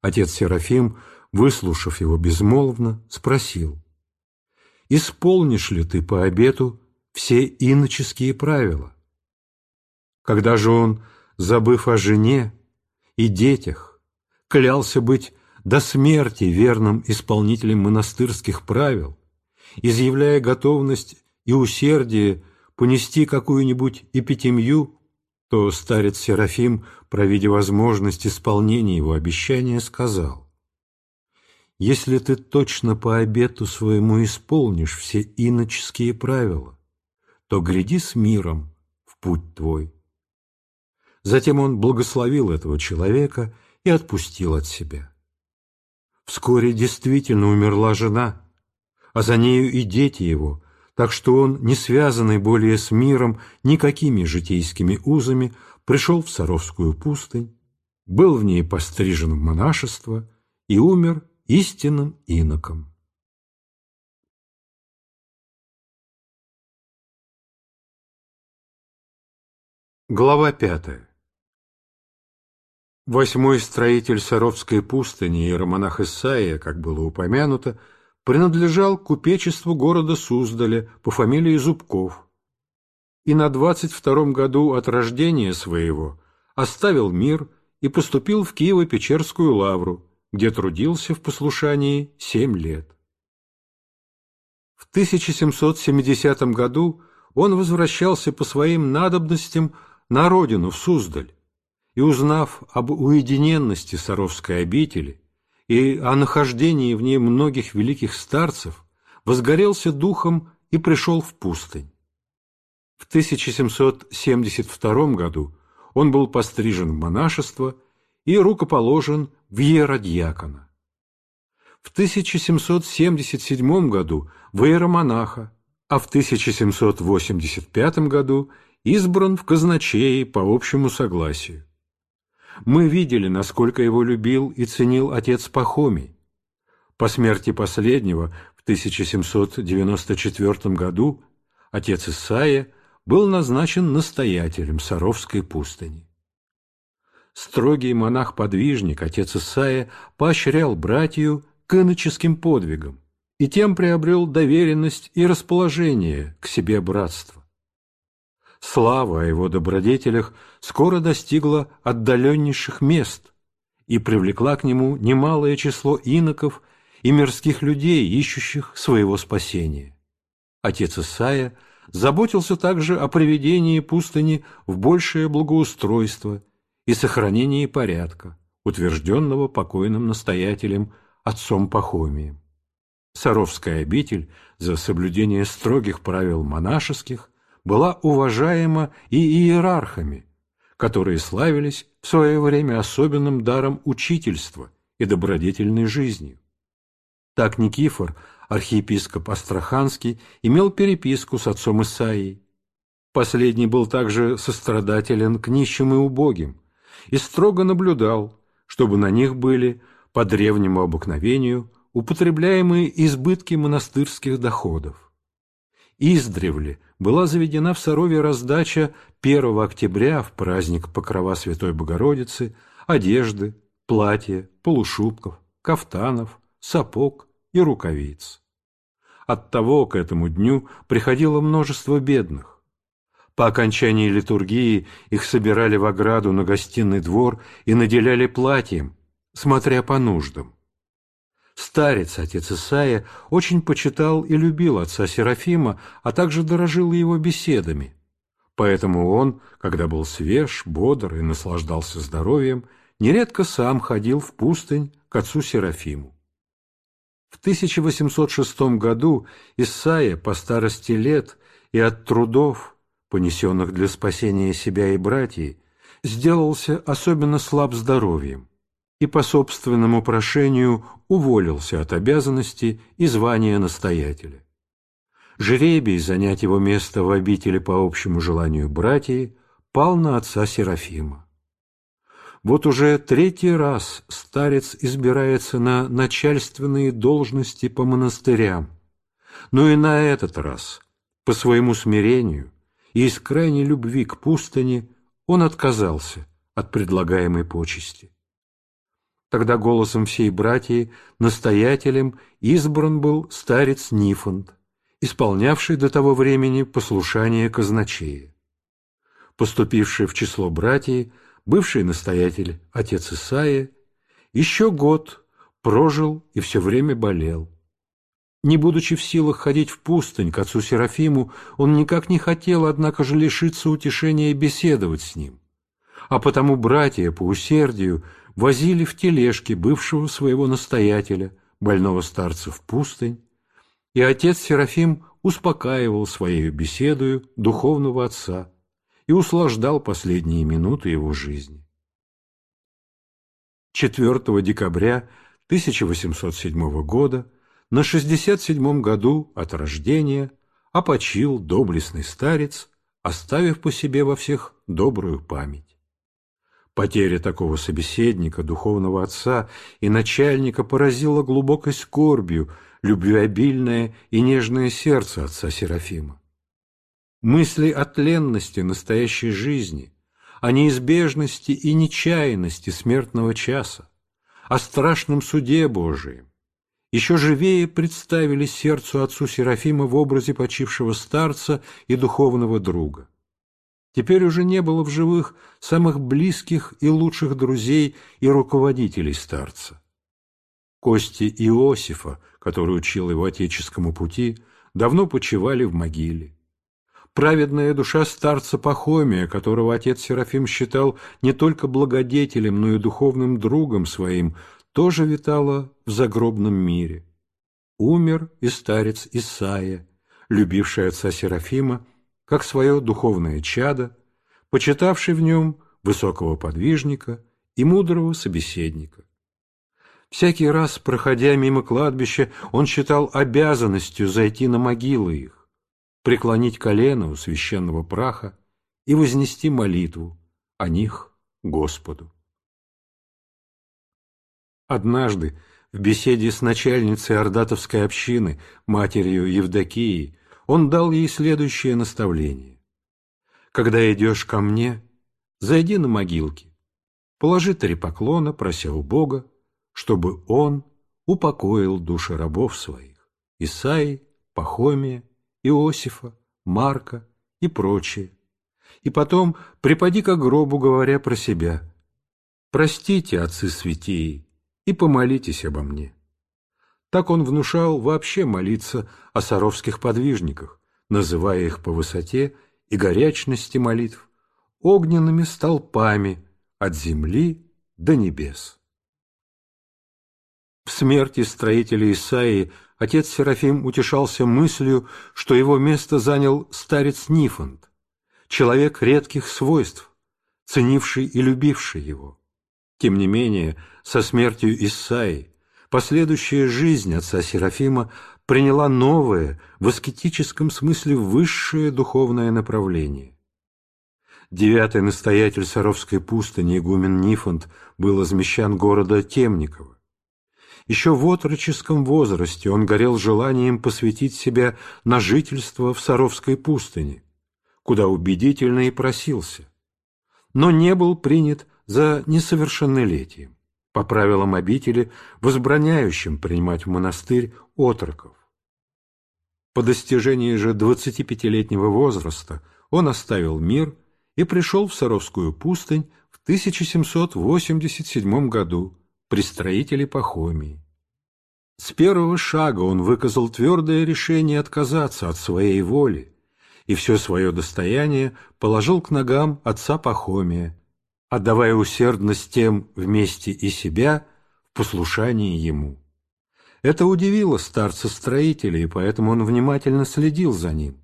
A: Отец Серафим, выслушав его безмолвно, спросил, «Исполнишь ли ты по обету все иноческие правила?» Когда же он, забыв о жене и детях, клялся быть до смерти верным исполнителем монастырских правил, изъявляя готовность и усердие понести какую-нибудь эпитемью, то старец Серафим, провидя возможность исполнения его обещания, сказал, «Если ты точно по обету своему исполнишь все иноческие правила, то гряди с миром в путь твой». Затем он благословил этого человека и отпустил от себя. Вскоре действительно умерла жена, а за нею и дети его, так что он, не связанный более с миром никакими житейскими узами, пришел в Саровскую пустынь, был в
B: ней пострижен в монашество и умер истинным иноком. Глава пятая Восьмой
A: строитель Саровской пустыни, иеромонах Исаия, как было упомянуто, принадлежал купечеству города Суздаля по фамилии Зубков и на двадцать втором году от рождения своего оставил мир и поступил в Киево-Печерскую лавру, где трудился в послушании семь лет. В 1770 году он возвращался по своим надобностям на родину, в Суздаль, и узнав об уединенности Саровской обители и о нахождении в ней многих великих старцев, возгорелся духом и пришел в пустынь. В 1772 году он был пострижен в монашество и рукоположен в иеродьякона. В 1777 году в иеромонаха, а в 1785 году избран в казначеи по общему согласию. Мы видели, насколько его любил и ценил отец Пахомий. По смерти последнего в 1794 году отец Исаия был назначен настоятелем Саровской пустыни. Строгий монах-подвижник отец Исаия поощрял братью к иноческим подвигам и тем приобрел доверенность и расположение к себе братства слава о его добродетелях скоро достигла отдаленнейших мест и привлекла к нему немалое число иноков и мирских людей, ищущих своего спасения. Отец Исаия заботился также о приведении пустыни в большее благоустройство и сохранении порядка, утвержденного покойным настоятелем отцом Пахомием. Саровская обитель за соблюдение строгих правил монашеских была уважаема и иерархами, которые славились в свое время особенным даром учительства и добродетельной жизнью. Так Никифор, архиепископ Астраханский, имел переписку с отцом Исаией. Последний был также сострадателен к нищим и убогим и строго наблюдал, чтобы на них были, по древнему обыкновению, употребляемые избытки монастырских доходов. Издревле была заведена в Сарове раздача 1 октября в праздник Покрова Святой Богородицы одежды, платья, полушубков, кафтанов, сапог и рукавиц. Оттого к этому дню приходило множество бедных. По окончании литургии их собирали в ограду на гостиный двор и наделяли платьем, смотря по нуждам. Старец, отец Исаия, очень почитал и любил отца Серафима, а также дорожил его беседами. Поэтому он, когда был свеж, бодр и наслаждался здоровьем, нередко сам ходил в пустынь к отцу Серафиму. В 1806 году Исаия по старости лет и от трудов, понесенных для спасения себя и братьев, сделался особенно слаб здоровьем и по собственному прошению уволился от обязанности и звания настоятеля. Жребий занять его место в обители по общему желанию братьев пал на отца Серафима. Вот уже третий раз старец избирается на начальственные должности по монастырям, но и на этот раз, по своему смирению и из крайней любви к пустыне, он отказался от предлагаемой почести. Тогда голосом всей братьи настоятелем избран был старец Нифонт, исполнявший до того времени послушание казначея. Поступивший в число братьи, бывший настоятель отец Исаия, еще год прожил и все время болел. Не будучи в силах ходить в пустынь к отцу Серафиму, он никак не хотел, однако же, лишиться утешения беседовать с ним. А потому братья по усердию возили в тележке бывшего своего настоятеля, больного старца в пустынь, и отец Серафим успокаивал своей беседою духовного отца и услаждал последние минуты его жизни. 4 декабря 1807 года на 67 году от рождения опочил доблестный старец, оставив по себе во всех добрую память. Потеря такого собеседника, духовного отца и начальника поразила глубокой скорбью любвеобильное и нежное сердце отца Серафима. Мысли о тленности настоящей жизни, о неизбежности и нечаянности смертного часа, о страшном суде Божием, еще живее представили сердцу отцу Серафима в образе почившего старца и духовного друга. Теперь уже не было в живых самых близких и лучших друзей и руководителей старца. Кости Иосифа, который учил его отеческому пути, давно почивали в могиле. Праведная душа старца Пахомия, которого отец Серафим считал не только благодетелем, но и духовным другом своим, тоже витала в загробном мире. Умер и старец Исаия, любивший отца Серафима как свое духовное чадо, почитавший в нем высокого подвижника и мудрого собеседника. Всякий раз, проходя мимо кладбища, он считал обязанностью зайти на могилы их, преклонить колено у священного праха и вознести молитву о них Господу. Однажды в беседе с начальницей Ордатовской общины, матерью Евдокией он дал ей следующее наставление. «Когда идешь ко мне, зайди на могилки, положи три поклона, прося у Бога, чтобы Он упокоил души рабов своих, Исаи, Пахомия, Иосифа, Марка и прочие. И потом припади к гробу, говоря про себя, «Простите, отцы святии, и помолитесь обо мне». Так он внушал вообще молиться о саровских подвижниках, называя их по высоте и горячности молитв огненными столпами от земли до небес. В смерти строителя Исаии отец Серафим утешался мыслью, что его место занял старец Нифонт, человек редких свойств, ценивший и любивший его. Тем не менее, со смертью Исаии Последующая жизнь отца Серафима приняла новое, в аскетическом смысле высшее духовное направление. Девятый настоятель Саровской пустыни игумен Нифонт был измещан города Темникова. Еще в отроческом возрасте он горел желанием посвятить себя на жительство в Саровской пустыне, куда убедительно и просился, но не был принят за несовершеннолетием по правилам обители, возбраняющим принимать в монастырь отроков. По достижении же 25-летнего возраста он оставил мир и пришел в Саровскую пустынь в 1787 году при строителе Пахомии. С первого шага он выказал твердое решение отказаться от своей воли и все свое достояние положил к ногам отца Пахомия, отдавая усердность тем вместе и себя в послушании ему. Это удивило старца-строителя, и поэтому он внимательно следил за ним.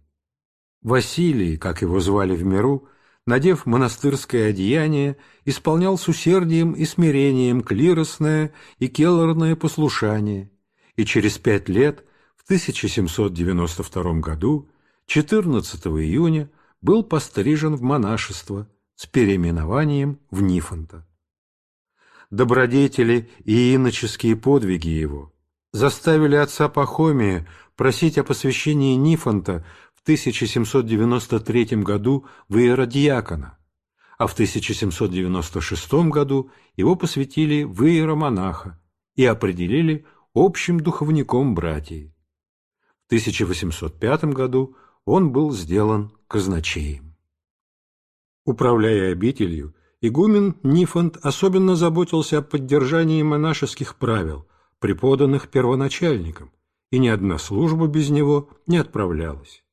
A: Василий, как его звали в миру, надев монастырское одеяние, исполнял с усердием и смирением клиросное и келорное послушание, и через пять лет, в 1792 году, 14 июня, был пострижен в монашество – с переименованием в Нифонта. Добродетели и иноческие подвиги его заставили отца Пахомия просить о посвящении Нифонта в 1793 году в иеродиакона, а в 1796 году его посвятили в иеромонаха и определили общим духовником братьев. В 1805 году он был сделан казначеем. Управляя обителью, игумен Нифонт особенно заботился о поддержании монашеских правил, преподанных первоначальником, и ни одна служба без него не отправлялась.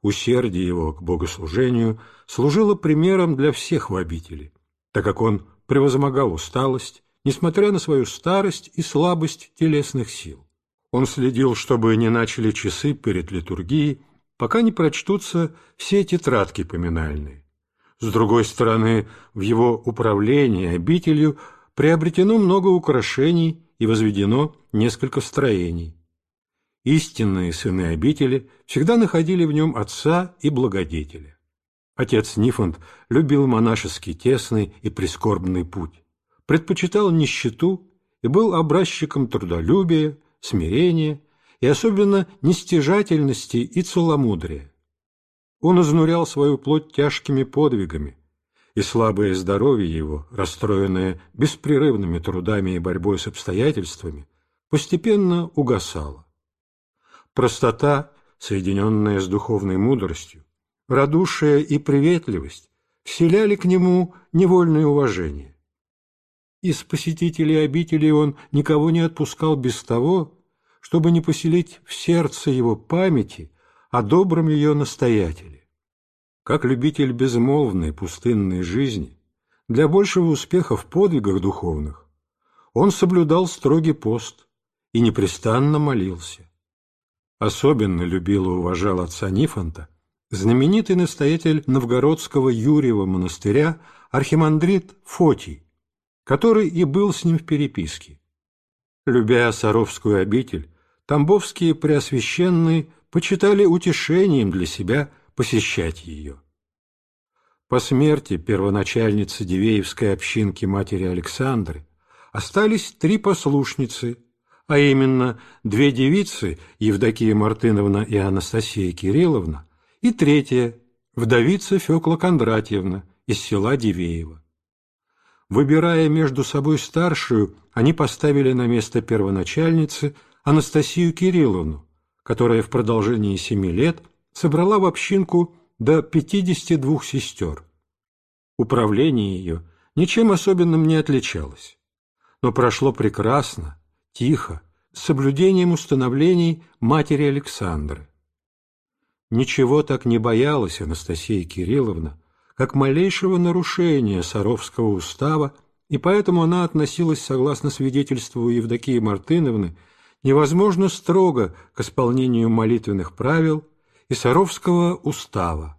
A: Усердие его к богослужению служило примером для всех в обители, так как он превозмогал усталость, несмотря на свою старость и слабость телесных сил. Он следил, чтобы не начали часы перед литургией, пока не прочтутся все тетрадки поминальные. С другой стороны, в его управлении обителью приобретено много украшений и возведено несколько строений. Истинные сыны обители всегда находили в нем отца и благодетеля. Отец Нифонт любил монашеский тесный и прискорбный путь, предпочитал нищету и был образчиком трудолюбия, смирения и особенно нестяжательности и целомудрия. Он изнурял свою плоть тяжкими подвигами, и слабое здоровье его, расстроенное беспрерывными трудами и борьбой с обстоятельствами, постепенно угасало. Простота, соединенная с духовной мудростью, радушие и приветливость вселяли к нему невольное уважение. Из посетителей обители он никого не отпускал без того, чтобы не поселить в сердце его памяти – о добром ее настоятеле. Как любитель безмолвной пустынной жизни, для большего успеха в подвигах духовных, он соблюдал строгий пост и непрестанно молился. Особенно любил и уважал отца Нифонта знаменитый настоятель новгородского Юрьева монастыря архимандрит Фотий, который и был с ним в переписке. Любя Саровскую обитель, тамбовские преосвященные почитали утешением для себя посещать ее. По смерти первоначальницы Дивеевской общинки матери Александры остались три послушницы, а именно две девицы Евдокия Мартыновна и Анастасия Кирилловна и третья вдовица Фекла Кондратьевна из села Дивеева. Выбирая между собой старшую, они поставили на место первоначальницы Анастасию Кирилловну, которая в продолжении семи лет собрала в общинку до 52 сестер. Управление ее ничем особенным не отличалось, но прошло прекрасно, тихо, с соблюдением установлений матери Александры. Ничего так не боялась Анастасия Кирилловна, как малейшего нарушения Саровского устава, и поэтому она относилась, согласно свидетельству Евдокии Мартыновны, невозможно строго к исполнению молитвенных правил и Саровского устава.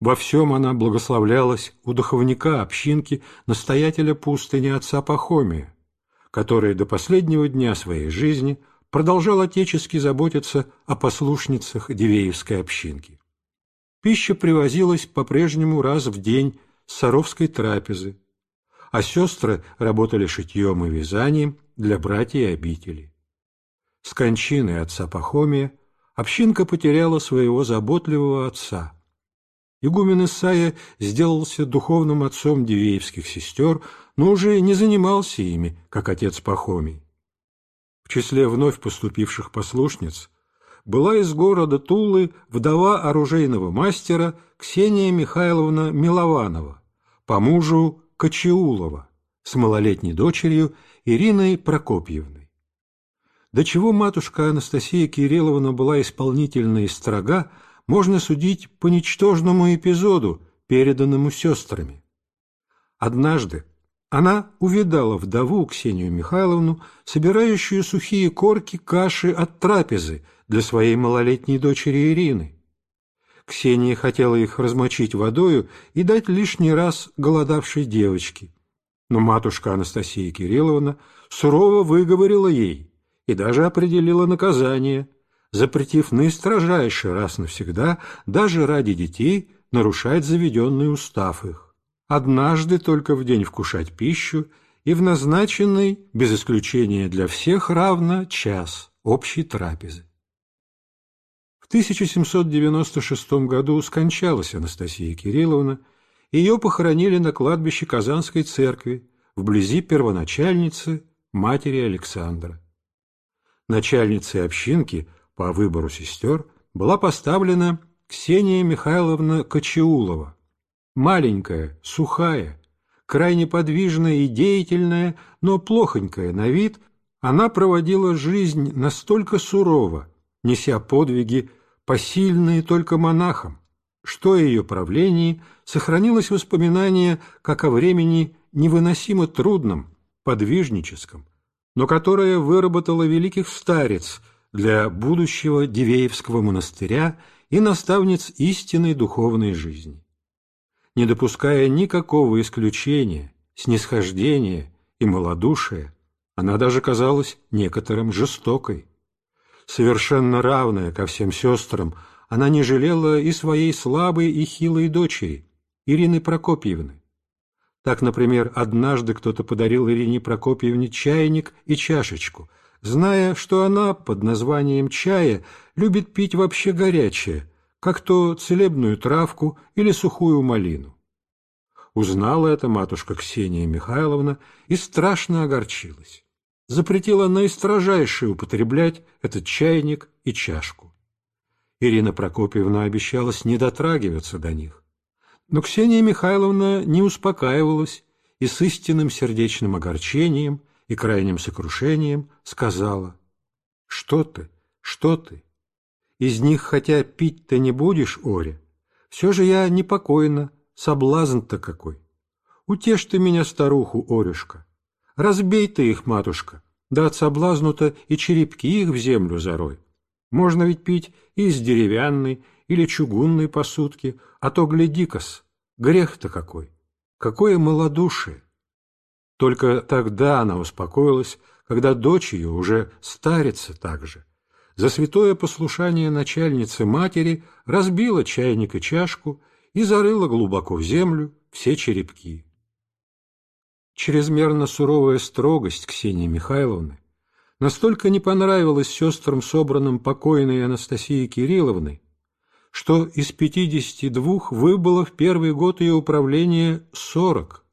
A: Во всем она благословлялась у духовника общинки, настоятеля пустыни отца Пахомия, который до последнего дня своей жизни продолжал отечески заботиться о послушницах Дивеевской общинки. Пища привозилась по-прежнему раз в день с Саровской трапезы, а сестры работали шитьем и вязанием для братьев и обители. С кончиной отца Пахомия общинка потеряла своего заботливого отца. Игумен Исаия сделался духовным отцом Дивеевских сестер, но уже не занимался ими, как отец Пахомий. В числе вновь поступивших послушниц была из города Тулы вдова оружейного мастера Ксения Михайловна Милованова по мужу Кочеулова с малолетней дочерью Ириной Прокопьевной. До чего матушка Анастасия Кирилловна была исполнительна и строга, можно судить по ничтожному эпизоду, переданному сестрами. Однажды она увидала вдову Ксению Михайловну, собирающую сухие корки каши от трапезы для своей малолетней дочери Ирины. Ксения хотела их размочить водою и дать лишний раз голодавшей девочке. Но матушка Анастасия Кирилловна сурово выговорила ей, и даже определила наказание, запретив наистрожайше раз навсегда даже ради детей нарушать заведенный устав их, однажды только в день вкушать пищу и в назначенный, без исключения для всех равно, час общей трапезы. В 1796 году скончалась Анастасия Кирилловна, ее похоронили на кладбище Казанской церкви, вблизи первоначальницы матери Александра начальницей общинки по выбору сестер была поставлена Ксения Михайловна Кочеулова, маленькая, сухая, крайне подвижная и деятельная, но плохонькая на вид, она проводила жизнь настолько сурово, неся подвиги, посильные только монахам, что о ее правлении сохранилось воспоминание как о времени невыносимо трудном, подвижническом, но которая выработала великих старец для будущего Дивеевского монастыря и наставниц истинной духовной жизни. Не допуская никакого исключения, снисхождения и малодушия, она даже казалась некоторым жестокой. Совершенно равная ко всем сестрам, она не жалела и своей слабой и хилой дочери, Ирины Прокопьевны, так, например, однажды кто-то подарил Ирине Прокопьевне чайник и чашечку, зная, что она под названием чая любит пить вообще горячее, как то целебную травку или сухую малину. Узнала это матушка Ксения Михайловна и страшно огорчилась. Запретила она наистрожайше употреблять этот чайник и чашку. Ирина Прокопьевна обещалась не дотрагиваться до них. Но Ксения Михайловна не успокаивалась и с истинным сердечным огорчением и крайним сокрушением сказала, «Что ты, что ты? Из них хотя пить ты не будешь, Оре, все же я непокойна, соблазн-то какой. Утешь ты меня, старуху, Орюшка, разбей ты их, матушка, да от соблазну-то и черепки их в землю зарой. Можно ведь пить и из деревянной, или чугунной посудки, а то, гляди-кас, грех-то какой! Какое малодушие! Только тогда она успокоилась, когда дочь ее уже старится так же. За святое послушание начальницы матери разбила чайник и чашку и зарыла глубоко в землю все черепки. Чрезмерно суровая строгость Ксении Михайловны настолько не понравилась сестрам, собранным покойной Анастасии Кирилловны, что из 52 выбыло в первый год ее управления 40,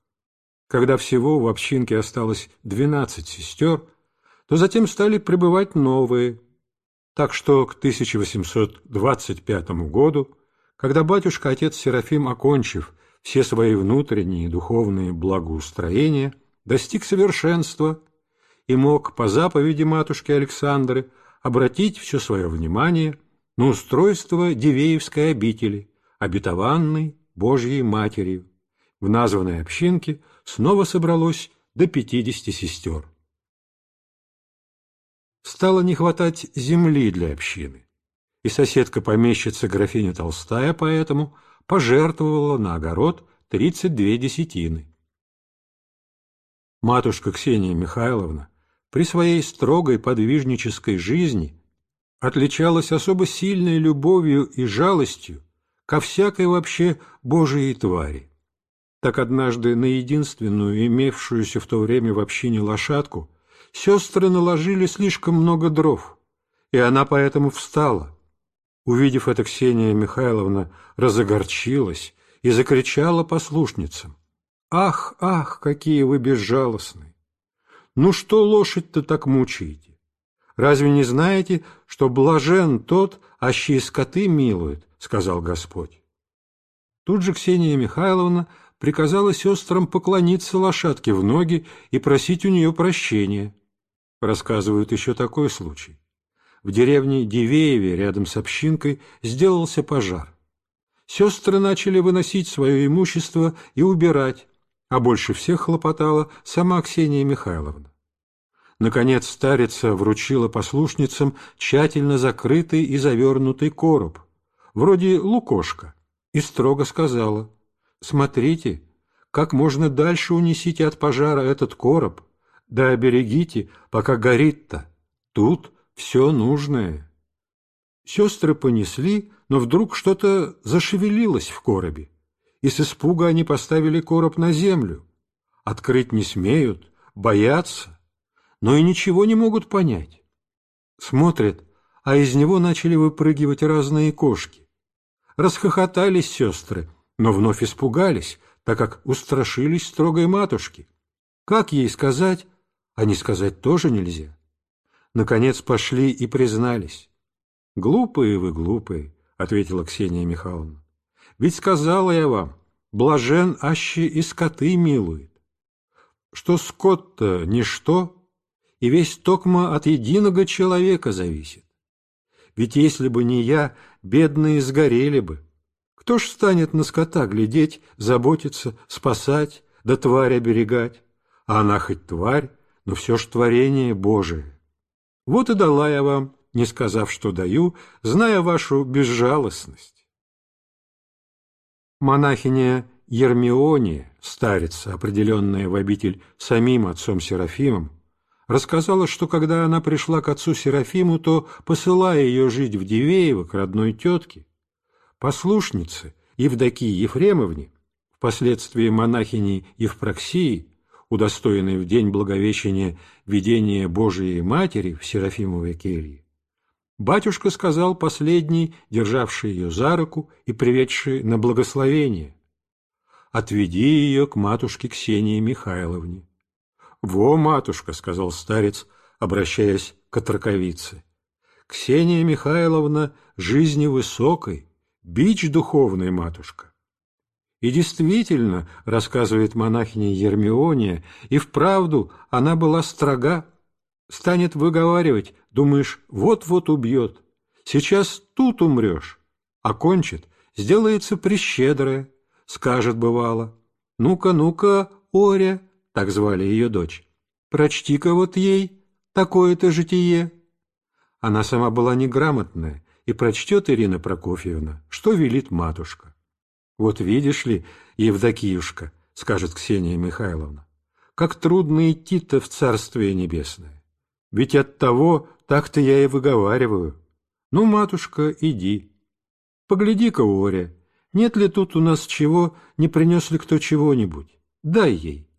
A: когда всего в общинке осталось 12 сестер, то затем стали прибывать новые, так что к 1825 году, когда батюшка-отец Серафим, окончив все свои внутренние духовные благоустроения, достиг совершенства и мог по заповеди матушки Александры обратить все свое внимание на устройство Дивеевской обители, обетованной Божьей Матерью. В названной общинке снова собралось до 50 сестер. Стало не хватать земли для общины, и соседка-помещица графиня Толстая поэтому пожертвовала на огород 32 десятины. Матушка Ксения Михайловна при своей строгой подвижнической жизни – отличалась особо сильной любовью и жалостью ко всякой вообще Божией твари. Так однажды на единственную, имевшуюся в то время в общине лошадку, сестры наложили слишком много дров, и она поэтому встала. Увидев это, Ксения Михайловна разогорчилась и закричала послушницам. «Ах, ах, какие вы безжалостны! Ну что лошадь-то так мучаете? Разве не знаете, что блажен тот, ащие скоты милует, — сказал Господь. Тут же Ксения Михайловна приказала сестрам поклониться лошадке в ноги и просить у нее прощения. Рассказывают еще такой случай. В деревне Дивееве рядом с общинкой сделался пожар. Сестры начали выносить свое имущество и убирать, а больше всех хлопотала сама Ксения Михайловна. Наконец старица вручила послушницам тщательно закрытый и завернутый короб, вроде лукошка, и строго сказала, «Смотрите, как можно дальше унесите от пожара этот короб, да оберегите, пока горит-то. Тут все нужное». Сестры понесли, но вдруг что-то зашевелилось в коробе, и с испуга они поставили короб на землю. Открыть не смеют, боятся, но и ничего не могут понять. Смотрят, а из него начали выпрыгивать разные кошки. Расхохотались сестры, но вновь испугались, так как устрашились строгой матушки. Как ей сказать, а не сказать тоже нельзя. Наконец пошли и признались. «Глупые вы, глупые», — ответила Ксения Михайловна. «Ведь сказала я вам, блажен аще и скоты милует. Что скот-то ничто, и весь токма от единого человека зависит. Ведь если бы не я, бедные сгорели бы. Кто ж станет на скота глядеть, заботиться, спасать, да тварь оберегать? А она хоть тварь, но все ж творение Божие. Вот и дала я вам, не сказав, что даю, зная вашу безжалостность. Монахиня Ермиония, старица, определенная в обитель самим отцом Серафимом, рассказала, что когда она пришла к отцу Серафиму, то, посылая ее жить в Дивеево к родной тетке, послушнице Евдокии Ефремовне, впоследствии монахини Евпроксии, удостоенной в день Благовещения видения Божией Матери в Серафимовой келье, батюшка сказал последний, державший ее за руку и приведший на благословение, «Отведи ее к матушке Ксении Михайловне» «Во, матушка!» — сказал старец, обращаясь к отраковице. «Ксения Михайловна жизни высокой, бич духовной, матушка!» И действительно, рассказывает монахиня Ермиония, и вправду она была строга. Станет выговаривать, думаешь, вот-вот убьет. Сейчас тут умрешь. А кончит, сделается прищедрая. Скажет, бывало, ну-ка, ну-ка, Оря, так звали ее дочь, «прочти-ка вот ей такое-то житие». Она сама была неграмотная, и прочтет Ирина Прокофьевна, что велит матушка. «Вот видишь ли, Евдокиюшка», — скажет Ксения Михайловна, «как трудно идти-то в Царствие Небесное. Ведь от того так-то я и выговариваю. Ну, матушка, иди. Погляди-ка, Оря, нет ли тут у нас чего, не принес ли кто чего-нибудь? Дай ей.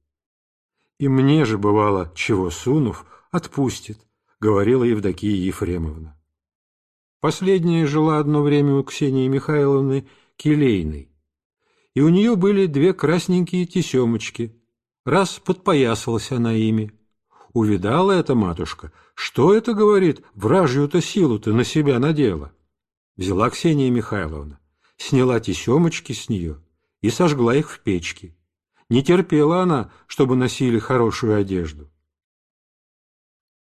A: И мне же бывало, чего сунув, отпустит, говорила Евдокия Ефремовна. Последняя жила одно время у Ксении Михайловны Келейной, и у нее были две красненькие тесемочки. Раз подпоясалась она ими. Увидала эта матушка, что это, говорит, вражью-то силу-то на себя надела. Взяла Ксения Михайловна, сняла тесемочки с нее и сожгла их в печке. Не терпела она, чтобы носили хорошую одежду.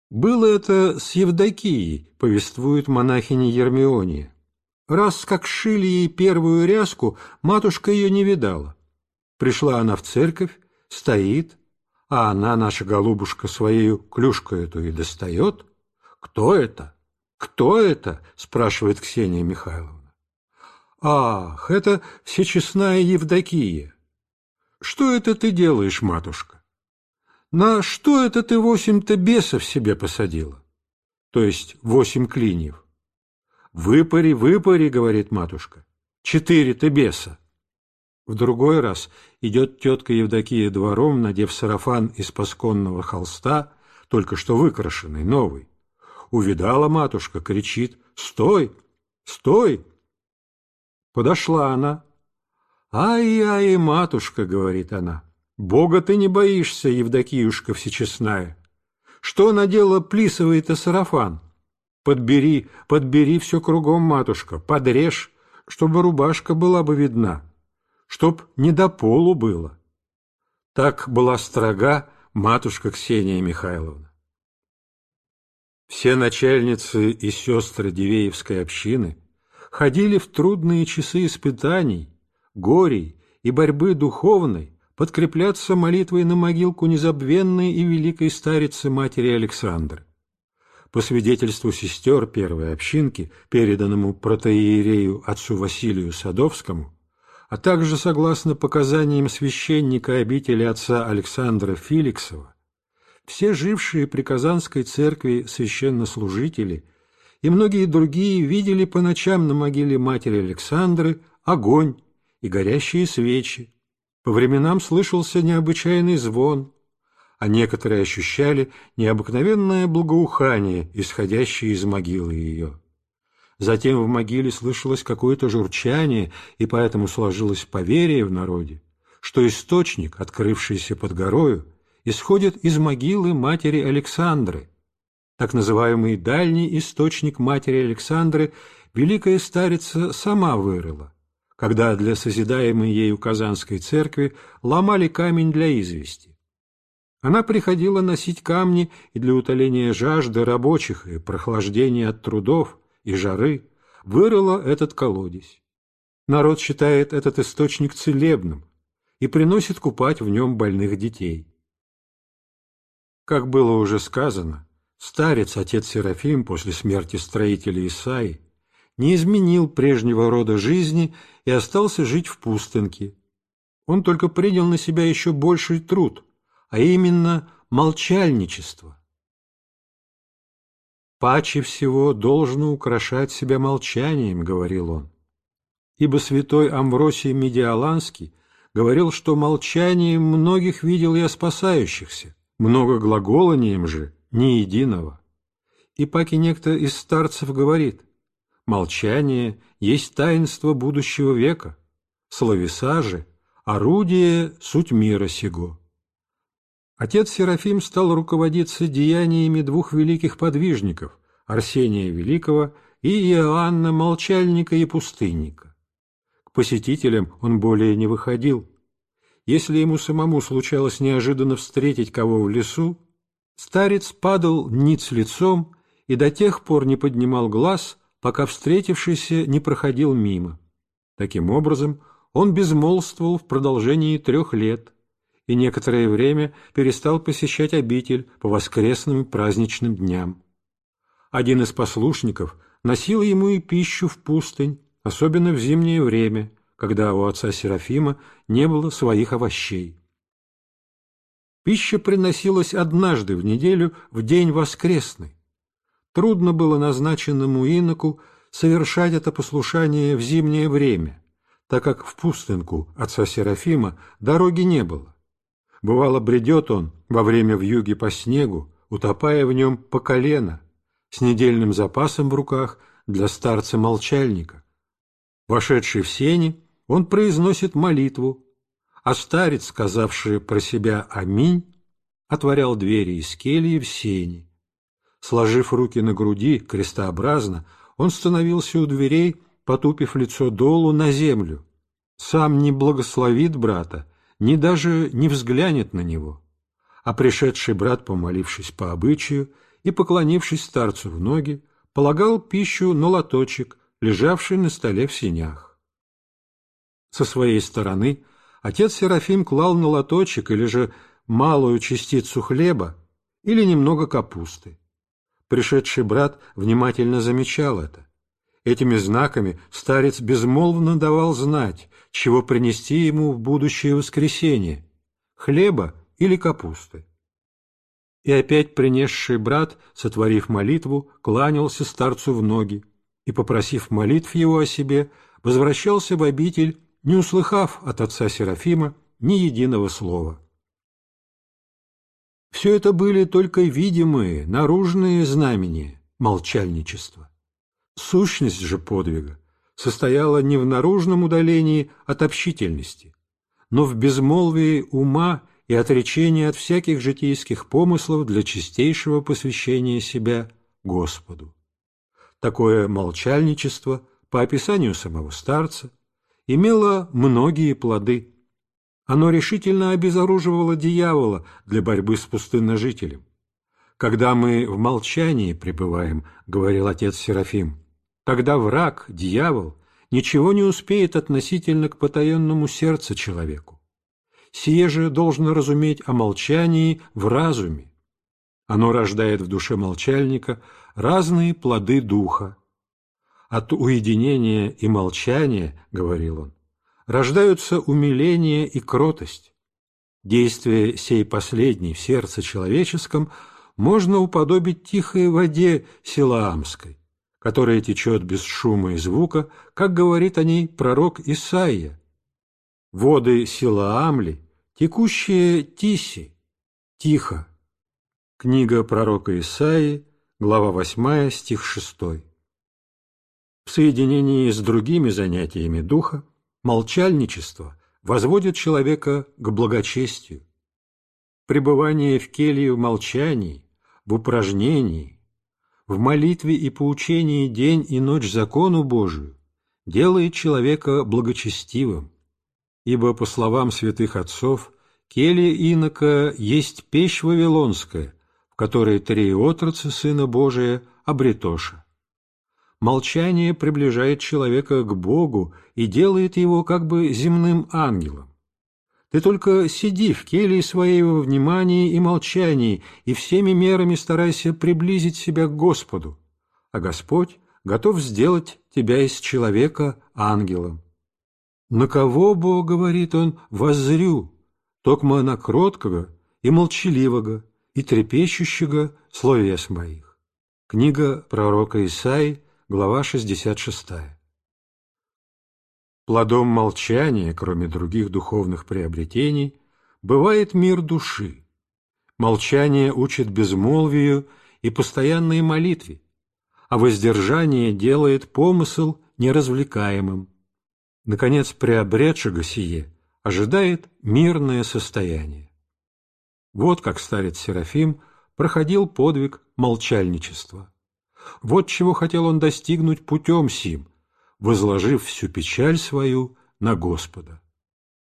A: Было это с Евдокией, повествует монахиня Ермиония. Раз как шили ей первую ряску, матушка ее не видала. Пришла она в церковь, стоит, а она, наша голубушка, своей клюшкой эту и достает. «Кто это? Кто это?» – спрашивает Ксения Михайловна. «Ах, это всечестная Евдокия!» Что это ты делаешь, матушка? На что это ты восемь-то бесов себе посадила? То есть восемь клиньев. Выпари, выпари, говорит матушка. Четыре-то беса. В другой раз идет тетка Евдокия двором, надев сарафан из пасконного холста, только что выкрашенный, новый. Увидала матушка, кричит «Стой! Стой!» Подошла она, «Ай-ай, матушка», — говорит она, — «бога ты не боишься, Евдокиюшка всечестная. Что надела плисовый-то сарафан? Подбери, подбери все кругом, матушка, подрежь, чтобы рубашка была бы видна, чтоб не до полу было». Так была строга матушка Ксения Михайловна. Все начальницы и сестры Дивеевской общины ходили в трудные часы испытаний горей и борьбы духовной подкрепляться молитвой на могилку незабвенной и великой старицы матери Александры. По свидетельству сестер первой общинки, переданному протоиерею отцу Василию Садовскому, а также согласно показаниям священника обители отца Александра Филиксова, все жившие при Казанской церкви священнослужители и многие другие видели по ночам на могиле матери Александры огонь, и горящие свечи. По временам слышался необычайный звон, а некоторые ощущали необыкновенное благоухание, исходящее из могилы ее. Затем в могиле слышалось какое-то журчание, и поэтому сложилось поверие в народе, что источник, открывшийся под горою, исходит из могилы матери Александры. Так называемый дальний источник матери Александры великая старица сама вырыла, когда для созидаемой ею Казанской церкви ломали камень для извести. Она приходила носить камни и для утоления жажды рабочих и прохлаждения от трудов и жары вырыла этот колодец. Народ считает этот источник целебным и приносит купать в нем больных детей. Как было уже сказано, старец отец Серафим после смерти строителя Исаи не изменил прежнего рода жизни и остался жить в пустынке. Он только принял на себя еще больший труд, а именно молчальничество. «Паче всего должно украшать себя молчанием», — говорил он. Ибо святой Амвросий Медиаланский говорил, что молчанием многих видел я спасающихся, много глаголанием же, ни единого. И паки некто из старцев говорит — Молчание есть таинство будущего века, словеса же – орудие суть мира сего. Отец Серафим стал руководиться деяниями двух великих подвижников – Арсения Великого и Иоанна Молчальника и Пустынника. К посетителям он более не выходил. Если ему самому случалось неожиданно встретить кого в лесу, старец падал ниц лицом и до тех пор не поднимал глаз – пока встретившийся не проходил мимо. Таким образом, он безмолвствовал в продолжении трех лет и некоторое время перестал посещать обитель по воскресным и праздничным дням. Один из послушников носил ему и пищу в пустынь, особенно в зимнее время, когда у отца Серафима не было своих овощей. Пища приносилась однажды в неделю в день воскресный, Трудно было назначенному иноку совершать это послушание в зимнее время, так как в пустынку отца Серафима дороги не было. Бывало, бредет он во время вьюги по снегу, утопая в нем по колено, с недельным запасом в руках для старца-молчальника. Вошедший в сени, он произносит молитву, а старец, сказавший про себя «Аминь», отворял двери из кельи в сени Сложив руки на груди, крестообразно, он становился у дверей, потупив лицо долу на землю. Сам не благословит брата, ни даже не взглянет на него. А пришедший брат, помолившись по обычаю и поклонившись старцу в ноги, полагал пищу на лоточек, лежавший на столе в синях. Со своей стороны отец Серафим клал на лоточек или же малую частицу хлеба или немного капусты. Пришедший брат внимательно замечал это. Этими знаками старец безмолвно давал знать, чего принести ему в будущее воскресенье — хлеба или капусты. И опять принесший брат, сотворив молитву, кланялся старцу в ноги и, попросив молитв его о себе, возвращался в обитель, не услыхав от отца Серафима ни единого слова. Все это были только видимые, наружные знамения молчальничества. Сущность же подвига состояла не в наружном удалении от общительности, но в безмолвии ума и отречении от всяких житейских помыслов для чистейшего посвящения себя Господу. Такое молчальничество, по описанию самого старца, имело многие плоды – оно решительно обезоруживало дьявола для борьбы с пустынножителем. «Когда мы в молчании пребываем», — говорил отец Серафим, — «тогда враг, дьявол, ничего не успеет относительно к потаенному сердцу человеку. Сие же должно разуметь о молчании в разуме. Оно рождает в душе молчальника разные плоды духа. От уединения и молчания, — говорил он, рождаются умиление и кротость. Действие сей последней в сердце человеческом можно уподобить тихой воде силаамской, которая течет без шума и звука, как говорит о ней пророк Исаия. Воды Силаамли, текущие Тиси, тихо. Книга пророка Исаии, глава 8, стих 6. В соединении с другими занятиями духа Молчальничество возводит человека к благочестию. Пребывание в келье в молчании, в упражнении, в молитве и поучении день и ночь закону Божию делает человека благочестивым, ибо, по словам святых отцов, келья инока есть печь вавилонская, в которой три отрацы Сына Божия обретоша. Молчание приближает человека к Богу и делает его как бы земным ангелом. Ты только сиди в келье своей во внимании и молчании, и всеми мерами старайся приблизить себя к Господу, а Господь готов сделать тебя из человека ангелом. На кого, Бог говорит он, воззрю, токмо на кроткого и молчаливого, и трепещущего словес моих. Книга пророка Исаи, глава 66. Плодом молчания, кроме других духовных приобретений, бывает мир души. Молчание учит безмолвию и постоянной молитве, а воздержание делает помысл неразвлекаемым. Наконец, приобретшего сие ожидает мирное состояние. Вот как старец Серафим проходил подвиг молчальничества. Вот чего хотел он достигнуть путем сим, возложив всю печаль свою на Господа.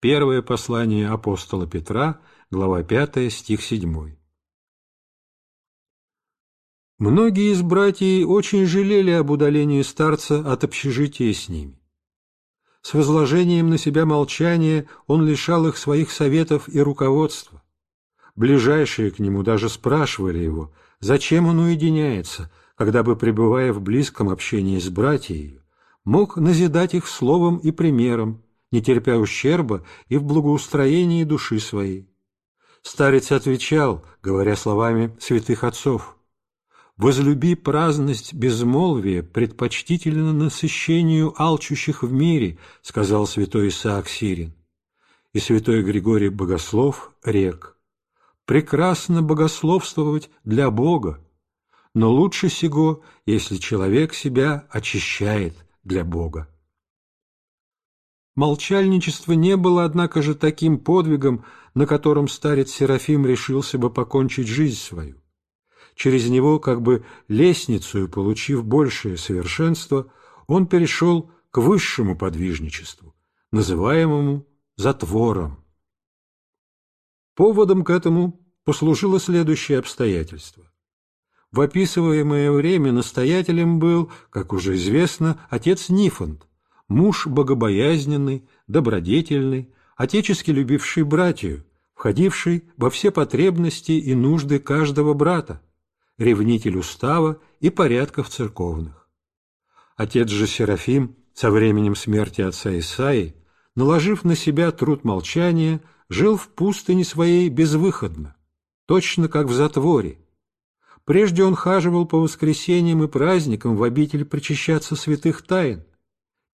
A: Первое послание апостола Петра, глава 5, стих 7. Многие из братьев очень жалели об удалении старца от общежития с ними. С возложением на себя молчания он лишал их своих советов и руководства. Ближайшие к нему даже спрашивали его, зачем он уединяется, когда бы, пребывая в близком общении с братьями мог назидать их словом и примером, не терпя ущерба и в благоустроении души своей. Старец отвечал, говоря словами святых отцов, «Возлюби праздность безмолвия, предпочтительно насыщению алчущих в мире», сказал святой Исаак Сирин. И святой Григорий Богослов рек, «Прекрасно богословствовать для Бога, но лучше сего, если человек себя очищает, для Бога. Молчальничество не было, однако же, таким подвигом, на котором старец Серафим решился бы покончить жизнь свою. Через него, как бы лестницу, получив большее совершенство, он перешел к высшему подвижничеству, называемому затвором. Поводом к этому послужило следующее обстоятельство. В описываемое время настоятелем был, как уже известно, отец Нифонт, муж богобоязненный, добродетельный, отечески любивший братью, входивший во все потребности и нужды каждого брата, ревнитель устава и порядков церковных. Отец же Серафим со временем смерти отца Исаи, наложив на себя труд молчания, жил в пустыне своей безвыходно, точно как в затворе, Прежде он хаживал по воскресеньям и праздникам в обитель причащаться святых тайн.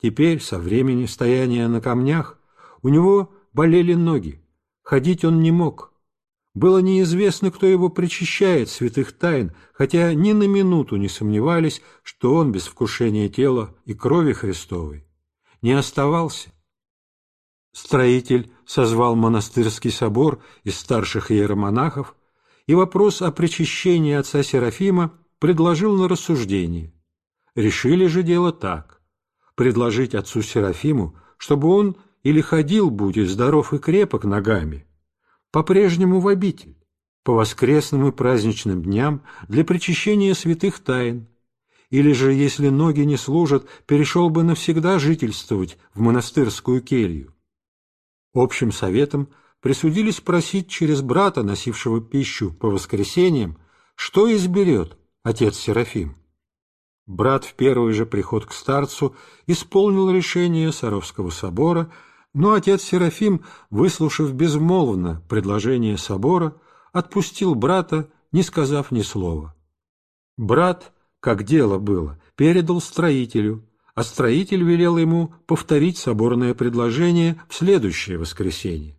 A: Теперь, со времени стояния на камнях, у него болели ноги, ходить он не мог. Было неизвестно, кто его причащает святых тайн, хотя ни на минуту не сомневались, что он без вкушения тела и крови Христовой не оставался. Строитель созвал монастырский собор из старших иеромонахов и вопрос о причащении отца Серафима предложил на рассуждение. Решили же дело так – предложить отцу Серафиму, чтобы он или ходил, будет здоров и крепок ногами, по-прежнему в обитель, по воскресным и праздничным дням для причащения святых тайн, или же, если ноги не служат, перешел бы навсегда жительствовать в монастырскую келью. Общим советом присудились просить через брата, носившего пищу по воскресеньям, что изберет отец Серафим. Брат в первый же приход к старцу исполнил решение Саровского собора, но отец Серафим, выслушав безмолвно предложение собора, отпустил брата, не сказав ни слова. Брат, как дело было, передал строителю, а строитель велел ему повторить соборное предложение в следующее воскресенье.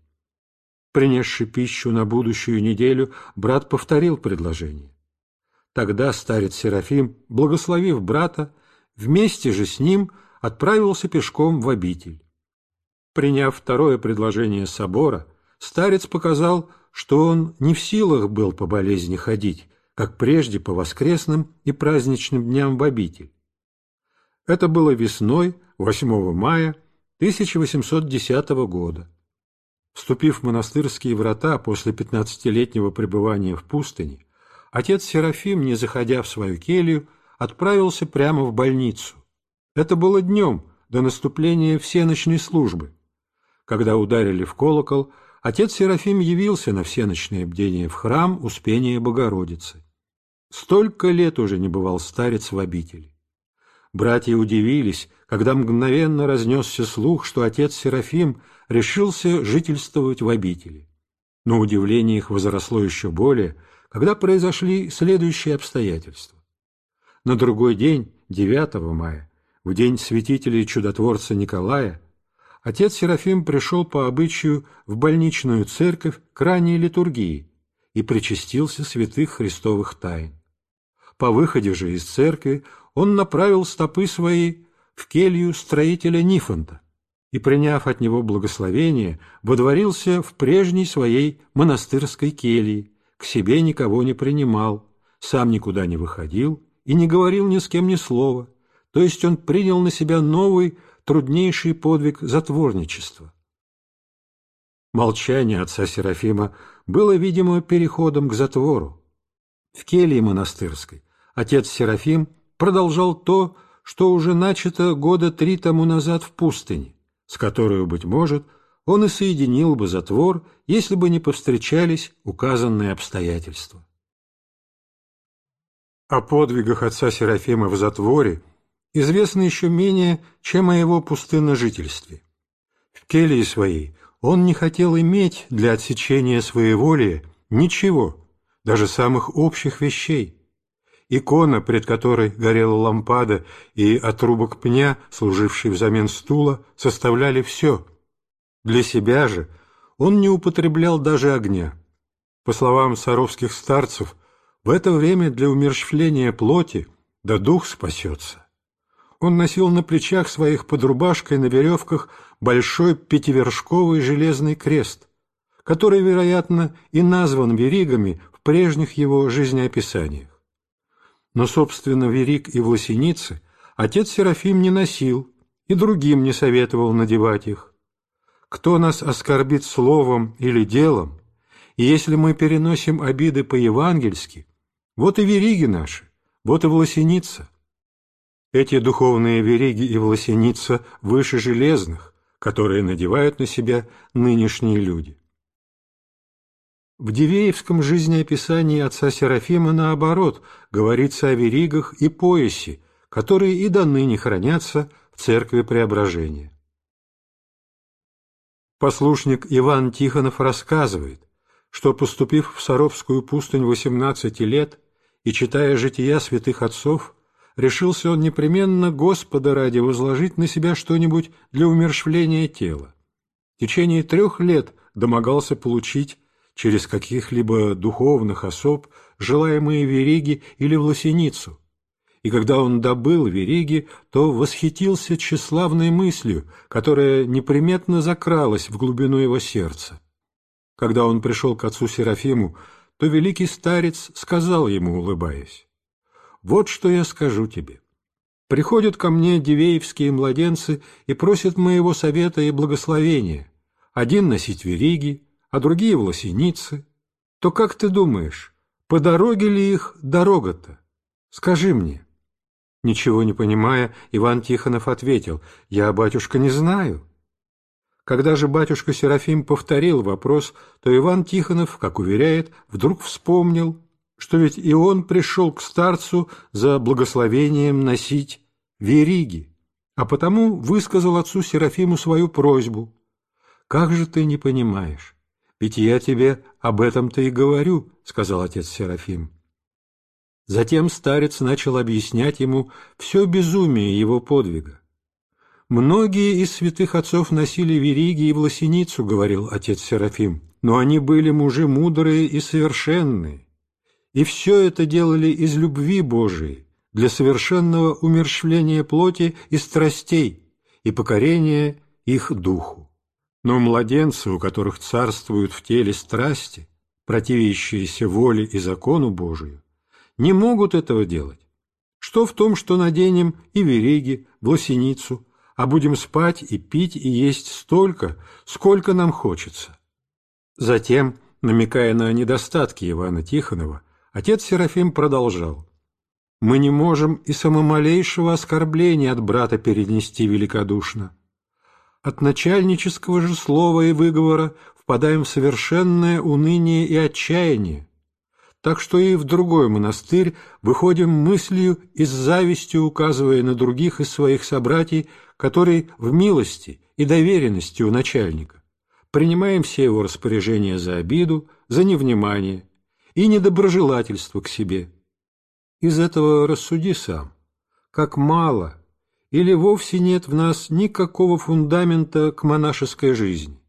A: Принесший пищу на будущую неделю, брат повторил предложение. Тогда старец Серафим, благословив брата, вместе же с ним отправился пешком в обитель. Приняв второе предложение собора, старец показал, что он не в силах был по болезни ходить, как прежде по воскресным и праздничным дням в обитель. Это было весной 8 мая 1810 года. Вступив в монастырские врата после пятнадцатилетнего пребывания в пустыне, отец Серафим, не заходя в свою келью, отправился прямо в больницу. Это было днем, до наступления всеночной службы. Когда ударили в колокол, отец Серафим явился на всеночное бдение в храм Успения Богородицы. Столько лет уже не бывал старец в обители. Братья удивились, когда мгновенно разнесся слух, что отец Серафим решился жительствовать в обители. Но удивление их возросло еще более, когда произошли следующие обстоятельства. На другой день, 9 мая, в день святителя чудотворца Николая, отец Серафим пришел по обычаю в больничную церковь к ранней литургии и причастился святых христовых тайн. По выходе же из церкви он направил стопы свои в келью строителя Нифонта, и, приняв от него благословение, водворился в прежней своей монастырской келье, к себе никого не принимал, сам никуда не выходил и не говорил ни с кем ни слова, то есть он принял на себя новый, труднейший подвиг затворничества. Молчание отца Серафима было, видимо, переходом к затвору. В келье монастырской отец Серафим продолжал то, что уже начато года три тому назад в пустыне с которой, быть может, он и соединил бы затвор, если бы не повстречались указанные обстоятельства. О подвигах отца Серафима в затворе известно еще менее, чем о его пустынножительстве. В келье своей он не хотел иметь для отсечения своей воли ничего, даже самых общих вещей, Икона, пред которой горела лампада, и отрубок пня, служивший взамен стула, составляли все. Для себя же он не употреблял даже огня. По словам саровских старцев, в это время для умерщвления плоти да дух спасется. Он носил на плечах своих под рубашкой на веревках большой пятивершковый железный крест, который, вероятно, и назван веригами в прежних его жизнеописаниях но, собственно, верик и власеницы отец Серафим не носил и другим не советовал надевать их. Кто нас оскорбит словом или делом, и если мы переносим обиды по-евангельски, вот и вериги наши, вот и власеница. Эти духовные вериги и власеница выше железных, которые надевают на себя нынешние люди. В Дивеевском жизнеописании отца Серафима, наоборот, говорится о веригах и поясе, которые и до ныне хранятся в церкви Преображения. Послушник Иван Тихонов рассказывает, что, поступив в Саровскую пустынь 18 лет и читая жития святых отцов, решился он непременно Господа ради возложить на себя что-нибудь для умершвления тела. В течение трех лет домогался получить через каких-либо духовных особ желаемые вериги или власеницу. И когда он добыл вериги, то восхитился тщеславной мыслью, которая неприметно закралась в глубину его сердца. Когда он пришел к отцу Серафиму, то великий старец сказал ему, улыбаясь, «Вот что я скажу тебе. Приходят ко мне дивеевские младенцы и просят моего совета и благословения. Один носить вериги, а другие волосиницы, то как ты думаешь, по дороге ли их дорога-то? Скажи мне. Ничего не понимая, Иван Тихонов ответил, «Я, батюшка, не знаю». Когда же батюшка Серафим повторил вопрос, то Иван Тихонов, как уверяет, вдруг вспомнил, что ведь и он пришел к старцу за благословением носить вериги, а потому высказал отцу Серафиму свою просьбу. «Как же ты не понимаешь? Ведь я тебе об этом-то и говорю, — сказал отец Серафим. Затем старец начал объяснять ему все безумие его подвига. «Многие из святых отцов носили вериги и власеницу», — говорил отец Серафим, «но они были мужи мудрые и совершенные, и все это делали из любви Божией, для совершенного умерщвления плоти и страстей и покорения их духу. Но младенцы, у которых царствуют в теле страсти, противящиеся воле и закону Божию, не могут этого делать. Что в том, что наденем и вереги, власеницу, а будем спать и пить и есть столько, сколько нам хочется? Затем, намекая на недостатки Ивана Тихонова, отец Серафим продолжал. «Мы не можем и самомалейшего оскорбления от брата перенести великодушно» От начальнического же слова и выговора впадаем в совершенное уныние и отчаяние. Так что и в другой монастырь выходим мыслью и с завистью указывая на других из своих собратьев, которые в милости и доверенности у начальника. Принимаем все его распоряжения за обиду, за невнимание и недоброжелательство к себе. Из этого рассуди сам, как мало – или вовсе нет в нас никакого фундамента к монашеской жизни.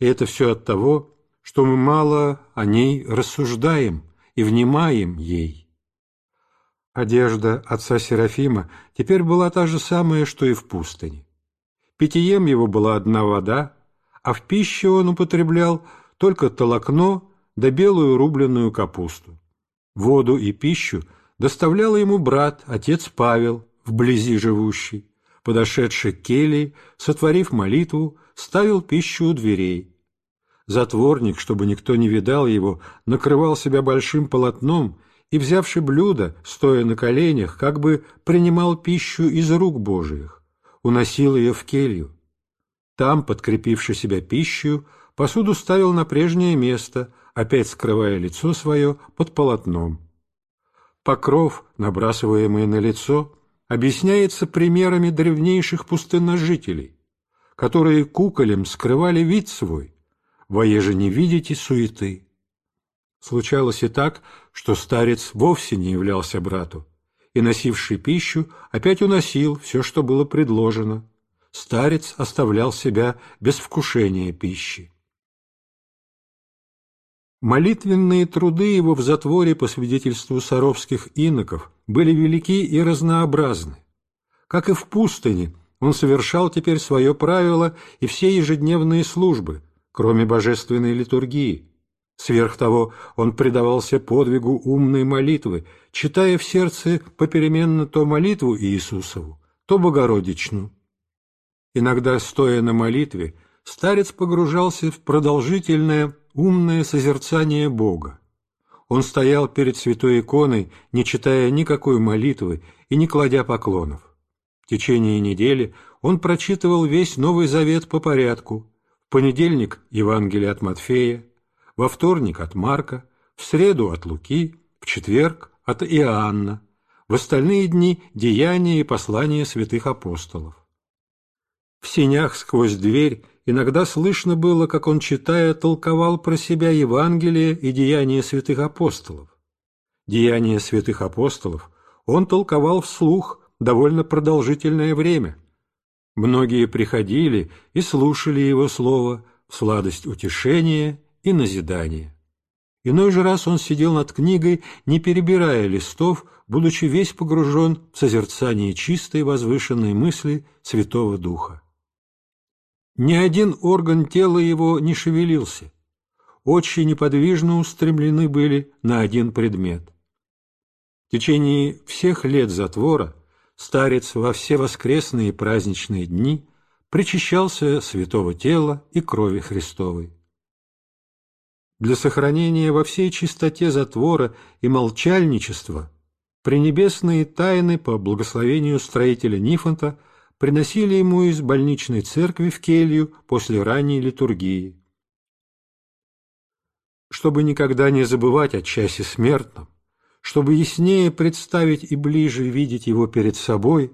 A: И это все от того, что мы мало о ней рассуждаем и внимаем ей. Одежда отца Серафима теперь была та же самая, что и в пустыне. Питьем его была одна вода, а в пищу он употреблял только толокно да белую рубленную капусту. Воду и пищу доставлял ему брат, отец Павел, вблизи живущий, подошедший к келье, сотворив молитву, ставил пищу у дверей. Затворник, чтобы никто не видал его, накрывал себя большим полотном и, взявши блюдо, стоя на коленях, как бы принимал пищу из рук Божиих, уносил ее в келью. Там, подкрепивши себя пищу, посуду ставил на прежнее место, опять скрывая лицо свое под полотном. Покров, набрасываемый на лицо, объясняется примерами древнейших пустынножителей, которые куколем скрывали вид свой, воеже не видите суеты. Случалось и так, что старец вовсе не являлся брату, и, носивший пищу, опять уносил все, что было предложено. Старец оставлял себя без вкушения пищи. Молитвенные труды его в затворе, по свидетельству саровских иноков, были велики и разнообразны. Как и в пустыне, он совершал теперь свое правило и все ежедневные службы, кроме божественной литургии. Сверх того, он предавался подвигу умной молитвы, читая в сердце попеременно то молитву Иисусову, то Богородичную. Иногда, стоя на молитве, старец погружался в продолжительное умное созерцание Бога. Он стоял перед святой иконой, не читая никакой молитвы и не кладя поклонов. В течение недели он прочитывал весь Новый Завет по порядку. В понедельник – Евангелие от Матфея, во вторник – от Марка, в среду – от Луки, в четверг – от Иоанна, в остальные дни – деяния и послания святых апостолов. В сенях сквозь дверь иногда слышно было, как он, читая, толковал про себя Евангелие и деяния святых апостолов. Деяния святых апостолов он толковал вслух довольно продолжительное время. Многие приходили и слушали его слово в сладость утешения и назидания. Иной же раз он сидел над книгой, не перебирая листов, будучи весь погружен в созерцание чистой возвышенной мысли Святого Духа. Ни один орган тела его не шевелился. Очи неподвижно устремлены были на один предмет. В течение всех лет затвора старец во все воскресные и праздничные дни причащался святого тела и крови Христовой. Для сохранения во всей чистоте затвора и молчальничества пренебесные тайны по благословению строителя Нифонта – приносили ему из больничной церкви в келью после ранней литургии. Чтобы никогда не забывать о часе смертном, чтобы яснее представить и ближе видеть его перед собой,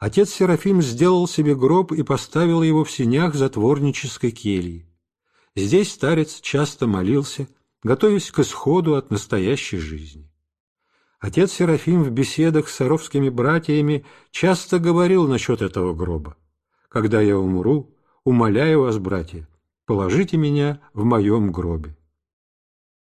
A: отец Серафим сделал себе гроб и поставил его в синях затворнической кельи. Здесь старец часто молился, готовясь к исходу от настоящей жизни. Отец Серафим в беседах с саровскими братьями часто говорил насчет этого гроба. «Когда я умру, умоляю вас, братья, положите меня в моем гробе».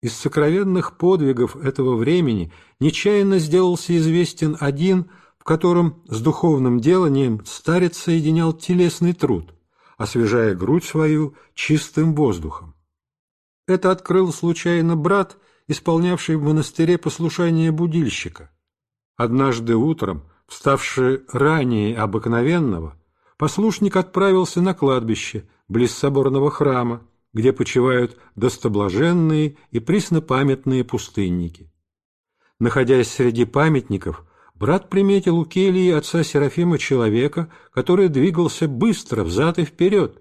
A: Из сокровенных подвигов этого времени нечаянно сделался известен один, в котором с духовным деланием старец соединял телесный труд, освежая грудь свою чистым воздухом. Это открыл случайно брат – исполнявший в монастыре послушание будильщика. Однажды утром, вставший ранее обыкновенного, послушник отправился на кладбище близ соборного храма, где почивают достоблаженные и преснопамятные пустынники. Находясь среди памятников, брат приметил у келии отца Серафима человека, который двигался быстро взад и вперед.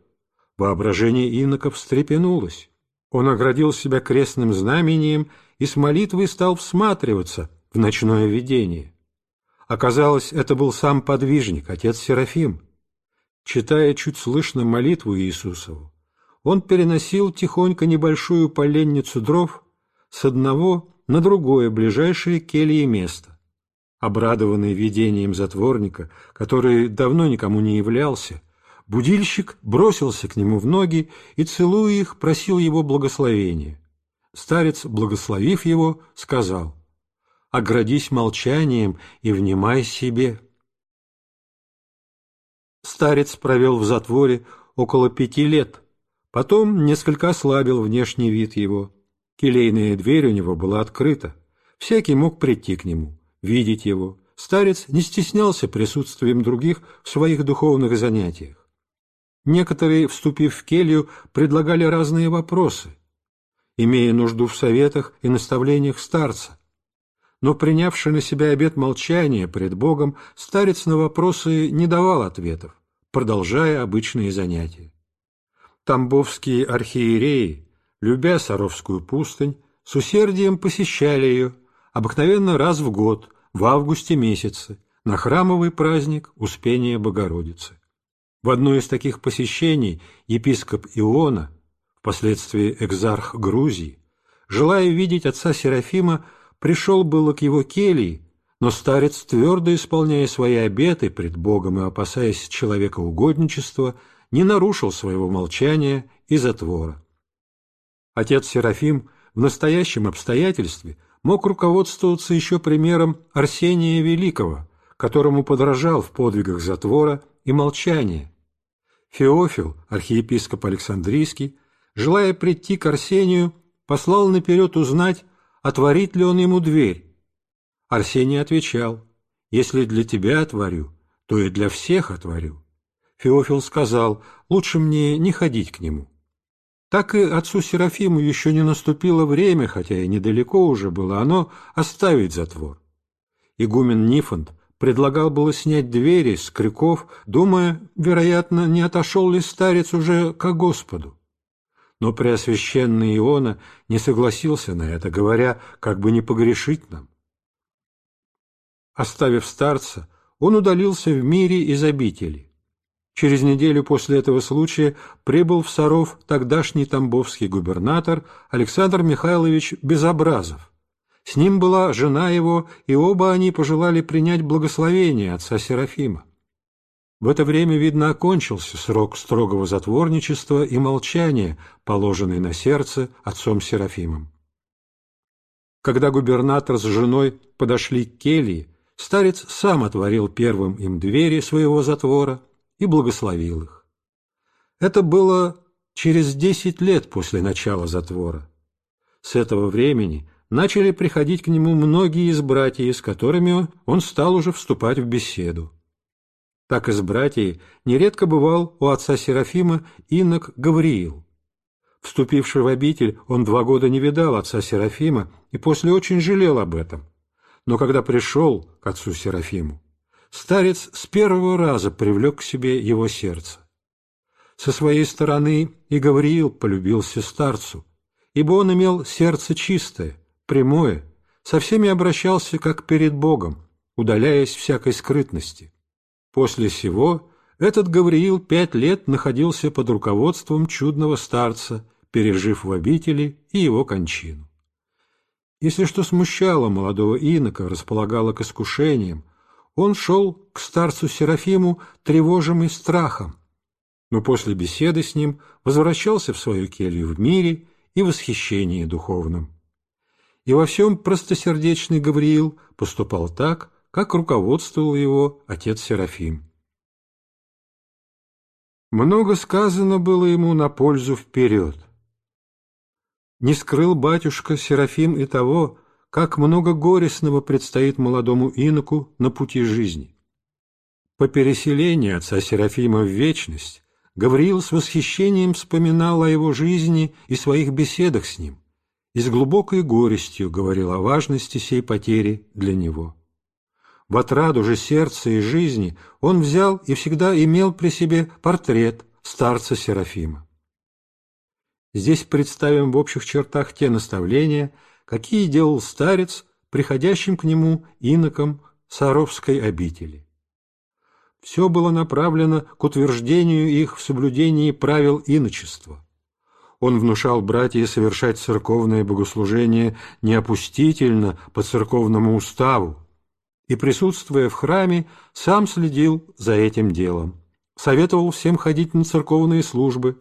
A: Воображение иноков встрепенулось. Он оградил себя крестным знамением и с молитвой стал всматриваться в ночное видение. Оказалось, это был сам подвижник, отец Серафим. Читая чуть слышно молитву Иисусову, он переносил тихонько небольшую поленницу дров с одного на другое ближайшее келье место. Обрадованный видением затворника, который давно никому не являлся, Будильщик бросился к нему в ноги и, целуя их, просил его благословения. Старец, благословив его, сказал, «Оградись молчанием и внимай себе». Старец провел в затворе около пяти лет, потом несколько ослабил внешний вид его. Келейная дверь у него была открыта, всякий мог прийти к нему, видеть его. Старец не стеснялся присутствием других в своих духовных занятиях. Некоторые, вступив в келью, предлагали разные вопросы, имея нужду в советах и наставлениях старца. Но, принявший на себя обет молчания пред Богом, старец на вопросы не давал ответов, продолжая обычные занятия. Тамбовские архиереи, любя Саровскую пустынь, с усердием посещали ее, обыкновенно раз в год, в августе месяце, на храмовый праздник Успения Богородицы. В одно из таких посещений епископ Иона, впоследствии экзарх Грузии, желая видеть отца Серафима, пришел было к его келии, но старец, твердо исполняя свои обеты пред Богом и опасаясь человека угодничества, не нарушил своего молчания и затвора. Отец Серафим в настоящем обстоятельстве мог руководствоваться еще примером Арсения Великого, которому подражал в подвигах затвора и молчание. Феофил, архиепископ Александрийский, желая прийти к Арсению, послал наперед узнать, отворит ли он ему дверь. Арсений отвечал, «Если для тебя отворю, то и для всех отворю». Феофил сказал, «Лучше мне не ходить к нему». Так и отцу Серафиму еще не наступило время, хотя и недалеко уже было оно, оставить затвор. Игумен Нифонт предлагал было снять двери с крюков, думая, вероятно, не отошел ли старец уже к Господу. Но Преосвященный Иона не согласился на это, говоря, как бы не погрешить нам. Оставив старца, он удалился в мире из обители. Через неделю после этого случая прибыл в Саров тогдашний тамбовский губернатор Александр Михайлович Безобразов, с ним была жена его, и оба они пожелали принять благословение отца Серафима. В это время, видно, окончился срок строгого затворничества и молчания, положенный на сердце отцом Серафимом. Когда губернатор с женой подошли к келье, старец сам отворил первым им двери своего затвора и благословил их. Это было через десять лет после начала затвора. С этого времени начали приходить к нему многие из братьев, с которыми он стал уже вступать в беседу. Так из братьев нередко бывал у отца Серафима инок Гавриил. Вступивший в обитель, он два года не видал отца Серафима и после очень жалел об этом. Но когда пришел к отцу Серафиму, старец с первого раза привлек к себе его сердце. Со своей стороны и Гавриил полюбился старцу, ибо он имел сердце чистое, прямое, со всеми обращался как перед Богом, удаляясь всякой скрытности. После сего этот Гавриил пять лет находился под руководством чудного старца, пережив в обители и его кончину. Если что смущало молодого инока, располагало к искушениям, он шел к старцу Серафиму тревожим и страхом, но после беседы с ним возвращался в свою келью в мире и восхищении духовным и во всем простосердечный Гавриил поступал так, как руководствовал его отец Серафим. Много сказано было ему на пользу вперед. Не скрыл батюшка Серафим и того, как много горестного предстоит молодому иноку на пути жизни. По переселению отца Серафима в вечность Гавриил с восхищением вспоминал о его жизни и своих беседах с ним – и с глубокой горестью говорил о важности сей потери для него. В отраду же сердца и жизни он взял и всегда имел при себе портрет старца Серафима. Здесь представим в общих чертах те наставления, какие делал старец приходящим к нему инокам Саровской обители. Все было направлено к утверждению их в соблюдении правил иночества – он внушал братья совершать церковное богослужение неопустительно по церковному уставу, и, присутствуя в храме, сам следил за этим делом. Советовал всем ходить на церковные службы,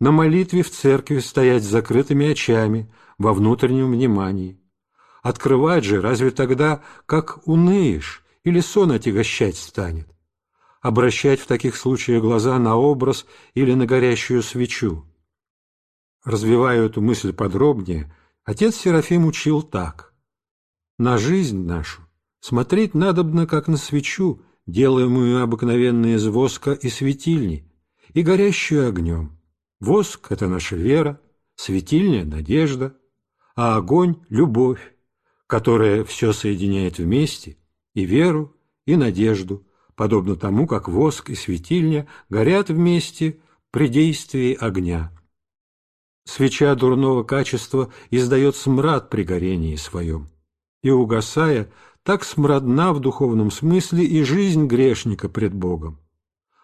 A: на молитве в церкви стоять с закрытыми очами, во внутреннем внимании. Открывать же разве тогда, как уныешь или сон отягощать станет? Обращать в таких случаях глаза на образ или на горящую свечу. Развиваю эту мысль подробнее, отец Серафим учил так. «На жизнь нашу смотреть надобно, как на свечу, делаемую обыкновенно из воска и светильни, и горящую огнем. Воск — это наша вера, светильня — надежда, а огонь — любовь, которая все соединяет вместе, и веру, и надежду, подобно тому, как воск и светильня горят вместе при действии огня. Свеча дурного качества издает смрад при горении своем, и, угасая, так смрадна в духовном смысле и жизнь грешника пред Богом.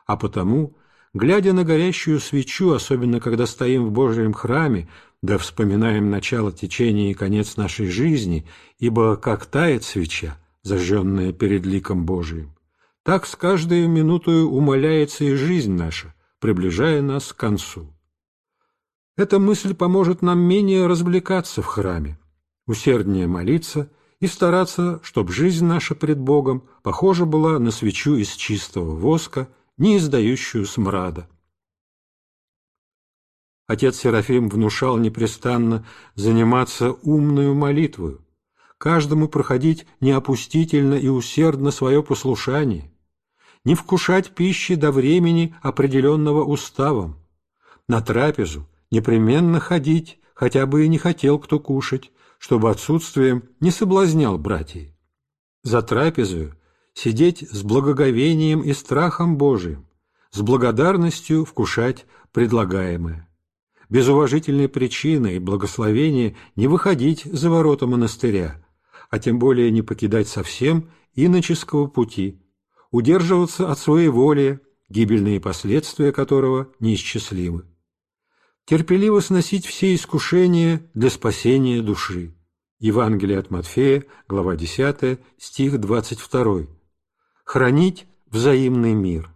A: А потому, глядя на горящую свечу, особенно когда стоим в Божьем храме, да вспоминаем начало течения и конец нашей жизни, ибо как тает свеча, зажженная перед ликом Божиим, так с каждой минутою умоляется и жизнь наша, приближая нас к концу. Эта мысль поможет нам менее развлекаться в храме, усерднее молиться и стараться, чтобы жизнь наша пред Богом похожа была на свечу из чистого воска, не издающую смрада. Отец Серафим внушал непрестанно заниматься умную молитвою, каждому проходить неопустительно и усердно свое послушание, не вкушать пищи до времени, определенного уставом, на трапезу – непременно ходить, хотя бы и не хотел кто кушать, чтобы отсутствием не соблазнял братьей; За трапезою сидеть с благоговением и страхом Божиим, с благодарностью вкушать предлагаемое. Без уважительной причины и благословения не выходить за ворота монастыря, а тем более не покидать совсем иноческого пути, удерживаться от своей воли, гибельные последствия которого неисчислимы терпеливо сносить все искушения для спасения души. Евангелие от Матфея, глава 10, стих 22. Хранить взаимный мир.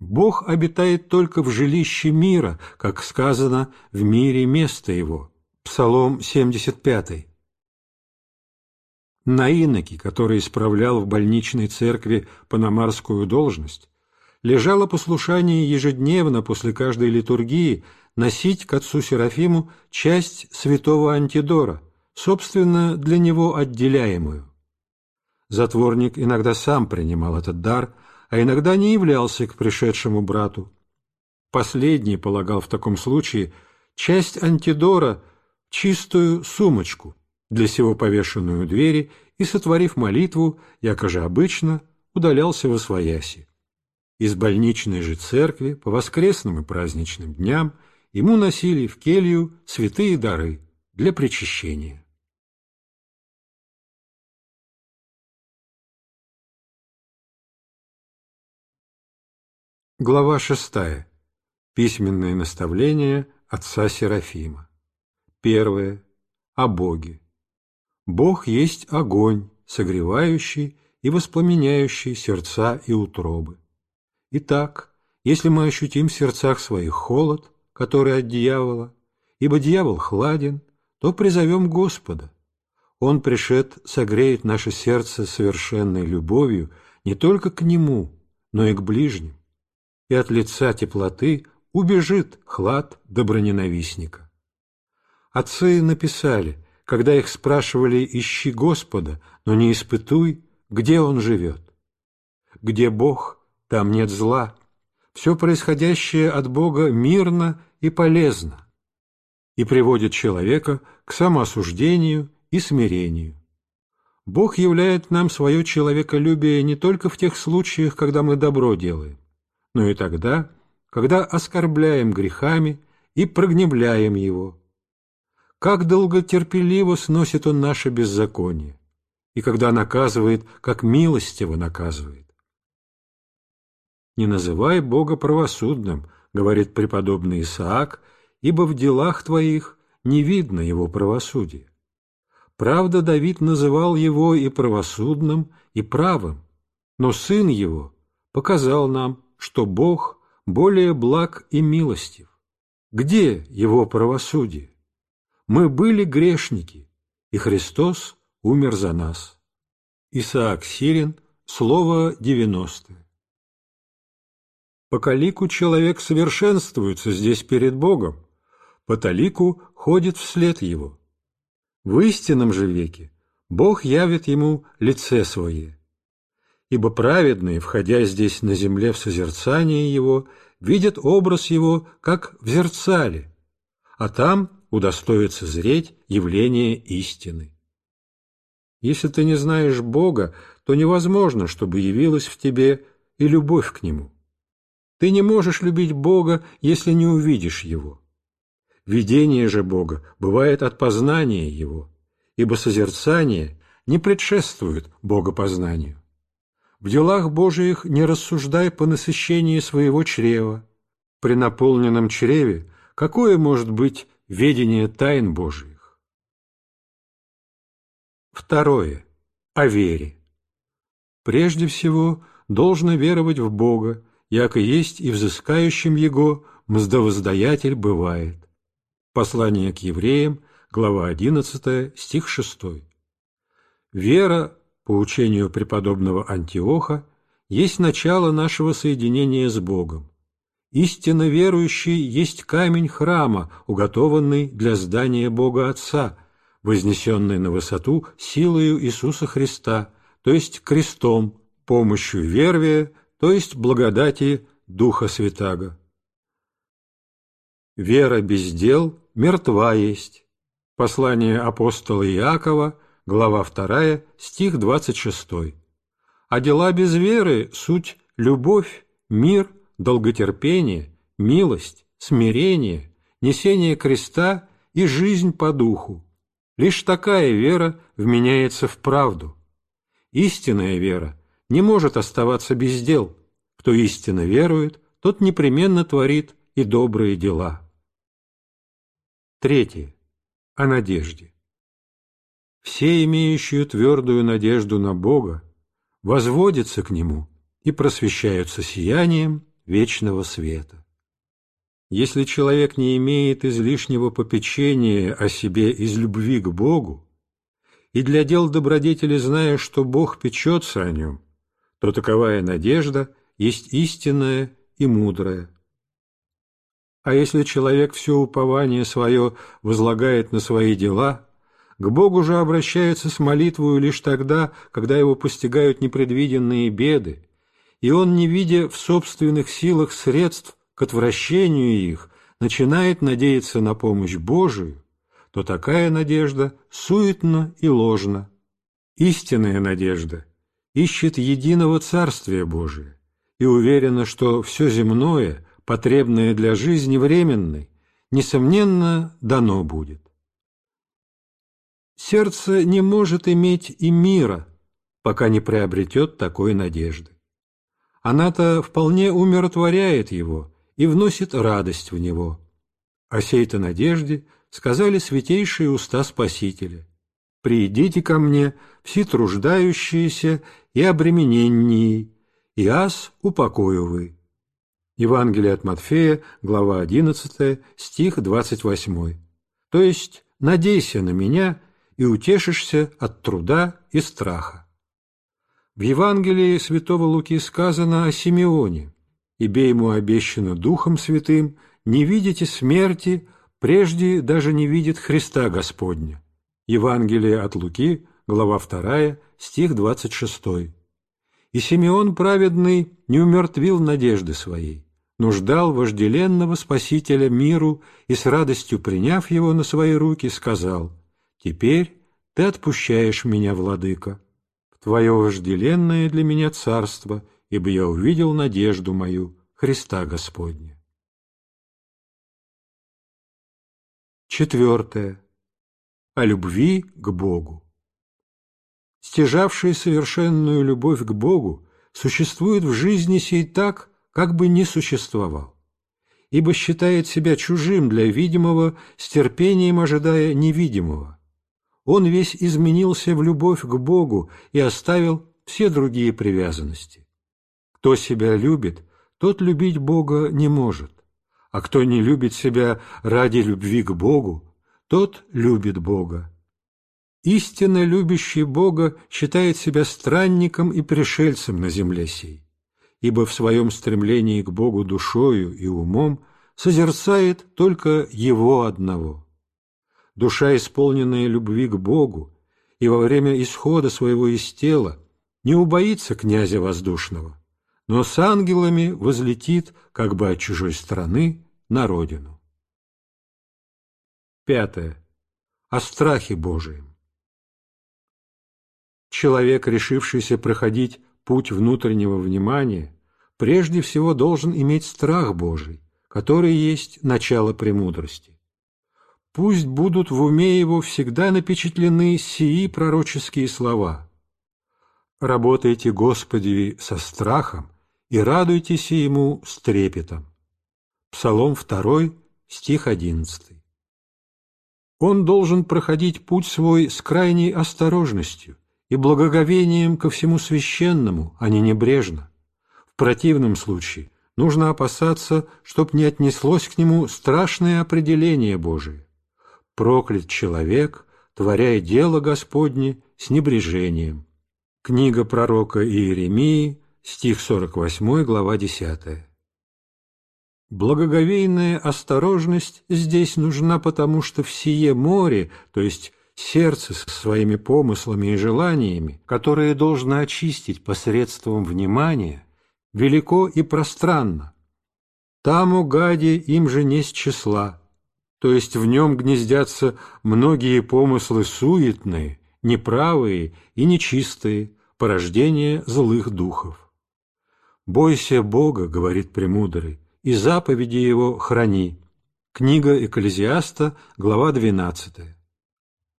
A: Бог обитает только в жилище мира, как сказано, в мире место его. Псалом 75. Наиноки, который исправлял в больничной церкви панамарскую должность, лежало послушание ежедневно после каждой литургии носить к отцу Серафиму часть святого антидора, собственно, для него отделяемую. Затворник иногда сам принимал этот дар, а иногда не являлся к пришедшему брату. Последний полагал в таком случае часть антидора – чистую сумочку, для сего повешенную у двери, и, сотворив молитву, якоже обычно, удалялся во свояси. Из больничной же церкви по воскресным и праздничным дням – ему носили в келью
B: святые дары для причащения. Глава 6. Письменные наставления отца Серафима.
A: Первое. О Боге. Бог есть огонь, согревающий и воспламеняющий сердца и утробы. Итак, если мы ощутим в сердцах своих холод – который от дьявола, ибо дьявол хладен, то призовем Господа. Он пришед согреет наше сердце совершенной любовью не только к Нему, но и к ближним, и от лица теплоты убежит хлад доброненавистника. Отцы написали, когда их спрашивали «Ищи Господа, но не испытуй, где Он живет». Где Бог, там нет зла, все происходящее от Бога мирно и полезно и приводит человека к самоосуждению и смирению. Бог являет нам свое человеколюбие не только в тех случаях, когда мы добро делаем, но и тогда, когда оскорбляем грехами и прогневляем его. Как долготерпеливо сносит он наше беззаконие, и когда наказывает, как милостиво наказывает. «Не называй Бога правосудным», — говорит преподобный Исаак, «ибо в делах твоих не видно его правосудия. Правда, Давид называл его и правосудным, и правым, но сын его показал нам, что Бог более благ и милостив. Где его правосудие? Мы были грешники, и Христос умер за нас. Исаак Сирин, слово девяностое. По калику человек совершенствуется здесь перед Богом, по талику ходит вслед его. В истинном же веке Бог явит ему лице свое. Ибо праведные, входя здесь на земле в созерцание его, видят образ его, как в зерцале, а там удостоится зреть явление истины. Если ты не знаешь Бога, то невозможно, чтобы явилась в тебе и любовь к Нему. Ты не можешь любить Бога, если не увидишь Его. Видение же Бога бывает от познания Его, ибо созерцание не предшествует Богопознанию. В делах Божиих не рассуждай по насыщении своего чрева. При наполненном чреве какое может быть ведение тайн Божиих? Второе. О вере. Прежде всего, должно веровать в Бога, яко есть и взыскающим его мздовоздаятель бывает. Послание к евреям, глава 11, стих 6. Вера, по учению преподобного Антиоха, есть начало нашего соединения с Богом. Истинно верующий есть камень храма, уготованный для здания Бога Отца, вознесенный на высоту силою Иисуса Христа, то есть крестом, помощью вервия, то есть благодати Духа Святаго. «Вера без дел мертва есть» – послание апостола Иакова, глава 2, стих 26. «А дела без веры – суть любовь, мир, долготерпение, милость, смирение, несение креста и жизнь по духу. Лишь такая вера вменяется в правду. Истинная вера – не может оставаться без дел. Кто истинно верует, тот непременно творит и добрые дела. Третье. О надежде. Все, имеющие твердую надежду на Бога, возводятся к Нему и просвещаются сиянием вечного света. Если человек не имеет излишнего попечения о себе из любви к Богу, и для дел добродетели, зная, что Бог печется о нем, то таковая надежда есть истинная и мудрая. А если человек все упование свое возлагает на свои дела, к Богу же обращается с молитвою лишь тогда, когда его постигают непредвиденные беды, и он, не видя в собственных силах средств к отвращению их, начинает надеяться на помощь Божию, то такая надежда суетна и ложна. Истинная надежда – ищет единого Царствия Божия и уверена, что все земное, потребное для жизни временной, несомненно, дано будет. Сердце не может иметь и мира, пока не приобретет такой надежды. Она-то вполне умиротворяет его и вносит радость в него. О сей-то надежде сказали святейшие уста Спасителя – «Приидите ко мне, все труждающиеся и обремененние, и аз упокою вы». Евангелие от Матфея, глава 11, стих 28. То есть «Надейся на меня и утешишься от труда и страха». В Евангелии святого Луки сказано о Симеоне, и «Ибо ему обещано Духом Святым, не видите смерти, прежде даже не видит Христа Господня». Евангелие от Луки, глава 2, стих 26. «И Симеон праведный не умертвил надежды своей, но ждал вожделенного Спасителя миру и с радостью приняв его на свои руки, сказал, «Теперь ты отпущаешь меня, владыка, в твое вожделенное для меня царство, ибо я увидел надежду мою,
B: Христа Господня». Четвертое о любви к Богу. Стяжавший
A: совершенную любовь к Богу существует в жизни сей так, как бы не существовал, ибо считает себя чужим для видимого, с терпением ожидая невидимого. Он весь изменился в любовь к Богу и оставил все другие привязанности. Кто себя любит, тот любить Бога не может, а кто не любит себя ради любви к Богу, тот любит Бога. Истинно любящий Бога считает себя странником и пришельцем на земле сей, ибо в своем стремлении к Богу душою и умом созерцает только Его одного. Душа, исполненная любви к Богу, и во время исхода своего из тела не убоится князя воздушного, но с ангелами возлетит, как бы от чужой страны, на родину. Пятое. О страхе Божием. Человек, решившийся проходить путь внутреннего внимания, прежде всего должен иметь страх Божий, который есть начало премудрости. Пусть будут в уме его всегда напечатлены сии пророческие слова. «Работайте, Господи, со страхом и радуйтесь Ему с трепетом». Псалом 2, стих 11. Он должен проходить путь свой с крайней осторожностью и благоговением ко всему священному, а не небрежно. В противном случае нужно опасаться, чтоб не отнеслось к нему страшное определение Божие. Проклят человек, творяя дело Господне с небрежением. Книга пророка Иеремии, стих 48, глава 10. Благоговейная осторожность здесь нужна потому, что в сие море, то есть сердце со своими помыслами и желаниями, которое должно очистить посредством внимания, велико и пространно. Там у гади им же не с числа, то есть в нем гнездятся многие помыслы суетные, неправые и нечистые, порождение злых духов. «Бойся Бога», — говорит Премудрый, и заповеди его храни». Книга Экклезиаста, глава 12.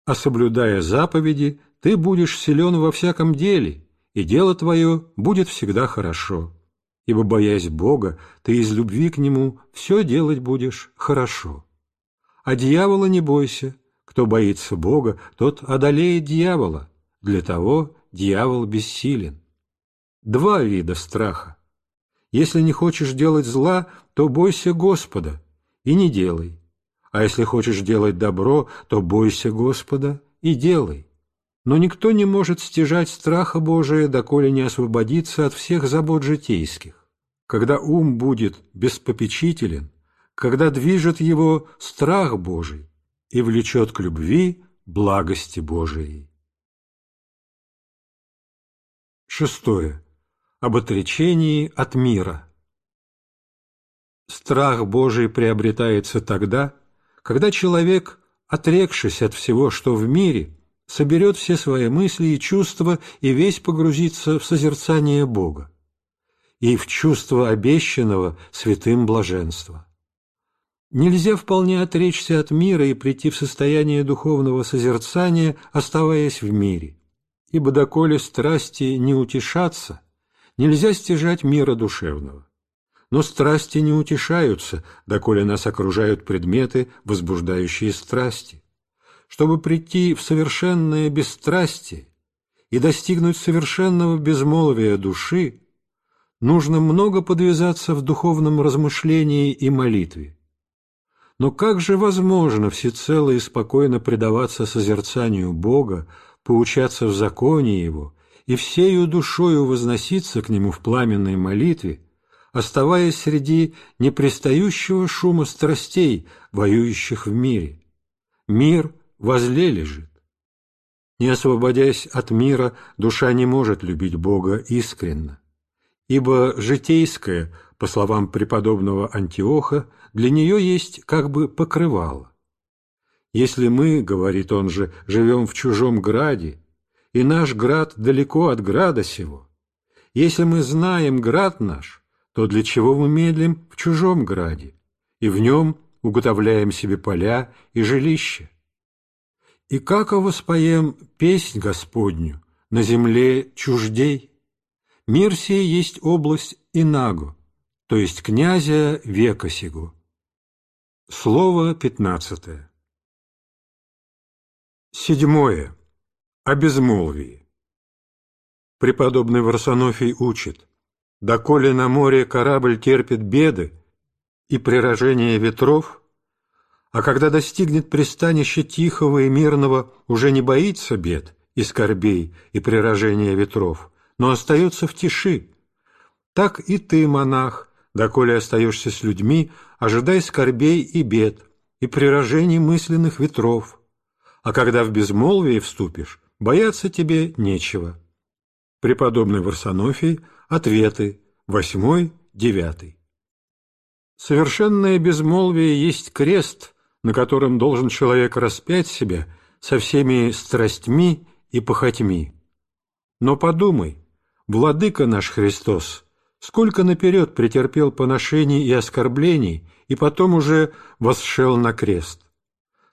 A: «А соблюдая заповеди, ты будешь силен во всяком деле, и дело твое будет всегда хорошо. Ибо, боясь Бога, ты из любви к Нему все делать будешь хорошо. А дьявола не бойся, кто боится Бога, тот одолеет дьявола, для того дьявол бессилен. Два вида страха если не хочешь делать зла, то бойся Господа и не делай. А если хочешь делать добро, то бойся Господа и делай. Но никто не может стяжать страха Божия, доколе не освободиться от всех забот житейских. Когда ум будет беспопечителен, когда движет его страх Божий и влечет к любви благости Божией. Шестое об отречении от мира. Страх Божий приобретается тогда, когда человек, отрекшись от всего, что в мире, соберет все свои мысли и чувства и весь погрузится в созерцание Бога и в чувство обещанного святым блаженства. Нельзя вполне отречься от мира и прийти в состояние духовного созерцания, оставаясь в мире, ибо доколе страсти не утешатся, Нельзя стяжать мира душевного. Но страсти не утешаются, доколе нас окружают предметы, возбуждающие страсти. Чтобы прийти в совершенное бесстрастие и достигнуть совершенного безмолвия души, нужно много подвязаться в духовном размышлении и молитве. Но как же возможно всецело и спокойно предаваться созерцанию Бога, поучаться в законе Его, и всею душою возноситься к Нему в пламенной молитве, оставаясь среди непрестающего шума страстей, воюющих в мире. Мир возле лежит. Не освободясь от мира, душа не может любить Бога искренно, ибо житейское, по словам преподобного Антиоха, для нее есть как бы покрывало. Если мы, говорит он же, живем в чужом граде, и наш град далеко от града сего. Если мы знаем град наш, то для чего мы медлим в чужом граде, и в нем уготовляем себе поля и жилища? И как воспоем песнь Господню на земле чуждей? Мир сей есть область Инагу, то есть
B: князя века сего. Слово пятнадцатое. Седьмое. О безмолвии.
A: Преподобный Варсонофий учит, «Доколе на море корабль терпит беды и прирожение ветров, а когда достигнет пристанища тихого и мирного, уже не боится бед и скорбей и прирожения ветров, но остается в тиши. Так и ты, монах, доколе остаешься с людьми, ожидай скорбей и бед и прирожений мысленных ветров, а когда в безмолвие вступишь, бояться тебе нечего. Преподобный Варсонофий, ответы, 8-9. Совершенное безмолвие есть крест, на котором должен человек распять себя со всеми страстьми и похотьми. Но подумай, Владыка наш Христос, сколько наперед претерпел поношений и оскорблений, и потом уже восшел на крест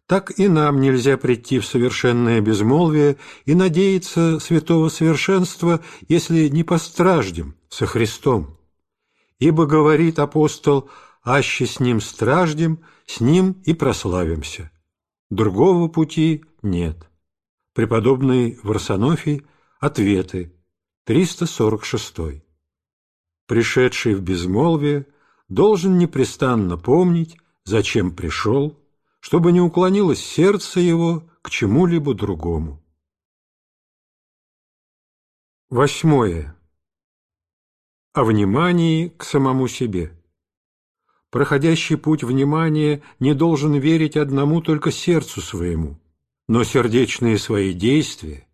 A: так и нам нельзя прийти в совершенное безмолвие и надеяться святого совершенства, если не постраждем со Христом. Ибо, говорит апостол, аще с ним страждем, с ним и прославимся. Другого пути нет. Преподобный Варсонофий ответы 346. Пришедший в безмолвие должен непрестанно помнить, зачем пришел чтобы не уклонилось сердце его к чему-либо другому. Восьмое. О внимании к самому себе. Проходящий путь внимания не должен верить одному только сердцу своему, но сердечные свои действия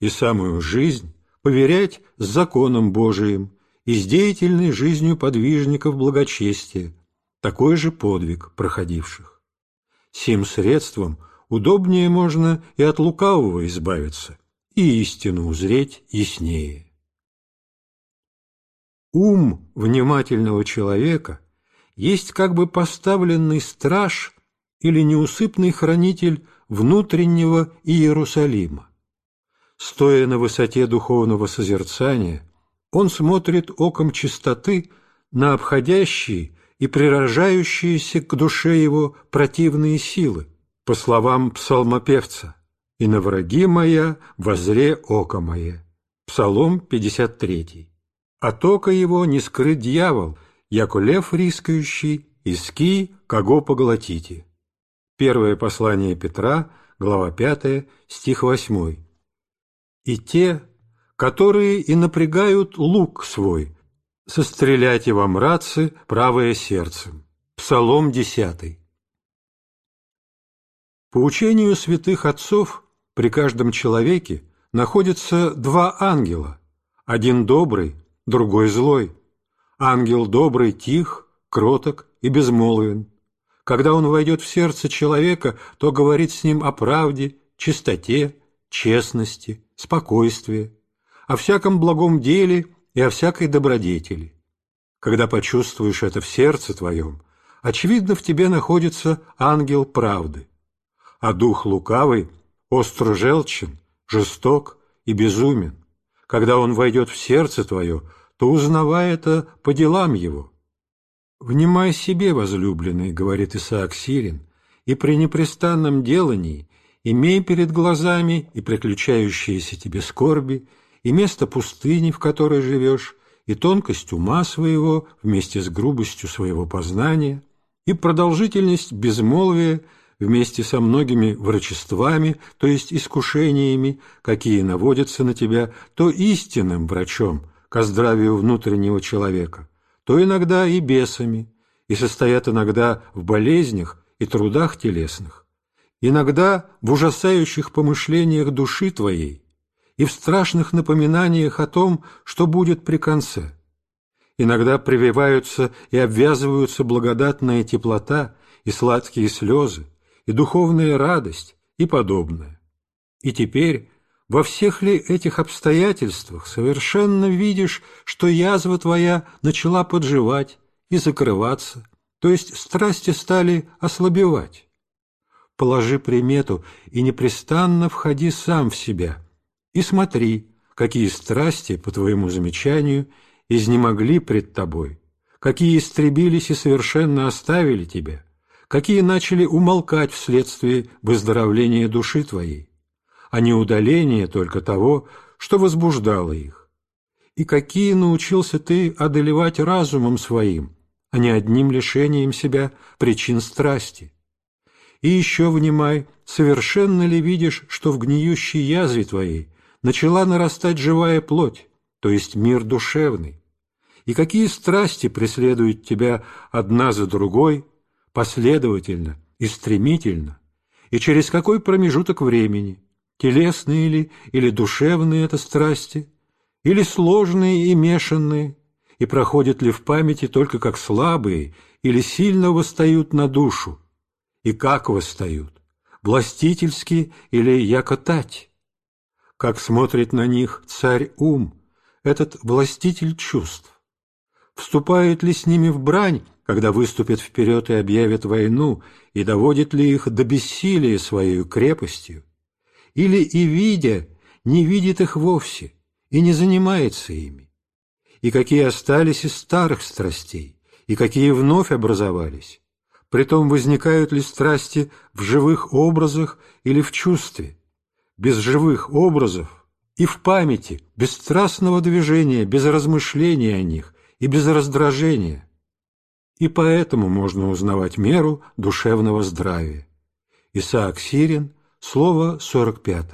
A: и самую жизнь поверять с законом Божиим и с деятельной жизнью подвижников благочестия, такой же подвиг проходивших. Сим средством удобнее можно и от лукавого избавиться, и истину узреть яснее. Ум внимательного человека есть как бы поставленный страж или неусыпный хранитель внутреннего Иерусалима. Стоя на высоте духовного созерцания, он смотрит оком чистоты на обходящие и прирожающиеся к душе его противные силы, по словам псалмопевца «И на враги моя возре око мое» Псалом 53. От ока его не скрыт дьявол, яко лев рискающий, иски, кого поглотите. Первое послание Петра, глава 5, стих 8. «И те, которые и напрягают лук свой, состреляйте вам рацы правое сердце. Псалом 10. По учению святых отцов при каждом человеке находятся два ангела, один добрый, другой злой. Ангел добрый тих, кроток и безмолвен. Когда он войдет в сердце человека, то говорит с ним о правде, чистоте, честности, спокойствии, о всяком благом деле – и о всякой добродетели. Когда почувствуешь это в сердце твоем, очевидно, в тебе находится ангел правды, а дух лукавый остро желчен, жесток и безумен. Когда он войдет в сердце твое, то узнавай это по делам его. «Внимай себе, возлюбленный», — говорит Исаак Сирин, «и при непрестанном делании имей перед глазами и приключающиеся тебе скорби, и место пустыни, в которой живешь, и тонкость ума своего вместе с грубостью своего познания, и продолжительность безмолвия вместе со многими врачествами, то есть искушениями, какие наводятся на тебя, то истинным врачом ко здравию внутреннего человека, то иногда и бесами, и состоят иногда в болезнях и трудах телесных, иногда в ужасающих помышлениях души твоей, и в страшных напоминаниях о том, что будет при конце. Иногда прививаются и обвязываются благодатная теплота и сладкие слезы, и духовная радость и подобное. И теперь во всех ли этих обстоятельствах совершенно видишь, что язва твоя начала подживать и закрываться, то есть страсти стали ослабевать? Положи примету и непрестанно входи сам в себя – и смотри, какие страсти, по твоему замечанию, изнемогли пред тобой, какие истребились и совершенно оставили тебя, какие начали умолкать вследствие выздоровления души твоей, а не удаление только того, что возбуждало их, и какие научился ты одолевать разумом своим, а не одним лишением себя причин страсти. И еще внимай, совершенно ли видишь, что в гниющей язве твоей начала нарастать живая плоть, то есть мир душевный? И какие страсти преследуют тебя одна за другой, последовательно и стремительно? И через какой промежуток времени? Телесные ли или душевные это страсти? Или сложные и мешанные? И проходят ли в памяти только как слабые или сильно восстают на душу? И как восстают? Властительски или якотать? как смотрит на них царь ум, этот властитель чувств? Вступает ли с ними в брань, когда выступит вперед и объявит войну, и доводит ли их до бессилия своей крепостью? Или и видя, не видит их вовсе и не занимается ими? И какие остались из старых страстей, и какие вновь образовались? Притом возникают ли страсти в живых образах или в чувстве? без живых образов, и в памяти, без страстного движения, без размышления о них и без раздражения. И поэтому можно узнавать меру душевного здравия. Исаак Сирин, слово 45.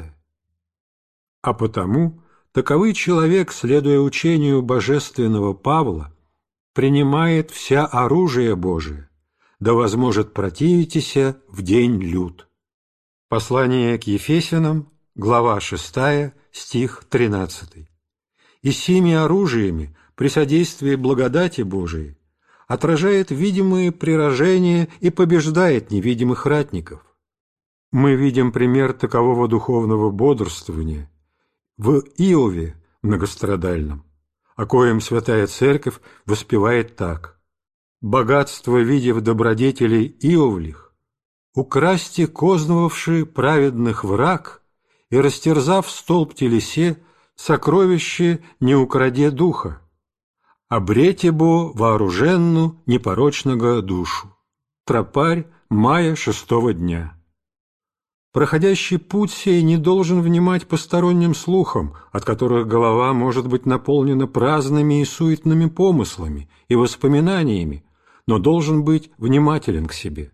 A: А потому таковы человек, следуя учению божественного Павла, принимает вся оружие Божие, да возможет противитеся в день лют. Послание к Ефесянам, глава 6, стих 13. «И сими оружиями при содействии благодати Божией отражает видимые приражения и побеждает невидимых ратников. Мы видим пример такового духовного бодрствования в Иове многострадальном, о коем Святая Церковь воспевает так. «Богатство, видев добродетелей Иовлих, украсти кознувавши праведных враг и растерзав столб телесе, сокровище не украде духа, обрете а бо вооруженну непорочного душу. Тропарь мая шестого дня. Проходящий путь сей не должен внимать посторонним слухам, от которых голова может быть наполнена праздными и суетными помыслами и воспоминаниями, но должен быть внимателен к себе.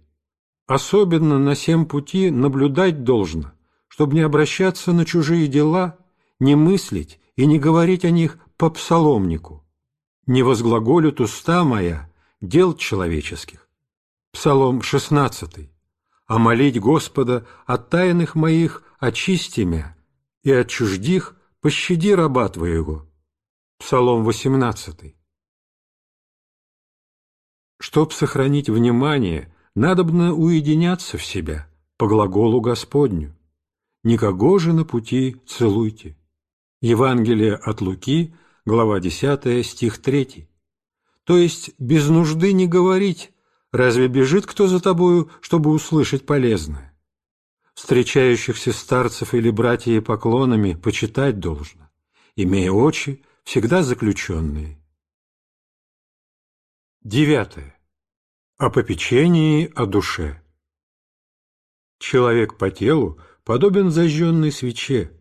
A: Особенно на всем пути наблюдать должно, чтобы не обращаться на чужие дела, не мыслить и не говорить о них по псаломнику. Не возглаголют уста моя дел человеческих. Псалом 16. А молить Господа от тайных моих очисти мя, и от чуждих пощади раба твоего. Псалом 18. Чтоб сохранить внимание – надобно уединяться в себя по глаголу Господню. Никого же на пути целуйте. Евангелие от Луки, глава 10, стих 3. То есть без нужды не говорить, разве бежит кто за тобою, чтобы услышать полезное? Встречающихся старцев или братья поклонами почитать должно, имея очи, всегда заключенные. Девятое. О попечении о душе Человек по телу подобен зажженной свече.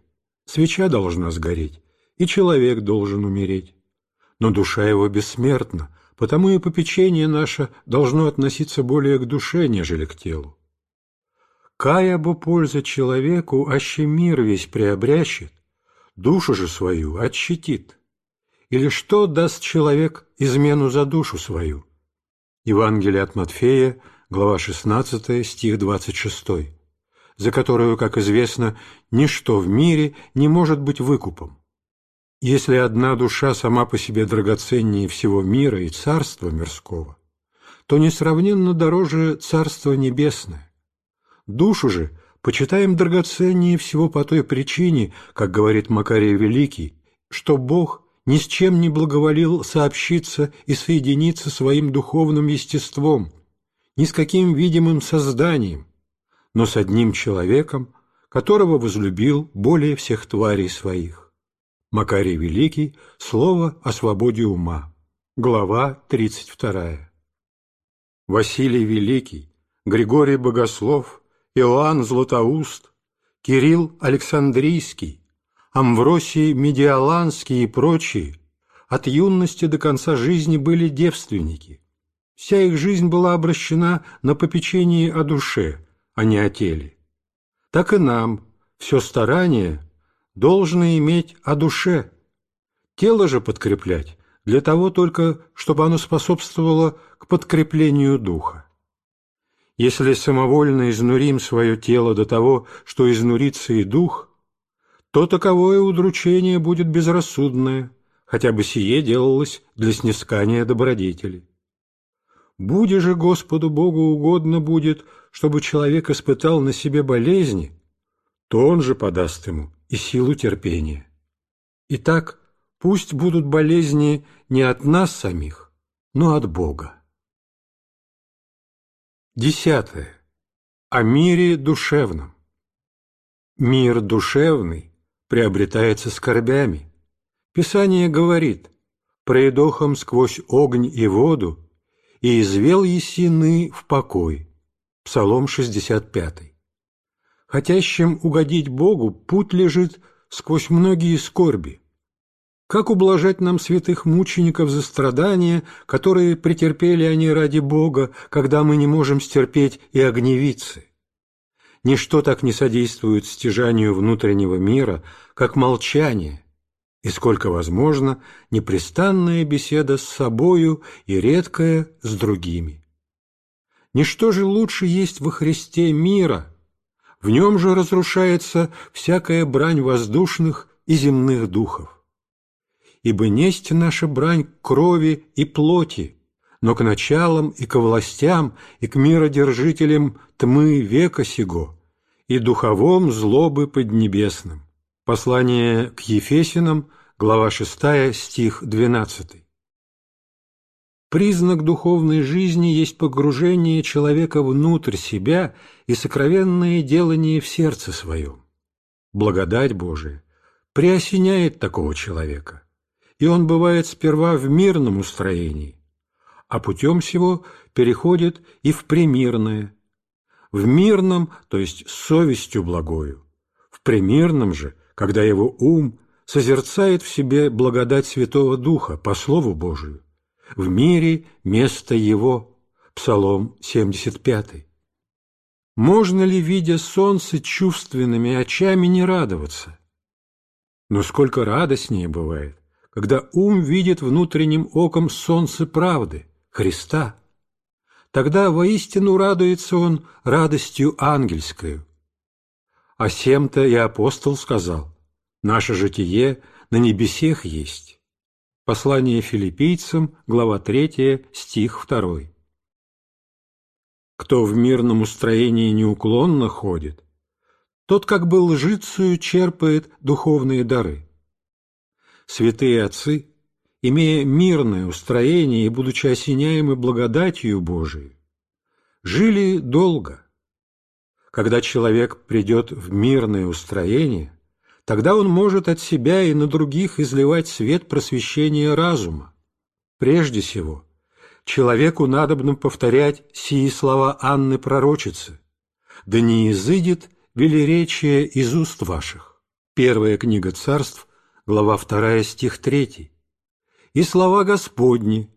A: Свеча должна сгореть, и человек должен умереть. Но душа его бессмертна, потому и попечение наше должно относиться более к душе, нежели к телу. Кая бы польза человеку, аще мир весь приобрящет, душу же свою отщитит. Или что даст человек измену за душу свою? Евангелие от Матфея, глава 16, стих 26, за которую, как известно, ничто в мире не может быть выкупом. Если одна душа сама по себе драгоценнее всего мира и царства мирского, то несравненно дороже царство небесное. Душу же почитаем драгоценнее всего по той причине, как говорит Макарий Великий, что Бог ни с чем не благоволил сообщиться и соединиться своим духовным естеством, ни с каким видимым созданием, но с одним человеком, которого возлюбил более всех тварей своих. Макарий Великий. Слово о свободе ума. Глава 32. Василий Великий, Григорий Богослов, Иоанн Златоуст, Кирилл Александрийский, Амвросий Медиаланский и прочие от юности до конца жизни были девственники. Вся их жизнь была обращена на попечение о душе, а не о теле. Так и нам все старание должно иметь о душе. Тело же подкреплять для того только, чтобы оно способствовало к подкреплению духа. Если самовольно изнурим свое тело до того, что изнурится и дух – то таковое удручение будет безрассудное, хотя бы сие делалось для снискания добродетели. Буде же Господу Богу угодно будет, чтобы человек испытал на себе болезни, то он же подаст ему и силу терпения. Итак, пусть будут болезни не от нас самих, но от Бога. Десятое. О мире душевном. Мир душевный приобретается скорбями. Писание говорит «Проедохом сквозь огонь и воду, и извел Есины в покой». Псалом 65. Хотящим угодить Богу путь лежит сквозь многие скорби. Как ублажать нам святых мучеников за страдания, которые претерпели они ради Бога, когда мы не можем стерпеть и огневицы? Ничто так не содействует стяжанию внутреннего мира, как молчание, и, сколько возможно, непрестанная беседа с собою и редкая с другими. Ничто же лучше есть во Христе мира, в нем же разрушается всякая брань воздушных и земных духов. Ибо несть наша брань крови и плоти, но к началам и к властям, и к миродержителям тьмы века сего, и духовом злобы поднебесным. Послание к Ефесинам, глава 6, стих 12. Признак духовной жизни есть погружение человека внутрь себя и сокровенное делание в сердце своем. Благодать Божия преосеняет такого человека, и он бывает сперва в мирном устроении, а путем всего переходит и в примирное, в мирном, то есть совестью благою, в примирном же, когда его ум созерцает в себе благодать Святого Духа по Слову Божию, в мире место его, Псалом 75. Можно ли, видя солнце чувственными очами, не радоваться? Но сколько радостнее бывает, когда ум видит внутренним оком солнце правды, Христа, тогда воистину радуется он радостью ангельскую. А сем-то и апостол сказал, «Наше житие на небесех есть». Послание филиппийцам, глава 3, стих 2. Кто в мирном устроении неуклонно ходит, тот как бы лжицею черпает духовные дары. Святые отцы имея мирное устроение и будучи осеняемы благодатью Божией, жили долго. Когда человек придет в мирное устроение, тогда он может от себя и на других изливать свет просвещения разума. Прежде всего, человеку надобно повторять сии слова Анны Пророчицы «Да не изыдет велеречие из уст ваших». Первая книга царств, глава 2, стих 3 и слова Господни.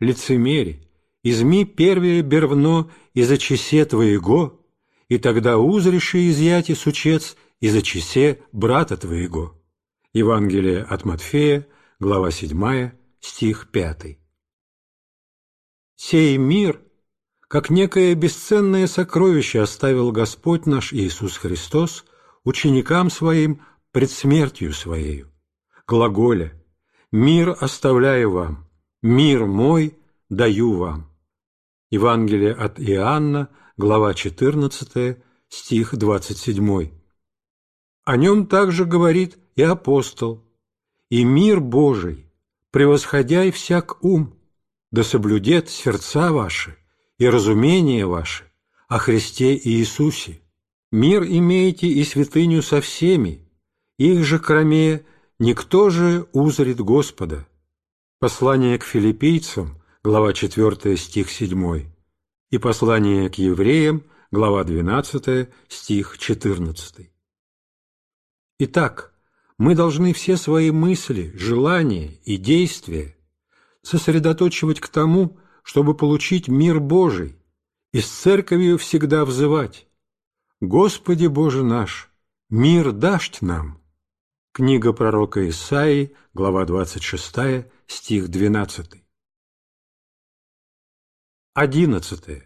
A: Лицемери, изми первое бервно из очесе твоего, и тогда узришь и изъяти сучец из очесе брата твоего». Евангелие от Матфея, глава 7, стих 5. «Сей мир, как некое бесценное сокровище оставил Господь наш Иисус Христос ученикам Своим пред смертью Своею». Глаголя Мир оставляю вам, мир мой даю вам». Евангелие от Иоанна, глава 14, стих 27. О нем также говорит и апостол. «И мир Божий, превосходяй всяк ум, да соблюдет сердца ваши и разумение ваше о Христе и Иисусе. Мир имеете и святыню со всеми, их же кроме Никто же узрит Господа. Послание к филиппийцам, глава 4, стих 7, и послание к евреям, глава 12, стих 14. Итак, мы должны все свои мысли, желания и действия сосредоточивать к тому, чтобы получить мир Божий, и с церковью всегда взывать «Господи Боже наш, мир дашь нам!» Книга пророка Исаии, глава 26, стих 12.
D: 11.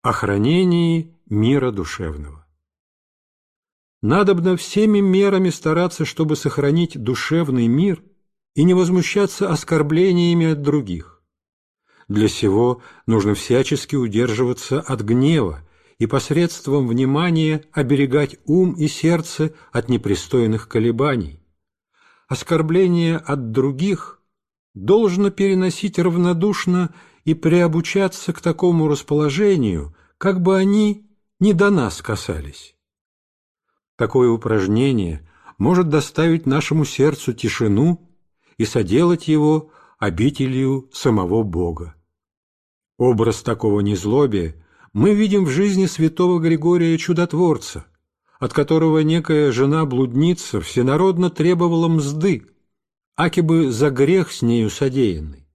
A: О хранении мира душевного. Надобно всеми мерами стараться, чтобы сохранить душевный мир и не возмущаться оскорблениями от других. Для сего нужно всячески удерживаться от гнева, и посредством внимания оберегать ум и сердце от непристойных колебаний. Оскорбление от других должно переносить равнодушно и приобучаться к такому расположению, как бы они не до нас касались. Такое упражнение может доставить нашему сердцу тишину и соделать его обителью самого Бога. Образ такого незлобия – мы видим в жизни святого Григория чудотворца, от которого некая жена-блудница всенародно требовала мзды, аки бы за грех с нею содеянный.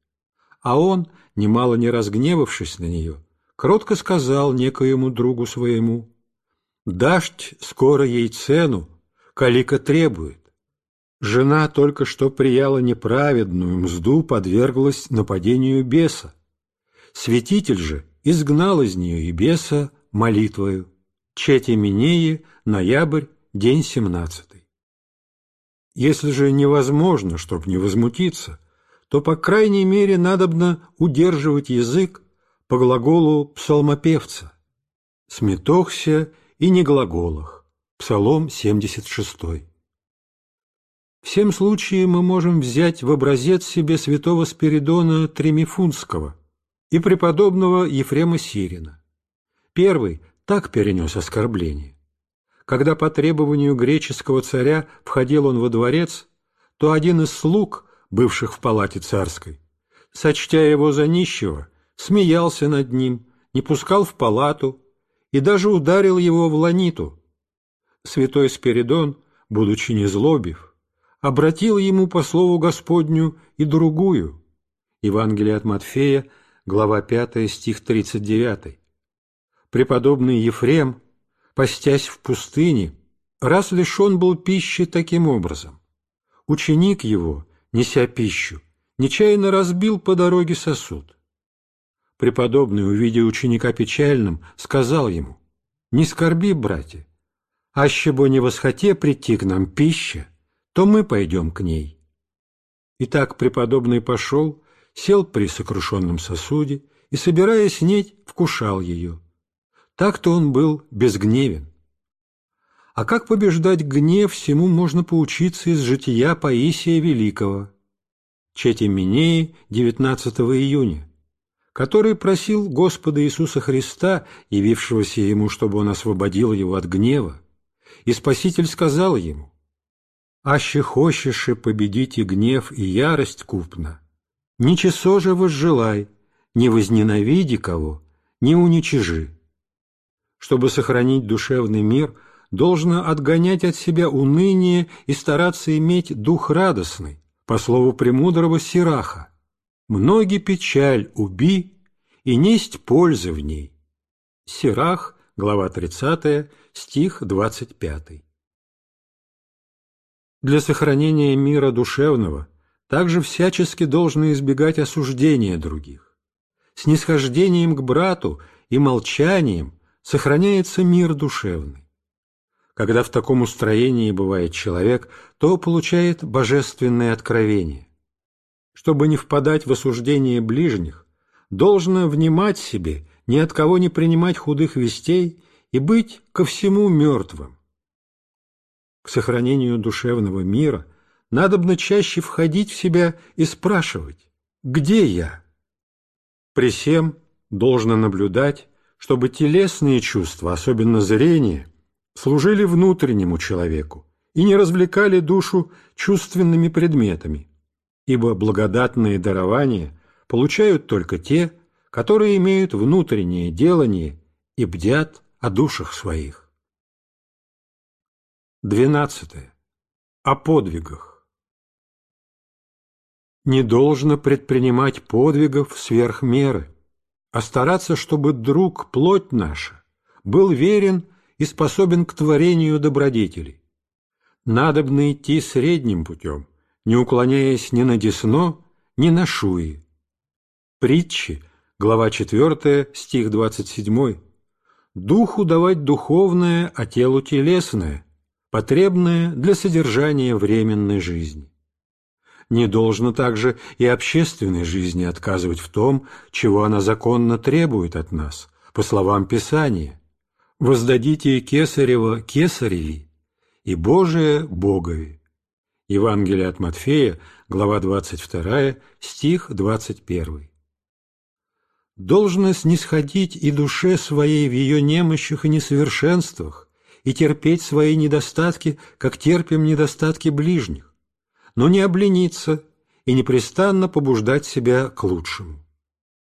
A: А он, немало не разгневавшись на нее, кротко сказал некоему другу своему, «Дашь скоро ей цену, калика требует». Жена, только что прияла неправедную мзду, подверглась нападению беса. Святитель же – изгнал из нее и беса молитвою. Чети Минеи, ноябрь, день семнадцатый. Если же невозможно, чтоб не возмутиться, то, по крайней мере, надобно удерживать язык по глаголу псалмопевца «сметохся» и «не глаголах» Псалом 76. В всем случае мы можем взять в образец себе святого Спиридона Тремифунского – и преподобного Ефрема Сирина. Первый так перенес оскорбление. Когда по требованию греческого царя входил он во дворец, то один из слуг, бывших в палате царской, сочтя его за нищего, смеялся над ним, не пускал в палату и даже ударил его в ланиту. Святой Спиридон, будучи незлобив, обратил ему по слову Господню и другую. Евангелие от Матфея – глава 5, стих 39. Преподобный Ефрем, постясь в пустыне, раз лишен был пищи таким образом. Ученик его, неся пищу, нечаянно разбил по дороге сосуд. Преподобный, увидя ученика печальным, сказал ему, «Не скорби, братья, аще бо не восхоте прийти к нам пища, то мы пойдем к ней». Итак, преподобный пошел сел при сокрушенном сосуде и, собираясь неть, вкушал ее. Так-то он был безгневен. А как побеждать гнев, всему можно поучиться из жития Паисия Великого, Четименеи, 19 июня, который просил Господа Иисуса Христа, явившегося ему, чтобы он освободил его от гнева, и Спаситель сказал ему, «Аще хочешь и победите гнев и ярость купна ничего же возжелай, не возненавиди кого, не уничижи. Чтобы сохранить душевный мир, должно отгонять от себя уныние и стараться иметь дух радостный, по слову премудрого Сираха. «Многи печаль уби, и несть пользы в ней». Сирах, глава 30, стих 25. Для сохранения мира душевного – также всячески должно избегать осуждения других. Снисхождением к брату и молчанием сохраняется мир душевный. Когда в таком устроении бывает человек, то получает божественное откровение. Чтобы не впадать в осуждение ближних, должно внимать себе, ни от кого не принимать худых вестей и быть ко всему мертвым. К сохранению душевного мира надобно чаще входить в себя и спрашивать, где я? При всем должно наблюдать, чтобы телесные чувства, особенно зрение, служили внутреннему человеку и не развлекали душу чувственными предметами, ибо благодатные дарования получают только те, которые имеют внутреннее делание и бдят о душах своих.
D: 12. О подвигах
A: не должно предпринимать подвигов сверх меры, а стараться, чтобы друг, плоть наша, был верен и способен к творению добродетелей. Надобно идти средним путем, не уклоняясь ни на десно, ни на шуи. Притчи, глава 4, стих 27. Духу давать духовное, а телу телесное, потребное для содержания временной жизни не должно также и общественной жизни отказывать в том, чего она законно требует от нас, по словам Писания. «Воздадите кесарево кесареви, и Божие – Богови». Евангелие от Матфея, глава 22, стих 21. Должно снисходить и душе своей в ее немощах и несовершенствах, и терпеть свои недостатки, как терпим недостатки ближних но не облениться и непрестанно побуждать себя к лучшему.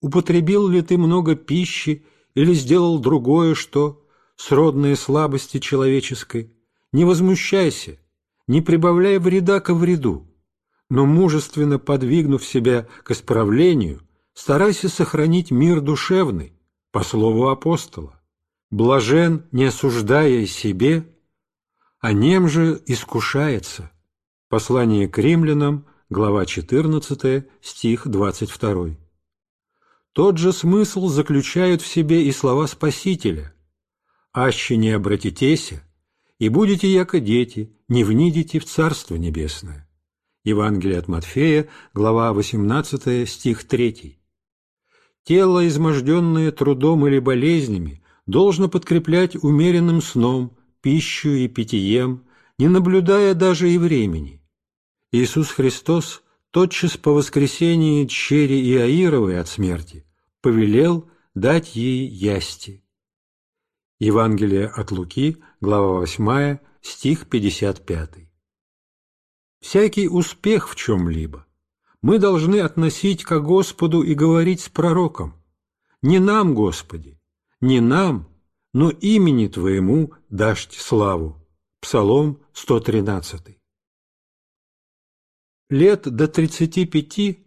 A: Употребил ли ты много пищи или сделал другое что, сродные слабости человеческой, не возмущайся, не прибавляя вреда ко вреду, но мужественно подвигнув себя к исправлению, старайся сохранить мир душевный, по слову апостола. Блажен, не осуждая себе, а нем же искушается – Послание к римлянам, глава 14, стих 22. Тот же смысл заключают в себе и слова Спасителя. «Аще не обратитесь и будете яко дети, не внидите в Царство Небесное». Евангелие от Матфея, глава 18, стих 3. Тело, изможденное трудом или болезнями, должно подкреплять умеренным сном, пищу и питьем, не наблюдая даже и времени. Иисус Христос тотчас по воскресении чери Иаировой от смерти повелел дать ей ясти. Евангелие от Луки, глава 8, стих 55. Всякий успех в чем-либо мы должны относить ко Господу и говорить с пророком. Не нам, Господи, не нам, но имени Твоему дашь славу. Псалом 113. Лет до 35,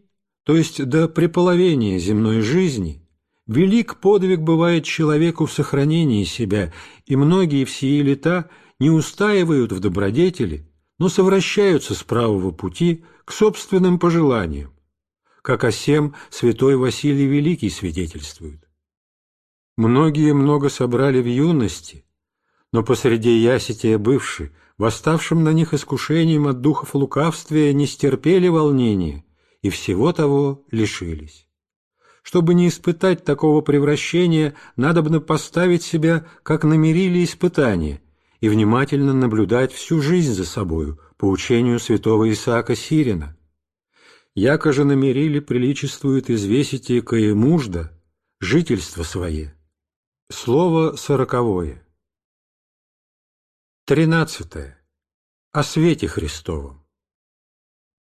A: то есть до преполовения земной жизни, велик подвиг бывает человеку в сохранении себя, и многие в сии лета не устаивают в добродетели, но совращаются с правого пути к собственным пожеланиям, как о сем святой Василий Великий свидетельствует. Многие много собрали в юности, но посреди ясития бывши – восставшим на них искушением от духов лукавствия, не стерпели волнения и всего того лишились. Чтобы не испытать такого превращения, надобно поставить себя, как намерили испытание, и внимательно наблюдать всю жизнь за собою, по учению святого Исаака Сирина. Яко же намерили приличествует извесите каемужда, жительство свое. Слово сороковое. Тринадцатое. О свете Христовом.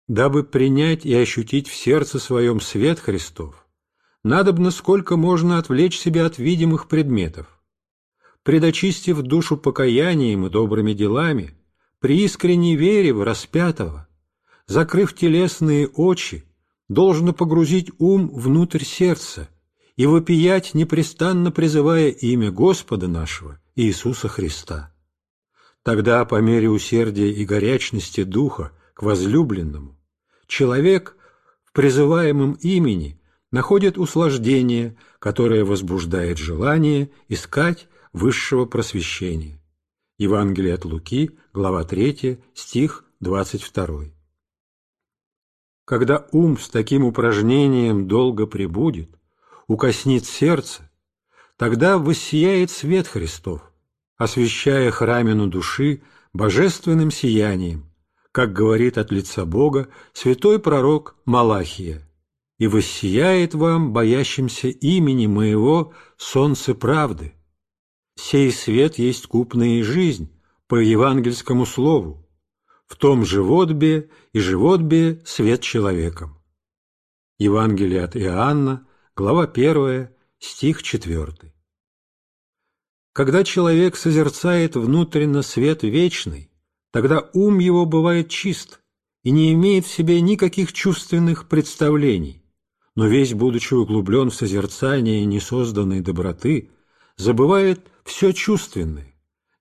A: Дабы принять и ощутить в сердце своем свет Христов, надо бы насколько можно отвлечь себя от видимых предметов. Предочистив душу покаянием и добрыми делами, при искренней вере в распятого, закрыв телесные очи, должно погрузить ум внутрь сердца и вопиять, непрестанно призывая имя Господа нашего, Иисуса Христа. Тогда, по мере усердия и горячности духа к возлюбленному, человек в призываемом имени находит услаждение, которое возбуждает желание искать высшего просвещения. Евангелие от Луки, глава 3, стих 22. Когда ум с таким упражнением долго пребудет, укоснит сердце, тогда воссияет свет Христов, освещая храмину души божественным сиянием, как говорит от лица Бога святой пророк Малахия, «И воссияет вам, боящимся имени моего, солнце правды». Сей свет есть купная и жизнь, по евангельскому слову. В том животбе и животбе свет человеком. Евангелие от Иоанна, глава 1, стих 4. Когда человек созерцает внутренно свет вечный, тогда ум его бывает чист и не имеет в себе никаких чувственных представлений, но весь, будучи углублен в созерцание несозданной доброты, забывает все чувственное,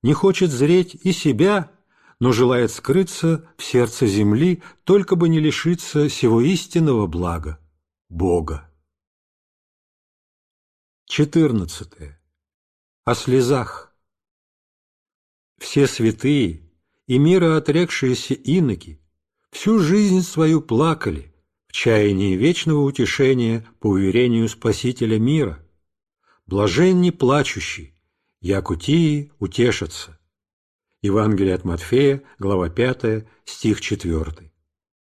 A: не хочет зреть и себя, но желает скрыться в сердце земли, только бы не лишиться всего истинного блага – Бога. 14 о слезах. Все святые и мира отрекшиеся иноки всю жизнь свою плакали в чаянии вечного утешения по уверению Спасителя мира. Блажен не плачущий, якутии утешатся. Евангелие от Матфея, глава 5, стих 4.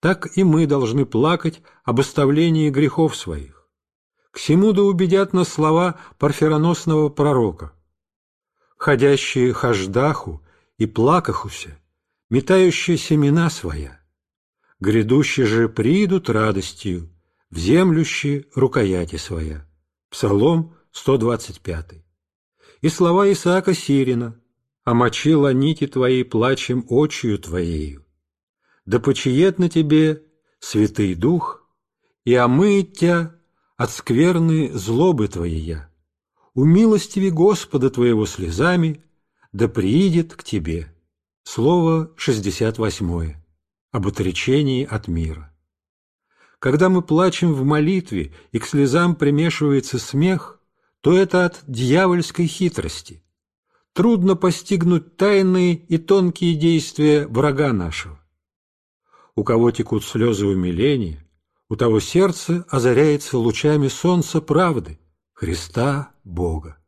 A: Так и мы должны плакать об оставлении грехов своих. К сему да убедят нас слова парфероносного пророка – ходящие хождаху и плакахуся, метающие семена своя. Грядущие же придут радостью, в землющие рукояти своя. Псалом 125. И слова Исаака Сирина «Омочила «А нити твои плачем очию твоею, да почиет на тебе Святый Дух, и омыет тебя от скверны злобы твоей я» умилостиви Господа твоего слезами, да приидет к тебе». Слово 68. Об отречении от мира. Когда мы плачем в молитве и к слезам примешивается смех, то это от дьявольской хитрости. Трудно постигнуть тайные и тонкие действия врага нашего. У кого текут слезы умиления, у того сердце озаряется лучами солнца правды, Христа Бога.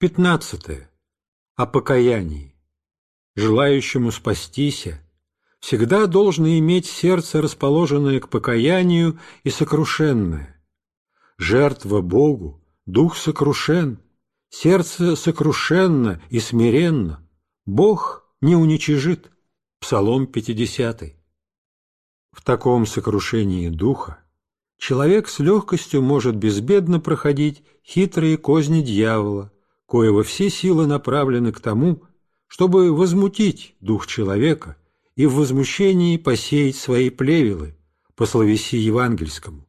A: 15. О покаянии. Желающему спастися всегда должно иметь сердце, расположенное к покаянию и сокрушенное. Жертва Богу, дух сокрушен, сердце сокрушенно и смиренно, Бог не уничижит. Псалом 50. В таком сокрушении духа человек с легкостью может безбедно проходить хитрые козни дьявола, коего все силы направлены к тому, чтобы возмутить дух человека и в возмущении посеять свои плевелы, по словеси евангельскому.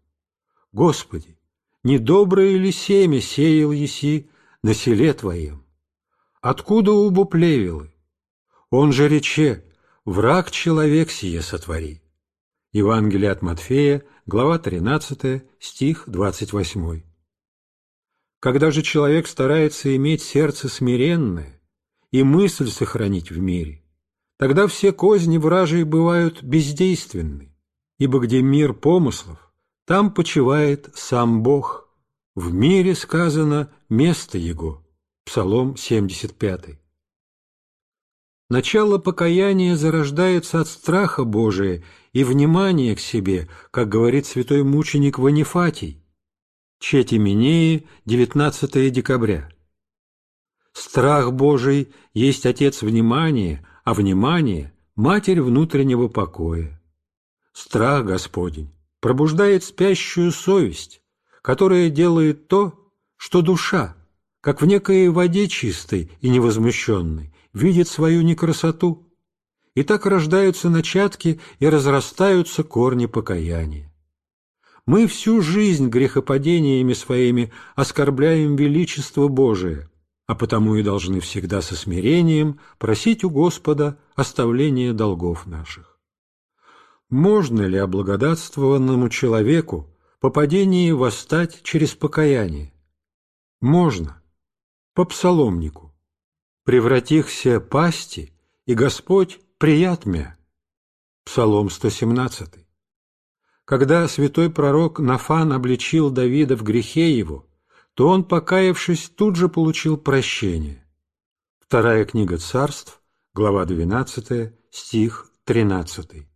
A: Господи, недоброе ли семя сеял еси на селе Твоем? Откуда убо плевелы? Он же рече, враг человек сие сотвори. Евангелие от Матфея, глава 13, стих 28. Когда же человек старается иметь сердце смиренное и мысль сохранить в мире, тогда все козни вражей бывают бездейственны, ибо где мир помыслов, там почивает сам Бог. В мире сказано место Его. Псалом 75. Начало покаяния зарождается от страха Божия и внимания к себе, как говорит святой мученик Ванифатий. Четименеи, 19 декабря. Страх Божий есть отец внимания, а внимание – матерь внутреннего покоя. Страх Господень пробуждает спящую совесть, которая делает то, что душа, как в некой воде чистой и невозмущенной, видит свою некрасоту. И так рождаются начатки и разрастаются корни покаяния. Мы всю жизнь грехопадениями своими оскорбляем величество Божие, а потому и должны всегда со смирением просить у Господа оставления долгов наших. Можно ли облагодатствованному человеку по падении восстать через покаяние? Можно. По псаломнику превратихся пасти, и Господь прият мя. Псалом 117. Когда святой пророк Нафан обличил Давида в грехе его, то он, покаявшись, тут же получил прощение. Вторая книга царств, глава 12, стих 13.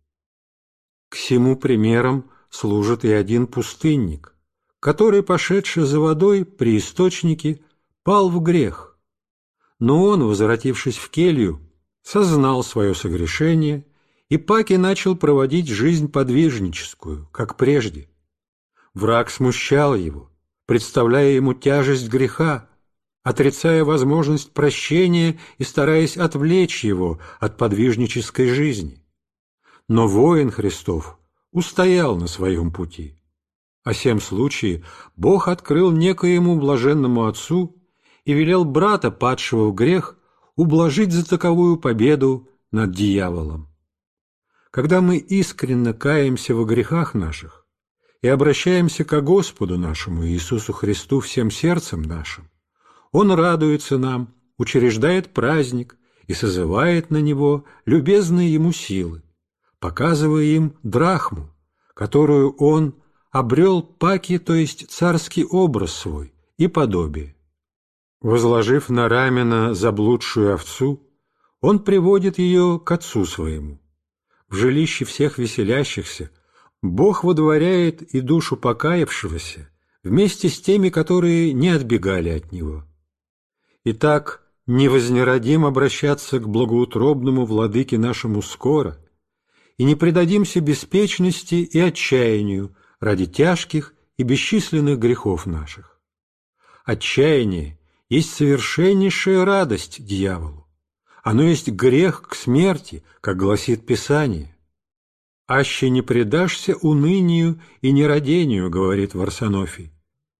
A: К всему примерам служит и один пустынник, который, пошедший за водой при источнике, пал в грех, но он, возвратившись в келью, сознал свое согрешение, и Паки начал проводить жизнь подвижническую, как прежде. Враг смущал его, представляя ему тяжесть греха, отрицая возможность прощения и стараясь отвлечь его от подвижнической жизни. Но воин Христов устоял на своем пути. О всем случае Бог открыл некоему блаженному отцу и велел брата, падшего в грех, ублажить за таковую победу над дьяволом. Когда мы искренне каемся во грехах наших и обращаемся ко Господу нашему Иисусу Христу всем сердцем нашим, Он радуется нам, учреждает праздник и созывает на него любезные Ему силы, показывая им драхму, которую Он обрел паки, то есть царский образ свой и подобие. Возложив на рамена заблудшую овцу, он приводит ее к отцу своему. В жилище всех веселящихся Бог водворяет и душу покаявшегося вместе с теми, которые не отбегали от него. Итак, не вознеродим обращаться к благоутробному владыке нашему скоро, и не предадимся беспечности и отчаянию ради тяжких и бесчисленных грехов наших. Отчаяние – есть совершеннейшая радость дьяволу. Оно есть грех к смерти, как гласит Писание. «Аще не предашься унынию и нерадению», — говорит Варсонофий,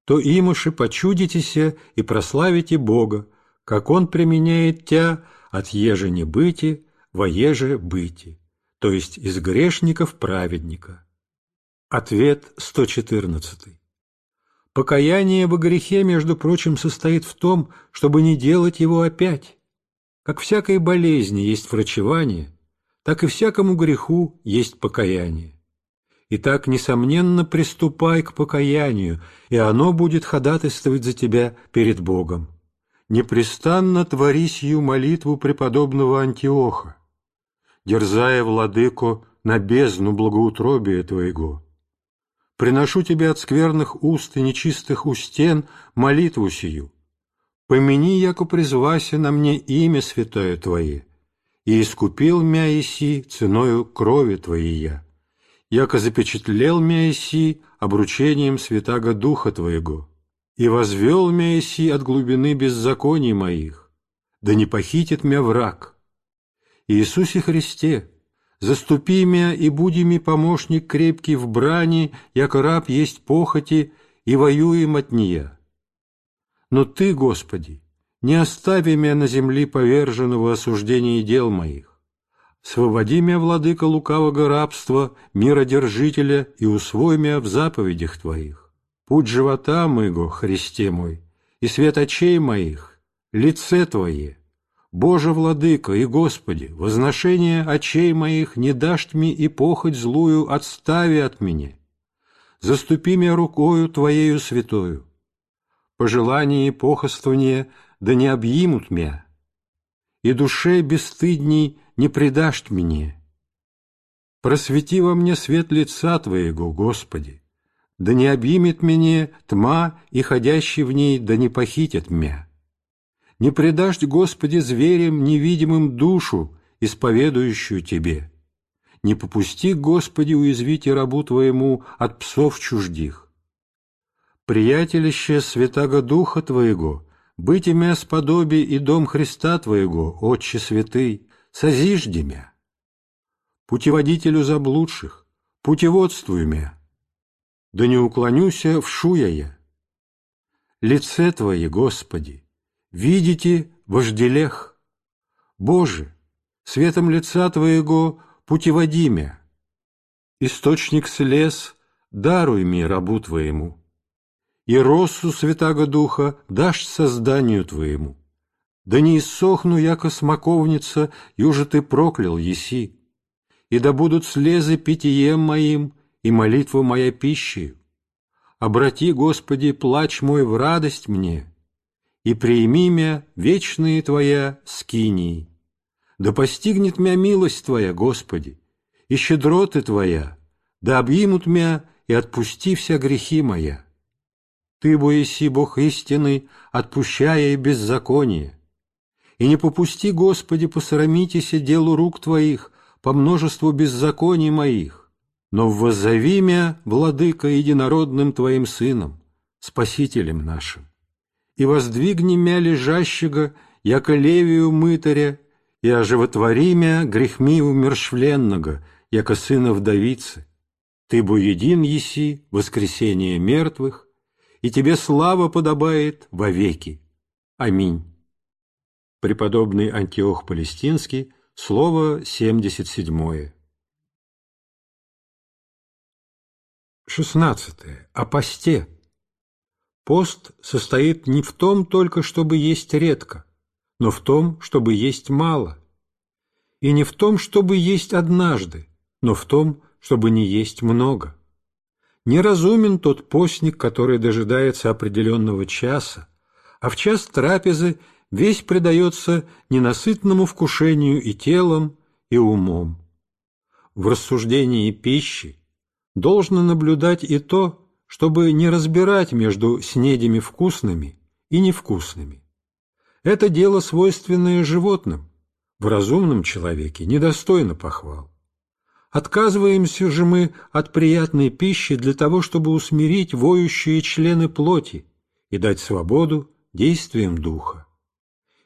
A: «то имуши почудитеся и прославите Бога, как Он применяет тя от еже не быти во еже быти, то есть из грешников праведника». Ответ 114. Покаяние во грехе, между прочим, состоит в том, чтобы не делать его опять. Как всякой болезни есть врачевание, так и всякому греху есть покаяние. Итак, несомненно, приступай к покаянию, и оно будет ходатайствовать за тебя перед Богом. Непрестанно твори сию молитву преподобного Антиоха, дерзая Владыко на бездну благоутробия твоего приношу тебе от скверных уст и нечистых устен молитву сию. Помяни, яко призвася на мне имя святое Твое, и искупил мя Иси ценою крови Твоей я, яко запечатлел мя Иси обручением святаго Духа Твоего, и возвел мя Иси от глубины беззаконий моих, да не похитит мя враг. Иисусе Христе, Заступи мя и буди ми помощник крепкий в брани, як раб есть похоти, и воюем от нее. Но Ты, Господи, не остави мя на земли поверженного осуждения дел моих. Свободи мя, владыка лукавого рабства, миродержителя, и усвой мя в заповедях Твоих. Путь живота моего, Христе мой, и свет очей моих, лице Твое, «Боже, владыко и Господи, возношение очей моих не дашь мне и похоть злую отстави от меня. Заступи меня рукою Твоею святою. Пожелание и похоствование да не объимут меня, и душе бесстыдней не предашь мне. Просвети во мне свет лица Твоего, Господи, да не объимет меня тьма, и ходящий в ней да не похитит меня». Не предашь, Господи, зверям невидимым душу, исповедующую Тебе. Не попусти, Господи, уязвите рабу Твоему от псов чуждих. Приятелище святаго Духа Твоего, быть имя сподоби и дом Христа Твоего, Отче святый, созижди мя. Путеводителю заблудших, путеводствуй мя. Да не уклонюся в шуя я. Лице Твое, Господи, видите вожделех. Боже, светом лица Твоего путеводимя, Источник слез, даруй мне рабу Твоему. И росу Святаго Духа дашь созданию Твоему. Да не иссохну яко смоковница, и Ты проклял еси. И да будут слезы питьем моим, и молитва моя пищей. Обрати, Господи, плач мой в радость мне, и прими мя вечные Твоя скинии. Да постигнет мя милость Твоя, Господи, и щедроты Твоя, да объимут мя и отпусти вся грехи моя. Ты, бо Боиси, Бог истины, отпущая и беззаконие. И не попусти, Господи, посрамитесь делу рук Твоих по множеству беззаконий моих, но воззови мя, Владыка, единородным Твоим Сыном, Спасителем нашим и воздвигни мя лежащего, яко левию мытаря, и оживотвори мя грехми умершвленного, яко сына вдовицы. Ты бо един еси, воскресение мертвых, и тебе слава подобает вовеки. Аминь. Преподобный Антиох Палестинский, слово 77. 16. О посте. Пост состоит не в том только, чтобы есть редко, но в том, чтобы есть мало. И не в том, чтобы есть однажды, но в том, чтобы не есть много. Неразумен тот постник, который дожидается определенного часа, а в час трапезы весь предается ненасытному вкушению и телом, и умом. В рассуждении пищи должно наблюдать и то, чтобы не разбирать между снедями вкусными и невкусными. Это дело, свойственное животным, в разумном человеке недостойно похвал. Отказываемся же мы от приятной пищи для того, чтобы усмирить воющие члены плоти и дать свободу действиям духа.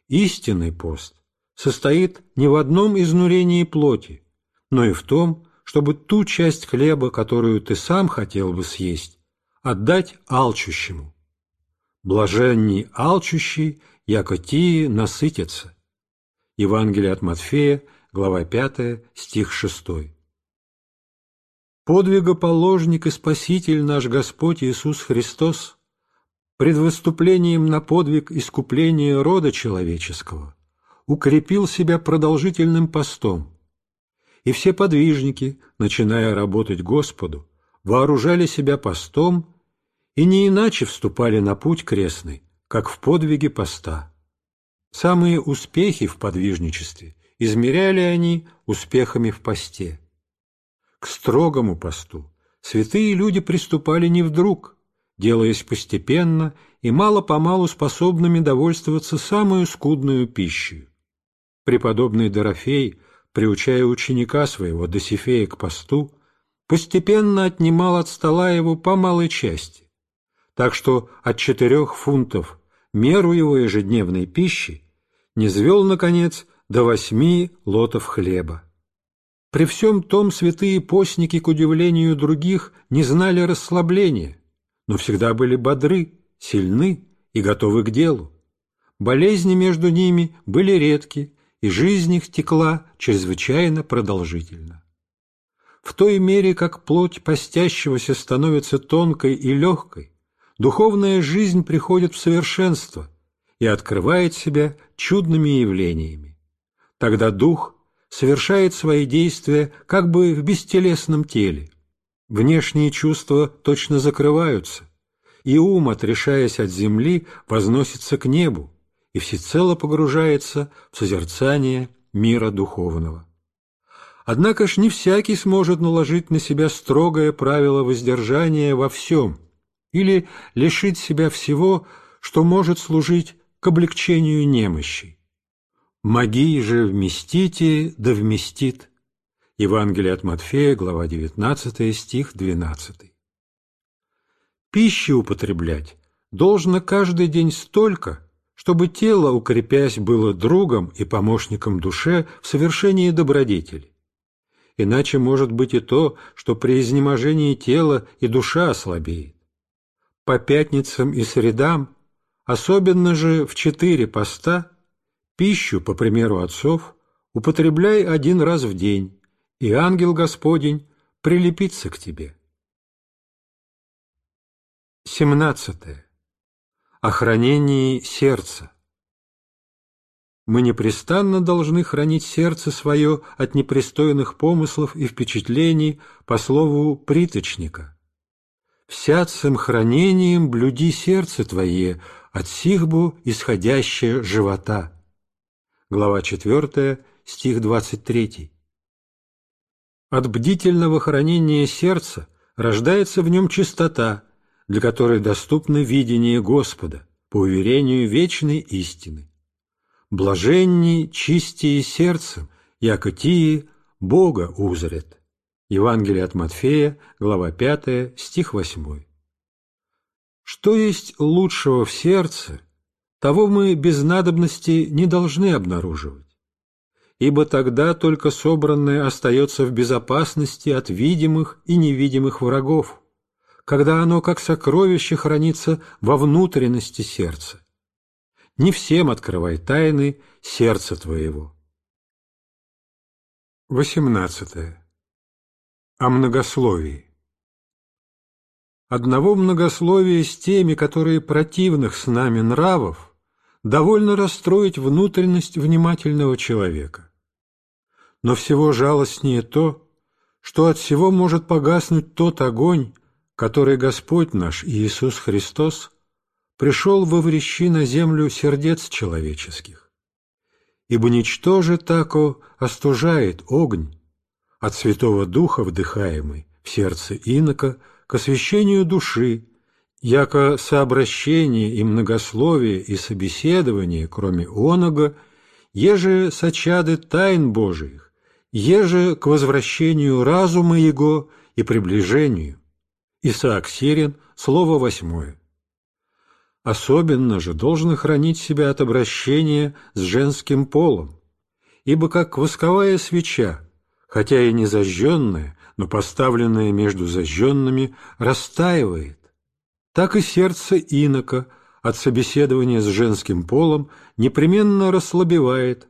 A: Истинный пост состоит не в одном изнурении плоти, но и в том, чтобы ту часть хлеба, которую ты сам хотел бы съесть, отдать алчущему. Блаженни алчущие, яко тие насытятся. Евангелие от Матфея, глава 5, стих 6. Подвигоположник и Спаситель наш Господь Иисус Христос пред выступлением на подвиг искупления рода человеческого укрепил себя продолжительным постом, и все подвижники, начиная работать Господу, вооружали себя постом и не иначе вступали на путь крестный, как в подвиге поста. Самые успехи в подвижничестве измеряли они успехами в посте. К строгому посту святые люди приступали не вдруг, делаясь постепенно и мало-помалу способными довольствоваться самую скудную пищей. Преподобный Дорофей, приучая ученика своего Досифея к посту, постепенно отнимал от стола его по малой части, так что от четырех фунтов меру его ежедневной пищи не звел наконец, до восьми лотов хлеба. При всем том святые постники, к удивлению других, не знали расслабления, но всегда были бодры, сильны и готовы к делу. Болезни между ними были редки, и жизнь их текла чрезвычайно продолжительно. В той мере, как плоть постящегося становится тонкой и легкой, духовная жизнь приходит в совершенство и открывает себя чудными явлениями. Тогда дух совершает свои действия как бы в бестелесном теле. Внешние чувства точно закрываются, и ум, отрешаясь от земли, возносится к небу и всецело погружается в созерцание мира духовного. Однако ж не всякий сможет наложить на себя строгое правило воздержания во всем – или лишить себя всего, что может служить к облегчению немощи. Магии же вместите, да вместит» Евангелие от Матфея, глава 19, стих 12. Пищи употреблять должно каждый день столько, чтобы тело, укрепясь, было другом и помощником душе в совершении добродетели. Иначе может быть и то, что при изнеможении тела и душа ослабеет по пятницам и средам, особенно же в четыре поста, пищу, по примеру отцов, употребляй один раз в день, и ангел Господень
B: прилепится к тебе. 17. О хранении сердца. Мы непрестанно
A: должны хранить сердце свое от непристойных помыслов и впечатлений по слову «приточника», всяцем хранением блюди сердце твое, от сихбу исходящее живота». Глава 4, стих 23. От бдительного хранения сердца рождается в нем чистота, для которой доступно видение Господа, по уверению вечной истины. «Блаженни чистие сердцем, якотии Бога узрят». Евангелие от Матфея, глава 5, стих 8. Что есть лучшего в сердце, того мы без надобности не должны обнаруживать, ибо тогда только собранное остается в безопасности от видимых и невидимых врагов, когда оно как сокровище хранится во внутренности сердца. Не всем открывай тайны сердца твоего.
D: 18. О
A: многословии Одного многословия с теми, которые противных с нами нравов, довольно расстроить внутренность внимательного человека. Но всего жалостнее то, что от всего может погаснуть тот огонь, который Господь наш Иисус Христос пришел во врещи на землю сердец человеческих. Ибо ничто же тако остужает огонь, от Святого Духа вдыхаемый в сердце инока к освящению души, яко сообращение и многословие и собеседование, кроме онога, еже сочады тайн Божиих, еже к возвращению разума его и приближению. Исаак Сирин, слово восьмое. Особенно же должен хранить себя от обращения с женским полом, ибо как восковая свеча – хотя и не зажженное, но поставленное между зажженными, растаивает. Так и сердце инока от собеседования с женским полом непременно расслабевает,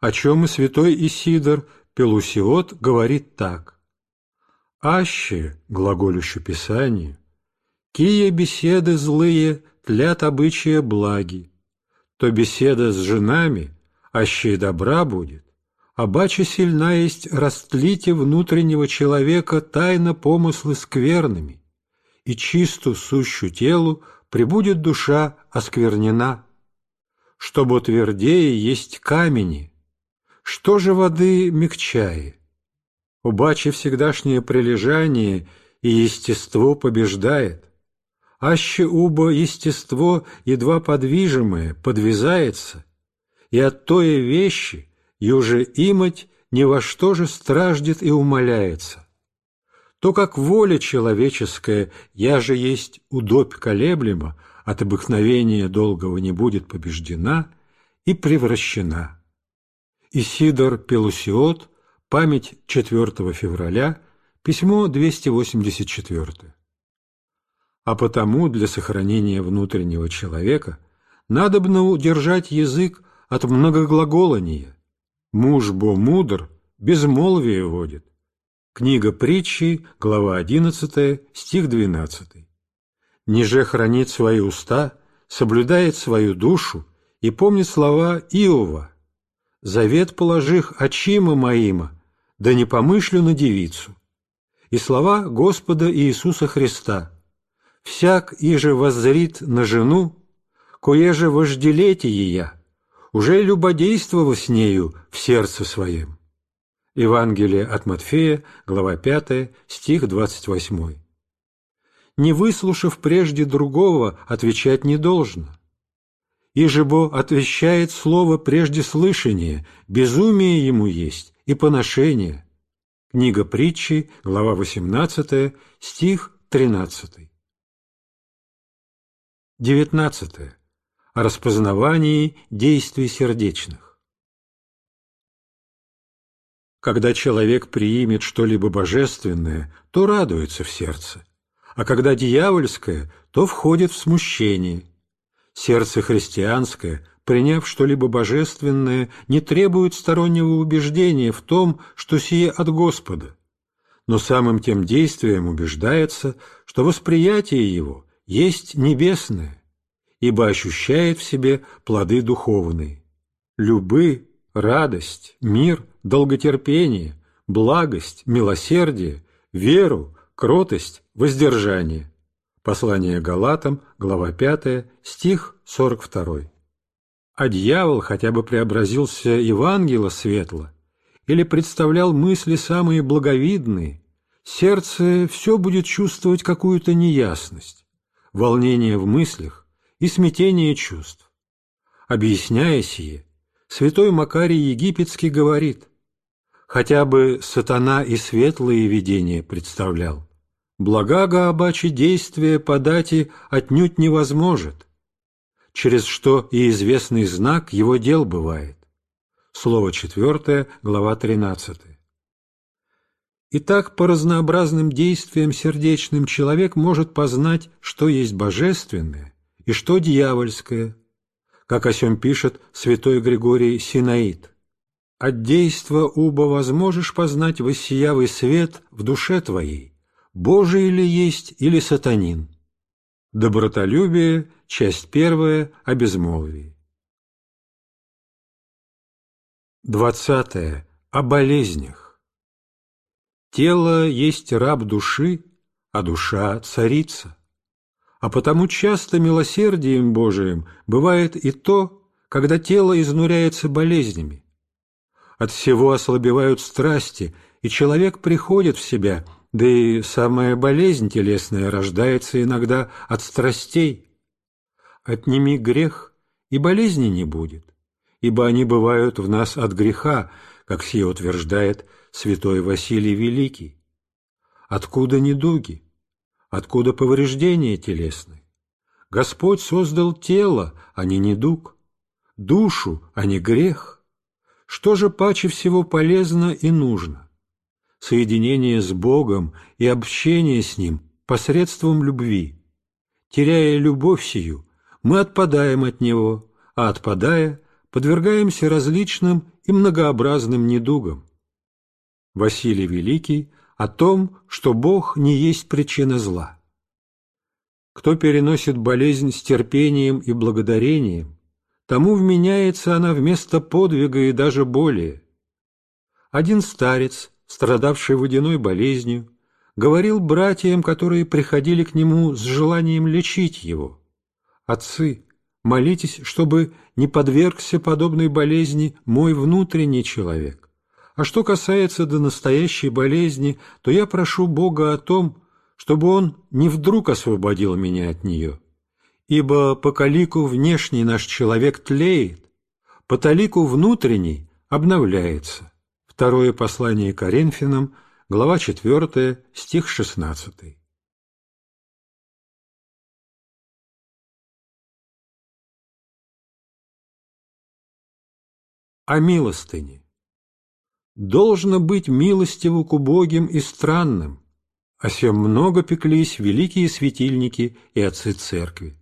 A: о чем и святой Исидор Пелусиот говорит так. «Аще, глаголющу Писание, кие беседы злые тлят обычая благи, то беседа с женами, аще и добра будет, Обаче а сильна есть растлите внутреннего человека тайно помыслы скверными, и чисту сущу телу прибудет душа осквернена. Чтобы твердее есть камени, что же воды мягчае? Убачи всегдашнее прилежание и естество побеждает. Аще убо естество едва подвижимое подвязается, и от тое вещи — и уже имать ни во что же страждет и умоляется. То, как воля человеческая, я же есть удобь колеблема, от обыкновения долгого не будет побеждена и превращена. Исидор Пелусиот, память 4 февраля, письмо 284. А потому для сохранения внутреннего человека надобно удержать язык от многоглаголания, Муж бо мудр, безмолвие водит. Книга притчи, глава 11, стих 12. Ниже хранит свои уста, соблюдает свою душу и помнит слова Иова. «Завет положих очима моима, да не помышлю на девицу». И слова Господа Иисуса Христа. «Всяк иже воззрит на жену, кое же вожделете ея, уже любодействовал с нею в сердце своем. Евангелие от Матфея, глава 5, стих 28. Не выслушав прежде другого, отвечать не должно. Ижебо отвечает слово прежде слышания, безумие ему есть и поношение. Книга притчи, глава 18, стих 13. 19 о распознавании действий сердечных. Когда человек примет что-либо божественное, то радуется в сердце, а когда дьявольское, то входит в смущение. Сердце христианское, приняв что-либо божественное, не требует стороннего убеждения в том, что сие от Господа, но самым тем действием убеждается, что восприятие его есть небесное, ибо ощущает в себе плоды духовные. Любы, радость, мир, долготерпение, благость, милосердие, веру, кротость, воздержание. Послание Галатам, глава 5, стих 42. А дьявол хотя бы преобразился Евангела светло или представлял мысли самые благовидные, сердце все будет чувствовать какую-то неясность, волнение в мыслях, и смятение чувств. Объясняя сие, святой Макарий Египетский говорит, хотя бы сатана и светлые видения представлял, блага обаче действия по дате отнюдь невозможет, через что и известный знак его дел бывает. Слово четвертое, глава тринадцатая. Итак, по разнообразным действиям сердечным человек может познать, что есть божественное, и что дьявольское, как о сем пишет святой Григорий Синаид. «От действа уба возможешь познать воссиявый свет в душе твоей, Божий ли есть или сатанин?» Добротолюбие,
D: часть первая, о безмолвии.
A: Двадцатое. О болезнях. Тело есть раб души, а душа – царица. А потому часто милосердием Божиим бывает и то, когда тело изнуряется болезнями. От всего ослабевают страсти, и человек приходит в себя, да и самая болезнь телесная рождается иногда от страстей. Отними грех, и болезни не будет, ибо они бывают в нас от греха, как сие утверждает святой Василий Великий. Откуда недуги? откуда повреждения телесные. Господь создал тело, а не недуг, душу, а не грех. Что же паче всего полезно и нужно? Соединение с Богом и общение с Ним посредством любви. Теряя любовь сию, мы отпадаем от Него, а отпадая, подвергаемся различным и многообразным недугам. Василий Великий о том, что Бог не есть причина зла. Кто переносит болезнь с терпением и благодарением, тому вменяется она вместо подвига и даже более. Один старец, страдавший водяной болезнью, говорил братьям, которые приходили к нему с желанием лечить его, «Отцы, молитесь, чтобы не подвергся подобной болезни мой внутренний человек». А что касается до настоящей болезни, то я прошу Бога о том, чтобы Он не вдруг освободил меня от нее. Ибо по калику внешний наш человек тлеет, по талику внутренний обновляется. Второе послание Коринфянам, глава 4, стих
B: 16. О милостыне должно быть милостиву к убогим и странным,
A: о сем много пеклись великие светильники и отцы церкви.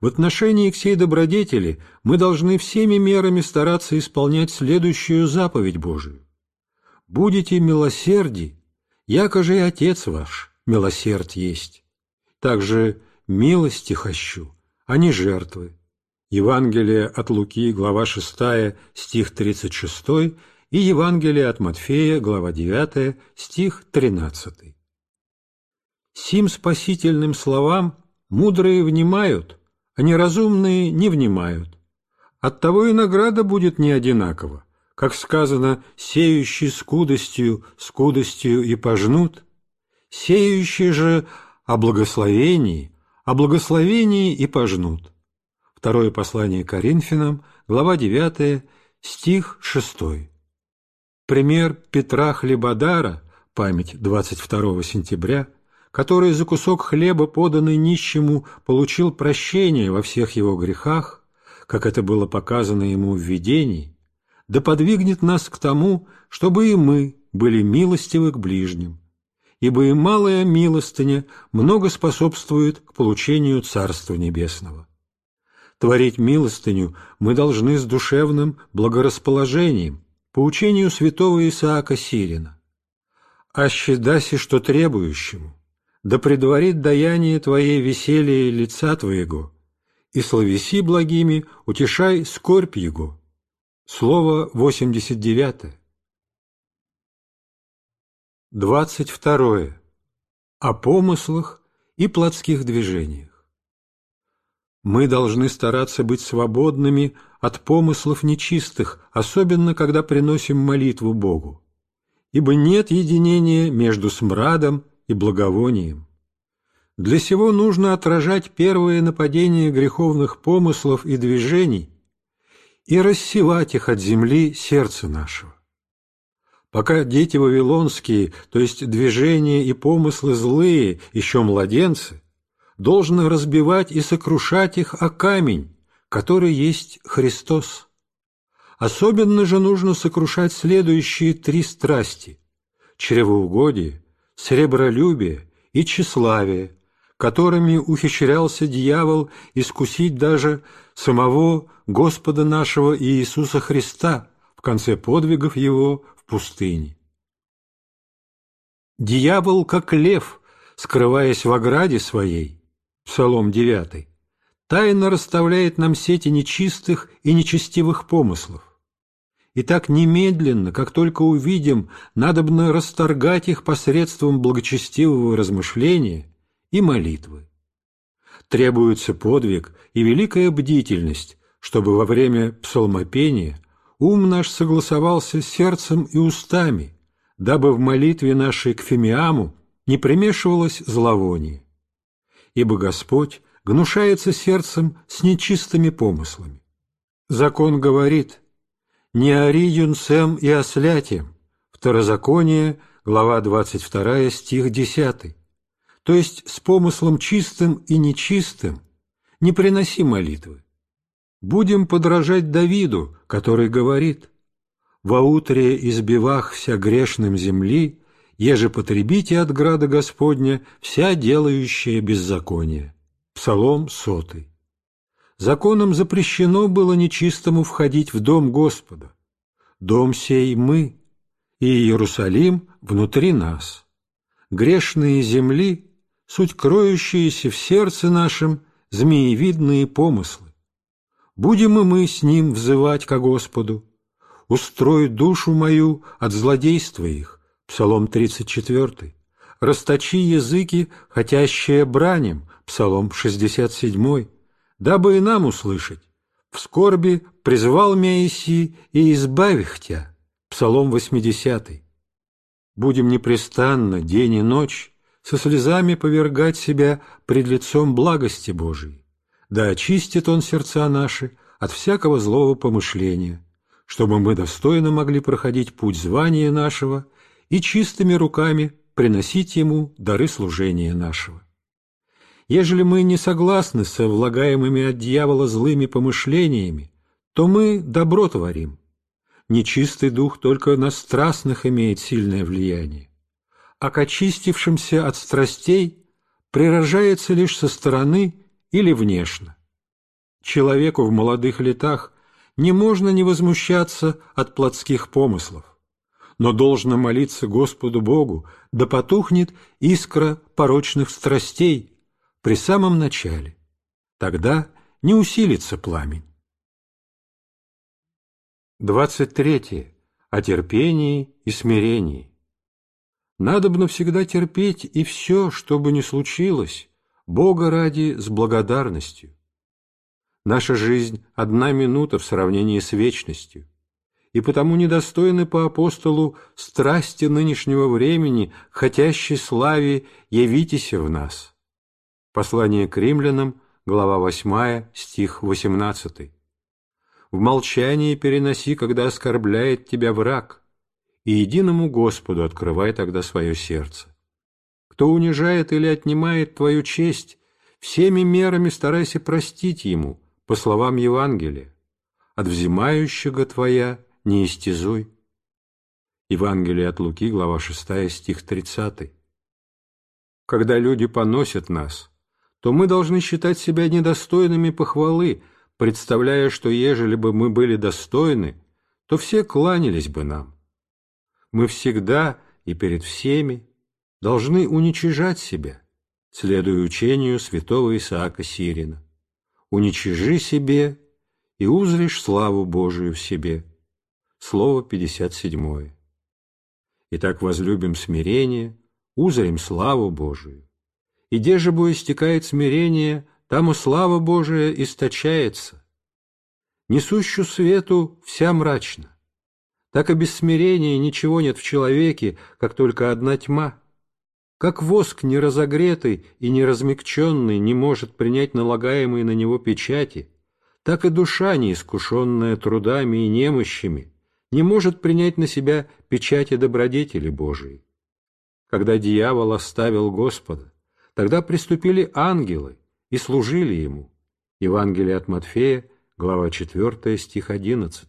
A: В отношении к сей добродетели мы должны всеми мерами стараться исполнять следующую заповедь Божию. «Будете милосерди, яко же и Отец ваш милосерд есть». Также «милости хочу, а не жертвы». Евангелие от Луки, глава 6, стих 36 и Евангелие от Матфея, глава 9, стих 13. Сим спасительным словам мудрые внимают, а неразумные не внимают. Оттого и награда будет не одинакова, как сказано, сеющий скудостью, скудостью и пожнут, сеющий же о благословении, о благословении и пожнут. Второе послание Коринфянам, глава 9, стих 6. Пример Петра Хлебодара, память 22 сентября, который за кусок хлеба, поданный нищему, получил прощение во всех его грехах, как это было показано ему в видении, да подвигнет нас к тому, чтобы и мы были милостивы к ближним, ибо и малая милостыня много способствует к получению Царства Небесного. Творить милостыню мы должны с душевным благорасположением – по учению святого Исаака Сирина, «Ащедаси, что требующему, да предварит даяние твоей веселье лица твоего, и словеси благими, утешай скорбь его». Слово 89. 22. О помыслах и плотских движениях. Мы должны стараться быть свободными от помыслов нечистых, особенно когда приносим молитву Богу, ибо нет единения между смрадом и благовонием. Для сего нужно отражать первое нападение греховных помыслов и движений и рассевать их от земли сердца нашего. Пока дети вавилонские, то есть движения и помыслы злые, еще младенцы, должны разбивать и сокрушать их о камень, который есть Христос. Особенно же нужно сокрушать следующие три страсти – чревоугодие, сребролюбие и тщеславие, которыми ухищрялся дьявол искусить даже самого Господа нашего Иисуса Христа в конце подвигов его в пустыне. Дьявол, как лев, скрываясь в ограде своей, Псалом 9, тайно расставляет нам сети нечистых и нечестивых помыслов. И так немедленно, как только увидим, надобно расторгать их посредством благочестивого размышления и молитвы. Требуется подвиг и великая бдительность, чтобы во время псалмопения ум наш согласовался с сердцем и устами, дабы в молитве нашей к Фимиаму не примешивалось зловоние. Ибо Господь гнушается сердцем с нечистыми помыслами. Закон говорит «Не ори юнцем и ослятием» Второзаконие, глава 22, стих 10, то есть с помыслом чистым и нечистым, не приноси молитвы. Будем подражать Давиду, который говорит «Воутре избивах вся грешным земли, еже потребите от града Господня вся делающая беззаконие». Псалом сотый. Законом запрещено было нечистому входить в дом Господа. Дом сей мы, и Иерусалим внутри нас. Грешные земли — суть кроющиеся в сердце нашем змеевидные помыслы. Будем и мы с ним взывать ко Господу. Устрой душу мою от злодейства их. Псалом 34. Расточи языки, хотящие бранем, Псалом 67, дабы и нам услышать. В скорби призвал меня Иси и избавих тебя. Псалом 80. Будем непрестанно, день и ночь, со слезами повергать себя пред лицом благости Божией. Да очистит Он сердца наши от всякого злого помышления, чтобы мы достойно могли проходить путь звания нашего и чистыми руками приносить Ему дары служения нашего. Ежели мы не согласны со влагаемыми от дьявола злыми помышлениями, то мы добро творим. Нечистый дух только на страстных имеет сильное влияние, а к очистившимся от страстей прирожается лишь со стороны или внешне. Человеку в молодых летах не можно не возмущаться от плотских помыслов, но должно молиться Господу Богу, да потухнет искра порочных страстей, при самом начале. Тогда не усилится пламень. 23. О терпении и смирении. Надобно всегда терпеть и все, что бы ни случилось, Бога ради с благодарностью. Наша жизнь – одна минута в сравнении с вечностью, и потому недостойны по апостолу страсти нынешнего времени, хотящей славе, явитесь в нас. Послание к римлянам, глава 8, стих 18. «В молчании переноси, когда оскорбляет тебя враг, и единому Господу открывай тогда свое сердце. Кто унижает или отнимает твою честь, всеми мерами старайся простить ему, по словам Евангелия. От взимающего твоя не истязуй». Евангелие от Луки, глава 6, стих 30. «Когда люди поносят нас, то мы должны считать себя недостойными похвалы, представляя, что ежели бы мы были достойны, то все кланялись бы нам. Мы всегда и перед всеми должны уничижать себя, следуя учению святого Исаака Сирина. «Уничижи себе, и узришь славу Божию в себе». Слово 57. Итак, возлюбим смирение, узрим славу Божию и где же бо истекает смирение, там и слава Божия источается. Несущу свету вся мрачна. Так и без смирения ничего нет в человеке, как только одна тьма. Как воск неразогретый и неразмягченный не может принять налагаемые на него печати, так и душа, неискушенная трудами и немощами, не может принять на себя печати добродетели Божией. Когда дьявол оставил Господа, Тогда приступили ангелы и служили ему. Евангелие от Матфея, глава 4, стих 11.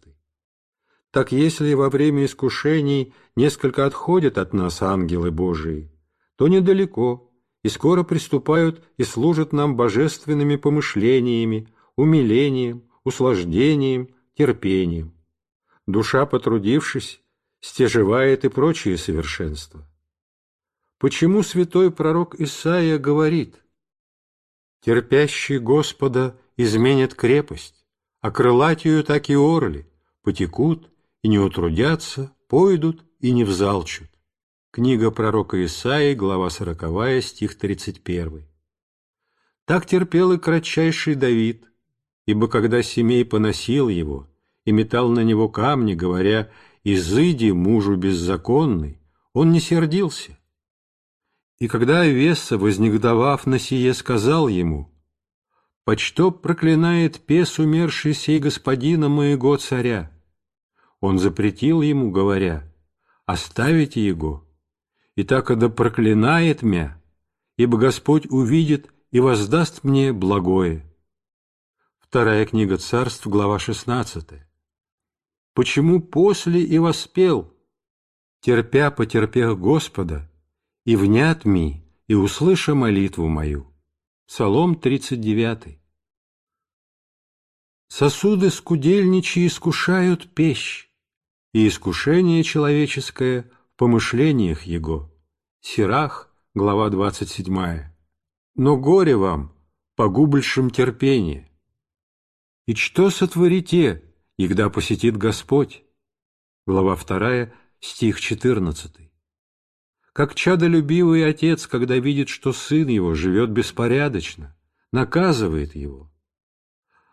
A: Так если во время искушений несколько отходят от нас ангелы Божии, то недалеко, и скоро приступают и служат нам божественными помышлениями, умилением, услаждением, терпением. Душа, потрудившись, стяжевает и прочие совершенства. Почему святой пророк Исаия говорит «Терпящий Господа изменит крепость, а крылатию так и орли, потекут и не утрудятся, пойдут и не взалчут». Книга пророка Исаии, глава 40, стих 31. Так терпел и кратчайший Давид, ибо когда Семей поносил его и метал на него камни, говоря «Изыди мужу беззаконный», он не сердился, и когда Эвеса, вознегодовав на сие, сказал ему, «Почто проклинает пес умерший сей господина моего царя?» Он запретил ему, говоря, «Оставите его, и так да проклинает мя, ибо Господь увидит и воздаст мне благое». Вторая книга царств, глава 16. «Почему после и воспел, терпя потерпех Господа?» и внят ми, и услыша молитву мою». Псалом 39. Сосуды скудельничьи искушают пещь, и искушение человеческое в помышлениях его. Сирах, глава 27. Но горе вам, погубленшим терпение. И что сотворите, когда посетит Господь? Глава 2, стих 14 как чадолюбивый отец, когда видит, что сын его живет беспорядочно, наказывает его.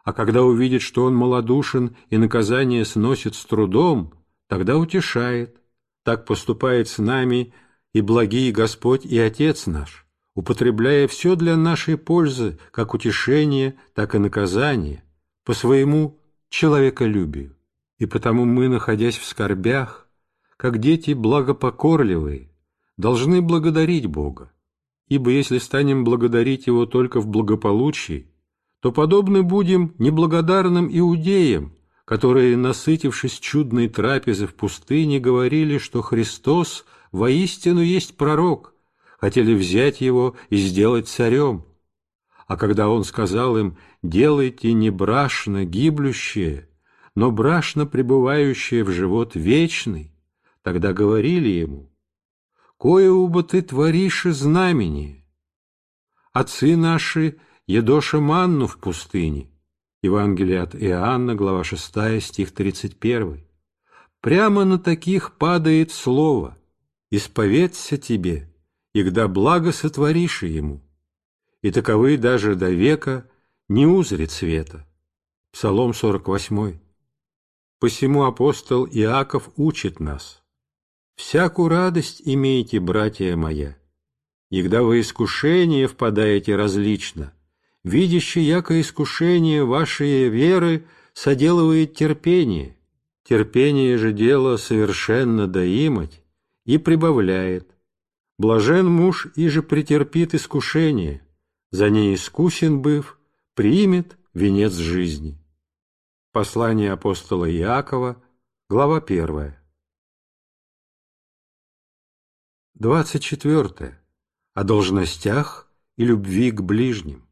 A: А когда увидит, что он малодушен и наказание сносит с трудом, тогда утешает. Так поступает с нами и благий Господь и Отец наш, употребляя все для нашей пользы, как утешение, так и наказание, по своему человеколюбию. И потому мы, находясь в скорбях, как дети благопокорливые, должны благодарить Бога, ибо если станем благодарить Его только в благополучии, то подобны будем неблагодарным иудеям, которые, насытившись чудной трапезы в пустыне, говорили, что Христос воистину есть пророк, хотели взять его и сделать царем. А когда он сказал им «делайте не брашно гиблющее, но брашно пребывающее в живот вечный», тогда говорили ему – какое убо ты творишь и знамение? Отцы наши едоша манну в пустыне. Евангелие от Иоанна, глава 6, стих 31. Прямо на таких падает слово «Исповедься тебе, игда благо сотворишь ему». И таковы даже до века не узрит света. Псалом 48. Посему апостол Иаков учит нас – Всякую радость имейте, братья моя, Егда вы искушение впадаете различно, видящий яко искушение вашей веры соделывает терпение, терпение же дело совершенно доимать и прибавляет. Блажен муж и же претерпит искушение, за ней искусен быв, примет венец жизни. Послание апостола Иакова, глава первая.
D: 24. О
A: должностях и любви к ближним.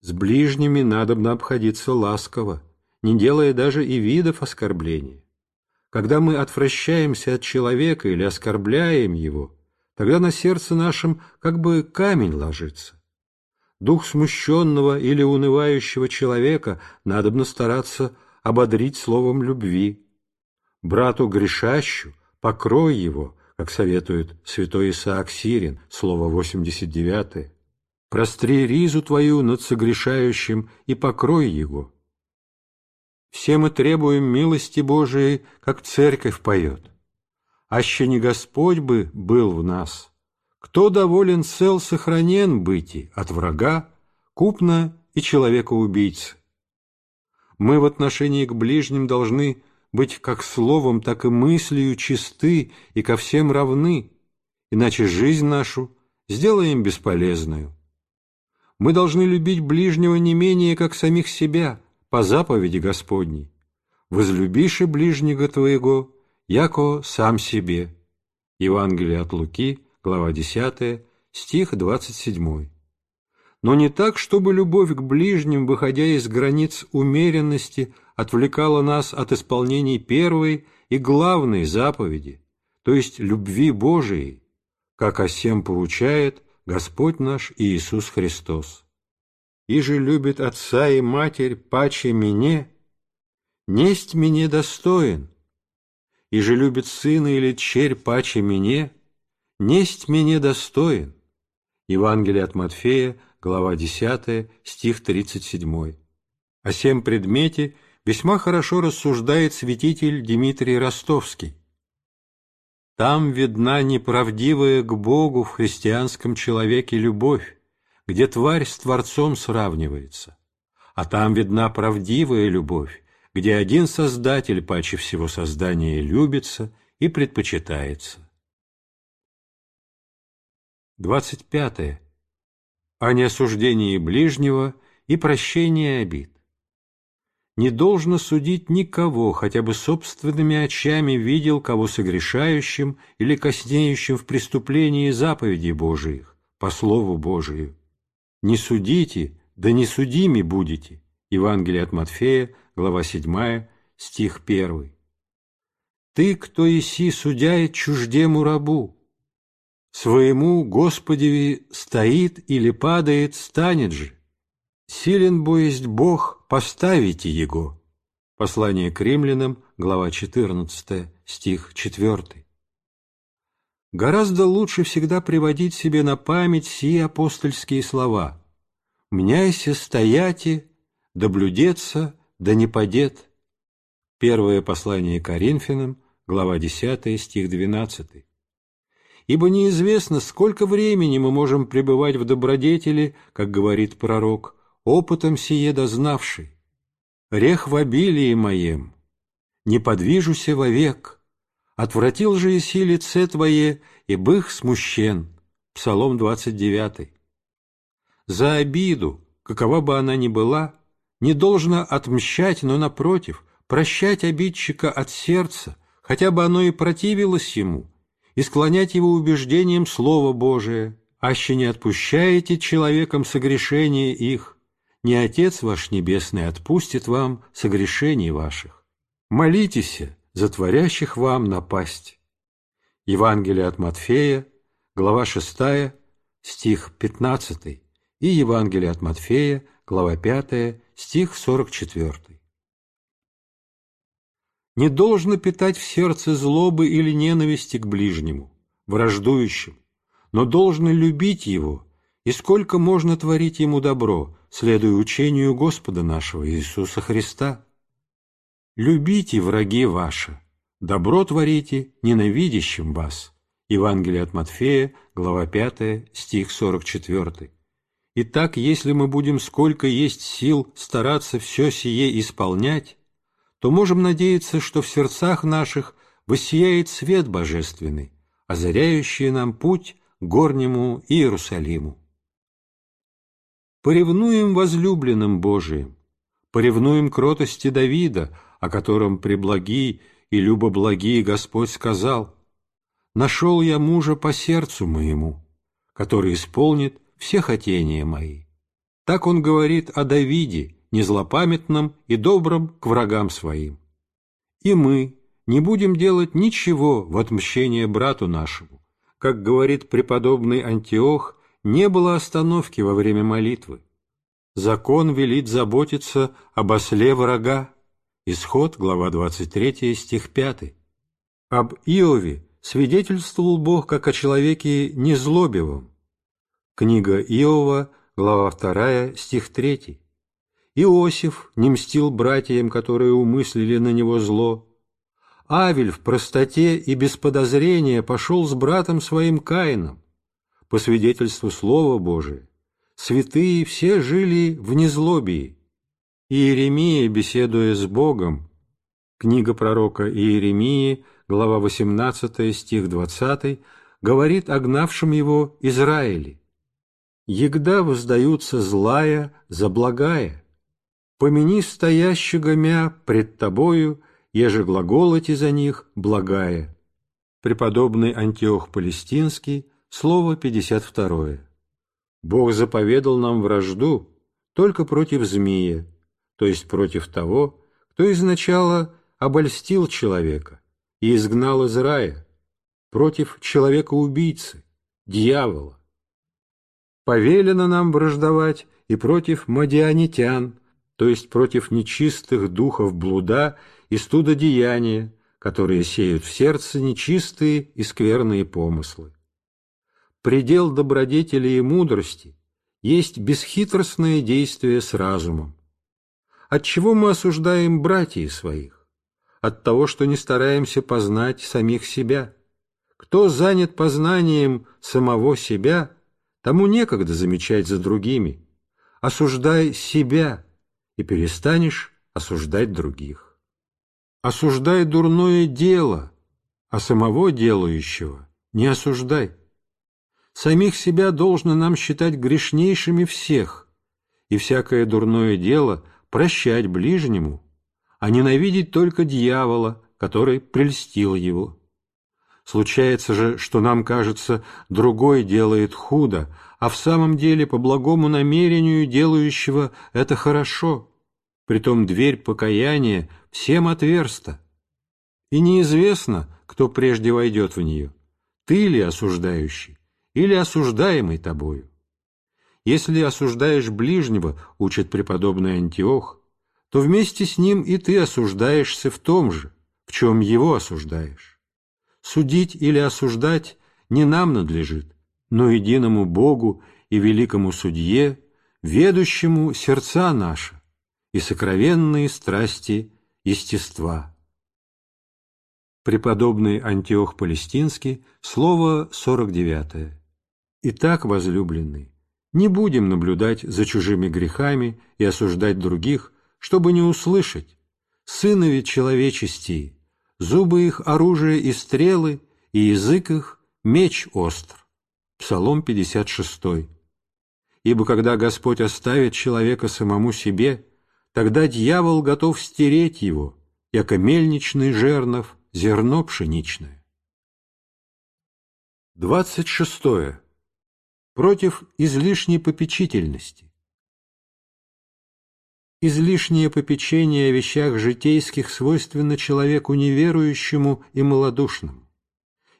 A: С ближними надобно обходиться ласково, не делая даже и видов оскорбления. Когда мы отвращаемся от человека или оскорбляем его, тогда на сердце нашем как бы камень ложится. Дух смущенного или унывающего человека надобно стараться ободрить словом любви. Брату грешащу покрой его – как советует святой Исаак Сирин, слово 89 «Простри ризу твою над согрешающим и покрой его». Все мы требуем милости Божией, как церковь поет. Аще не Господь бы был в нас, кто доволен цел сохранен быти от врага, купна и человека-убийцы. Мы в отношении к ближним должны быть как словом, так и мыслью чисты и ко всем равны, иначе жизнь нашу сделаем бесполезную. Мы должны любить ближнего не менее, как самих себя, по заповеди Господней. «Возлюбиши ближнего твоего, яко сам себе». Евангелие от Луки, глава 10, стих 27 но не так, чтобы любовь к ближним, выходя из границ умеренности, отвлекала нас от исполнений первой и главной заповеди, то есть любви Божией, как о всем получает Господь наш Иисус Христос. И же любит отца и матерь паче мне, несть мне достоин, и же любит сына или черь паче мне, несть мне достоин. Евангелие от Матфея, глава 10, стих 37. О сем предмете весьма хорошо рассуждает святитель Дмитрий Ростовский. Там видна неправдивая к Богу в христианском человеке любовь, где тварь с Творцом сравнивается. А там видна правдивая любовь, где один Создатель паче всего создания любится и предпочитается. 25 а не осуждение ближнего и прощение обид. Не должно судить никого, хотя бы собственными очами видел кого согрешающим или коснеющим в преступлении заповедей Божиих, по Слову Божию. «Не судите, да не судими будете» Евангелие от Матфея, глава 7, стих 1. «Ты, кто еси, судяет чуждему рабу, своему Господеви стоит или падает, станет же. Силен бо есть Бог, поставите Его». Послание к римлянам, глава 14, стих 4. Гораздо лучше всегда приводить себе на память сии апостольские слова «Мняйся, стояти, да да не падет». Первое послание Коринфянам, глава 10, стих 12 ибо неизвестно, сколько времени мы можем пребывать в добродетели, как говорит пророк, опытом сие дознавший. Рех в обилии моем, не подвижуся вовек, отвратил же Иси лице Твое, и бых смущен». Псалом 29. За обиду, какова бы она ни была, не должно отмщать, но, напротив, прощать обидчика от сердца, хотя бы оно и противилось ему, и склонять его убеждением Слово Божие, аще не отпущаете человеком согрешения их, не Отец ваш Небесный отпустит вам согрешений ваших. Молитесь за творящих вам напасть. Евангелие от Матфея, глава 6, стих 15, и Евангелие от Матфея, глава 5, стих 44 не должно питать в сердце злобы или ненависти к ближнему, враждующему, но должно любить его и сколько можно творить ему добро, следуя учению Господа нашего Иисуса Христа. «Любите враги ваши, добро творите ненавидящим вас». Евангелие от Матфея, глава 5, стих 44. Итак, если мы будем сколько есть сил стараться все сие исполнять, то можем надеяться, что в сердцах наших воссияет свет божественный, озаряющий нам путь к горнему Иерусалиму. Поревнуем возлюбленным Божиим, поревнуем кротости Давида, о котором преблаги и любоблаги Господь сказал, «Нашел я мужа по сердцу моему, который исполнит все хотения мои». Так он говорит о Давиде, незлопамятным и добрым к врагам своим. И мы не будем делать ничего в отмщение брату нашему. Как говорит преподобный Антиох, не было остановки во время молитвы. Закон велит заботиться об осле врага. Исход, глава 23, стих 5. Об Иове свидетельствовал Бог как о человеке незлобивом. Книга Иова, глава 2, стих 3. Иосиф не мстил братьям, которые умыслили на него зло. Авель в простоте и без подозрения пошел с братом своим Каином. По свидетельству Слова Божия, святые все жили в незлобии. Иеремия, беседуя с Богом, книга пророка Иеремии, глава 18, стих 20, говорит о гнавшем его Израиле. «Егда воздаются злая за благая, Помяни стоящего мя пред тобою, еже глаголоти за них благая. Преподобный Антиох Палестинский, слово 52. Бог заповедал нам вражду только против змея, то есть против того, кто изначала обольстил человека и изгнал из рая, против человека-убийцы, дьявола. Повелено нам враждовать и против мадианитян, то есть против нечистых духов блуда и студодеяния, которые сеют в сердце нечистые и скверные помыслы. Предел добродетели и мудрости есть бесхитростное действие с разумом. От чего мы осуждаем братьев своих? От того, что не стараемся познать самих себя. Кто занят познанием самого себя, тому некогда замечать за другими. Осуждай себя – и перестанешь осуждать других. Осуждай дурное дело, а самого делающего не осуждай. Самих себя должно нам считать грешнейшими всех, и всякое дурное дело прощать ближнему, а ненавидеть только дьявола, который прельстил его. Случается же, что нам кажется, другой делает худо, а в самом деле по благому намерению делающего это хорошо. Притом дверь покаяния всем отверста. И неизвестно, кто прежде войдет в нее, ты ли осуждающий или осуждаемый тобою. Если осуждаешь ближнего, учит преподобный Антиох, то вместе с ним и ты осуждаешься в том же, в чем его осуждаешь. Судить или осуждать не нам надлежит, но единому Богу и великому Судье, ведущему сердца наши и сокровенные страсти естества. Преподобный Антиох Палестинский, слово 49. Итак, возлюбленный, не будем наблюдать за чужими грехами и осуждать других, чтобы не услышать. Сынови человечести, зубы их оружие и стрелы, и язык их меч остр. Псалом 56. «Ибо когда Господь оставит человека самому себе, тогда дьявол готов стереть его, яко мельничный жернов зерно
B: пшеничное». 26. Против излишней попечительности. Излишнее
A: попечение о вещах житейских свойственно человеку неверующему и малодушному.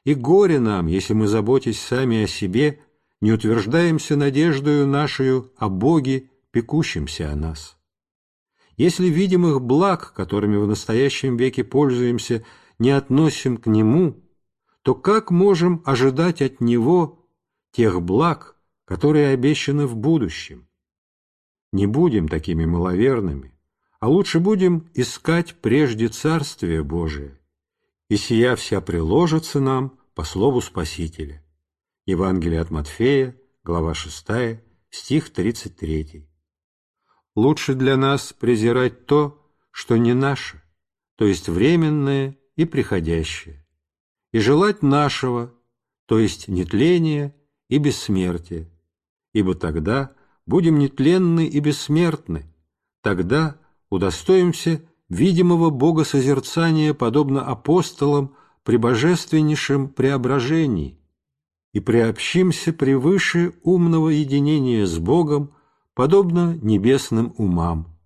A: И горе нам, если мы, заботясь сами о себе, не утверждаемся надеждою нашою о Боге, пекущемся о нас. Если видимых благ, которыми в настоящем веке пользуемся, не относим к Нему, то как можем ожидать от Него тех благ, которые обещаны в будущем? Не будем такими маловерными, а лучше будем искать прежде Царствие Божие и сия вся приложится нам по слову Спасителя». Евангелие от Матфея, глава 6, стих 33. «Лучше для нас презирать то, что не наше, то есть временное и приходящее, и желать нашего, то есть нетления и бессмертия, ибо тогда будем нетленны и бессмертны, тогда удостоимся видимого богосозерцания, подобно апостолам при божественнейшем преображении, и приобщимся превыше умного единения с Богом, подобно небесным умам.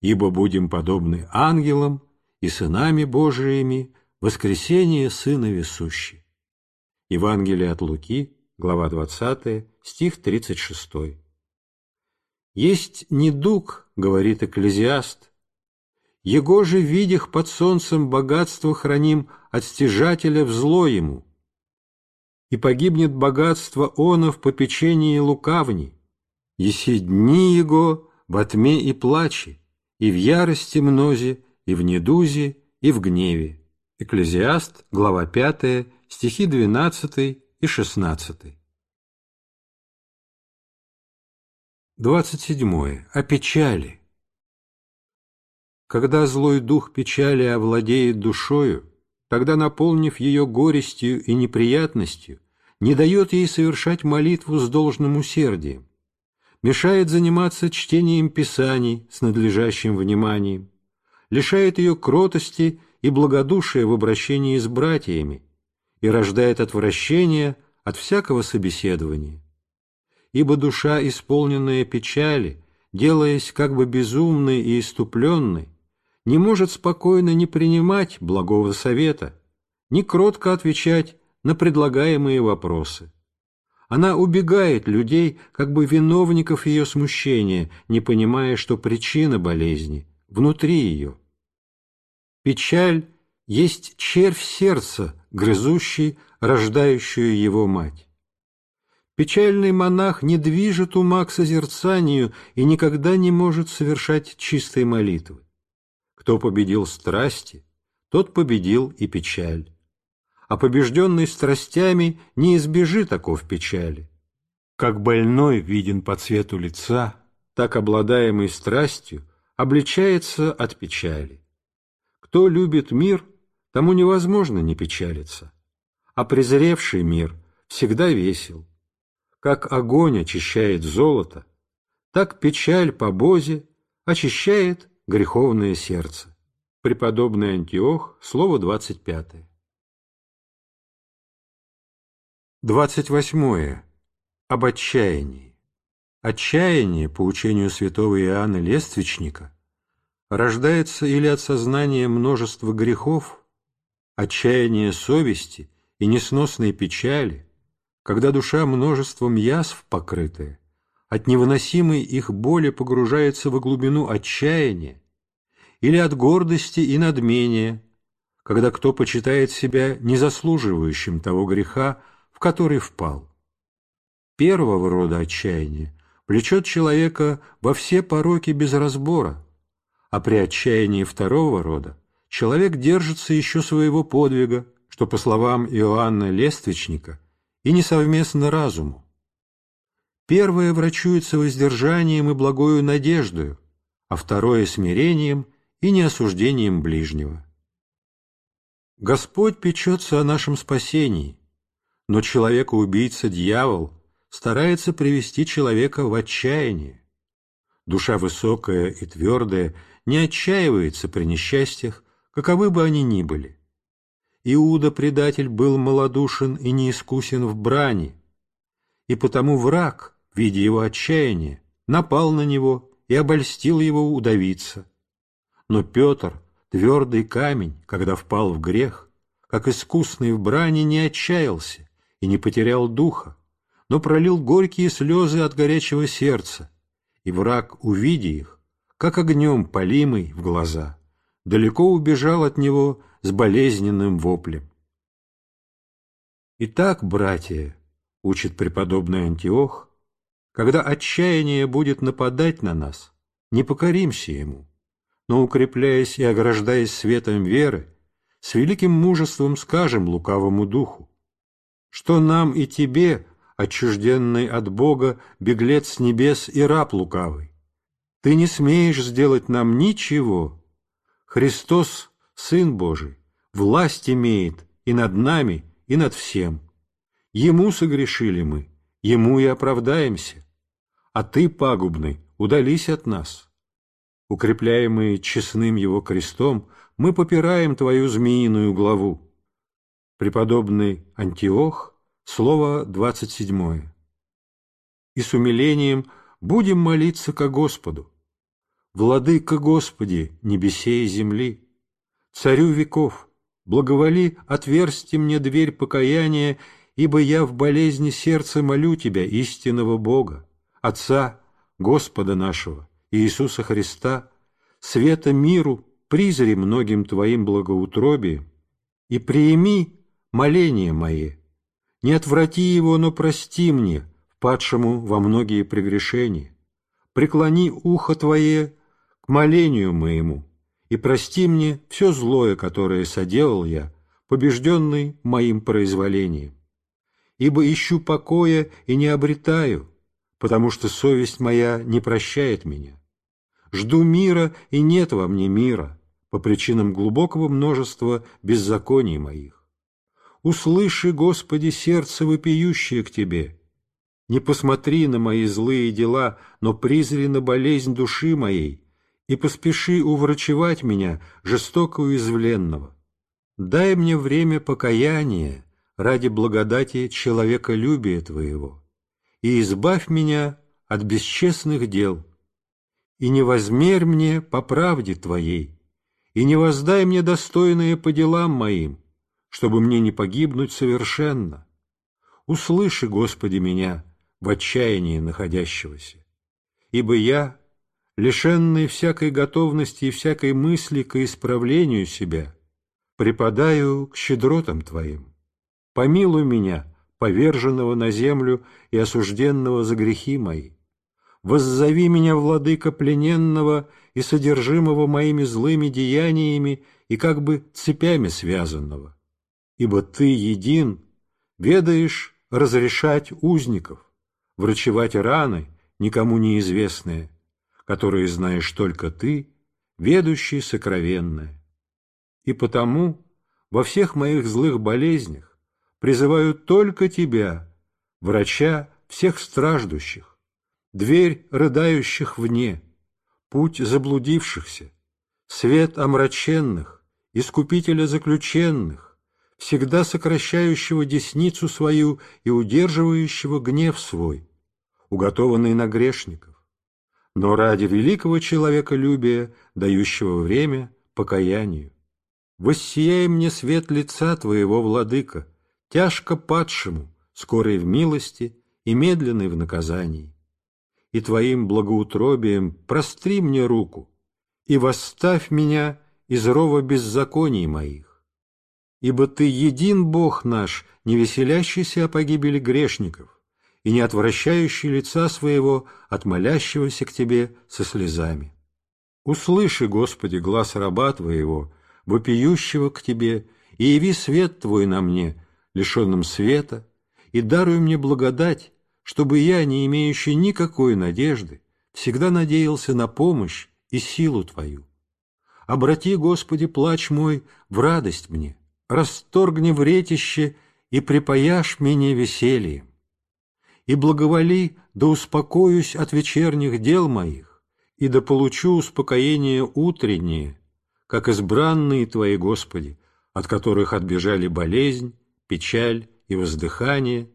A: Ибо будем подобны ангелам и сынами Божиими, воскресение Сына Весущий. Евангелие от Луки, глава 20, стих 36. «Есть недуг, — говорит экклезиаст, его же видях под солнцем богатство храним от стяжателя в зло ему. И погибнет богатство оно в попечении лукавни, еси дни его в отме и плаче, и в ярости мнозе, и в недузе, и в гневе. Экклезиаст, глава 5, стихи 12 и 16.
D: 27. О печали.
A: Когда злой дух печали овладеет душою, тогда, наполнив ее горестью и неприятностью, не дает ей совершать молитву с должным усердием, мешает заниматься чтением Писаний с надлежащим вниманием, лишает ее кротости и благодушия в обращении с братьями и рождает отвращение от всякого собеседования. Ибо душа, исполненная печали, делаясь как бы безумной и иступленной, не может спокойно не принимать благого совета, не кротко отвечать на предлагаемые вопросы. Она убегает людей, как бы виновников ее смущения, не понимая, что причина болезни внутри ее. Печаль есть червь сердца, грызущий, рождающую его мать. Печальный монах не движет ума к созерцанию и никогда не может совершать чистой молитвы. Кто победил страсти, тот победил и печаль. А побежденный страстями не избежит оков печали. Как больной виден по цвету лица, так обладаемый страстью обличается от печали. Кто любит мир, тому невозможно не печалиться, а презревший мир всегда весел. Как огонь очищает золото, так печаль по бозе очищает греховное сердце. Преподобный Антиох, слово 25.
D: 28. Об
A: отчаянии. Отчаяние, по учению святого Иоанна Лествичника, рождается или от сознания множества грехов, отчаяние совести и несносной печали, когда душа множеством язв покрытая, от невыносимой их боли погружается во глубину отчаяния или от гордости и надмения, когда кто почитает себя незаслуживающим того греха, в который впал. Первого рода отчаяние влечет человека во все пороки без разбора, а при отчаянии второго рода человек держится еще своего подвига, что, по словам Иоанна Лествичника, и не совместно разуму. Первое врачуется воздержанием и благою надеждою, а второе — смирением и неосуждением ближнего. Господь печется о нашем спасении, но человека-убийца-дьявол старается привести человека в отчаяние. Душа высокая и твердая не отчаивается при несчастьях, каковы бы они ни были. Иуда-предатель был малодушен и неискусен в брани, и потому враг — видя его отчаяние, напал на него и обольстил его удавиться. Но Петр, твердый камень, когда впал в грех, как искусный в брани, не отчаялся и не потерял духа, но пролил горькие слезы от горячего сердца, и враг, увидя их, как огнем полимый в глаза, далеко убежал от него с болезненным воплем. Итак, братья, учит преподобный Антиох, когда отчаяние будет нападать на нас, не покоримся ему, но, укрепляясь и ограждаясь светом веры, с великим мужеством скажем лукавому духу, что нам и тебе, отчужденный от Бога, беглец с небес и раб лукавый, ты не смеешь сделать нам ничего. Христос, Сын Божий, власть имеет и над нами, и над всем. Ему согрешили мы, Ему и оправдаемся а ты, пагубный, удались от нас. Укрепляемые честным его крестом, мы попираем твою змеиную главу. Преподобный Антиох, слово 27. И с умилением будем молиться ко Господу. Владыка Господи, небесей и земли, царю веков, благоволи, отверсти мне дверь покаяния, ибо я в болезни сердца молю Тебя, истинного Бога. Отца Господа нашего, Иисуса Христа, света миру, призри многим Твоим благоутробием и приими моление мои. Не отврати его, но прости мне, падшему во многие прегрешения. Преклони ухо Твое к молению моему и прости мне все злое, которое соделал я, побежденный моим произволением. Ибо ищу покоя и не обретаю, потому что совесть моя не прощает меня. Жду мира, и нет во мне мира, по причинам глубокого множества беззаконий моих. Услыши, Господи, сердце вопиющее к Тебе. Не посмотри на мои злые дела, но призри на болезнь души моей, и поспеши уврачевать меня, жестоко уязвленного. Дай мне время покаяния ради благодати человеколюбия Твоего и избавь меня от бесчестных дел, и не возмерь мне по правде Твоей, и не воздай мне достойное по делам моим, чтобы мне не погибнуть совершенно. Услыши, Господи, меня в отчаянии находящегося, ибо я, лишенный всякой готовности и всякой мысли к исправлению себя, преподаю к щедротам Твоим. Помилуй меня, поверженного на землю и осужденного за грехи мои. Воззови меня, владыка плененного и содержимого моими злыми деяниями и как бы цепями связанного. Ибо ты един, ведаешь разрешать узников, врачевать раны, никому неизвестные, которые знаешь только ты, ведущий сокровенное. И потому во всех моих злых болезнях Призываю только тебя, врача всех страждущих, дверь рыдающих вне, путь заблудившихся, свет омраченных, искупителя заключенных, всегда сокращающего десницу свою и удерживающего гнев свой, уготованный на грешников, но ради великого человеколюбия, дающего время покаянию. Воссияй мне свет лица Твоего, Владыка, Тяжко падшему, скорый в милости и медленный в наказании. И твоим благоутробием простри мне руку, и восставь меня из рова беззаконий моих. Ибо ты един Бог наш, не веселящийся о погибели грешников, и не отвращающий лица своего от молящегося к тебе со слезами. Услыши, Господи, глаз раба твоего, вопиющего к тебе, и яви свет твой на мне, лишенным света, и даруй мне благодать, чтобы я, не имеющий никакой надежды, всегда надеялся на помощь и силу Твою. Обрати, Господи, плач мой в радость мне, расторгни вретище и припаяшь меня весельем. И благоволи, да успокоюсь от вечерних дел моих, и да получу успокоение утреннее, как избранные Твои, Господи, от которых отбежали болезнь, печаль и воздыхание,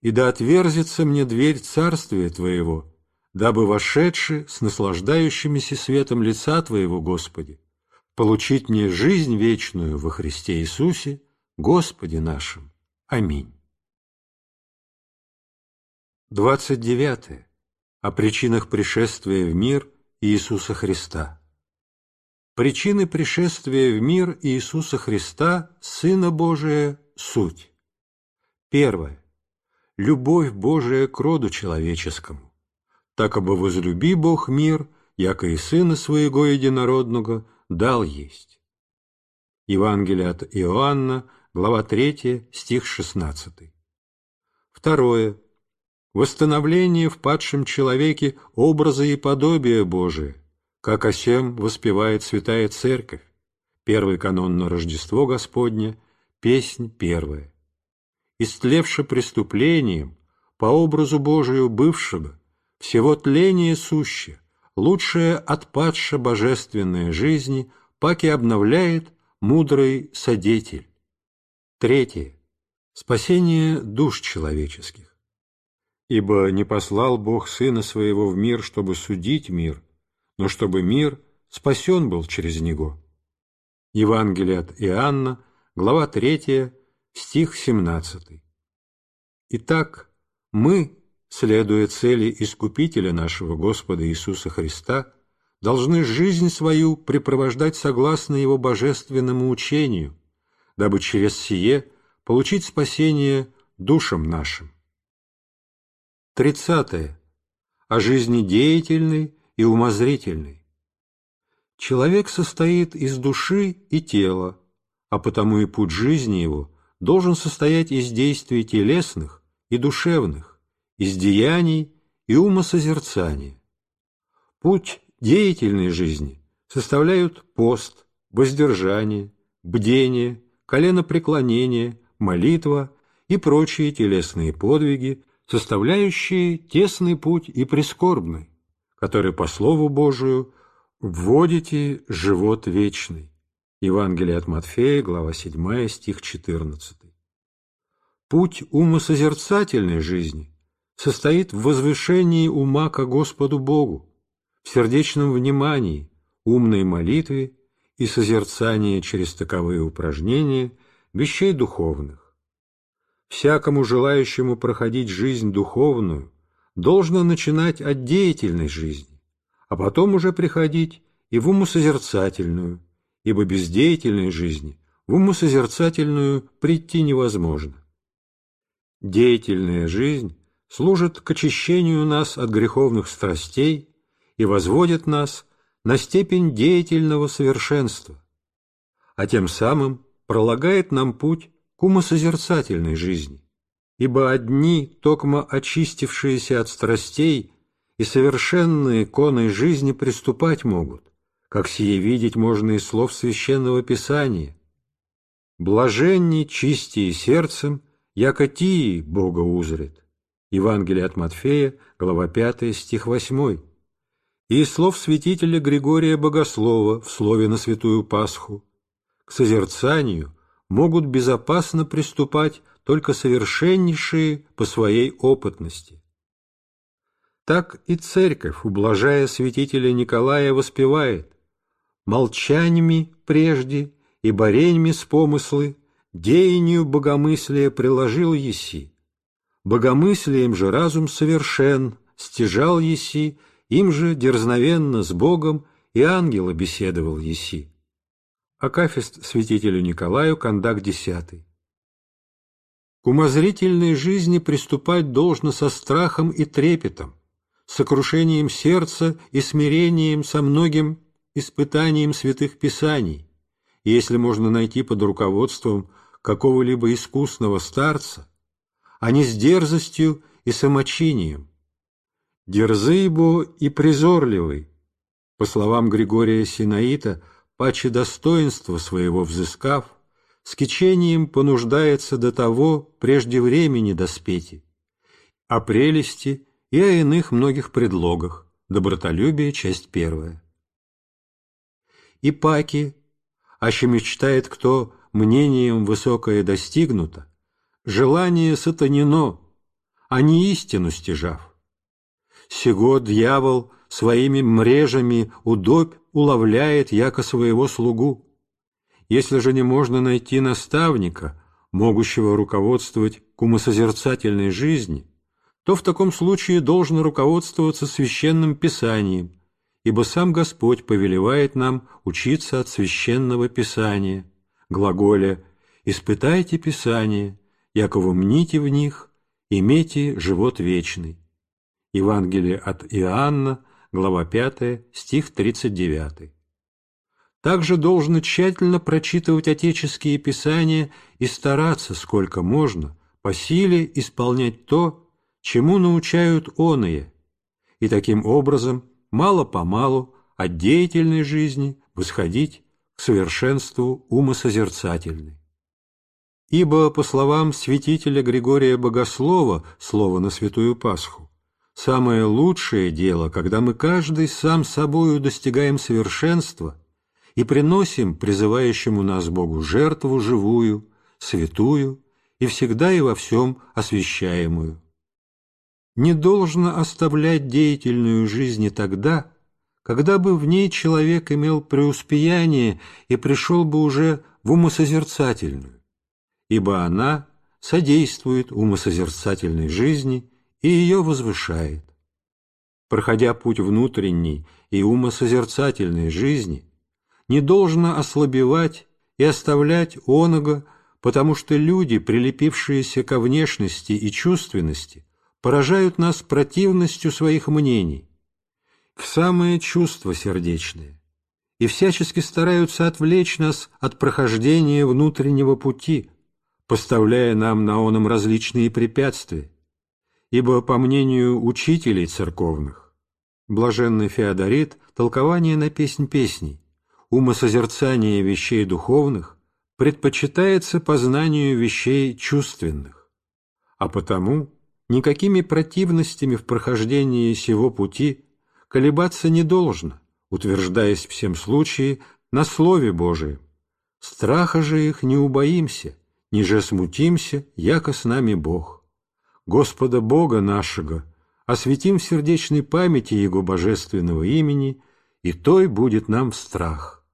A: и да отверзится мне дверь царствия Твоего, дабы вошедши с наслаждающимися светом лица Твоего, Господи, получить мне жизнь вечную во Христе Иисусе, Господи нашим. Аминь. 29. О причинах пришествия в мир Иисуса Христа. Причины пришествия в мир Иисуса Христа, Сына Божия, суть. Первое. Любовь Божия к роду человеческому. Так обо возлюби Бог мир, яко и Сына Своего Единородного дал есть. Евангелие от Иоанна, глава 3, стих 16. Второе. Восстановление в падшем человеке образа и подобия Божия, как о сем воспевает Святая Церковь, первый канон на Рождество Господне, Песнь первая. Истлевши преступлением, по образу Божию бывшего, всего тление суще, лучшее отпадше божественной жизни, паки обновляет мудрый содетель. Третье. Спасение душ человеческих. Ибо не послал Бог Сына Своего в мир, чтобы судить мир, но чтобы мир спасен был через Него. Евангелие от Иоанна, глава 3, стих 17. Итак, мы, следуя цели Искупителя нашего Господа Иисуса Христа, должны жизнь свою препровождать согласно Его божественному учению, дабы через сие получить спасение душам нашим. 30. О жизни деятельной и умозрительной. Человек состоит из души и тела, а потому и путь жизни его должен состоять из действий телесных и душевных, из деяний и умосозерцания. Путь деятельной жизни составляют пост, воздержание, бдение, коленопреклонение, молитва и прочие телесные подвиги, составляющие тесный путь и прискорбный, который, по слову Божию, вводите живот вечный. Евангелие от Матфея, глава 7, стих 14. Путь умосозерцательной жизни состоит в возвышении ума ко Господу Богу, в сердечном внимании, умной молитве и созерцании через таковые упражнения вещей духовных. Всякому желающему проходить жизнь духовную должно начинать от деятельной жизни, а потом уже приходить и в умосозерцательную, ибо без деятельной жизни в умосозерцательную прийти невозможно. Деятельная жизнь служит к очищению нас от греховных страстей и возводит нас на степень деятельного совершенства, а тем самым пролагает нам путь к умосозерцательной жизни, ибо одни, токмо очистившиеся от страстей и совершенные коной жизни приступать могут, как сие видеть можно из слов Священного Писания. «Блаженни, чистие сердцем, яко тии Бога узрит». Евангелие от Матфея, глава 5, стих 8. И из слов святителя Григория Богослова в слове на Святую Пасху. К созерцанию могут безопасно приступать только совершеннейшие по своей опытности. Так и церковь, ублажая святителя Николая, воспевает молчаниями прежде и бореньми с помыслы, деянию богомыслия приложил еси. Богомыслием же разум совершен, стяжал еси, им же дерзновенно с Богом и ангела беседовал еси. Акафист святителю Николаю, кондак десятый. К умозрительной жизни приступать должно со страхом и трепетом, сокрушением сердца и смирением со многим испытанием святых писаний, и если можно найти под руководством какого-либо искусного старца, а не с дерзостью и самочинием. Дерзыбо и призорливый, по словам Григория Синаита, паче достоинства своего взыскав, с кичением понуждается до того прежде времени доспети, о прелести и о иных многих предлогах, добротолюбие, часть первая и паки, аще мечтает кто мнением высокое достигнуто, желание сатанено, а не истину стяжав. Сего дьявол своими мрежами удобь уловляет яко своего слугу. Если же не можно найти наставника, могущего руководствовать к умосозерцательной жизни, то в таком случае должно руководствоваться священным писанием – ибо сам Господь повелевает нам учиться от Священного Писания, глаголе «Испытайте Писание, яково мните в них, имейте живот вечный». Евангелие от Иоанна, глава 5, стих 39. Также должен тщательно прочитывать отеческие писания и стараться, сколько можно, по силе исполнять то, чему научают оные, и таким образом – мало-помалу от деятельной жизни восходить к совершенству умосозерцательной. Ибо, по словам святителя Григория Богослова, слово на Святую Пасху, самое лучшее дело, когда мы каждый сам собою достигаем совершенства и приносим призывающему нас Богу жертву живую, святую и всегда и во всем освящаемую, не должно оставлять деятельную жизнь и тогда, когда бы в ней человек имел преуспеяние и пришел бы уже в умосозерцательную, ибо она содействует умосозерцательной жизни и ее возвышает. Проходя путь внутренней и умосозерцательной жизни, не должно ослабевать и оставлять онога, потому что люди, прилепившиеся ко внешности и чувственности, поражают нас противностью своих мнений, в самое чувство сердечное, и всячески стараются отвлечь нас от прохождения внутреннего пути, поставляя нам на оном различные препятствия, ибо, по мнению учителей церковных, блаженный Феодорит, толкование на песнь песней, умосозерцание вещей духовных предпочитается познанию вещей чувственных, а потому – никакими противностями в прохождении сего пути колебаться не должно, утверждаясь в всем случае на Слове Божием. Страха же их не убоимся, ниже смутимся, яко с нами Бог. Господа Бога нашего осветим в сердечной памяти Его божественного имени, и той будет нам в страх.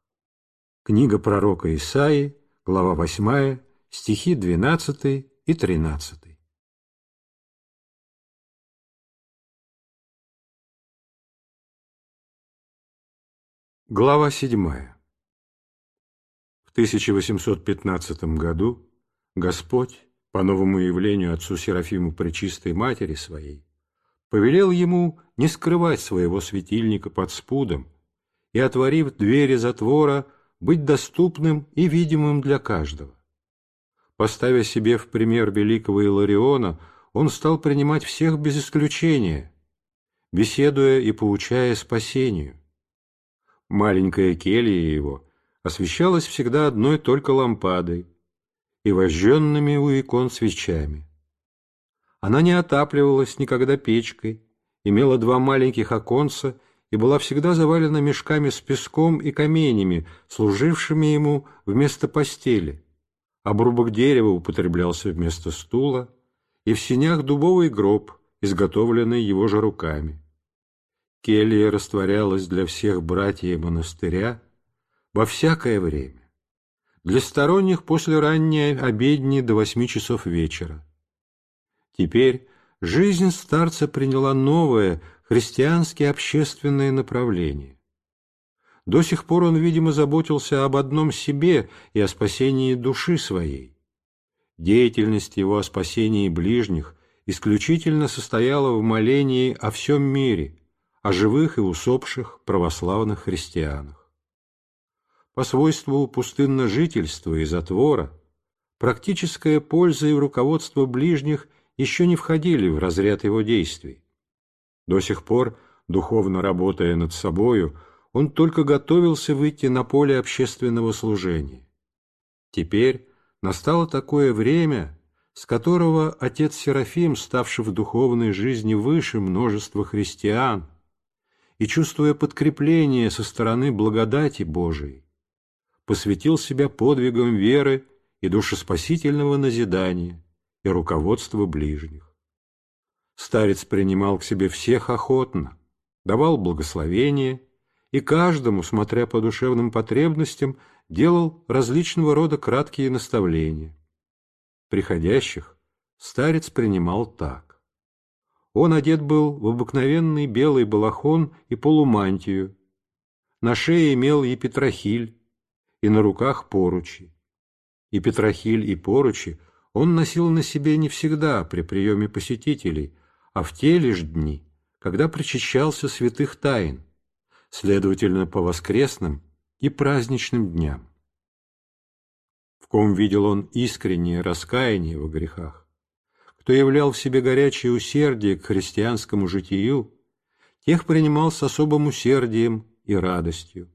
A: Книга пророка Исаии, глава 8, стихи
D: 12
B: и 13. Глава 7. В 1815 году Господь,
A: по новому явлению отцу Серафиму Пречистой Матери своей, повелел ему не скрывать своего светильника под спудом и, отворив двери затвора, быть доступным и видимым для каждого. Поставя себе в пример великого Илариона, он стал принимать всех без исключения, беседуя и получая спасению Маленькая келья его освещалась всегда одной только лампадой и вожженными у икон свечами. Она не отапливалась никогда печкой, имела два маленьких оконца и была всегда завалена мешками с песком и каменями, служившими ему вместо постели. Обрубок дерева употреблялся вместо стула, и в синях дубовый гроб, изготовленный его же руками. Келья растворялась для всех братьев монастыря во всякое время. Для сторонних после ранней обедни до восьми часов вечера. Теперь жизнь старца приняла новое христианское общественное направление. До сих пор он, видимо, заботился об одном себе и о спасении души своей. Деятельность его о спасении ближних исключительно состояла в молении о всем мире, о живых и усопших православных христианах. По свойству пустынно жительства и затвора практическая польза и руководство ближних еще не входили в разряд его действий. До сих пор, духовно работая над собою, он только готовился выйти на поле общественного служения. Теперь настало такое время, с которого отец Серафим, ставший в духовной жизни выше множества христиан, и, чувствуя подкрепление со стороны благодати Божией, посвятил себя подвигам веры и душеспасительного назидания и руководства ближних. Старец принимал к себе всех охотно, давал благословение и каждому, смотря по душевным потребностям, делал различного рода краткие наставления. Приходящих старец принимал так. Он одет был в обыкновенный белый балахон и полумантию. На шее имел и петрохиль, и на руках поручи. И петрохиль, и поручи он носил на себе не всегда при приеме посетителей, а в те лишь дни, когда причащался святых тайн, следовательно, по воскресным и праздничным дням. В ком видел он искреннее раскаяние во грехах, кто являл в себе горячее усердие к христианскому житию, тех принимал с особым усердием и радостью.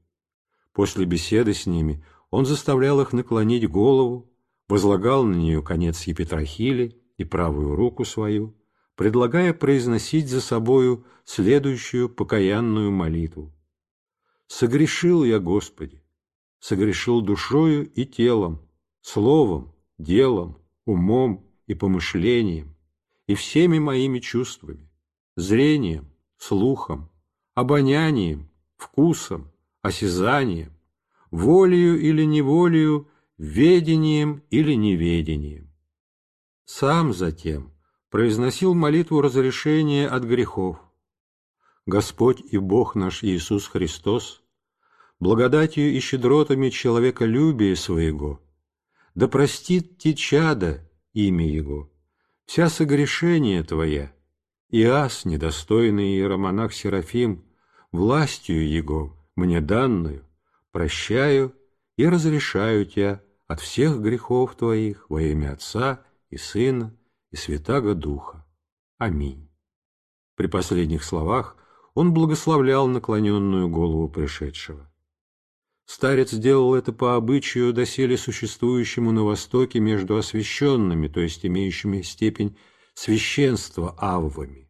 A: После беседы с ними он заставлял их наклонить голову, возлагал на нее конец епитрахили и правую руку свою, предлагая произносить за собою следующую покаянную молитву. «Согрешил я, Господи, согрешил душою и телом, словом, делом, умом, и помышлением, и всеми моими чувствами, зрением, слухом, обонянием, вкусом, осязанием, волею или неволею, ведением или неведением. Сам затем произносил молитву разрешения от грехов. Господь и Бог наш Иисус Христос, благодатью и щедротами человеколюбия своего, да простит те чада, имя Его. Вся согрешение Твоя, и Ас недостойный иеромонах Серафим, властью Его, мне данную, прощаю и разрешаю Тебя от всех грехов Твоих во имя Отца и Сына и Святаго Духа. Аминь. При последних словах он благословлял наклоненную голову пришедшего. Старец сделал это по обычаю, доселе существующему на Востоке между освященными, то есть имеющими степень священства аввами.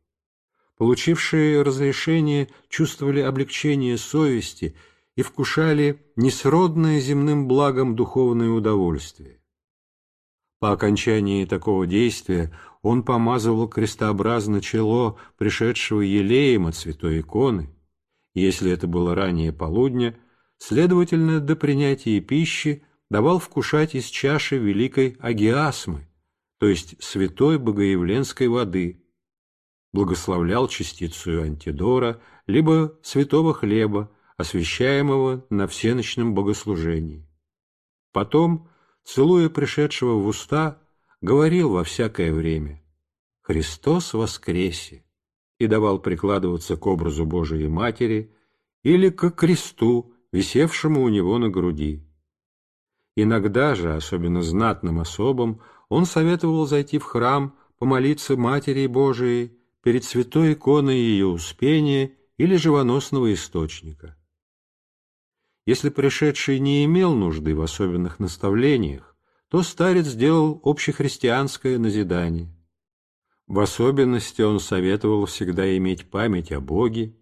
A: Получившие разрешение чувствовали облегчение совести и вкушали несродное земным благом духовное удовольствие. По окончании такого действия он помазывал крестообразно чело пришедшего елеем от святой иконы, если это было ранее полудня – следовательно, до принятия пищи давал вкушать из чаши великой агиасмы, то есть святой богоявленской воды, благословлял частицу антидора, либо святого хлеба, освящаемого на всеночном богослужении. Потом, целуя пришедшего в уста, говорил во всякое время «Христос воскресе!» и давал прикладываться к образу Божией Матери или к кресту, висевшему у него на груди. Иногда же, особенно знатным особам, он советовал зайти в храм, помолиться Матери Божией перед святой иконой ее Успения или живоносного источника. Если пришедший не имел нужды в особенных наставлениях, то старец делал общехристианское назидание. В особенности он советовал всегда иметь память о Боге,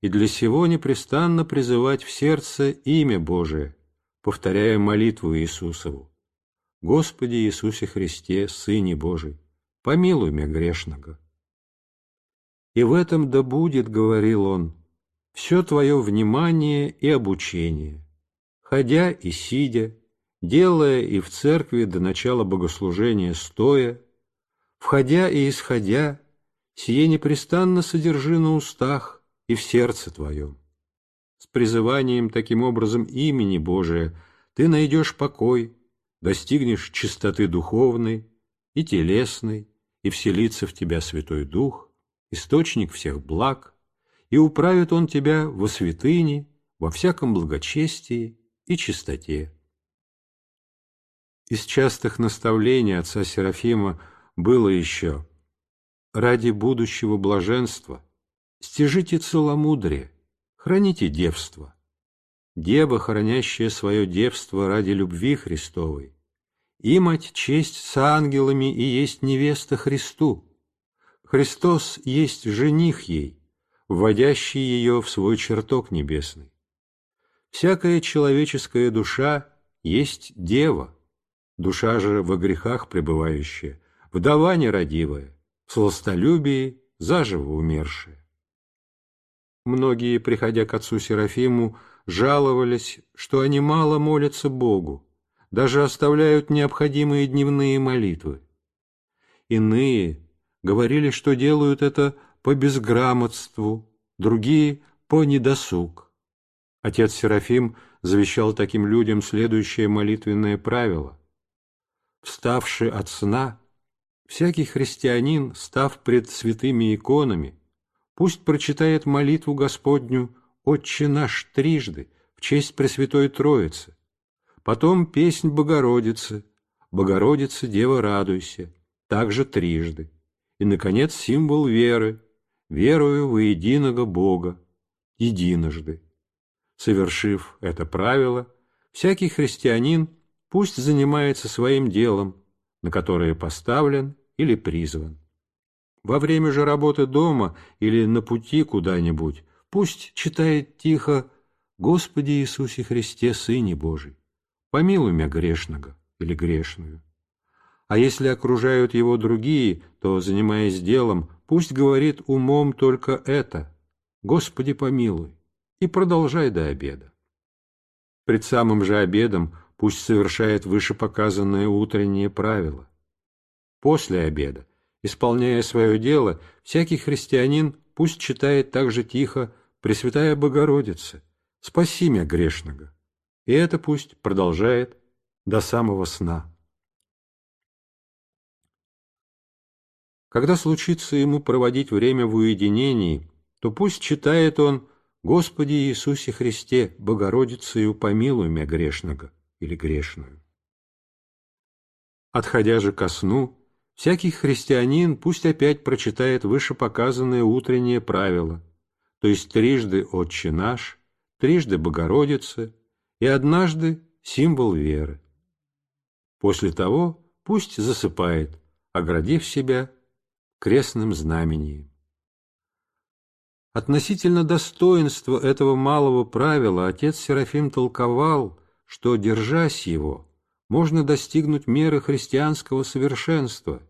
A: и для сего непрестанно призывать в сердце имя Божие, повторяя молитву Иисусову. «Господи Иисусе Христе, Сыне Божий, помилуй меня грешного». «И в этом да будет, — говорил он, — все твое внимание и обучение, ходя и сидя, делая и в церкви до начала богослужения стоя, входя и исходя, сие непрестанно содержи на устах, и в сердце твоем. С призыванием таким образом имени Божия ты найдешь покой, достигнешь чистоты духовной и телесной, и вселится в тебя Святой Дух, источник всех благ, и управит он тебя во святыне, во всяком благочестии и чистоте. Из частых наставлений отца Серафима было еще «Ради будущего блаженства стяжите целомудрие, храните девство. Дева, хранящая свое девство ради любви Христовой, и мать честь с ангелами и есть невеста Христу. Христос есть жених ей, вводящий ее в свой чертог небесный. Всякая человеческая душа есть дева, душа же во грехах пребывающая, вдова нерадивая, в сластолюбии заживо умершая. Многие, приходя к отцу Серафиму, жаловались, что они мало молятся Богу, даже оставляют необходимые дневные молитвы. Иные говорили, что делают это по безграмотству, другие — по недосуг. Отец Серафим завещал таким людям следующее молитвенное правило. «Вставши от сна, всякий христианин, став пред святыми иконами, Пусть прочитает молитву Господню «Отче наш» трижды в честь Пресвятой Троицы, потом песнь Богородицы «Богородица, Дева, радуйся» также трижды, и, наконец, символ веры «Верую во единого Бога» единожды. Совершив это правило, всякий христианин пусть занимается своим делом, на которое поставлен или призван. Во время же работы дома или на пути куда-нибудь пусть читает тихо «Господи Иисусе Христе, Сыне Божий, помилуй меня грешного» или грешную. А если окружают его другие, то, занимаясь делом, пусть говорит умом только это «Господи, помилуй» и продолжай до обеда. Пред самым же обедом пусть совершает вышепоказанное утреннее правило. После обеда Исполняя свое дело, всякий христианин пусть читает так же тихо «Пресвятая Богородица, спаси меня грешного». И это пусть продолжает до самого сна. Когда случится ему проводить время в уединении, то пусть читает он «Господи Иисусе Христе, Богородицею, помилуй меня грешного» или грешную. Отходя же ко сну, Всякий христианин пусть опять прочитает вышепоказанное утреннее правило, то есть трижды «Отче наш», трижды «Богородица» и однажды символ веры. После того пусть засыпает, оградив себя крестным знамением. Относительно достоинства этого малого правила отец Серафим толковал, что, держась его, можно достигнуть меры христианского совершенства –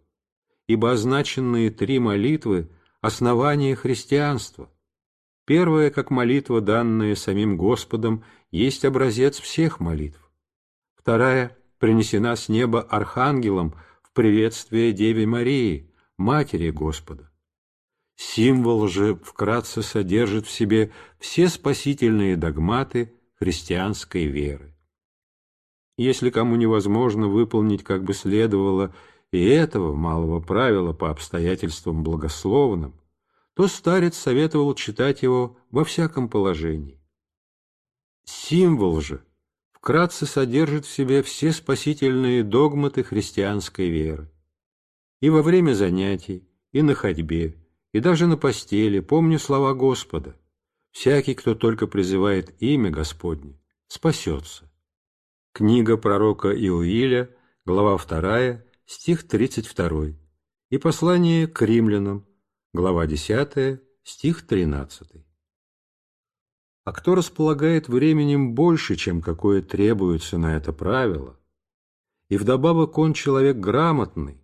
A: ибо означенные три молитвы – основание христианства. Первая, как молитва, данная самим Господом, есть образец всех молитв. Вторая принесена с неба архангелом в приветствие Деве Марии, Матери Господа. Символ же вкратце содержит в себе все спасительные догматы христианской веры. Если кому невозможно выполнить как бы следовало и этого малого правила по обстоятельствам благословным, то старец советовал читать его во всяком положении. Символ же вкратце содержит в себе все спасительные догматы христианской веры. И во время занятий, и на ходьбе, и даже на постели помню слова Господа. Всякий, кто только призывает имя Господне, спасется. Книга пророка Иуиля, глава 2, стих 32, и послание к римлянам, глава 10, стих 13. А кто располагает временем больше, чем какое требуется на это правило, и вдобавок он человек грамотный,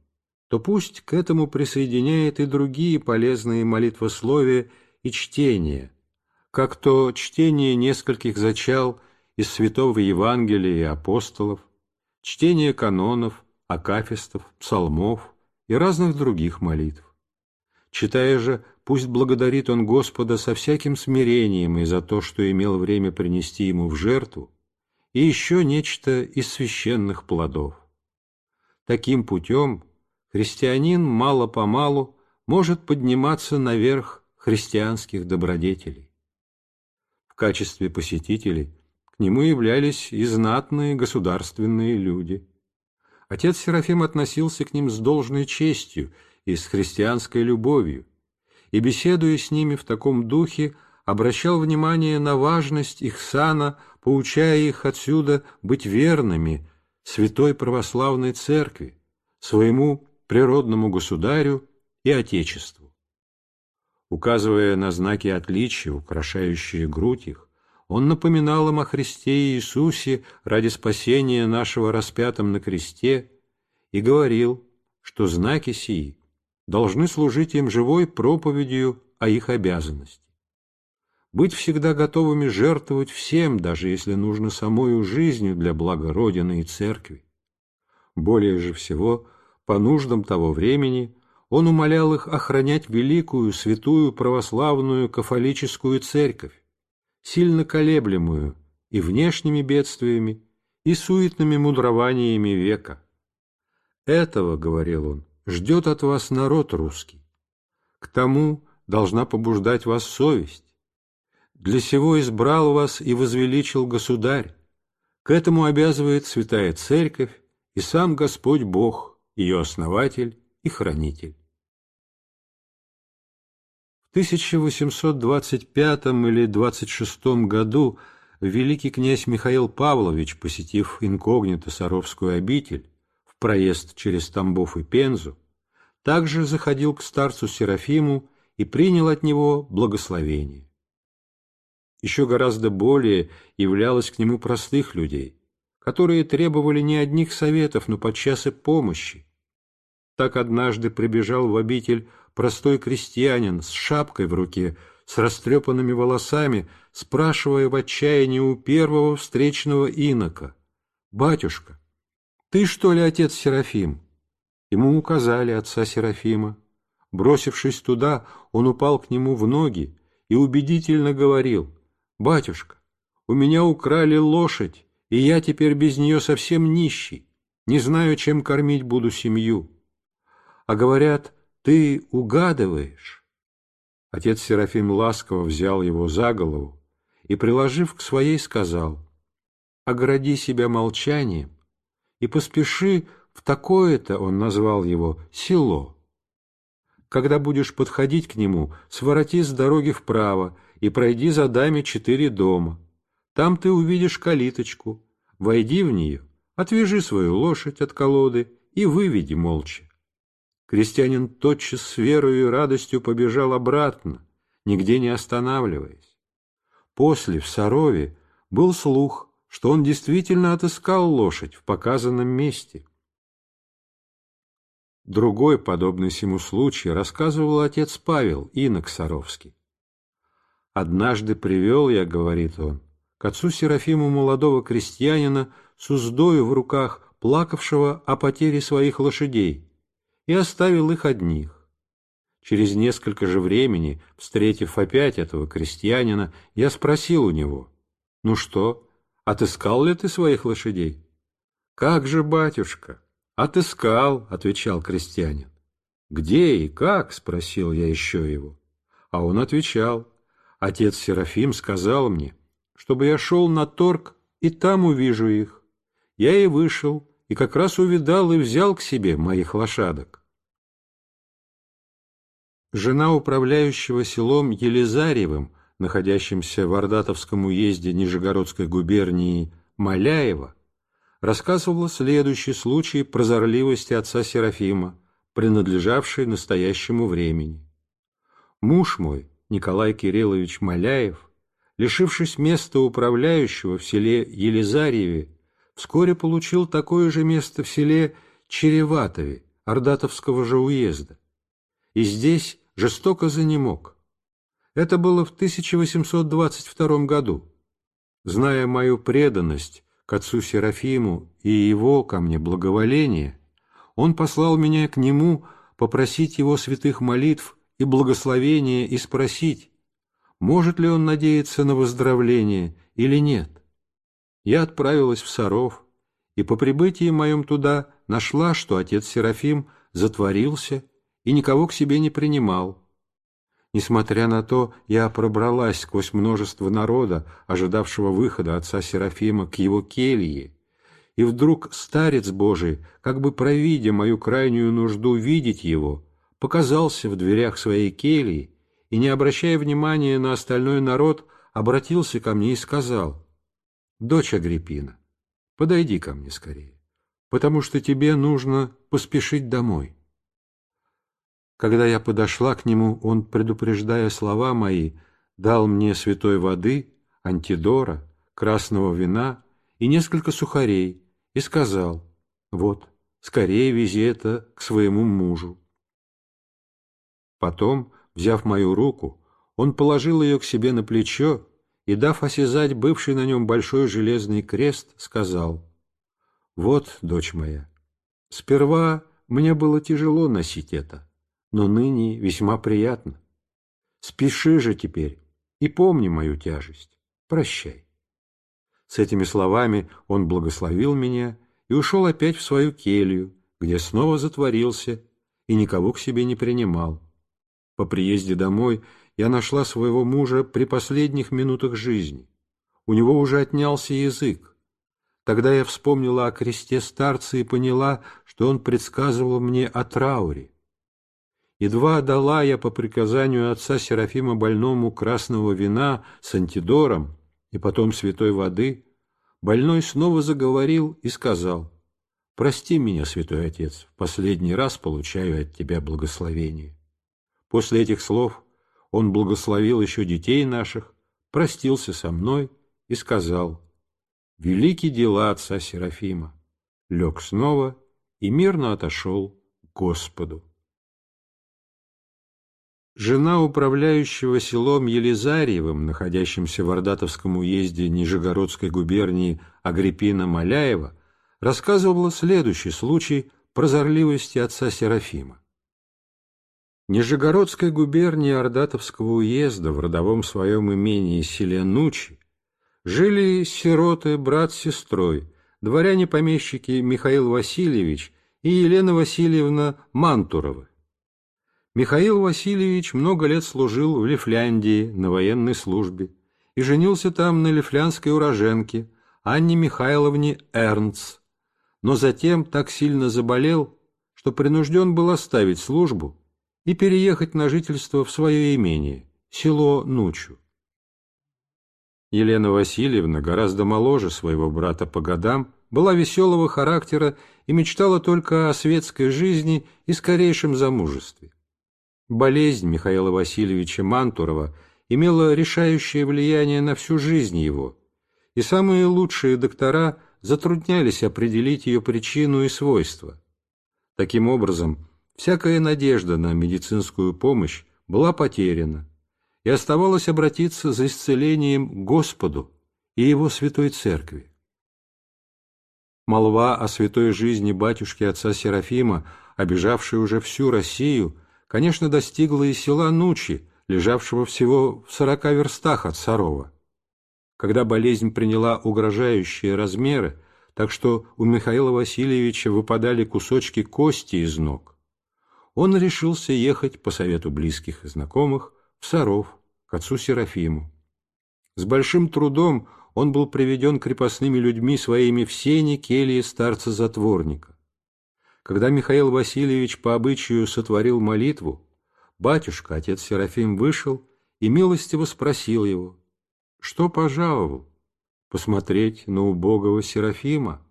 A: то пусть к этому присоединяет и другие полезные молитвословия и чтения, как то чтение нескольких зачал из Святого Евангелия и апостолов, чтение канонов, акафистов, псалмов и разных других молитв. Читая же, пусть благодарит он Господа со всяким смирением и за то, что имел время принести ему в жертву, и еще нечто из священных плодов. Таким путем христианин мало-помалу может подниматься наверх христианских добродетелей. В качестве посетителей к нему являлись и знатные государственные люди – отец Серафим относился к ним с должной честью и с христианской любовью, и, беседуя с ними в таком духе, обращал внимание на важность их сана, поучая их отсюда быть верными святой православной церкви, своему природному государю и отечеству. Указывая на знаки отличия, украшающие грудь их, он напоминал им о Христе Иисусе ради спасения нашего распятым на кресте и говорил, что знаки сии должны служить им живой проповедью о их обязанности. Быть всегда готовыми жертвовать всем, даже если нужно самую жизнью для блага Родины и Церкви. Более же всего, по нуждам того времени, он умолял их охранять великую, святую, православную, кафолическую Церковь, сильно колеблемую и внешними бедствиями, и суетными мудрованиями века. «Этого, — говорил он, — ждет от вас народ русский. К тому должна побуждать вас совесть. Для сего избрал вас и возвеличил государь. К этому обязывает святая церковь и сам Господь Бог, ее основатель и хранитель. 1825 или 1826 году великий князь Михаил Павлович, посетив инкогнито Саровскую обитель в проезд через Тамбов и Пензу, также заходил к старцу Серафиму и принял от него благословение. Еще гораздо более являлось к нему простых людей, которые требовали не одних советов, но подчас и помощи. Так однажды прибежал в обитель простой крестьянин с шапкой в руке, с растрепанными волосами, спрашивая в отчаянии у первого встречного инока. «Батюшка, ты что ли отец Серафим?» Ему указали отца Серафима. Бросившись туда, он упал к нему в ноги и убедительно говорил, «Батюшка, у меня украли лошадь, и я теперь без нее совсем нищий, не знаю, чем кормить буду семью». А говорят, ты угадываешь. Отец Серафим ласково взял его за голову и, приложив к своей, сказал, «Огради себя молчанием и поспеши в такое-то, он назвал его, село. Когда будешь подходить к нему, свороти с дороги вправо и пройди за даме четыре дома. Там ты увидишь калиточку, войди в нее, отвяжи свою лошадь от колоды и выведи молча. Крестьянин тотчас с верою и радостью побежал обратно, нигде не останавливаясь. После в Сарове был слух, что он действительно отыскал лошадь в показанном месте. Другой подобный сему случай рассказывал отец Павел, инок Саровский. «Однажды привел я, — говорит он, — к отцу Серафиму молодого крестьянина с уздою в руках, плакавшего о потере своих лошадей, и оставил их одних. Через несколько же времени, встретив опять этого крестьянина, я спросил у него, «Ну что, отыскал ли ты своих лошадей?» «Как же, батюшка?» «Отыскал», — отвечал крестьянин. «Где и как?» — спросил я еще его. А он отвечал, «Отец Серафим сказал мне, чтобы я шел на торг, и там увижу их. Я и вышел, — и как раз увидал и взял к себе моих лошадок. Жена управляющего селом Елизаревым, находящимся в Ордатовском уезде Нижегородской губернии Маляева, рассказывала следующий случай прозорливости отца Серафима, принадлежавший настоящему времени. Муж мой, Николай Кириллович Маляев, лишившись места управляющего в селе Елизареве вскоре получил такое же место в селе Череватове, Ордатовского же уезда. И здесь жестоко занемог. Это было в 1822 году. Зная мою преданность к отцу Серафиму и его ко мне благоволение, он послал меня к нему попросить его святых молитв и благословения и спросить, может ли он надеяться на выздоровление или нет я отправилась в Саров, и по прибытии моем туда нашла, что отец Серафим затворился и никого к себе не принимал. Несмотря на то, я пробралась сквозь множество народа, ожидавшего выхода отца Серафима к его келье, и вдруг старец Божий, как бы провидя мою крайнюю нужду видеть его, показался в дверях своей кельи и, не обращая внимания на остальной народ, обратился ко мне и сказал — дочь Агриппина, подойди ко мне скорее, потому что тебе нужно поспешить домой». Когда я подошла к нему, он, предупреждая слова мои, дал мне святой воды, антидора, красного вина и несколько сухарей, и сказал, «Вот, скорее вези это к своему мужу». Потом, взяв мою руку, он положил ее к себе на плечо и, дав осязать бывший на нем большой железный крест, сказал, «Вот, дочь моя, сперва мне было тяжело носить это, но ныне весьма приятно. Спеши же теперь и помни мою тяжесть. Прощай». С этими словами он благословил меня и ушел опять в свою келью, где снова затворился и никого к себе не принимал. По приезде домой – я нашла своего мужа при последних минутах жизни. У него уже отнялся язык. Тогда я вспомнила о кресте старца и поняла, что он предсказывал мне о трауре. Едва дала я по приказанию отца Серафима больному красного вина с антидором и потом святой воды, больной снова заговорил и сказал, «Прости меня, святой отец, в последний раз получаю от тебя благословение». После этих слов он благословил еще детей наших, простился со мной и сказал, "Велики дела отца Серафима!» Лег снова и мирно отошел к Господу. Жена управляющего селом Елизарьевым, находящимся в Ордатовском уезде Нижегородской губернии Агриппина Маляева, рассказывала следующий случай прозорливости отца Серафима. Нижегородской губернии Ордатовского уезда в родовом своем имении селе Нучи жили сироты брат с сестрой, дворяне-помещики Михаил Васильевич и Елена Васильевна Мантуровы. Михаил Васильевич много лет служил в Лифляндии на военной службе и женился там на лифлянской уроженке Анне Михайловне Эрнц, но затем так сильно заболел, что принужден был оставить службу и переехать на жительство в свое имение, село Нучу. Елена Васильевна, гораздо моложе своего брата по годам, была веселого характера и мечтала только о светской жизни и скорейшем замужестве. Болезнь Михаила Васильевича Мантурова имела решающее влияние на всю жизнь его, и самые лучшие доктора затруднялись определить ее причину и свойства. Таким образом, Всякая надежда на медицинскую помощь была потеряна, и оставалось обратиться за исцелением Господу и Его Святой Церкви. Молва о святой жизни батюшки отца Серафима, обижавшей уже всю Россию, конечно, достигла и села Нучи, лежавшего всего в сорока верстах от Сарова. Когда болезнь приняла угрожающие размеры, так что у Михаила Васильевича выпадали кусочки кости из ног, он решился ехать по совету близких и знакомых в Саров к отцу Серафиму. С большим трудом он был приведен крепостными людьми своими в сене кельи старца-затворника. Когда Михаил Васильевич по обычаю сотворил молитву, батюшка, отец Серафим, вышел и милостиво спросил его, что пожаловал? Посмотреть на убогого Серафима?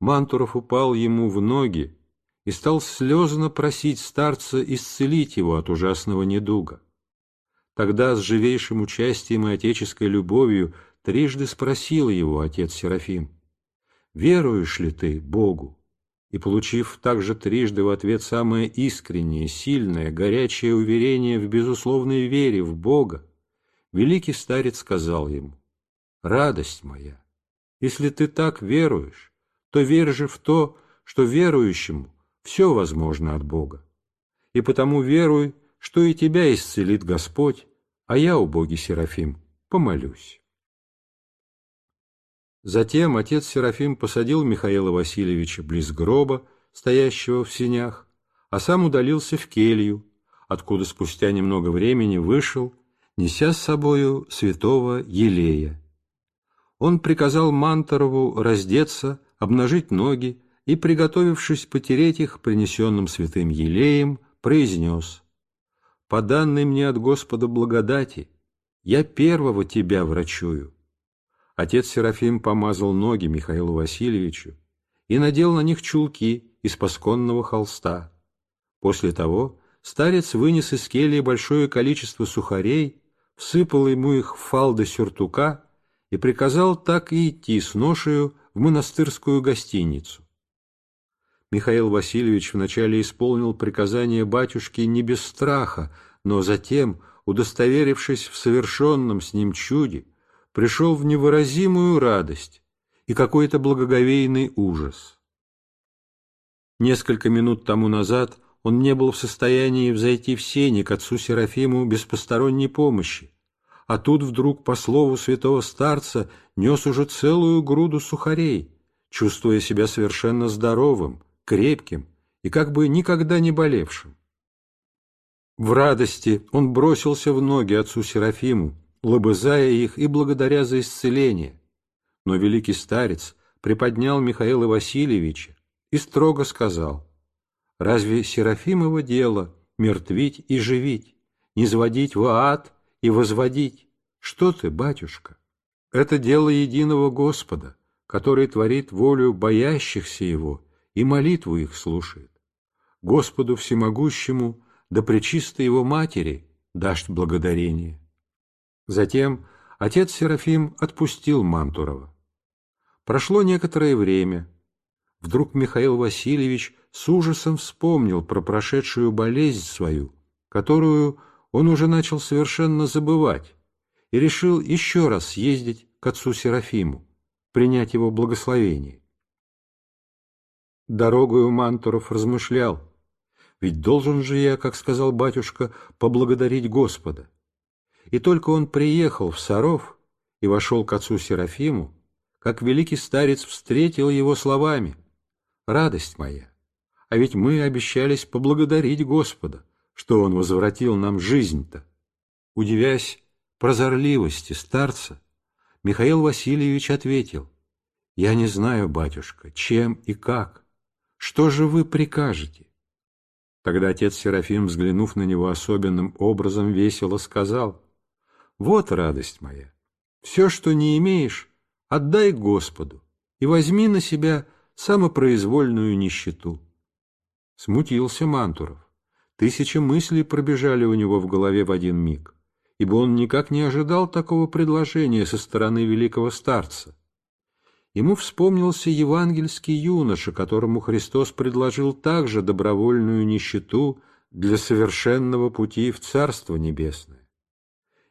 A: Мантуров упал ему в ноги, и стал слезно просить старца исцелить его от ужасного недуга. Тогда с живейшим участием и отеческой любовью трижды спросил его отец Серафим, «Веруешь ли ты Богу?» И, получив также трижды в ответ самое искреннее, сильное, горячее уверение в безусловной вере в Бога, великий старец сказал ему, «Радость моя, если ты так веруешь, то верь же в то, что верующему все возможно от Бога. И потому веруй, что и тебя исцелит Господь, а я, убогий Серафим, помолюсь. Затем отец Серафим посадил Михаила Васильевича близ гроба, стоящего в синях, а сам удалился в келью, откуда спустя немного времени вышел, неся с собою святого Елея. Он приказал Манторову раздеться, обнажить ноги и, приготовившись потереть их принесенным святым елеем, произнес «По данной мне от Господа благодати, я первого тебя врачую». Отец Серафим помазал ноги Михаилу Васильевичу и надел на них чулки из пасконного холста. После того старец вынес из келии большое количество сухарей, всыпал ему их в фалды сюртука и приказал так и идти с ношею в монастырскую гостиницу. Михаил Васильевич вначале исполнил приказание батюшки не без страха, но затем, удостоверившись в совершенном с ним чуде, пришел в невыразимую радость и какой-то благоговейный ужас. Несколько минут тому назад он не был в состоянии взойти в сени к отцу Серафиму без посторонней помощи, а тут вдруг, по слову святого старца, нес уже целую груду сухарей, чувствуя себя совершенно здоровым, крепким и как бы никогда не болевшим. В радости он бросился в ноги отцу Серафиму, лобызая их и благодаря за исцеление. Но великий старец приподнял Михаила Васильевича и строго сказал, «Разве Серафимово дело мертвить и живить, не сводить в ад и возводить? Что ты, батюшка? Это дело единого Господа, который творит волю боящихся его и молитву их слушает. Господу Всемогущему, да пречистой его матери, дашь благодарение. Затем отец Серафим отпустил Мантурова. Прошло некоторое время. Вдруг Михаил Васильевич с ужасом вспомнил про прошедшую болезнь свою, которую он уже начал совершенно забывать, и решил еще раз съездить к отцу Серафиму, принять его благословение. Дорогою Мантуров размышлял. Ведь должен же я, как сказал батюшка, поблагодарить Господа. И только он приехал в Саров и вошел к отцу Серафиму, как великий старец встретил его словами. «Радость моя! А ведь мы обещались поблагодарить Господа, что он возвратил нам жизнь-то». Удивясь прозорливости старца, Михаил Васильевич ответил, «Я не знаю, батюшка, чем и как, что же вы прикажете? Тогда отец Серафим, взглянув на него особенным образом, весело сказал, «Вот радость моя, все, что не имеешь, отдай Господу и возьми на себя самопроизвольную нищету». Смутился Мантуров. Тысячи мыслей пробежали у него в голове в один миг, ибо он никак не ожидал такого предложения со стороны великого старца ему вспомнился евангельский юноша, которому Христос предложил также добровольную нищету для совершенного пути в Царство Небесное.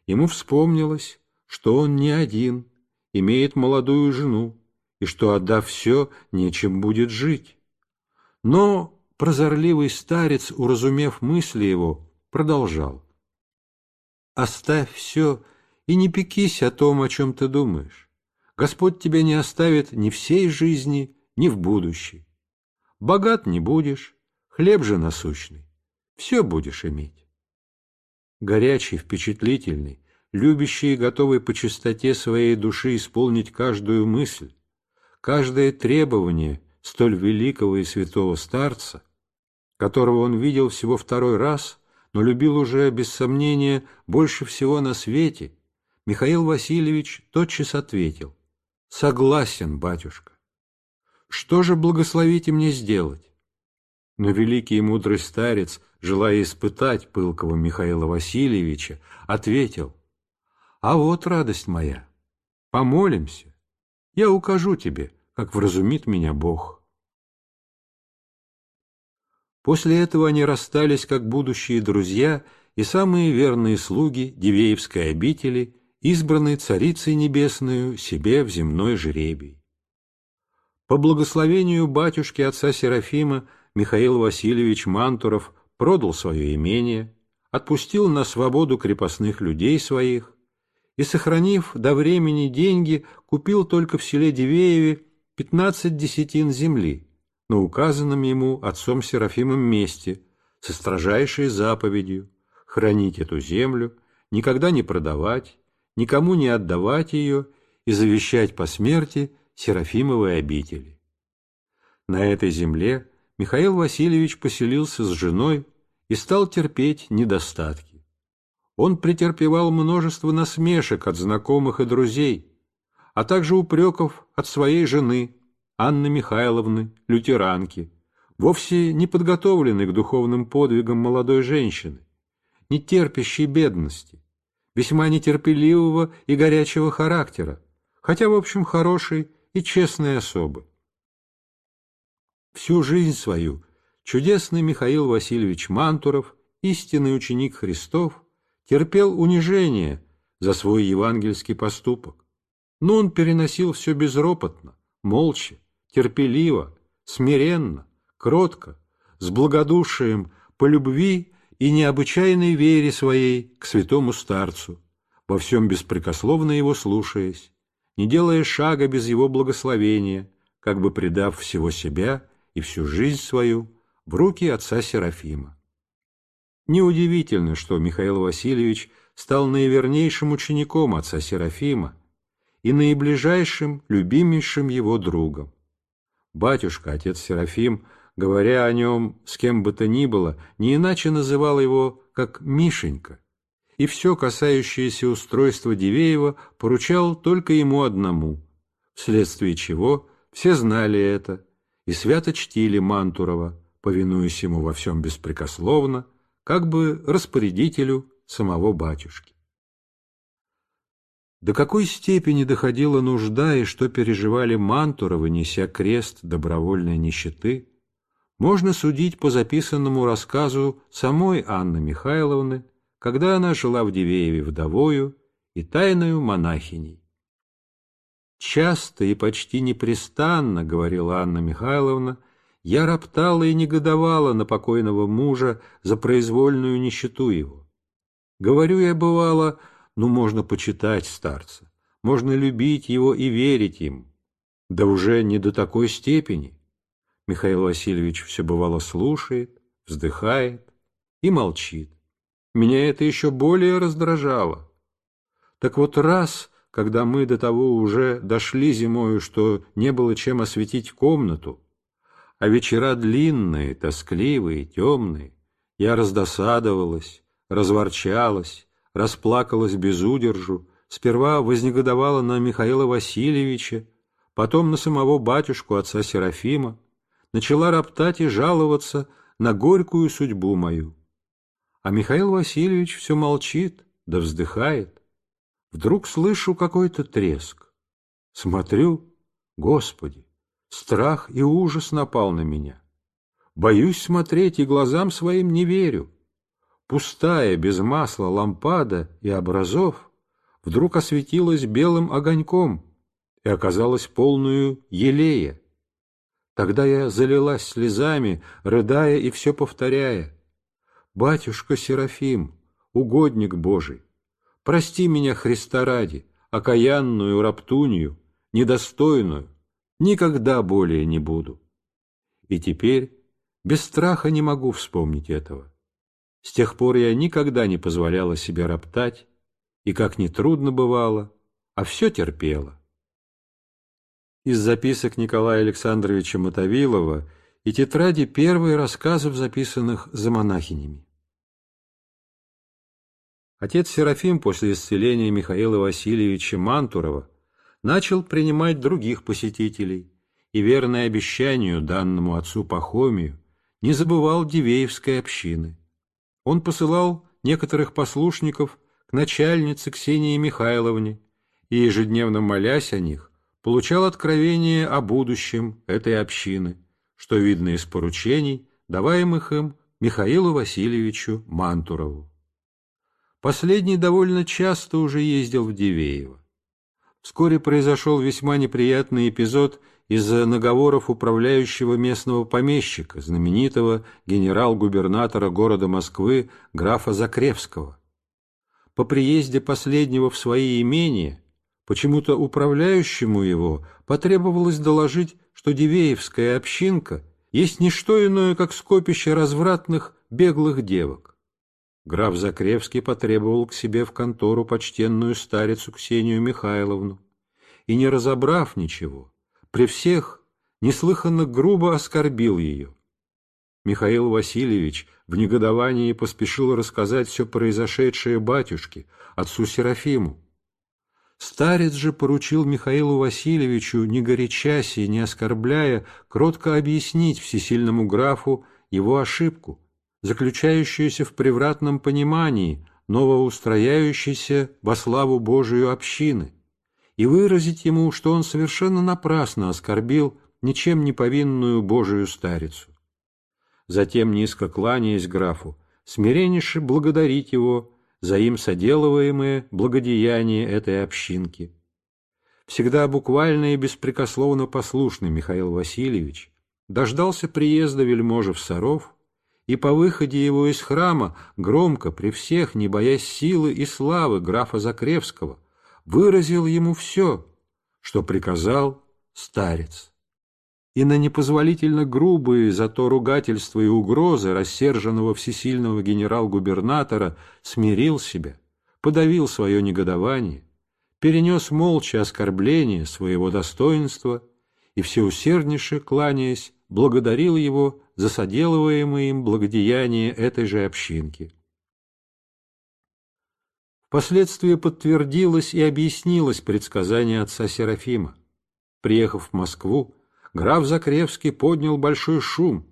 A: Ему вспомнилось, что он не один, имеет молодую жену, и что, отдав все, нечем будет жить. Но прозорливый старец, уразумев мысли его, продолжал. «Оставь все и не пекись о том, о чем ты думаешь. Господь тебя не оставит ни всей жизни, ни в будущей. Богат не будешь, хлеб же насущный, все будешь иметь. Горячий, впечатлительный, любящий и готовый по чистоте своей души исполнить каждую мысль, каждое требование столь великого и святого старца, которого он видел всего второй раз, но любил уже, без сомнения, больше всего на свете, Михаил Васильевич тотчас ответил – Согласен, батюшка. Что же благословите мне сделать? Но великий и мудрый старец, желая испытать пылкого Михаила Васильевича, ответил, «А вот радость моя, помолимся, я укажу тебе, как вразумит меня Бог». После этого они расстались как будущие друзья и самые верные слуги Дивеевской обители избранный Царицей Небесную себе в земной жребий. По благословению батюшки отца Серафима Михаил Васильевич Мантуров продал свое имение, отпустил на свободу крепостных людей своих и, сохранив до времени деньги, купил только в селе Дивееве 15 десятин земли на указанном ему отцом Серафимом месте со строжайшей заповедью хранить эту землю, никогда не продавать, никому не отдавать ее и завещать по смерти Серафимовой обители. На этой земле Михаил Васильевич поселился с женой и стал терпеть недостатки. Он претерпевал множество насмешек от знакомых и друзей, а также упреков от своей жены, Анны Михайловны, лютеранки, вовсе не подготовленной к духовным подвигам молодой женщины, не терпящей бедности, весьма нетерпеливого и горячего характера, хотя, в общем, хорошей и честной особы. Всю жизнь свою чудесный Михаил Васильевич Мантуров, истинный ученик Христов, терпел унижение за свой евангельский поступок, но он переносил все безропотно, молча, терпеливо, смиренно, кротко, с благодушием по любви и необычайной вере своей к святому старцу, во всем беспрекословно его слушаясь, не делая шага без его благословения, как бы предав всего себя и всю жизнь свою в руки отца Серафима. Неудивительно, что Михаил Васильевич стал наивернейшим учеником отца Серафима и наиближайшим, любимейшим его другом. Батюшка, отец Серафим, говоря о нем с кем бы то ни было, не иначе называл его как Мишенька, и все касающееся устройства Дивеева поручал только ему одному, вследствие чего все знали это и свято чтили Мантурова, повинуясь ему во всем беспрекословно, как бы распорядителю самого батюшки. До какой степени доходила нужда и что переживали Мантуровы, неся крест добровольной нищеты, можно судить по записанному рассказу самой Анны Михайловны, когда она жила в Дивееве вдовою и тайною монахиней. «Часто и почти непрестанно, — говорила Анна Михайловна, — я роптала и негодовала на покойного мужа за произвольную нищету его. Говорю я, бывало, ну, можно почитать старца, можно любить его и верить им, да уже не до такой степени». Михаил Васильевич все бывало слушает, вздыхает и молчит. Меня это еще более раздражало. Так вот раз, когда мы до того уже дошли зимою, что не было чем осветить комнату, а вечера длинные, тоскливые, темные, я раздосадовалась, разворчалась, расплакалась без удержу, сперва вознегодовала на Михаила Васильевича, потом на самого батюшку отца Серафима, начала роптать и жаловаться на горькую судьбу мою. А Михаил Васильевич все молчит, да вздыхает. Вдруг слышу какой-то треск. Смотрю, Господи, страх и ужас напал на меня. Боюсь смотреть и глазам своим не верю. Пустая, без масла лампада и образов вдруг осветилась белым огоньком и оказалась полную елея. Тогда я залилась слезами, рыдая и все повторяя. «Батюшка Серафим, угодник Божий, прости меня Христа ради, окаянную раптунью, недостойную, никогда более не буду». И теперь без страха не могу вспомнить этого. С тех пор я никогда не позволяла себе роптать, и, как ни трудно бывало, а все терпела из записок Николая Александровича Мотовилова и тетради первые рассказов, записанных за монахинями. Отец Серафим после исцеления Михаила Васильевича Мантурова начал принимать других посетителей и, верное обещанию данному отцу Пахомию, не забывал Дивеевской общины. Он посылал некоторых послушников к начальнице Ксении Михайловне и, ежедневно молясь о них, получал откровение о будущем этой общины, что видно из поручений, даваемых им Михаилу Васильевичу Мантурову. Последний довольно часто уже ездил в Дивеево. Вскоре произошел весьма неприятный эпизод из-за наговоров управляющего местного помещика, знаменитого генерал-губернатора города Москвы графа Закревского. По приезде последнего в свои имения Почему-то управляющему его потребовалось доложить, что Дивеевская общинка есть не что иное, как скопище развратных беглых девок. Граф Закревский потребовал к себе в контору почтенную старицу Ксению Михайловну и, не разобрав ничего, при всех неслыханно грубо оскорбил ее. Михаил Васильевич в негодовании поспешил рассказать все произошедшее батюшке, отцу Серафиму, Старец же поручил Михаилу Васильевичу, не горячась и не оскорбляя, кротко объяснить всесильному графу его ошибку, заключающуюся в превратном понимании новоустрояющейся во славу Божию общины, и выразить ему, что он совершенно напрасно оскорбил ничем не повинную Божию старицу. Затем, низко кланяясь графу, смиреннейше благодарить его за им соделываемые благодеяния этой общинки. Всегда буквально и беспрекословно послушный Михаил Васильевич дождался приезда вельможи в Саров и по выходе его из храма громко при всех, не боясь силы и славы графа Закревского, выразил ему все, что приказал старец и на непозволительно грубые зато ругательства и угрозы рассерженного всесильного генерал-губернатора смирил себя, подавил свое негодование, перенес молча оскорбление своего достоинства и всеусерднейше, кланяясь, благодарил его за соделываемое им благодеяние этой же общинки. Впоследствии подтвердилось и объяснилось предсказание отца Серафима. Приехав в Москву, граф Закревский поднял большой шум,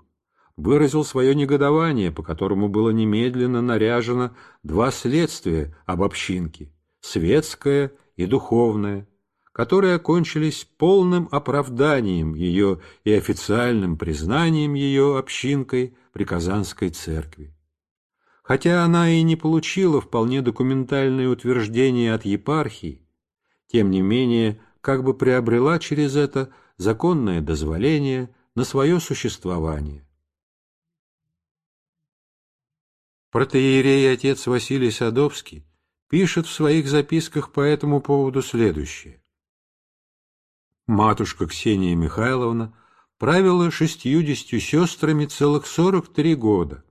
A: выразил свое негодование, по которому было немедленно наряжено два следствия об общинке – светское и духовное, которые окончились полным оправданием ее и официальным признанием ее общинкой при Казанской церкви. Хотя она и не получила вполне документальное утверждение от епархии, тем не менее как бы приобрела через это законное дозволение на свое существование. Протеерей отец Василий Садовский пишет в своих записках по этому поводу следующее. Матушка Ксения Михайловна правила шестьюдесятью сестрами целых сорок три года.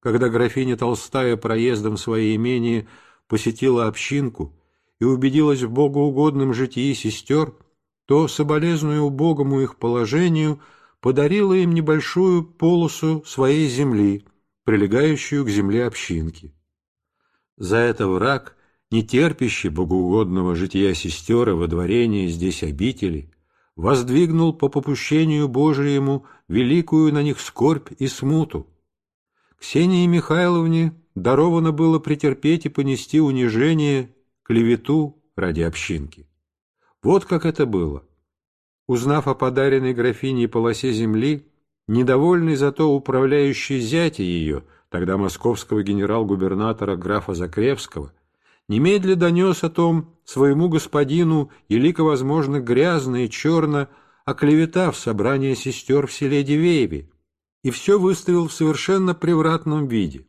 A: Когда графиня Толстая проездом в своей имении посетила общинку и убедилась в богоугодном житии сестер, то, соболезную убогому их положению, подарила им небольшую полосу своей земли, прилегающую к земле общинки. За это враг, не терпящий богоугодного жития сестер и водворения здесь обители, воздвигнул по попущению Божьему великую на них скорбь и смуту. Ксении Михайловне даровано было претерпеть и понести унижение, клевету ради общинки. Вот как это было. Узнав о подаренной графине полосе земли, недовольный зато управляющий зятя ее, тогда московского генерал-губернатора графа Закревского, немедленно донес о том своему господину, елико, возможно, грязно и черно, оклеветав собрание сестер в селе Дивееве, и все выставил в совершенно превратном виде.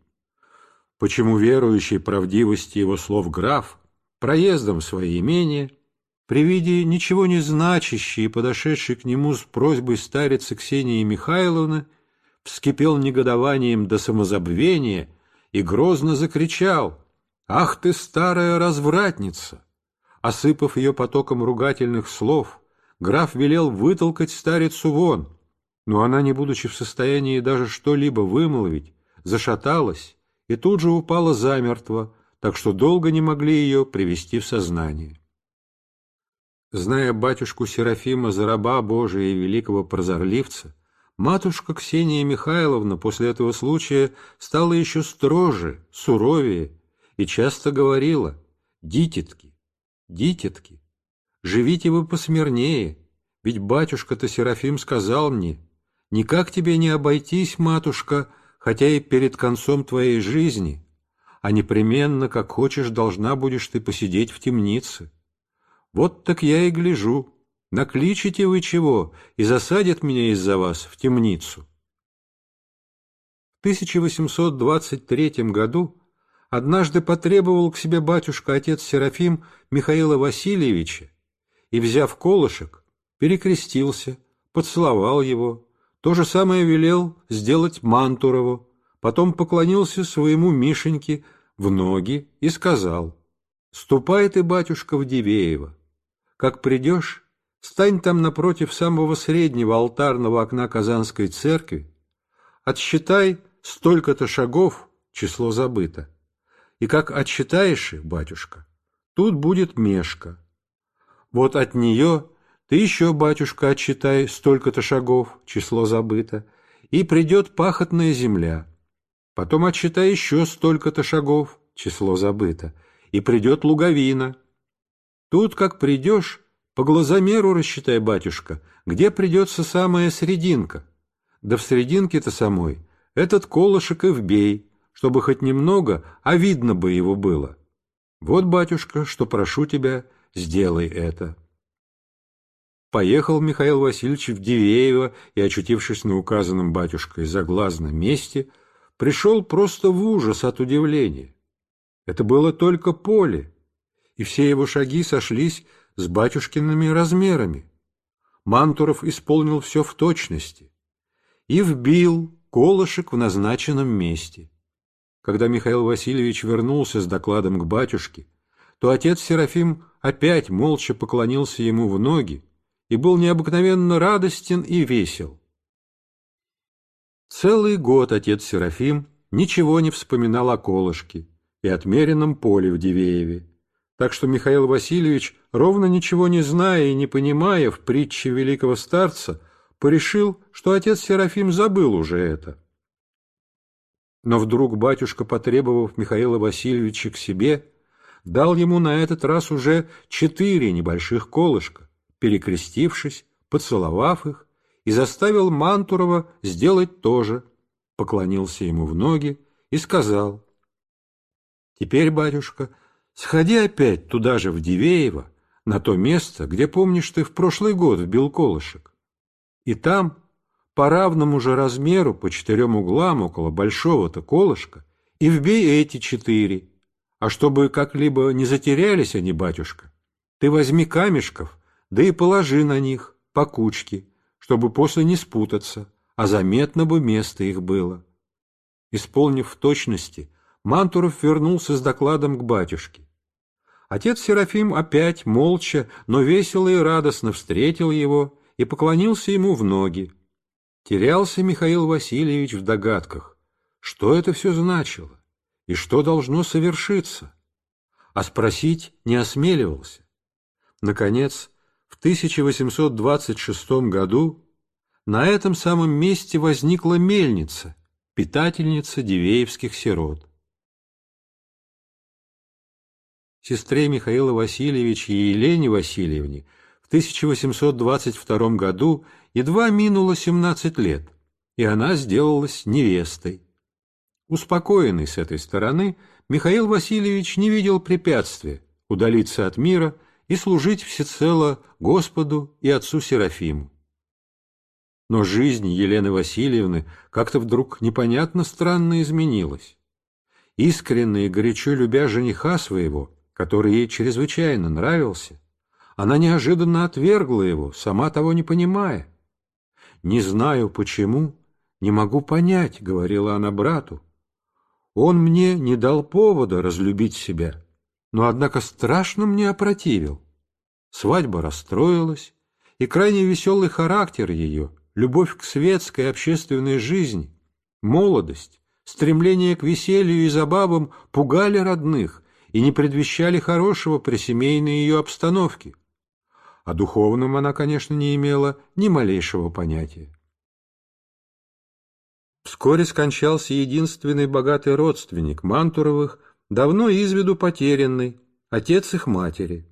A: Почему верующий правдивости его слов граф проездом в свои имения – при виде ничего не значащей, подошедшей к нему с просьбой старицы Ксении Михайловны, вскипел негодованием до самозабвения и грозно закричал «Ах ты, старая развратница!» Осыпав ее потоком ругательных слов, граф велел вытолкать старицу вон, но она, не будучи в состоянии даже что-либо вымолвить, зашаталась и тут же упала замертво, так что долго не могли ее привести в сознание. Зная батюшку Серафима зараба Божия и великого прозорливца, матушка Ксения Михайловна после этого случая стала еще строже, суровее и часто говорила «Дитятки, дитятки, живите вы посмирнее, ведь батюшка-то Серафим сказал мне, никак тебе не обойтись, матушка, хотя и перед концом твоей жизни, а непременно, как хочешь, должна будешь ты посидеть в темнице». Вот так я и гляжу. Накличите вы чего, и засадят меня из-за вас в темницу. В 1823 году однажды потребовал к себе батюшка-отец Серафим Михаила Васильевича и, взяв колышек, перекрестился, поцеловал его, то же самое велел сделать Мантурову, потом поклонился своему Мишеньке в ноги и сказал «Ступай ты, батюшка, в Дивеево, как придешь, стань там напротив самого среднего алтарного окна Казанской церкви, отсчитай столько-то шагов, число забыто. И как отсчитаешь их, батюшка, тут будет мешка. Вот от нее ты еще, батюшка, отсчитай столько-то шагов, число забыто, и придет пахотная земля. Потом отсчитай еще столько-то шагов, число забыто, и придет луговина – Тут, как придешь, по глазомеру рассчитай, батюшка, где придется самая срединка. Да в срединке-то самой этот колышек и вбей, чтобы хоть немного, а видно бы его было. Вот, батюшка, что прошу тебя, сделай это. Поехал Михаил Васильевич в Дивеево и, очутившись на указанном батюшкой заглазном месте, пришел просто в ужас от удивления. Это было только поле, и все его шаги сошлись с батюшкиными размерами. Мантуров исполнил все в точности и вбил колышек в назначенном месте. Когда Михаил Васильевич вернулся с докладом к батюшке, то отец Серафим опять молча поклонился ему в ноги и был необыкновенно радостен и весел. Целый год отец Серафим ничего не вспоминал о колышке и отмеренном поле в Дивееве, так что Михаил Васильевич, ровно ничего не зная и не понимая в притче великого старца, порешил, что отец Серафим забыл уже это. Но вдруг батюшка, потребовав Михаила Васильевича к себе, дал ему на этот раз уже четыре небольших колышка, перекрестившись, поцеловав их, и заставил Мантурова сделать то же, поклонился ему в ноги и сказал, «Теперь, батюшка, — Сходи опять туда же, в Дивеево, на то место, где, помнишь, ты в прошлый год вбил колышек. И там, по равному же размеру, по четырем углам около большого-то колышка, и вбей эти четыре. А чтобы как-либо не затерялись они, батюшка, ты возьми камешков, да и положи на них по кучке, чтобы после не спутаться, а заметно бы место их было. Исполнив в точности, Мантуров вернулся с докладом к батюшке. Отец Серафим опять, молча, но весело и радостно встретил его и поклонился ему в ноги. Терялся Михаил Васильевич в догадках, что это все значило и что должно совершиться, а спросить не осмеливался. Наконец, в 1826 году на этом самом месте возникла мельница, питательница Дивеевских сирот. сестре Михаила Васильевича и Елене Васильевне, в 1822 году едва минуло 17 лет, и она сделалась невестой. Успокоенный с этой стороны, Михаил Васильевич не видел препятствия удалиться от мира и служить всецело Господу и отцу Серафиму. Но жизнь Елены Васильевны как-то вдруг непонятно странно изменилась. Искренне и горячо любя жениха своего, который ей чрезвычайно нравился, она неожиданно отвергла его, сама того не понимая. «Не знаю почему, не могу понять», — говорила она брату. «Он мне не дал повода разлюбить себя, но, однако, страшно мне опротивил. Свадьба расстроилась, и крайне веселый характер ее, любовь к светской общественной жизни, молодость, стремление к веселью и забавам пугали родных, и не предвещали хорошего при семейной ее обстановке. О духовном она, конечно, не имела ни малейшего понятия. Вскоре скончался единственный богатый родственник Мантуровых, давно из виду потерянный, отец их матери.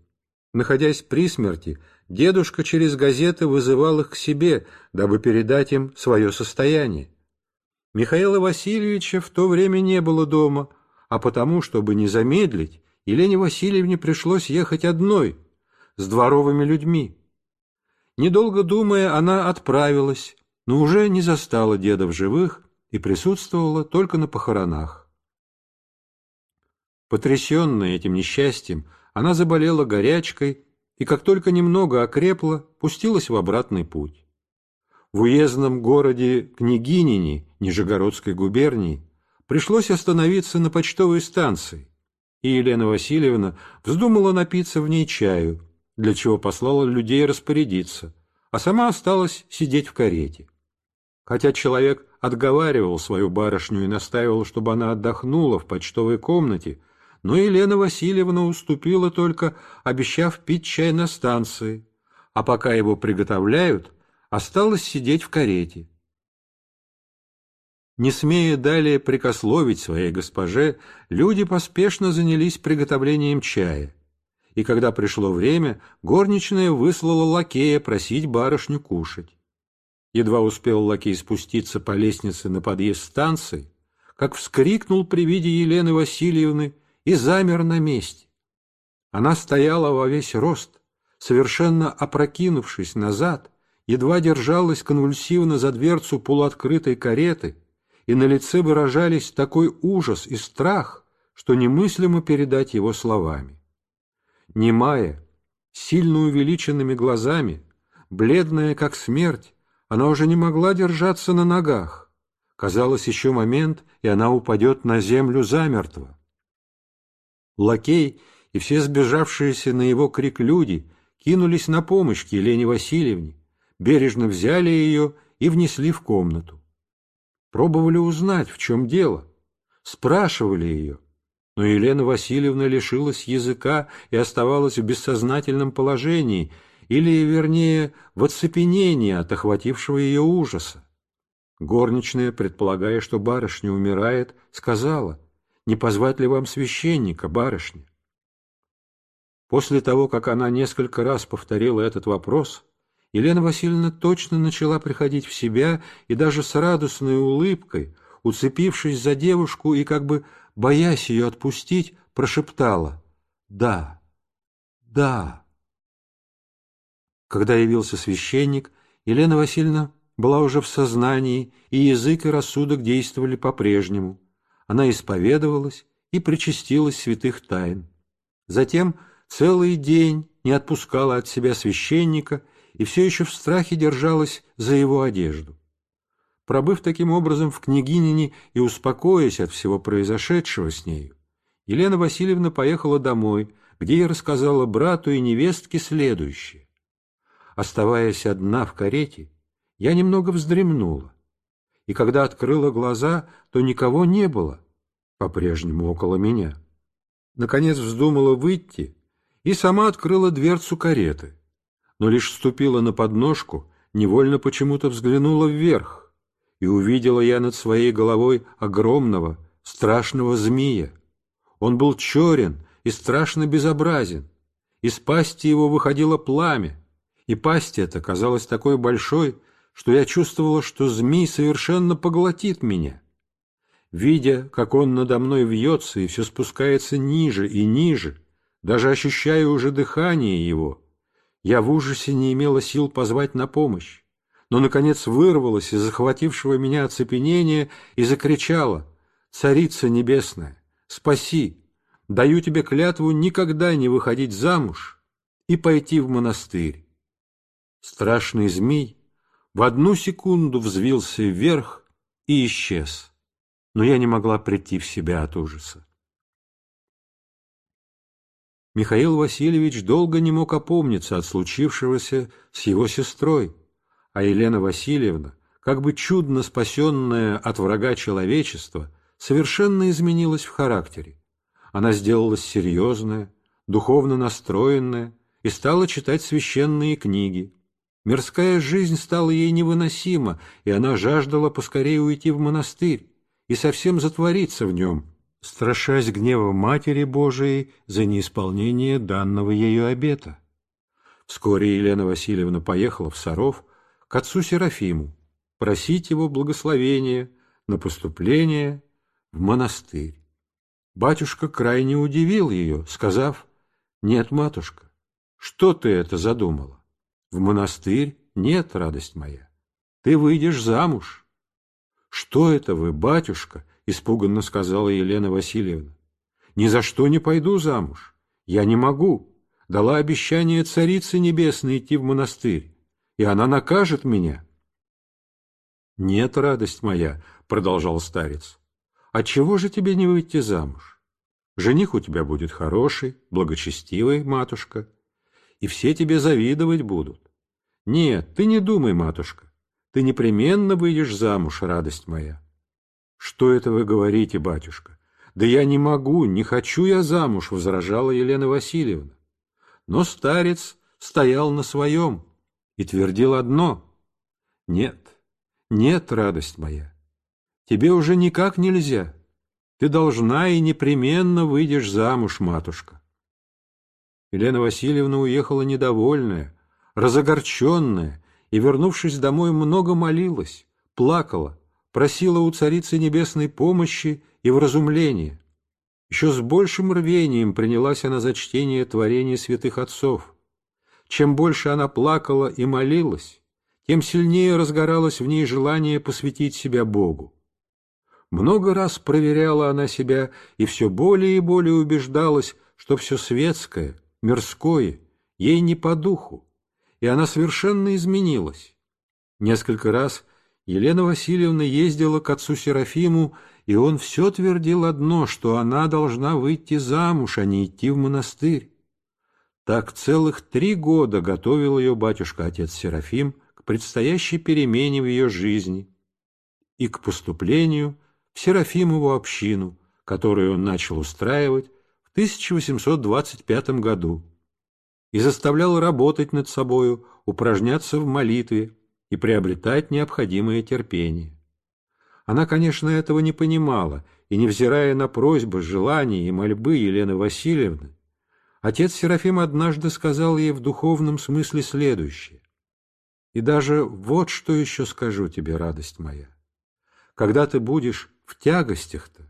A: Находясь при смерти, дедушка через газеты вызывал их к себе, дабы передать им свое состояние. Михаила Васильевича в то время не было дома – а потому, чтобы не замедлить, Елене Васильевне пришлось ехать одной, с дворовыми людьми. Недолго думая, она отправилась, но уже не застала деда в живых и присутствовала только на похоронах. Потрясенная этим несчастьем, она заболела горячкой и, как только немного окрепла, пустилась в обратный путь. В уездном городе Княгинине Нижегородской губернии Пришлось остановиться на почтовой станции, и Елена Васильевна вздумала напиться в ней чаю, для чего послала людей распорядиться, а сама осталась сидеть в карете. Хотя человек отговаривал свою барышню и настаивал, чтобы она отдохнула в почтовой комнате, но Елена Васильевна уступила только, обещав пить чай на станции, а пока его приготовляют, осталось сидеть в карете. Не смея далее прикословить своей госпоже, люди поспешно занялись приготовлением чая. И когда пришло время, горничная выслала лакея просить барышню кушать. Едва успел лакей спуститься по лестнице на подъезд станции, как вскрикнул при виде Елены Васильевны и замер на месте. Она стояла во весь рост, совершенно опрокинувшись назад, едва держалась конвульсивно за дверцу полуоткрытой кареты — и на лице выражались такой ужас и страх, что немыслимо передать его словами. Немая, сильно увеличенными глазами, бледная как смерть, она уже не могла держаться на ногах. Казалось, еще момент, и она упадет на землю замертво. Лакей и все сбежавшиеся на его крик люди кинулись на помощь Елене Васильевне, бережно взяли ее и внесли в комнату. Пробовали узнать, в чем дело. Спрашивали ее. Но Елена Васильевна лишилась языка и оставалась в бессознательном положении, или, вернее, в оцепенении от охватившего ее ужаса. Горничная, предполагая, что барышня умирает, сказала, «Не позвать ли вам священника, барышня?» После того, как она несколько раз повторила этот вопрос, Елена Васильевна точно начала приходить в себя и даже с радостной улыбкой, уцепившись за девушку и как бы боясь ее отпустить, прошептала «Да, да». Когда явился священник, Елена Васильевна была уже в сознании, и язык и рассудок действовали по-прежнему. Она исповедовалась и причастилась святых тайн. Затем целый день не отпускала от себя священника и все еще в страхе держалась за его одежду. Пробыв таким образом в княгинине и успокоясь от всего произошедшего с нею, Елена Васильевна поехала домой, где я рассказала брату и невестке следующее. Оставаясь одна в карете, я немного вздремнула, и когда открыла глаза, то никого не было, по-прежнему около меня. Наконец вздумала выйти и сама открыла дверцу кареты но лишь вступила на подножку, невольно почему-то взглянула вверх, и увидела я над своей головой огромного, страшного змея. Он был черен и страшно безобразен. Из пасти его выходило пламя, и пасть эта казалась такой большой, что я чувствовала, что змей совершенно поглотит меня. Видя, как он надо мной вьется и все спускается ниже и ниже, даже ощущая уже дыхание его, я в ужасе не имела сил позвать на помощь, но, наконец, вырвалась из захватившего меня оцепенения и закричала «Царица небесная, спаси! Даю тебе клятву никогда не выходить замуж и пойти в монастырь!» Страшный змей в одну секунду взвился вверх и исчез, но я не могла прийти в себя от ужаса. Михаил Васильевич долго не мог опомниться от случившегося с его сестрой, а Елена Васильевна, как бы чудно спасенная от врага человечества, совершенно изменилась в характере. Она сделалась серьезная, духовно настроенная и стала читать священные книги. Мирская жизнь стала ей невыносима, и она жаждала поскорее уйти в монастырь и совсем затвориться в нем – страшась гнева Матери Божией за неисполнение данного ею обета. Вскоре Елена Васильевна поехала в Саров к отцу Серафиму просить его благословения на поступление в монастырь. Батюшка крайне удивил ее, сказав, «Нет, матушка, что ты это задумала? В монастырь нет, радость моя, ты выйдешь замуж». «Что это вы, батюшка?» — испуганно сказала Елена Васильевна. «Ни за что не пойду замуж. Я не могу. Дала обещание Царице Небесной идти в монастырь, и она накажет меня». «Нет, радость моя», — продолжал старец, а чего же тебе не выйти замуж? Жених у тебя будет хороший, благочестивый, матушка, и все тебе завидовать будут. Нет, ты не думай, матушка, ты непременно выйдешь замуж, радость моя. «Что это вы говорите, батюшка? Да я не могу, не хочу я замуж», — возражала Елена Васильевна. Но старец стоял на своем и твердил одно. «Нет, нет, радость моя, тебе уже никак нельзя. Ты должна и непременно выйдешь замуж, матушка». Елена Васильевна уехала недовольная, разогорченная, и, вернувшись домой, много молилась, плакала, просила у Царицы Небесной помощи и вразумления. Еще с большим рвением принялась она за чтение творений святых отцов. Чем больше она плакала и молилась, тем сильнее разгоралось в ней желание посвятить себя Богу. Много раз проверяла она себя и все более и более убеждалась, что все светское, мирское, ей не по духу, и она совершенно изменилась. Несколько раз Елена Васильевна ездила к отцу Серафиму, и он все твердил одно, что она должна выйти замуж, а не идти в монастырь. Так целых три года готовил ее батюшка-отец Серафим к предстоящей перемене в ее жизни и к поступлению в Серафимову общину, которую он начал устраивать в 1825 году, и заставлял работать над собою, упражняться в молитве, и приобретать необходимое терпение. Она, конечно, этого не понимала, и, невзирая на просьбы, желания и мольбы Елены Васильевны, отец Серафим однажды сказал ей в духовном смысле следующее. «И даже вот что еще скажу тебе, радость моя. Когда ты будешь в тягостях-то,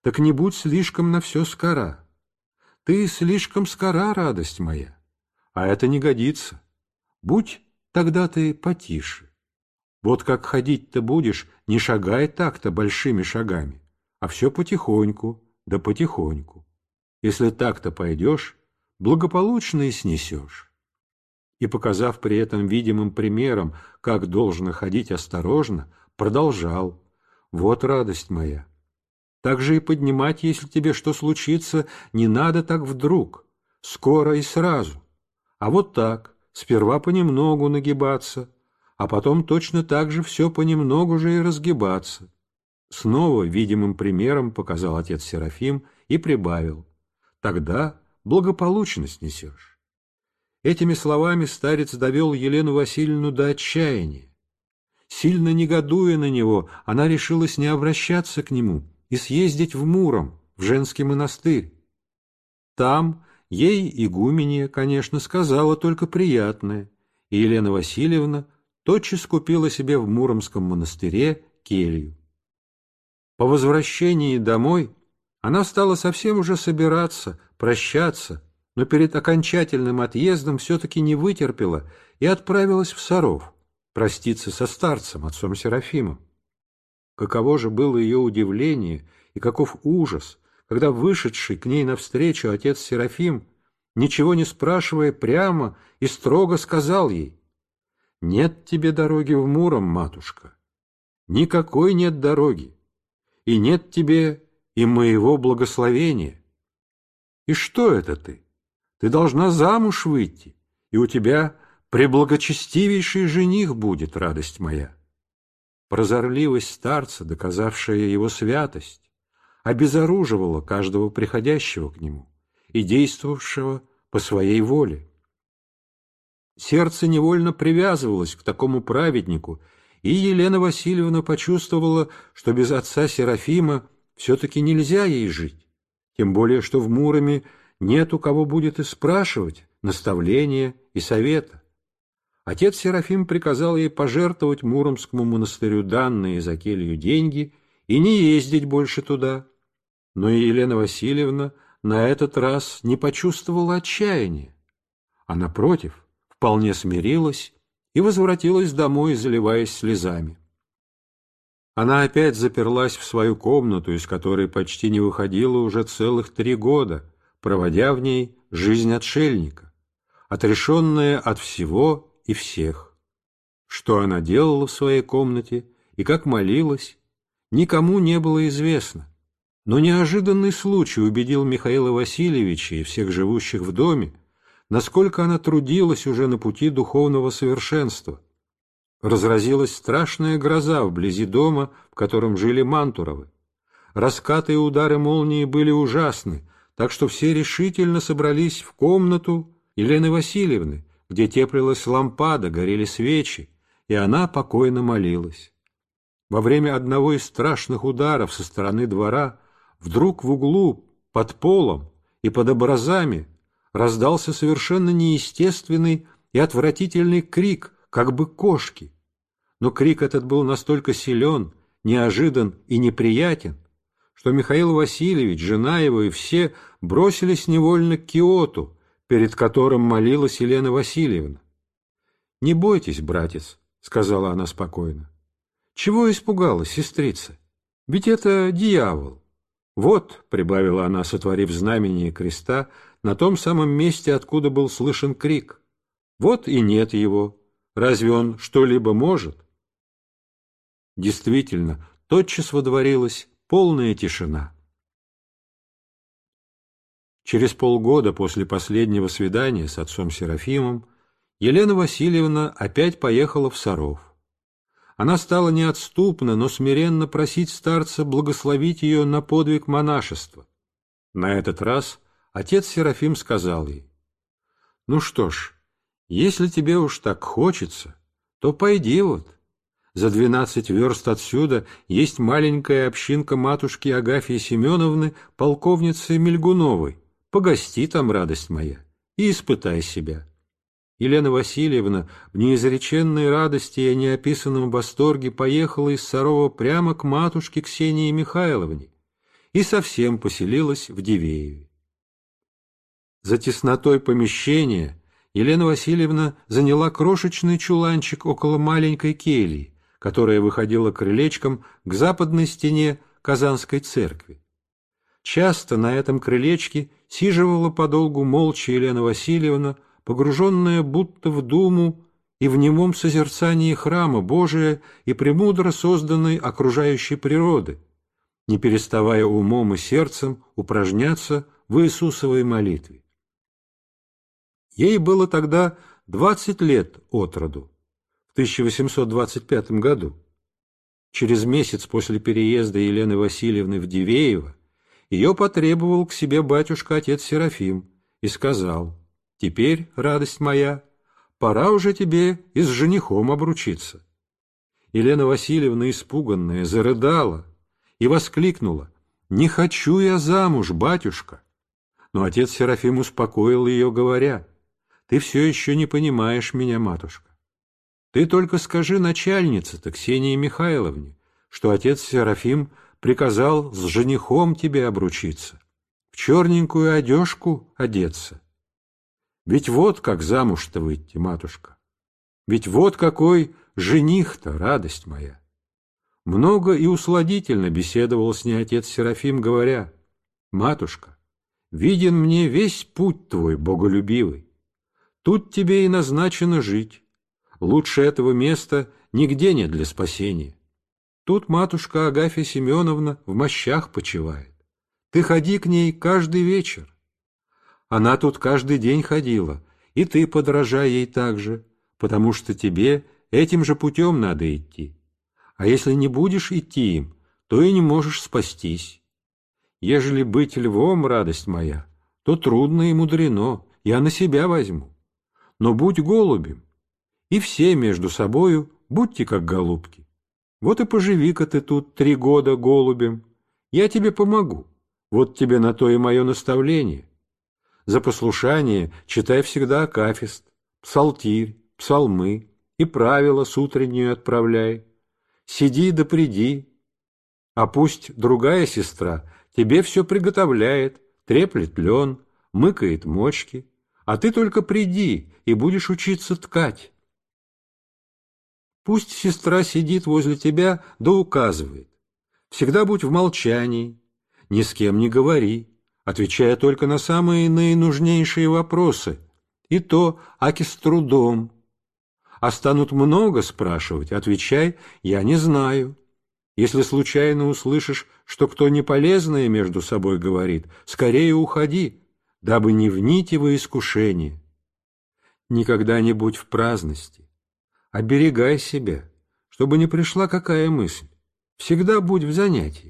A: так не будь слишком на все скора. Ты слишком скора, радость моя, а это не годится. Будь тогда ты потише. Вот как ходить-то будешь, не шагай так-то большими шагами, а все потихоньку, да потихоньку. Если так-то пойдешь, благополучно и снесешь. И, показав при этом видимым примером, как должно ходить осторожно, продолжал. Вот радость моя. Так же и поднимать, если тебе что случится, не надо так вдруг, скоро и сразу, а вот так, сперва понемногу нагибаться, а потом точно так же все понемногу же и разгибаться. Снова видимым примером показал отец Серафим и прибавил. Тогда благополучно снесешь. Этими словами старец довел Елену Васильевну до отчаяния. Сильно негодуя на него, она решилась не обращаться к нему и съездить в Муром, в женский монастырь. Там Ей игуменья, конечно, сказала только приятное, и Елена Васильевна тотчас купила себе в Муромском монастыре келью. По возвращении домой она стала совсем уже собираться, прощаться, но перед окончательным отъездом все-таки не вытерпела и отправилась в Саров проститься со старцем, отцом Серафимом. Каково же было ее удивление и каков ужас, когда вышедший к ней навстречу отец Серафим, ничего не спрашивая прямо и строго сказал ей, «Нет тебе дороги в Муром, матушка, никакой нет дороги, и нет тебе и моего благословения. И что это ты? Ты должна замуж выйти, и у тебя преблагочестивейший жених будет, радость моя». Прозорливость старца, доказавшая его святость, обезоруживало каждого приходящего к нему и действовавшего по своей воле. Сердце невольно привязывалось к такому праведнику, и Елена Васильевна почувствовала, что без отца Серафима все-таки нельзя ей жить, тем более что в Муроме нет у кого будет и спрашивать наставления и совета. Отец Серафим приказал ей пожертвовать Муромскому монастырю данные за келью деньги и не ездить больше туда, но и Елена Васильевна на этот раз не почувствовала отчаяния, а, напротив, вполне смирилась и возвратилась домой, заливаясь слезами. Она опять заперлась в свою комнату, из которой почти не выходила уже целых три года, проводя в ней жизнь отшельника, отрешенная от всего и всех. Что она делала в своей комнате и как молилась, никому не было известно. Но неожиданный случай убедил Михаила Васильевича и всех живущих в доме, насколько она трудилась уже на пути духовного совершенства. Разразилась страшная гроза вблизи дома, в котором жили Мантуровы. Раскаты и удары молнии были ужасны, так что все решительно собрались в комнату Елены Васильевны, где теплилась лампада, горели свечи, и она покойно молилась. Во время одного из страшных ударов со стороны двора Вдруг в углу, под полом и под образами раздался совершенно неестественный и отвратительный крик, как бы кошки. Но крик этот был настолько силен, неожидан и неприятен, что Михаил Васильевич, жена его и все бросились невольно к Киоту, перед которым молилась Елена Васильевна. «Не бойтесь, братец», — сказала она спокойно. «Чего испугалась сестрица? Ведь это дьявол. «Вот», — прибавила она, сотворив знамение креста, на том самом месте, откуда был слышен крик. «Вот и нет его. Разве он что-либо может?» Действительно, тотчас водворилась полная тишина. Через полгода после последнего свидания с отцом Серафимом Елена Васильевна опять поехала в Саров. Она стала неотступно, но смиренно просить старца благословить ее на подвиг монашества. На этот раз отец Серафим сказал ей, «Ну что ж, если тебе уж так хочется, то пойди вот. За двенадцать верст отсюда есть маленькая общинка матушки Агафьи Семеновны, полковницы Мельгуновой. Погости там, радость моя, и испытай себя. Елена Васильевна в неизреченной радости и неописанном восторге поехала из Сарова прямо к матушке Ксении Михайловне и совсем поселилась в Дивееве. За теснотой помещения Елена Васильевна заняла крошечный чуланчик около маленькой кельи, которая выходила крылечком к западной стене Казанской церкви. Часто на этом крылечке сиживала подолгу молча Елена Васильевна, погруженная будто в думу и в немом созерцании храма Божия и премудро созданной окружающей природы, не переставая умом и сердцем упражняться в Иисусовой молитве. Ей было тогда 20 лет от роду, в 1825 году. Через месяц после переезда Елены Васильевны в Дивеево ее потребовал к себе батюшка-отец Серафим и сказал – Теперь, радость моя, пора уже тебе и с женихом обручиться. Елена Васильевна, испуганная, зарыдала и воскликнула. «Не хочу я замуж, батюшка!» Но отец Серафим успокоил ее, говоря, «Ты все еще не понимаешь меня, матушка. Ты только скажи начальнице-то, Ксении Михайловне, что отец Серафим приказал с женихом тебе обручиться, в черненькую одежку одеться, ведь вот как замуж-то выйти, матушка. Ведь вот какой жених-то, радость моя. Много и усладительно беседовал с ней отец Серафим, говоря, «Матушка, виден мне весь путь твой, боголюбивый. Тут тебе и назначено жить. Лучше этого места нигде нет для спасения. Тут матушка Агафья Семеновна в мощах почивает. Ты ходи к ней каждый вечер. Она тут каждый день ходила, и ты подражай ей так же, потому что тебе этим же путем надо идти. А если не будешь идти им, то и не можешь спастись. Ежели быть львом, радость моя, то трудно и мудрено, я на себя возьму. Но будь голубем, и все между собою будьте как голубки. Вот и поживи-ка ты тут три года голубем, я тебе помогу, вот тебе на то и мое наставление. За послушание читай всегда акафист, псалтирь, псалмы и правила с утреннюю отправляй. Сиди да приди, а пусть другая сестра тебе все приготовляет, треплет лен, мыкает мочки, а ты только приди и будешь учиться ткать. Пусть сестра сидит возле тебя да указывает. Всегда будь в молчании, ни с кем не говори, отвечая только на самые наинужнейшие вопросы, и то аки с трудом. А станут много спрашивать, отвечай, я не знаю. Если случайно услышишь, что кто неполезное между собой говорит, скорее уходи, дабы не внить его искушение. Никогда не будь в праздности. Оберегай себя, чтобы не пришла какая мысль. Всегда будь в занятии.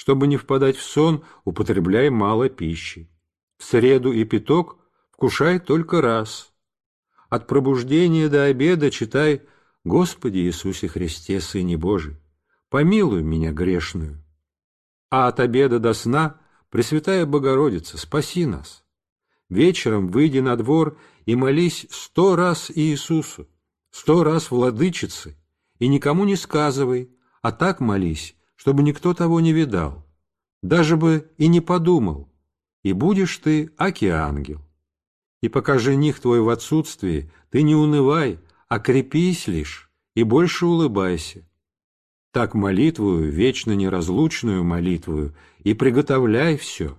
A: Чтобы не впадать в сон, употребляй мало пищи. В среду и пяток вкушай только раз. От пробуждения до обеда читай «Господи Иисусе Христе, Сыне Божий, помилуй меня грешную». А от обеда до сна «Пресвятая Богородица, спаси нас». Вечером выйди на двор и молись сто раз Иисусу, сто раз Владычице, и никому не сказывай, а так молись, чтобы никто того не видал, даже бы и не подумал, и будешь ты аки-ангел. И пока жених твой в отсутствии, ты не унывай, а крепись лишь и больше улыбайся. Так молитвую, вечно неразлучную молитвую, и приготовляй все.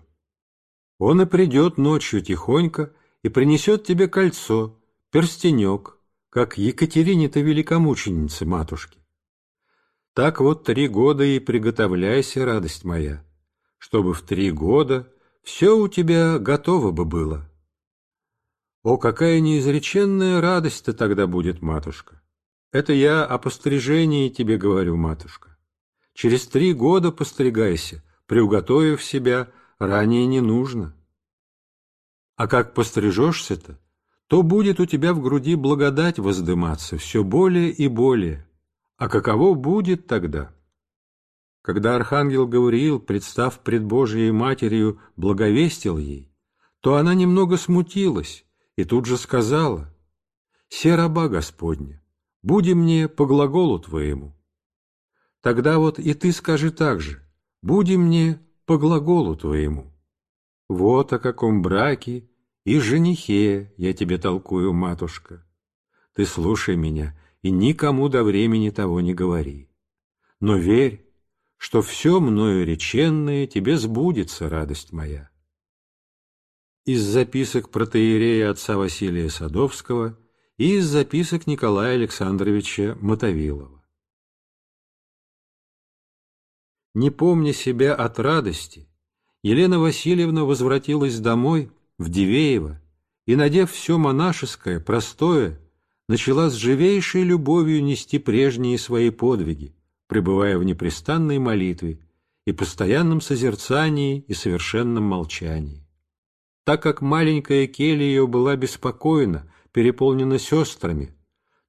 A: Он и придет ночью тихонько и принесет тебе кольцо, перстенек, как Екатерине-то великомученице матушке. Так вот три года и приготовляйся, радость моя, чтобы в три года все у тебя готово бы было. О, какая неизреченная радость-то тогда будет, матушка! Это я о пострижении тебе говорю, матушка. Через три года постригайся, приуготовив себя, ранее не нужно. А как пострижешься-то, то будет у тебя в груди благодать воздыматься все более и более. А каково будет тогда? Когда архангел Гавриил, представ пред Божией Матерью, благовестил ей, то она немного смутилась и тут же сказала, «Се раба Господня, буди мне по глаголу твоему». Тогда вот и ты скажи так же, «Буди мне по глаголу твоему». Вот о каком браке и женихе я тебе толкую, матушка. Ты слушай меня и никому до времени того не говори. Но верь, что все мною реченное тебе сбудется, радость моя. Из записок протеерея отца Василия Садовского и из записок Николая Александровича Мотовилова. Не помня себя от радости, Елена Васильевна возвратилась домой, в Дивеево, и, надев все монашеское, простое, начала с живейшей любовью нести прежние свои подвиги, пребывая в непрестанной молитве и постоянном созерцании и совершенном молчании. Так как маленькая келья ее была беспокойна, переполнена сестрами,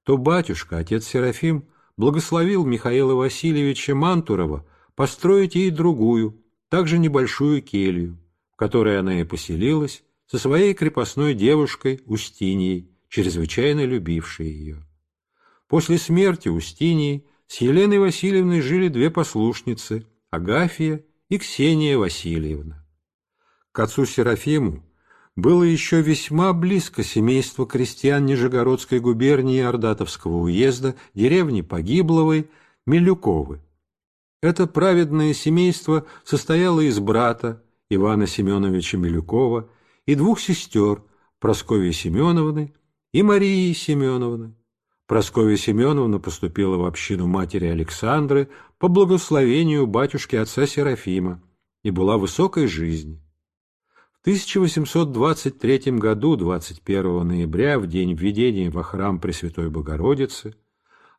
A: то батюшка, отец Серафим, благословил Михаила Васильевича Мантурова построить ей другую, также небольшую келью, в которой она и поселилась со своей крепостной девушкой Устиньей, чрезвычайно любившей ее. После смерти Устинии с Еленой Васильевной жили две послушницы, Агафья и Ксения Васильевна. К отцу Серафиму было еще весьма близко семейство крестьян Нижегородской губернии Ордатовского уезда, деревни Погибловой, Милюковы. Это праведное семейство состояло из брата Ивана Семеновича Милюкова и двух сестер Прасковьи Семеновны и Марии Семеновны. Прасковья Семеновна поступила в общину матери Александры по благословению батюшки отца Серафима и была высокой жизни. В 1823 году, 21 ноября, в день введения во храм Пресвятой Богородицы,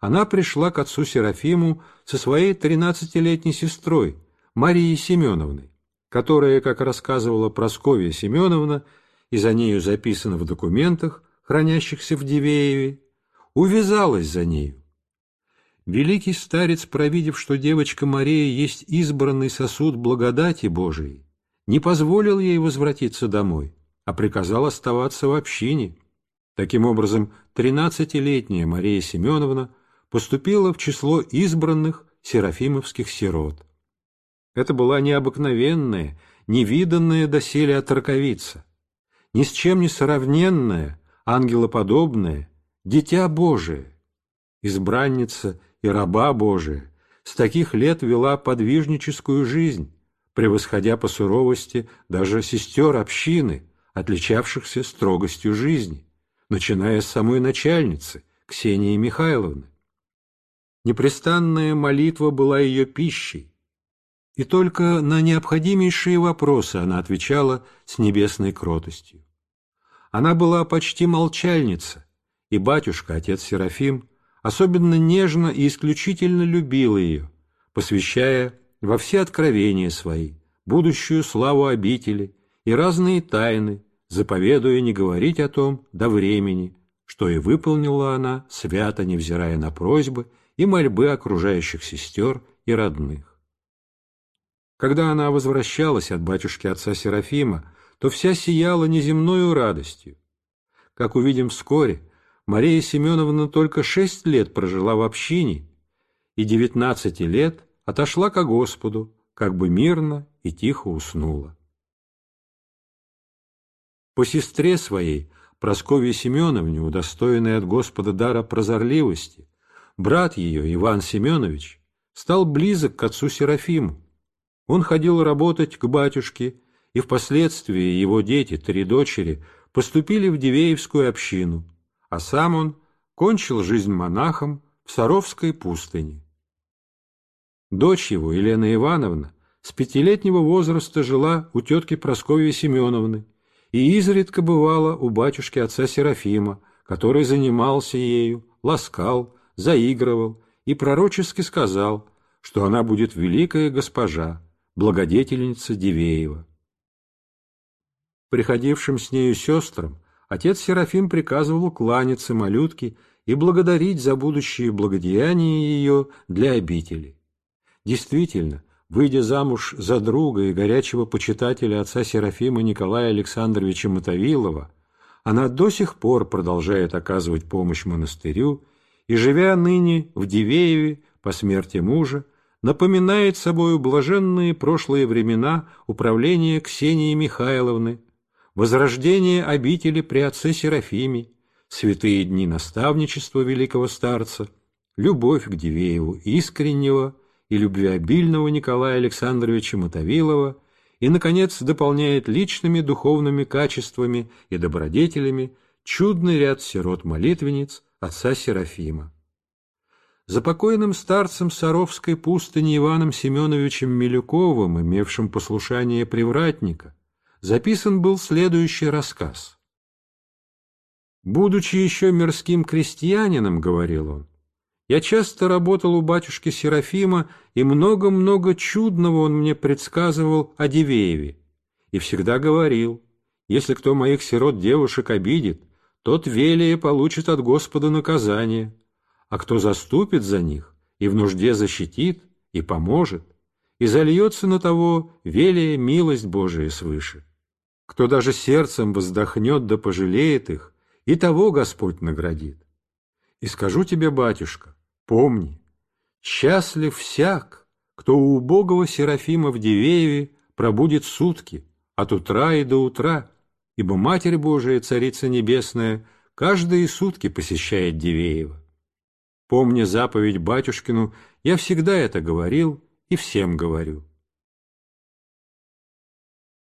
A: она пришла к отцу Серафиму со своей 13-летней сестрой Марией Семеновной, которая, как рассказывала Прасковья Семеновна, и за нею записано в документах, хранящихся в Дивееве, увязалась за нею. Великий старец, провидев, что девочка Мария есть избранный сосуд благодати Божией, не позволил ей возвратиться домой, а приказал оставаться в общине. Таким образом, тринадцатилетняя Мария Семеновна поступила в число избранных серафимовских сирот. Это была необыкновенная, невиданная доселе отраковица, ни с чем не сравненная – ангелоподобное, дитя Божие, избранница и раба Божия, с таких лет вела подвижническую жизнь, превосходя по суровости даже сестер общины, отличавшихся строгостью жизни, начиная с самой начальницы, Ксении Михайловны. Непрестанная молитва была ее пищей, и только на необходимейшие вопросы она отвечала с небесной кротостью. Она была почти молчальница, и батюшка, отец Серафим, особенно нежно и исключительно любил ее, посвящая во все откровения свои, будущую славу обители и разные тайны, заповедуя не говорить о том до времени, что и выполнила она, свято невзирая на просьбы и мольбы окружающих сестер и родных. Когда она возвращалась от батюшки отца Серафима, то вся сияла неземною радостью. Как увидим вскоре, Мария Семеновна только шесть лет прожила в общине и девятнадцати лет отошла ко Господу, как бы мирно и тихо уснула. По сестре своей, Прасковье Семеновне, удостоенной от Господа дара прозорливости, брат ее, Иван Семенович, стал близок к отцу Серафиму. Он ходил работать к батюшке и впоследствии его дети, три дочери, поступили в Дивеевскую общину, а сам он кончил жизнь монахом в Саровской пустыне. Дочь его, Елена Ивановна, с пятилетнего возраста жила у тетки Прасковьи Семеновны и изредка бывала у батюшки отца Серафима, который занимался ею, ласкал, заигрывал и пророчески сказал, что она будет великая госпожа, благодетельница Дивеева приходившим с нею сестрам, отец Серафим приказывал кланяться малютке и благодарить за будущие благодеяния ее для обители. Действительно, выйдя замуж за друга и горячего почитателя отца Серафима Николая Александровича Мотовилова, она до сих пор продолжает оказывать помощь монастырю и, живя ныне в Дивееве по смерти мужа, напоминает собою блаженные прошлые времена управления Ксении Михайловны, возрождение обители при отце Серафиме, святые дни наставничества великого старца, любовь к Дивееву искреннего и любвеобильного Николая Александровича Мотовилова и, наконец, дополняет личными духовными качествами и добродетелями чудный ряд сирот-молитвенниц отца Серафима. За покойным старцем Саровской пустыни Иваном Семеновичем Милюковым, имевшим послушание привратника, записан был следующий рассказ. «Будучи еще мирским крестьянином, — говорил он, — я часто работал у батюшки Серафима, и много-много чудного он мне предсказывал о Дивееве, и всегда говорил, если кто моих сирот девушек обидит, тот велие получит от Господа наказание, а кто заступит за них и в нужде защитит и поможет, и зальется на того велие милость Божия свыше. Кто даже сердцем воздохнет да пожалеет их, и того Господь наградит. И скажу тебе, батюшка, помни, счастлив всяк, кто у убогого Серафима в Дивееве пробудет сутки, от утра и до утра, ибо Матерь Божия, Царица Небесная, каждые сутки посещает Дивеева. Помни заповедь батюшкину, я всегда это говорил и всем говорю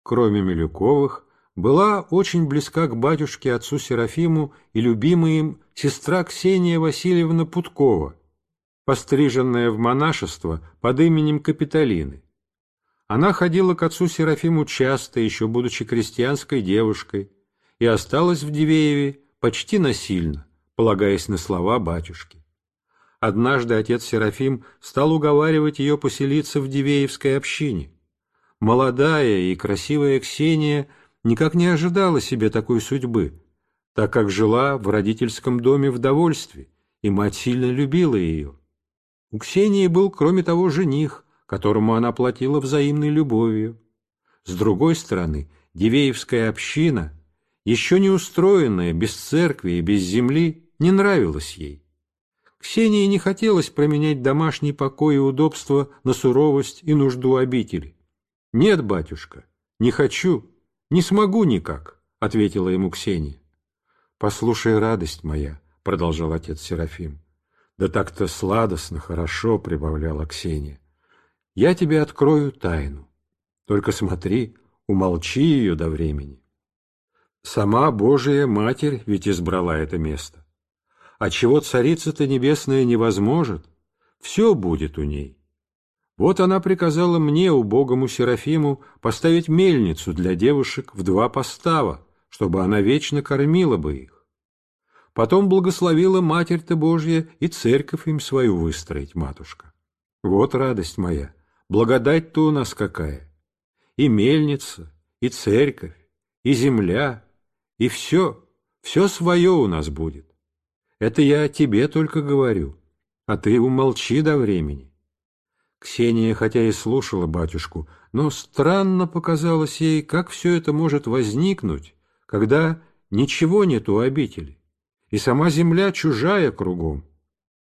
A: кроме Милюковых, была очень близка к батюшке отцу Серафиму и любимой им сестра Ксения Васильевна Путкова, постриженная в монашество под именем Капитолины. Она ходила к отцу Серафиму часто, еще будучи крестьянской девушкой, и осталась в Дивееве почти насильно, полагаясь на слова батюшки. Однажды отец Серафим стал уговаривать ее поселиться в Дивеевской общине. Молодая и красивая Ксения никак не ожидала себе такой судьбы, так как жила в родительском доме в довольстве, и мать сильно любила ее. У Ксении был, кроме того, жених, которому она платила взаимной любовью. С другой стороны, Дивеевская община, еще не устроенная, без церкви и без земли, не нравилась ей. Ксении не хотелось променять домашний покой и удобство на суровость и нужду обители. «Нет, батюшка, не хочу, не смогу никак», — ответила ему Ксения. «Послушай, радость моя», — продолжал отец Серафим. «Да так-то сладостно, хорошо», — прибавляла Ксения. «Я тебе открою тайну. Только смотри, умолчи ее до времени». Сама Божия Матерь ведь избрала это место. А чего Царица-то Небесная не возможет, все будет у ней. Вот она приказала мне, убогому Серафиму, поставить мельницу для девушек в два постава, чтобы она вечно кормила бы их. Потом благословила Матерь-то Божья и церковь им свою выстроить, матушка. Вот радость моя, благодать-то у нас какая! И мельница, и церковь, и земля, и все, все свое у нас будет. Это я тебе только говорю, а ты умолчи до времени. Ксения, хотя и слушала батюшку, но странно показалось ей, как все это может возникнуть, когда ничего нет у обители, и сама земля чужая кругом.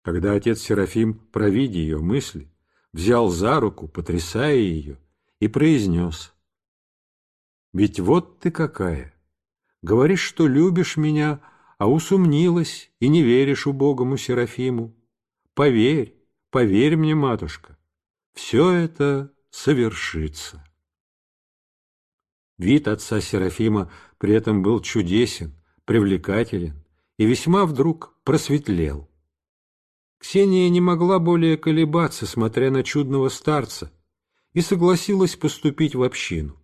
A: Когда отец Серафим, провидя ее мысли, взял за руку, потрясая ее, и произнес, «Ведь вот ты какая! Говоришь, что любишь меня, а усомнилась и не веришь убогому Серафиму. Поверь, поверь мне, матушка, все это совершится. Вид отца Серафима при этом был чудесен, привлекателен и весьма вдруг просветлел. Ксения не могла более колебаться, смотря на чудного старца, и согласилась поступить в общину.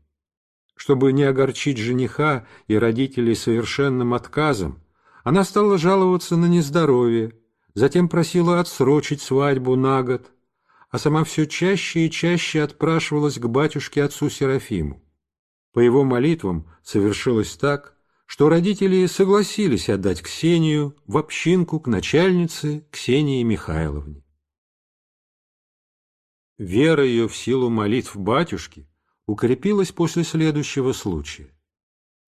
A: Чтобы не огорчить жениха и родителей совершенным отказом, она стала жаловаться на нездоровье, затем просила отсрочить свадьбу на год, а сама все чаще и чаще отпрашивалась к батюшке отцу Серафиму. По его молитвам совершилось так, что родители согласились отдать Ксению в общинку к начальнице Ксении Михайловне. Вера ее в силу молитв батюшки укрепилась после следующего случая.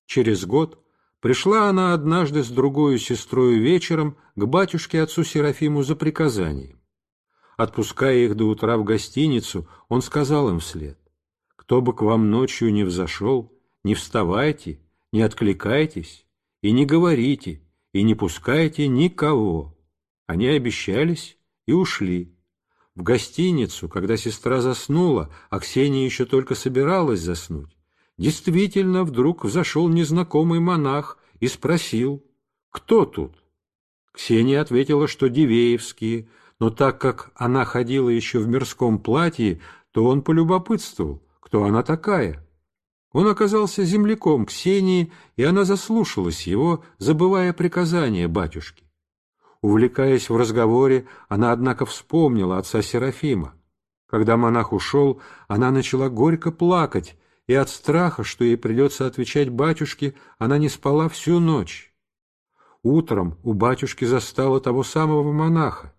A: Через год пришла она однажды с другой сестрой вечером к батюшке отцу Серафиму за приказанием Отпуская их до утра в гостиницу, он сказал им вслед, «Кто бы к вам ночью не взошел, не вставайте, не откликайтесь и не говорите, и не пускайте никого». Они обещались и ушли. В гостиницу, когда сестра заснула, а Ксения еще только собиралась заснуть, действительно вдруг взошел незнакомый монах и спросил, «Кто тут?» Ксения ответила, что Дивеевские – но так как она ходила еще в мирском платье, то он полюбопытствовал, кто она такая. Он оказался земляком Ксении, и она заслушалась его, забывая приказания батюшки. Увлекаясь в разговоре, она, однако, вспомнила отца Серафима. Когда монах ушел, она начала горько плакать, и от страха, что ей придется отвечать батюшке, она не спала всю ночь. Утром у батюшки застала того самого монаха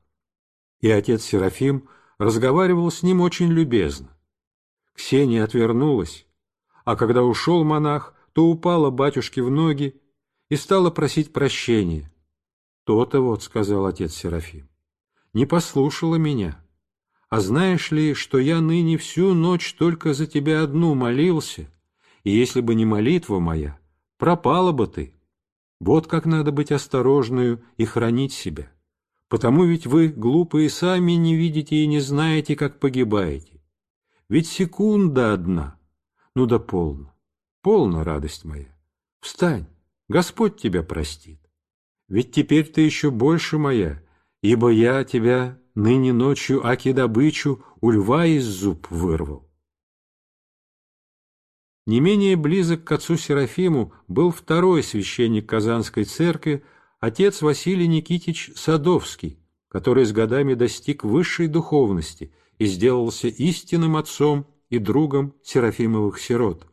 A: и отец Серафим разговаривал с ним очень любезно. Ксения отвернулась, а когда ушел монах, то упала батюшке в ноги и стала просить прощения. «То-то вот», — сказал отец Серафим, — «не послушала меня. А знаешь ли, что я ныне всю ночь только за тебя одну молился, и если бы не молитва моя, пропала бы ты. Вот как надо быть осторожную и хранить себя». Потому ведь вы, глупые, сами не видите и не знаете, как погибаете. Ведь секунда одна. Ну да полна. Полна радость моя. Встань, Господь тебя простит. Ведь теперь ты еще больше моя, ибо я тебя ныне ночью аки добычу у льва из зуб вырвал. Не менее близок к отцу Серафиму был второй священник Казанской церкви, отец Василий Никитич Садовский, который с годами достиг высшей духовности и сделался истинным отцом и другом Серафимовых сирот.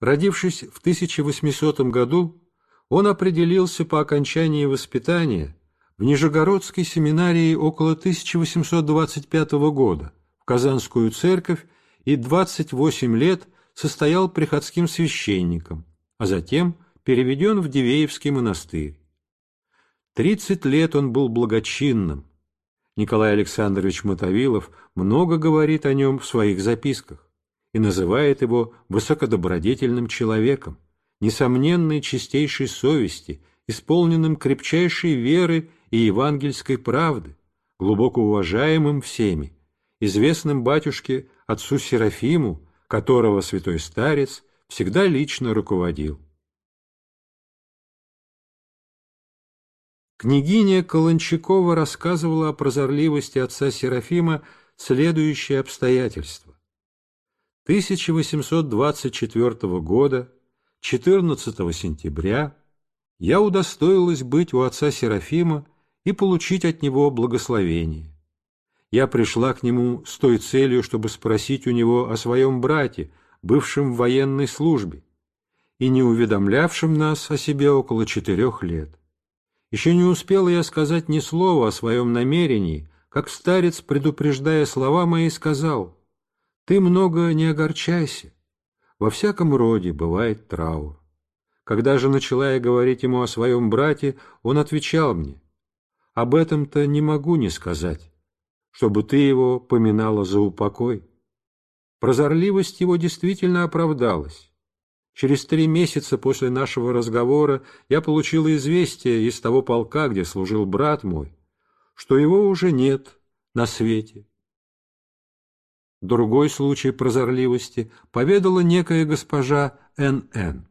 A: Родившись в 1800 году, он определился по окончании воспитания в Нижегородской семинарии около 1825 года в Казанскую церковь и 28 лет состоял приходским священником, а затем переведен в Дивеевский монастырь. Тридцать лет он был благочинным. Николай Александрович Мотовилов много говорит о нем в своих записках и называет его высокодобродетельным человеком, несомненной чистейшей совести, исполненным крепчайшей веры и евангельской правды, глубоко уважаемым всеми, известным батюшке отцу Серафиму, которого святой старец всегда лично руководил. Княгиня Колончакова рассказывала о прозорливости отца Серафима следующие обстоятельства. 1824 года, 14 сентября, я удостоилась быть у отца Серафима и получить от него благословение. Я пришла к нему с той целью, чтобы спросить у него о своем брате, бывшем в военной службе, и не уведомлявшем нас о себе около четырех лет. Еще не успел я сказать ни слова о своем намерении, как старец, предупреждая слова мои, сказал, «Ты много не огорчайся. Во всяком роде бывает траур». Когда же начала я говорить ему о своем брате, он отвечал мне, «Об этом-то не могу не сказать, чтобы ты его поминала за упокой». Прозорливость его действительно оправдалась. Через три месяца после нашего разговора я получила известие из того полка, где служил брат мой, что его уже нет на свете. Другой случай прозорливости поведала некая госпожа Н.Н.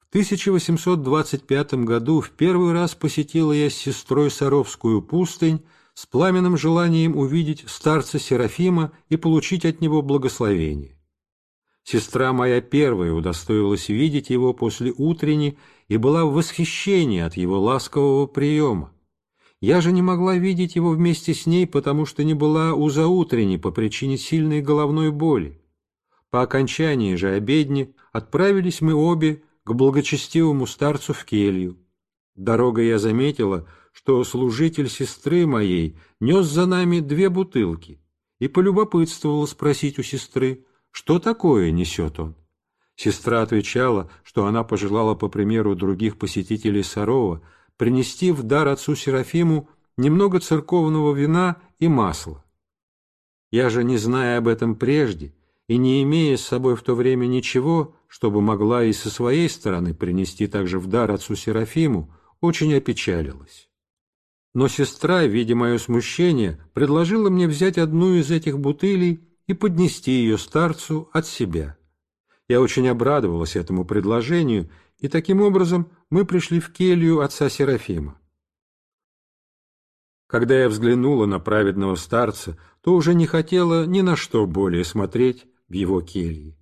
A: В 1825 году в первый раз посетила я с сестрой Саровскую пустынь с пламенным желанием увидеть старца Серафима и получить от него благословение. Сестра моя первая удостоилась видеть его после утренней и была в восхищении от его ласкового приема. Я же не могла видеть его вместе с ней, потому что не была у заутренней по причине сильной головной боли. По окончании же обедни отправились мы обе к благочестивому старцу в келью. Дорога я заметила, что служитель сестры моей нес за нами две бутылки и полюбопытствовала спросить у сестры, что такое несет он? Сестра отвечала, что она пожелала, по примеру других посетителей Сарова, принести в дар отцу Серафиму немного церковного вина и масла. Я же, не зная об этом прежде и не имея с собой в то время ничего, чтобы могла и со своей стороны принести также в дар отцу Серафиму, очень опечалилась. Но сестра, видя мое смущение, предложила мне взять одну из этих бутылей и поднести ее старцу от себя. Я очень обрадовалась этому предложению, и таким образом мы пришли в келью отца Серафима. Когда я взглянула на праведного старца, то уже не хотела ни на что более смотреть в его келье.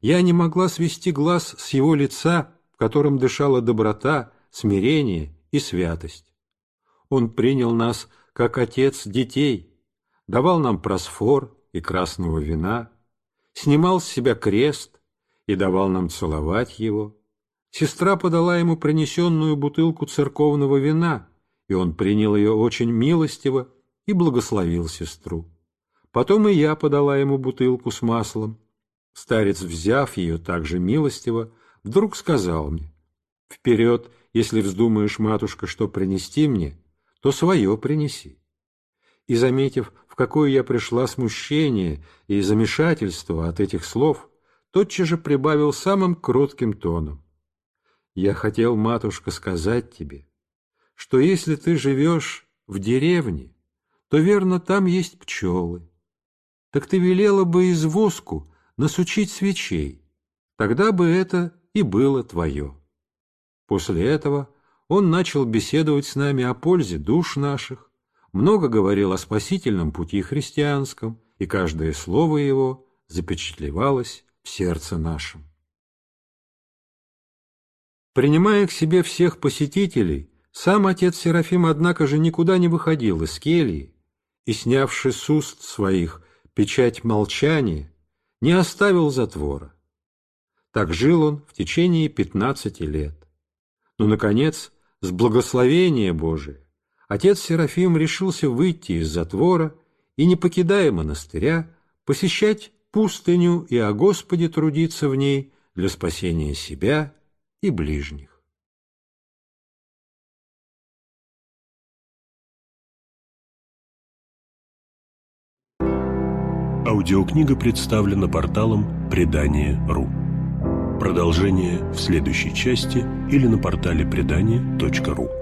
A: Я не могла свести глаз с его лица, в котором дышала доброта, смирение и святость. Он принял нас как отец детей, давал нам просфор, и красного вина, снимал с себя крест и давал нам целовать его. Сестра подала ему принесенную бутылку церковного вина, и он принял ее очень милостиво и благословил сестру. Потом и я подала ему бутылку с маслом. Старец, взяв ее также милостиво, вдруг сказал мне, «Вперед, если вздумаешь, матушка, что принести мне, то свое принеси». И, заметив, в какое я пришла смущение и замешательство от этих слов, тотчас же прибавил самым кротким тоном. «Я хотел, матушка, сказать тебе, что если ты живешь в деревне, то, верно, там есть пчелы. Так ты велела бы из воску насучить свечей, тогда бы это и было твое». После этого он начал беседовать с нами о пользе душ наших, много говорил о спасительном пути христианском, и каждое слово его запечатлевалось в сердце нашем. Принимая к себе всех посетителей, сам отец Серафим, однако же, никуда не выходил из кельи, и, снявши с уст своих печать молчания, не оставил затвора. Так жил он в течение пятнадцати лет. Но, ну, наконец, с благословения Божия отец Серафим решился выйти из затвора и, не покидая монастыря, посещать пустыню и о Господе
B: трудиться в ней для спасения себя и ближних. Аудиокнига представлена порталом «Предание.ру».
A: Продолжение в следующей части или на портале
D: «Предание.ру».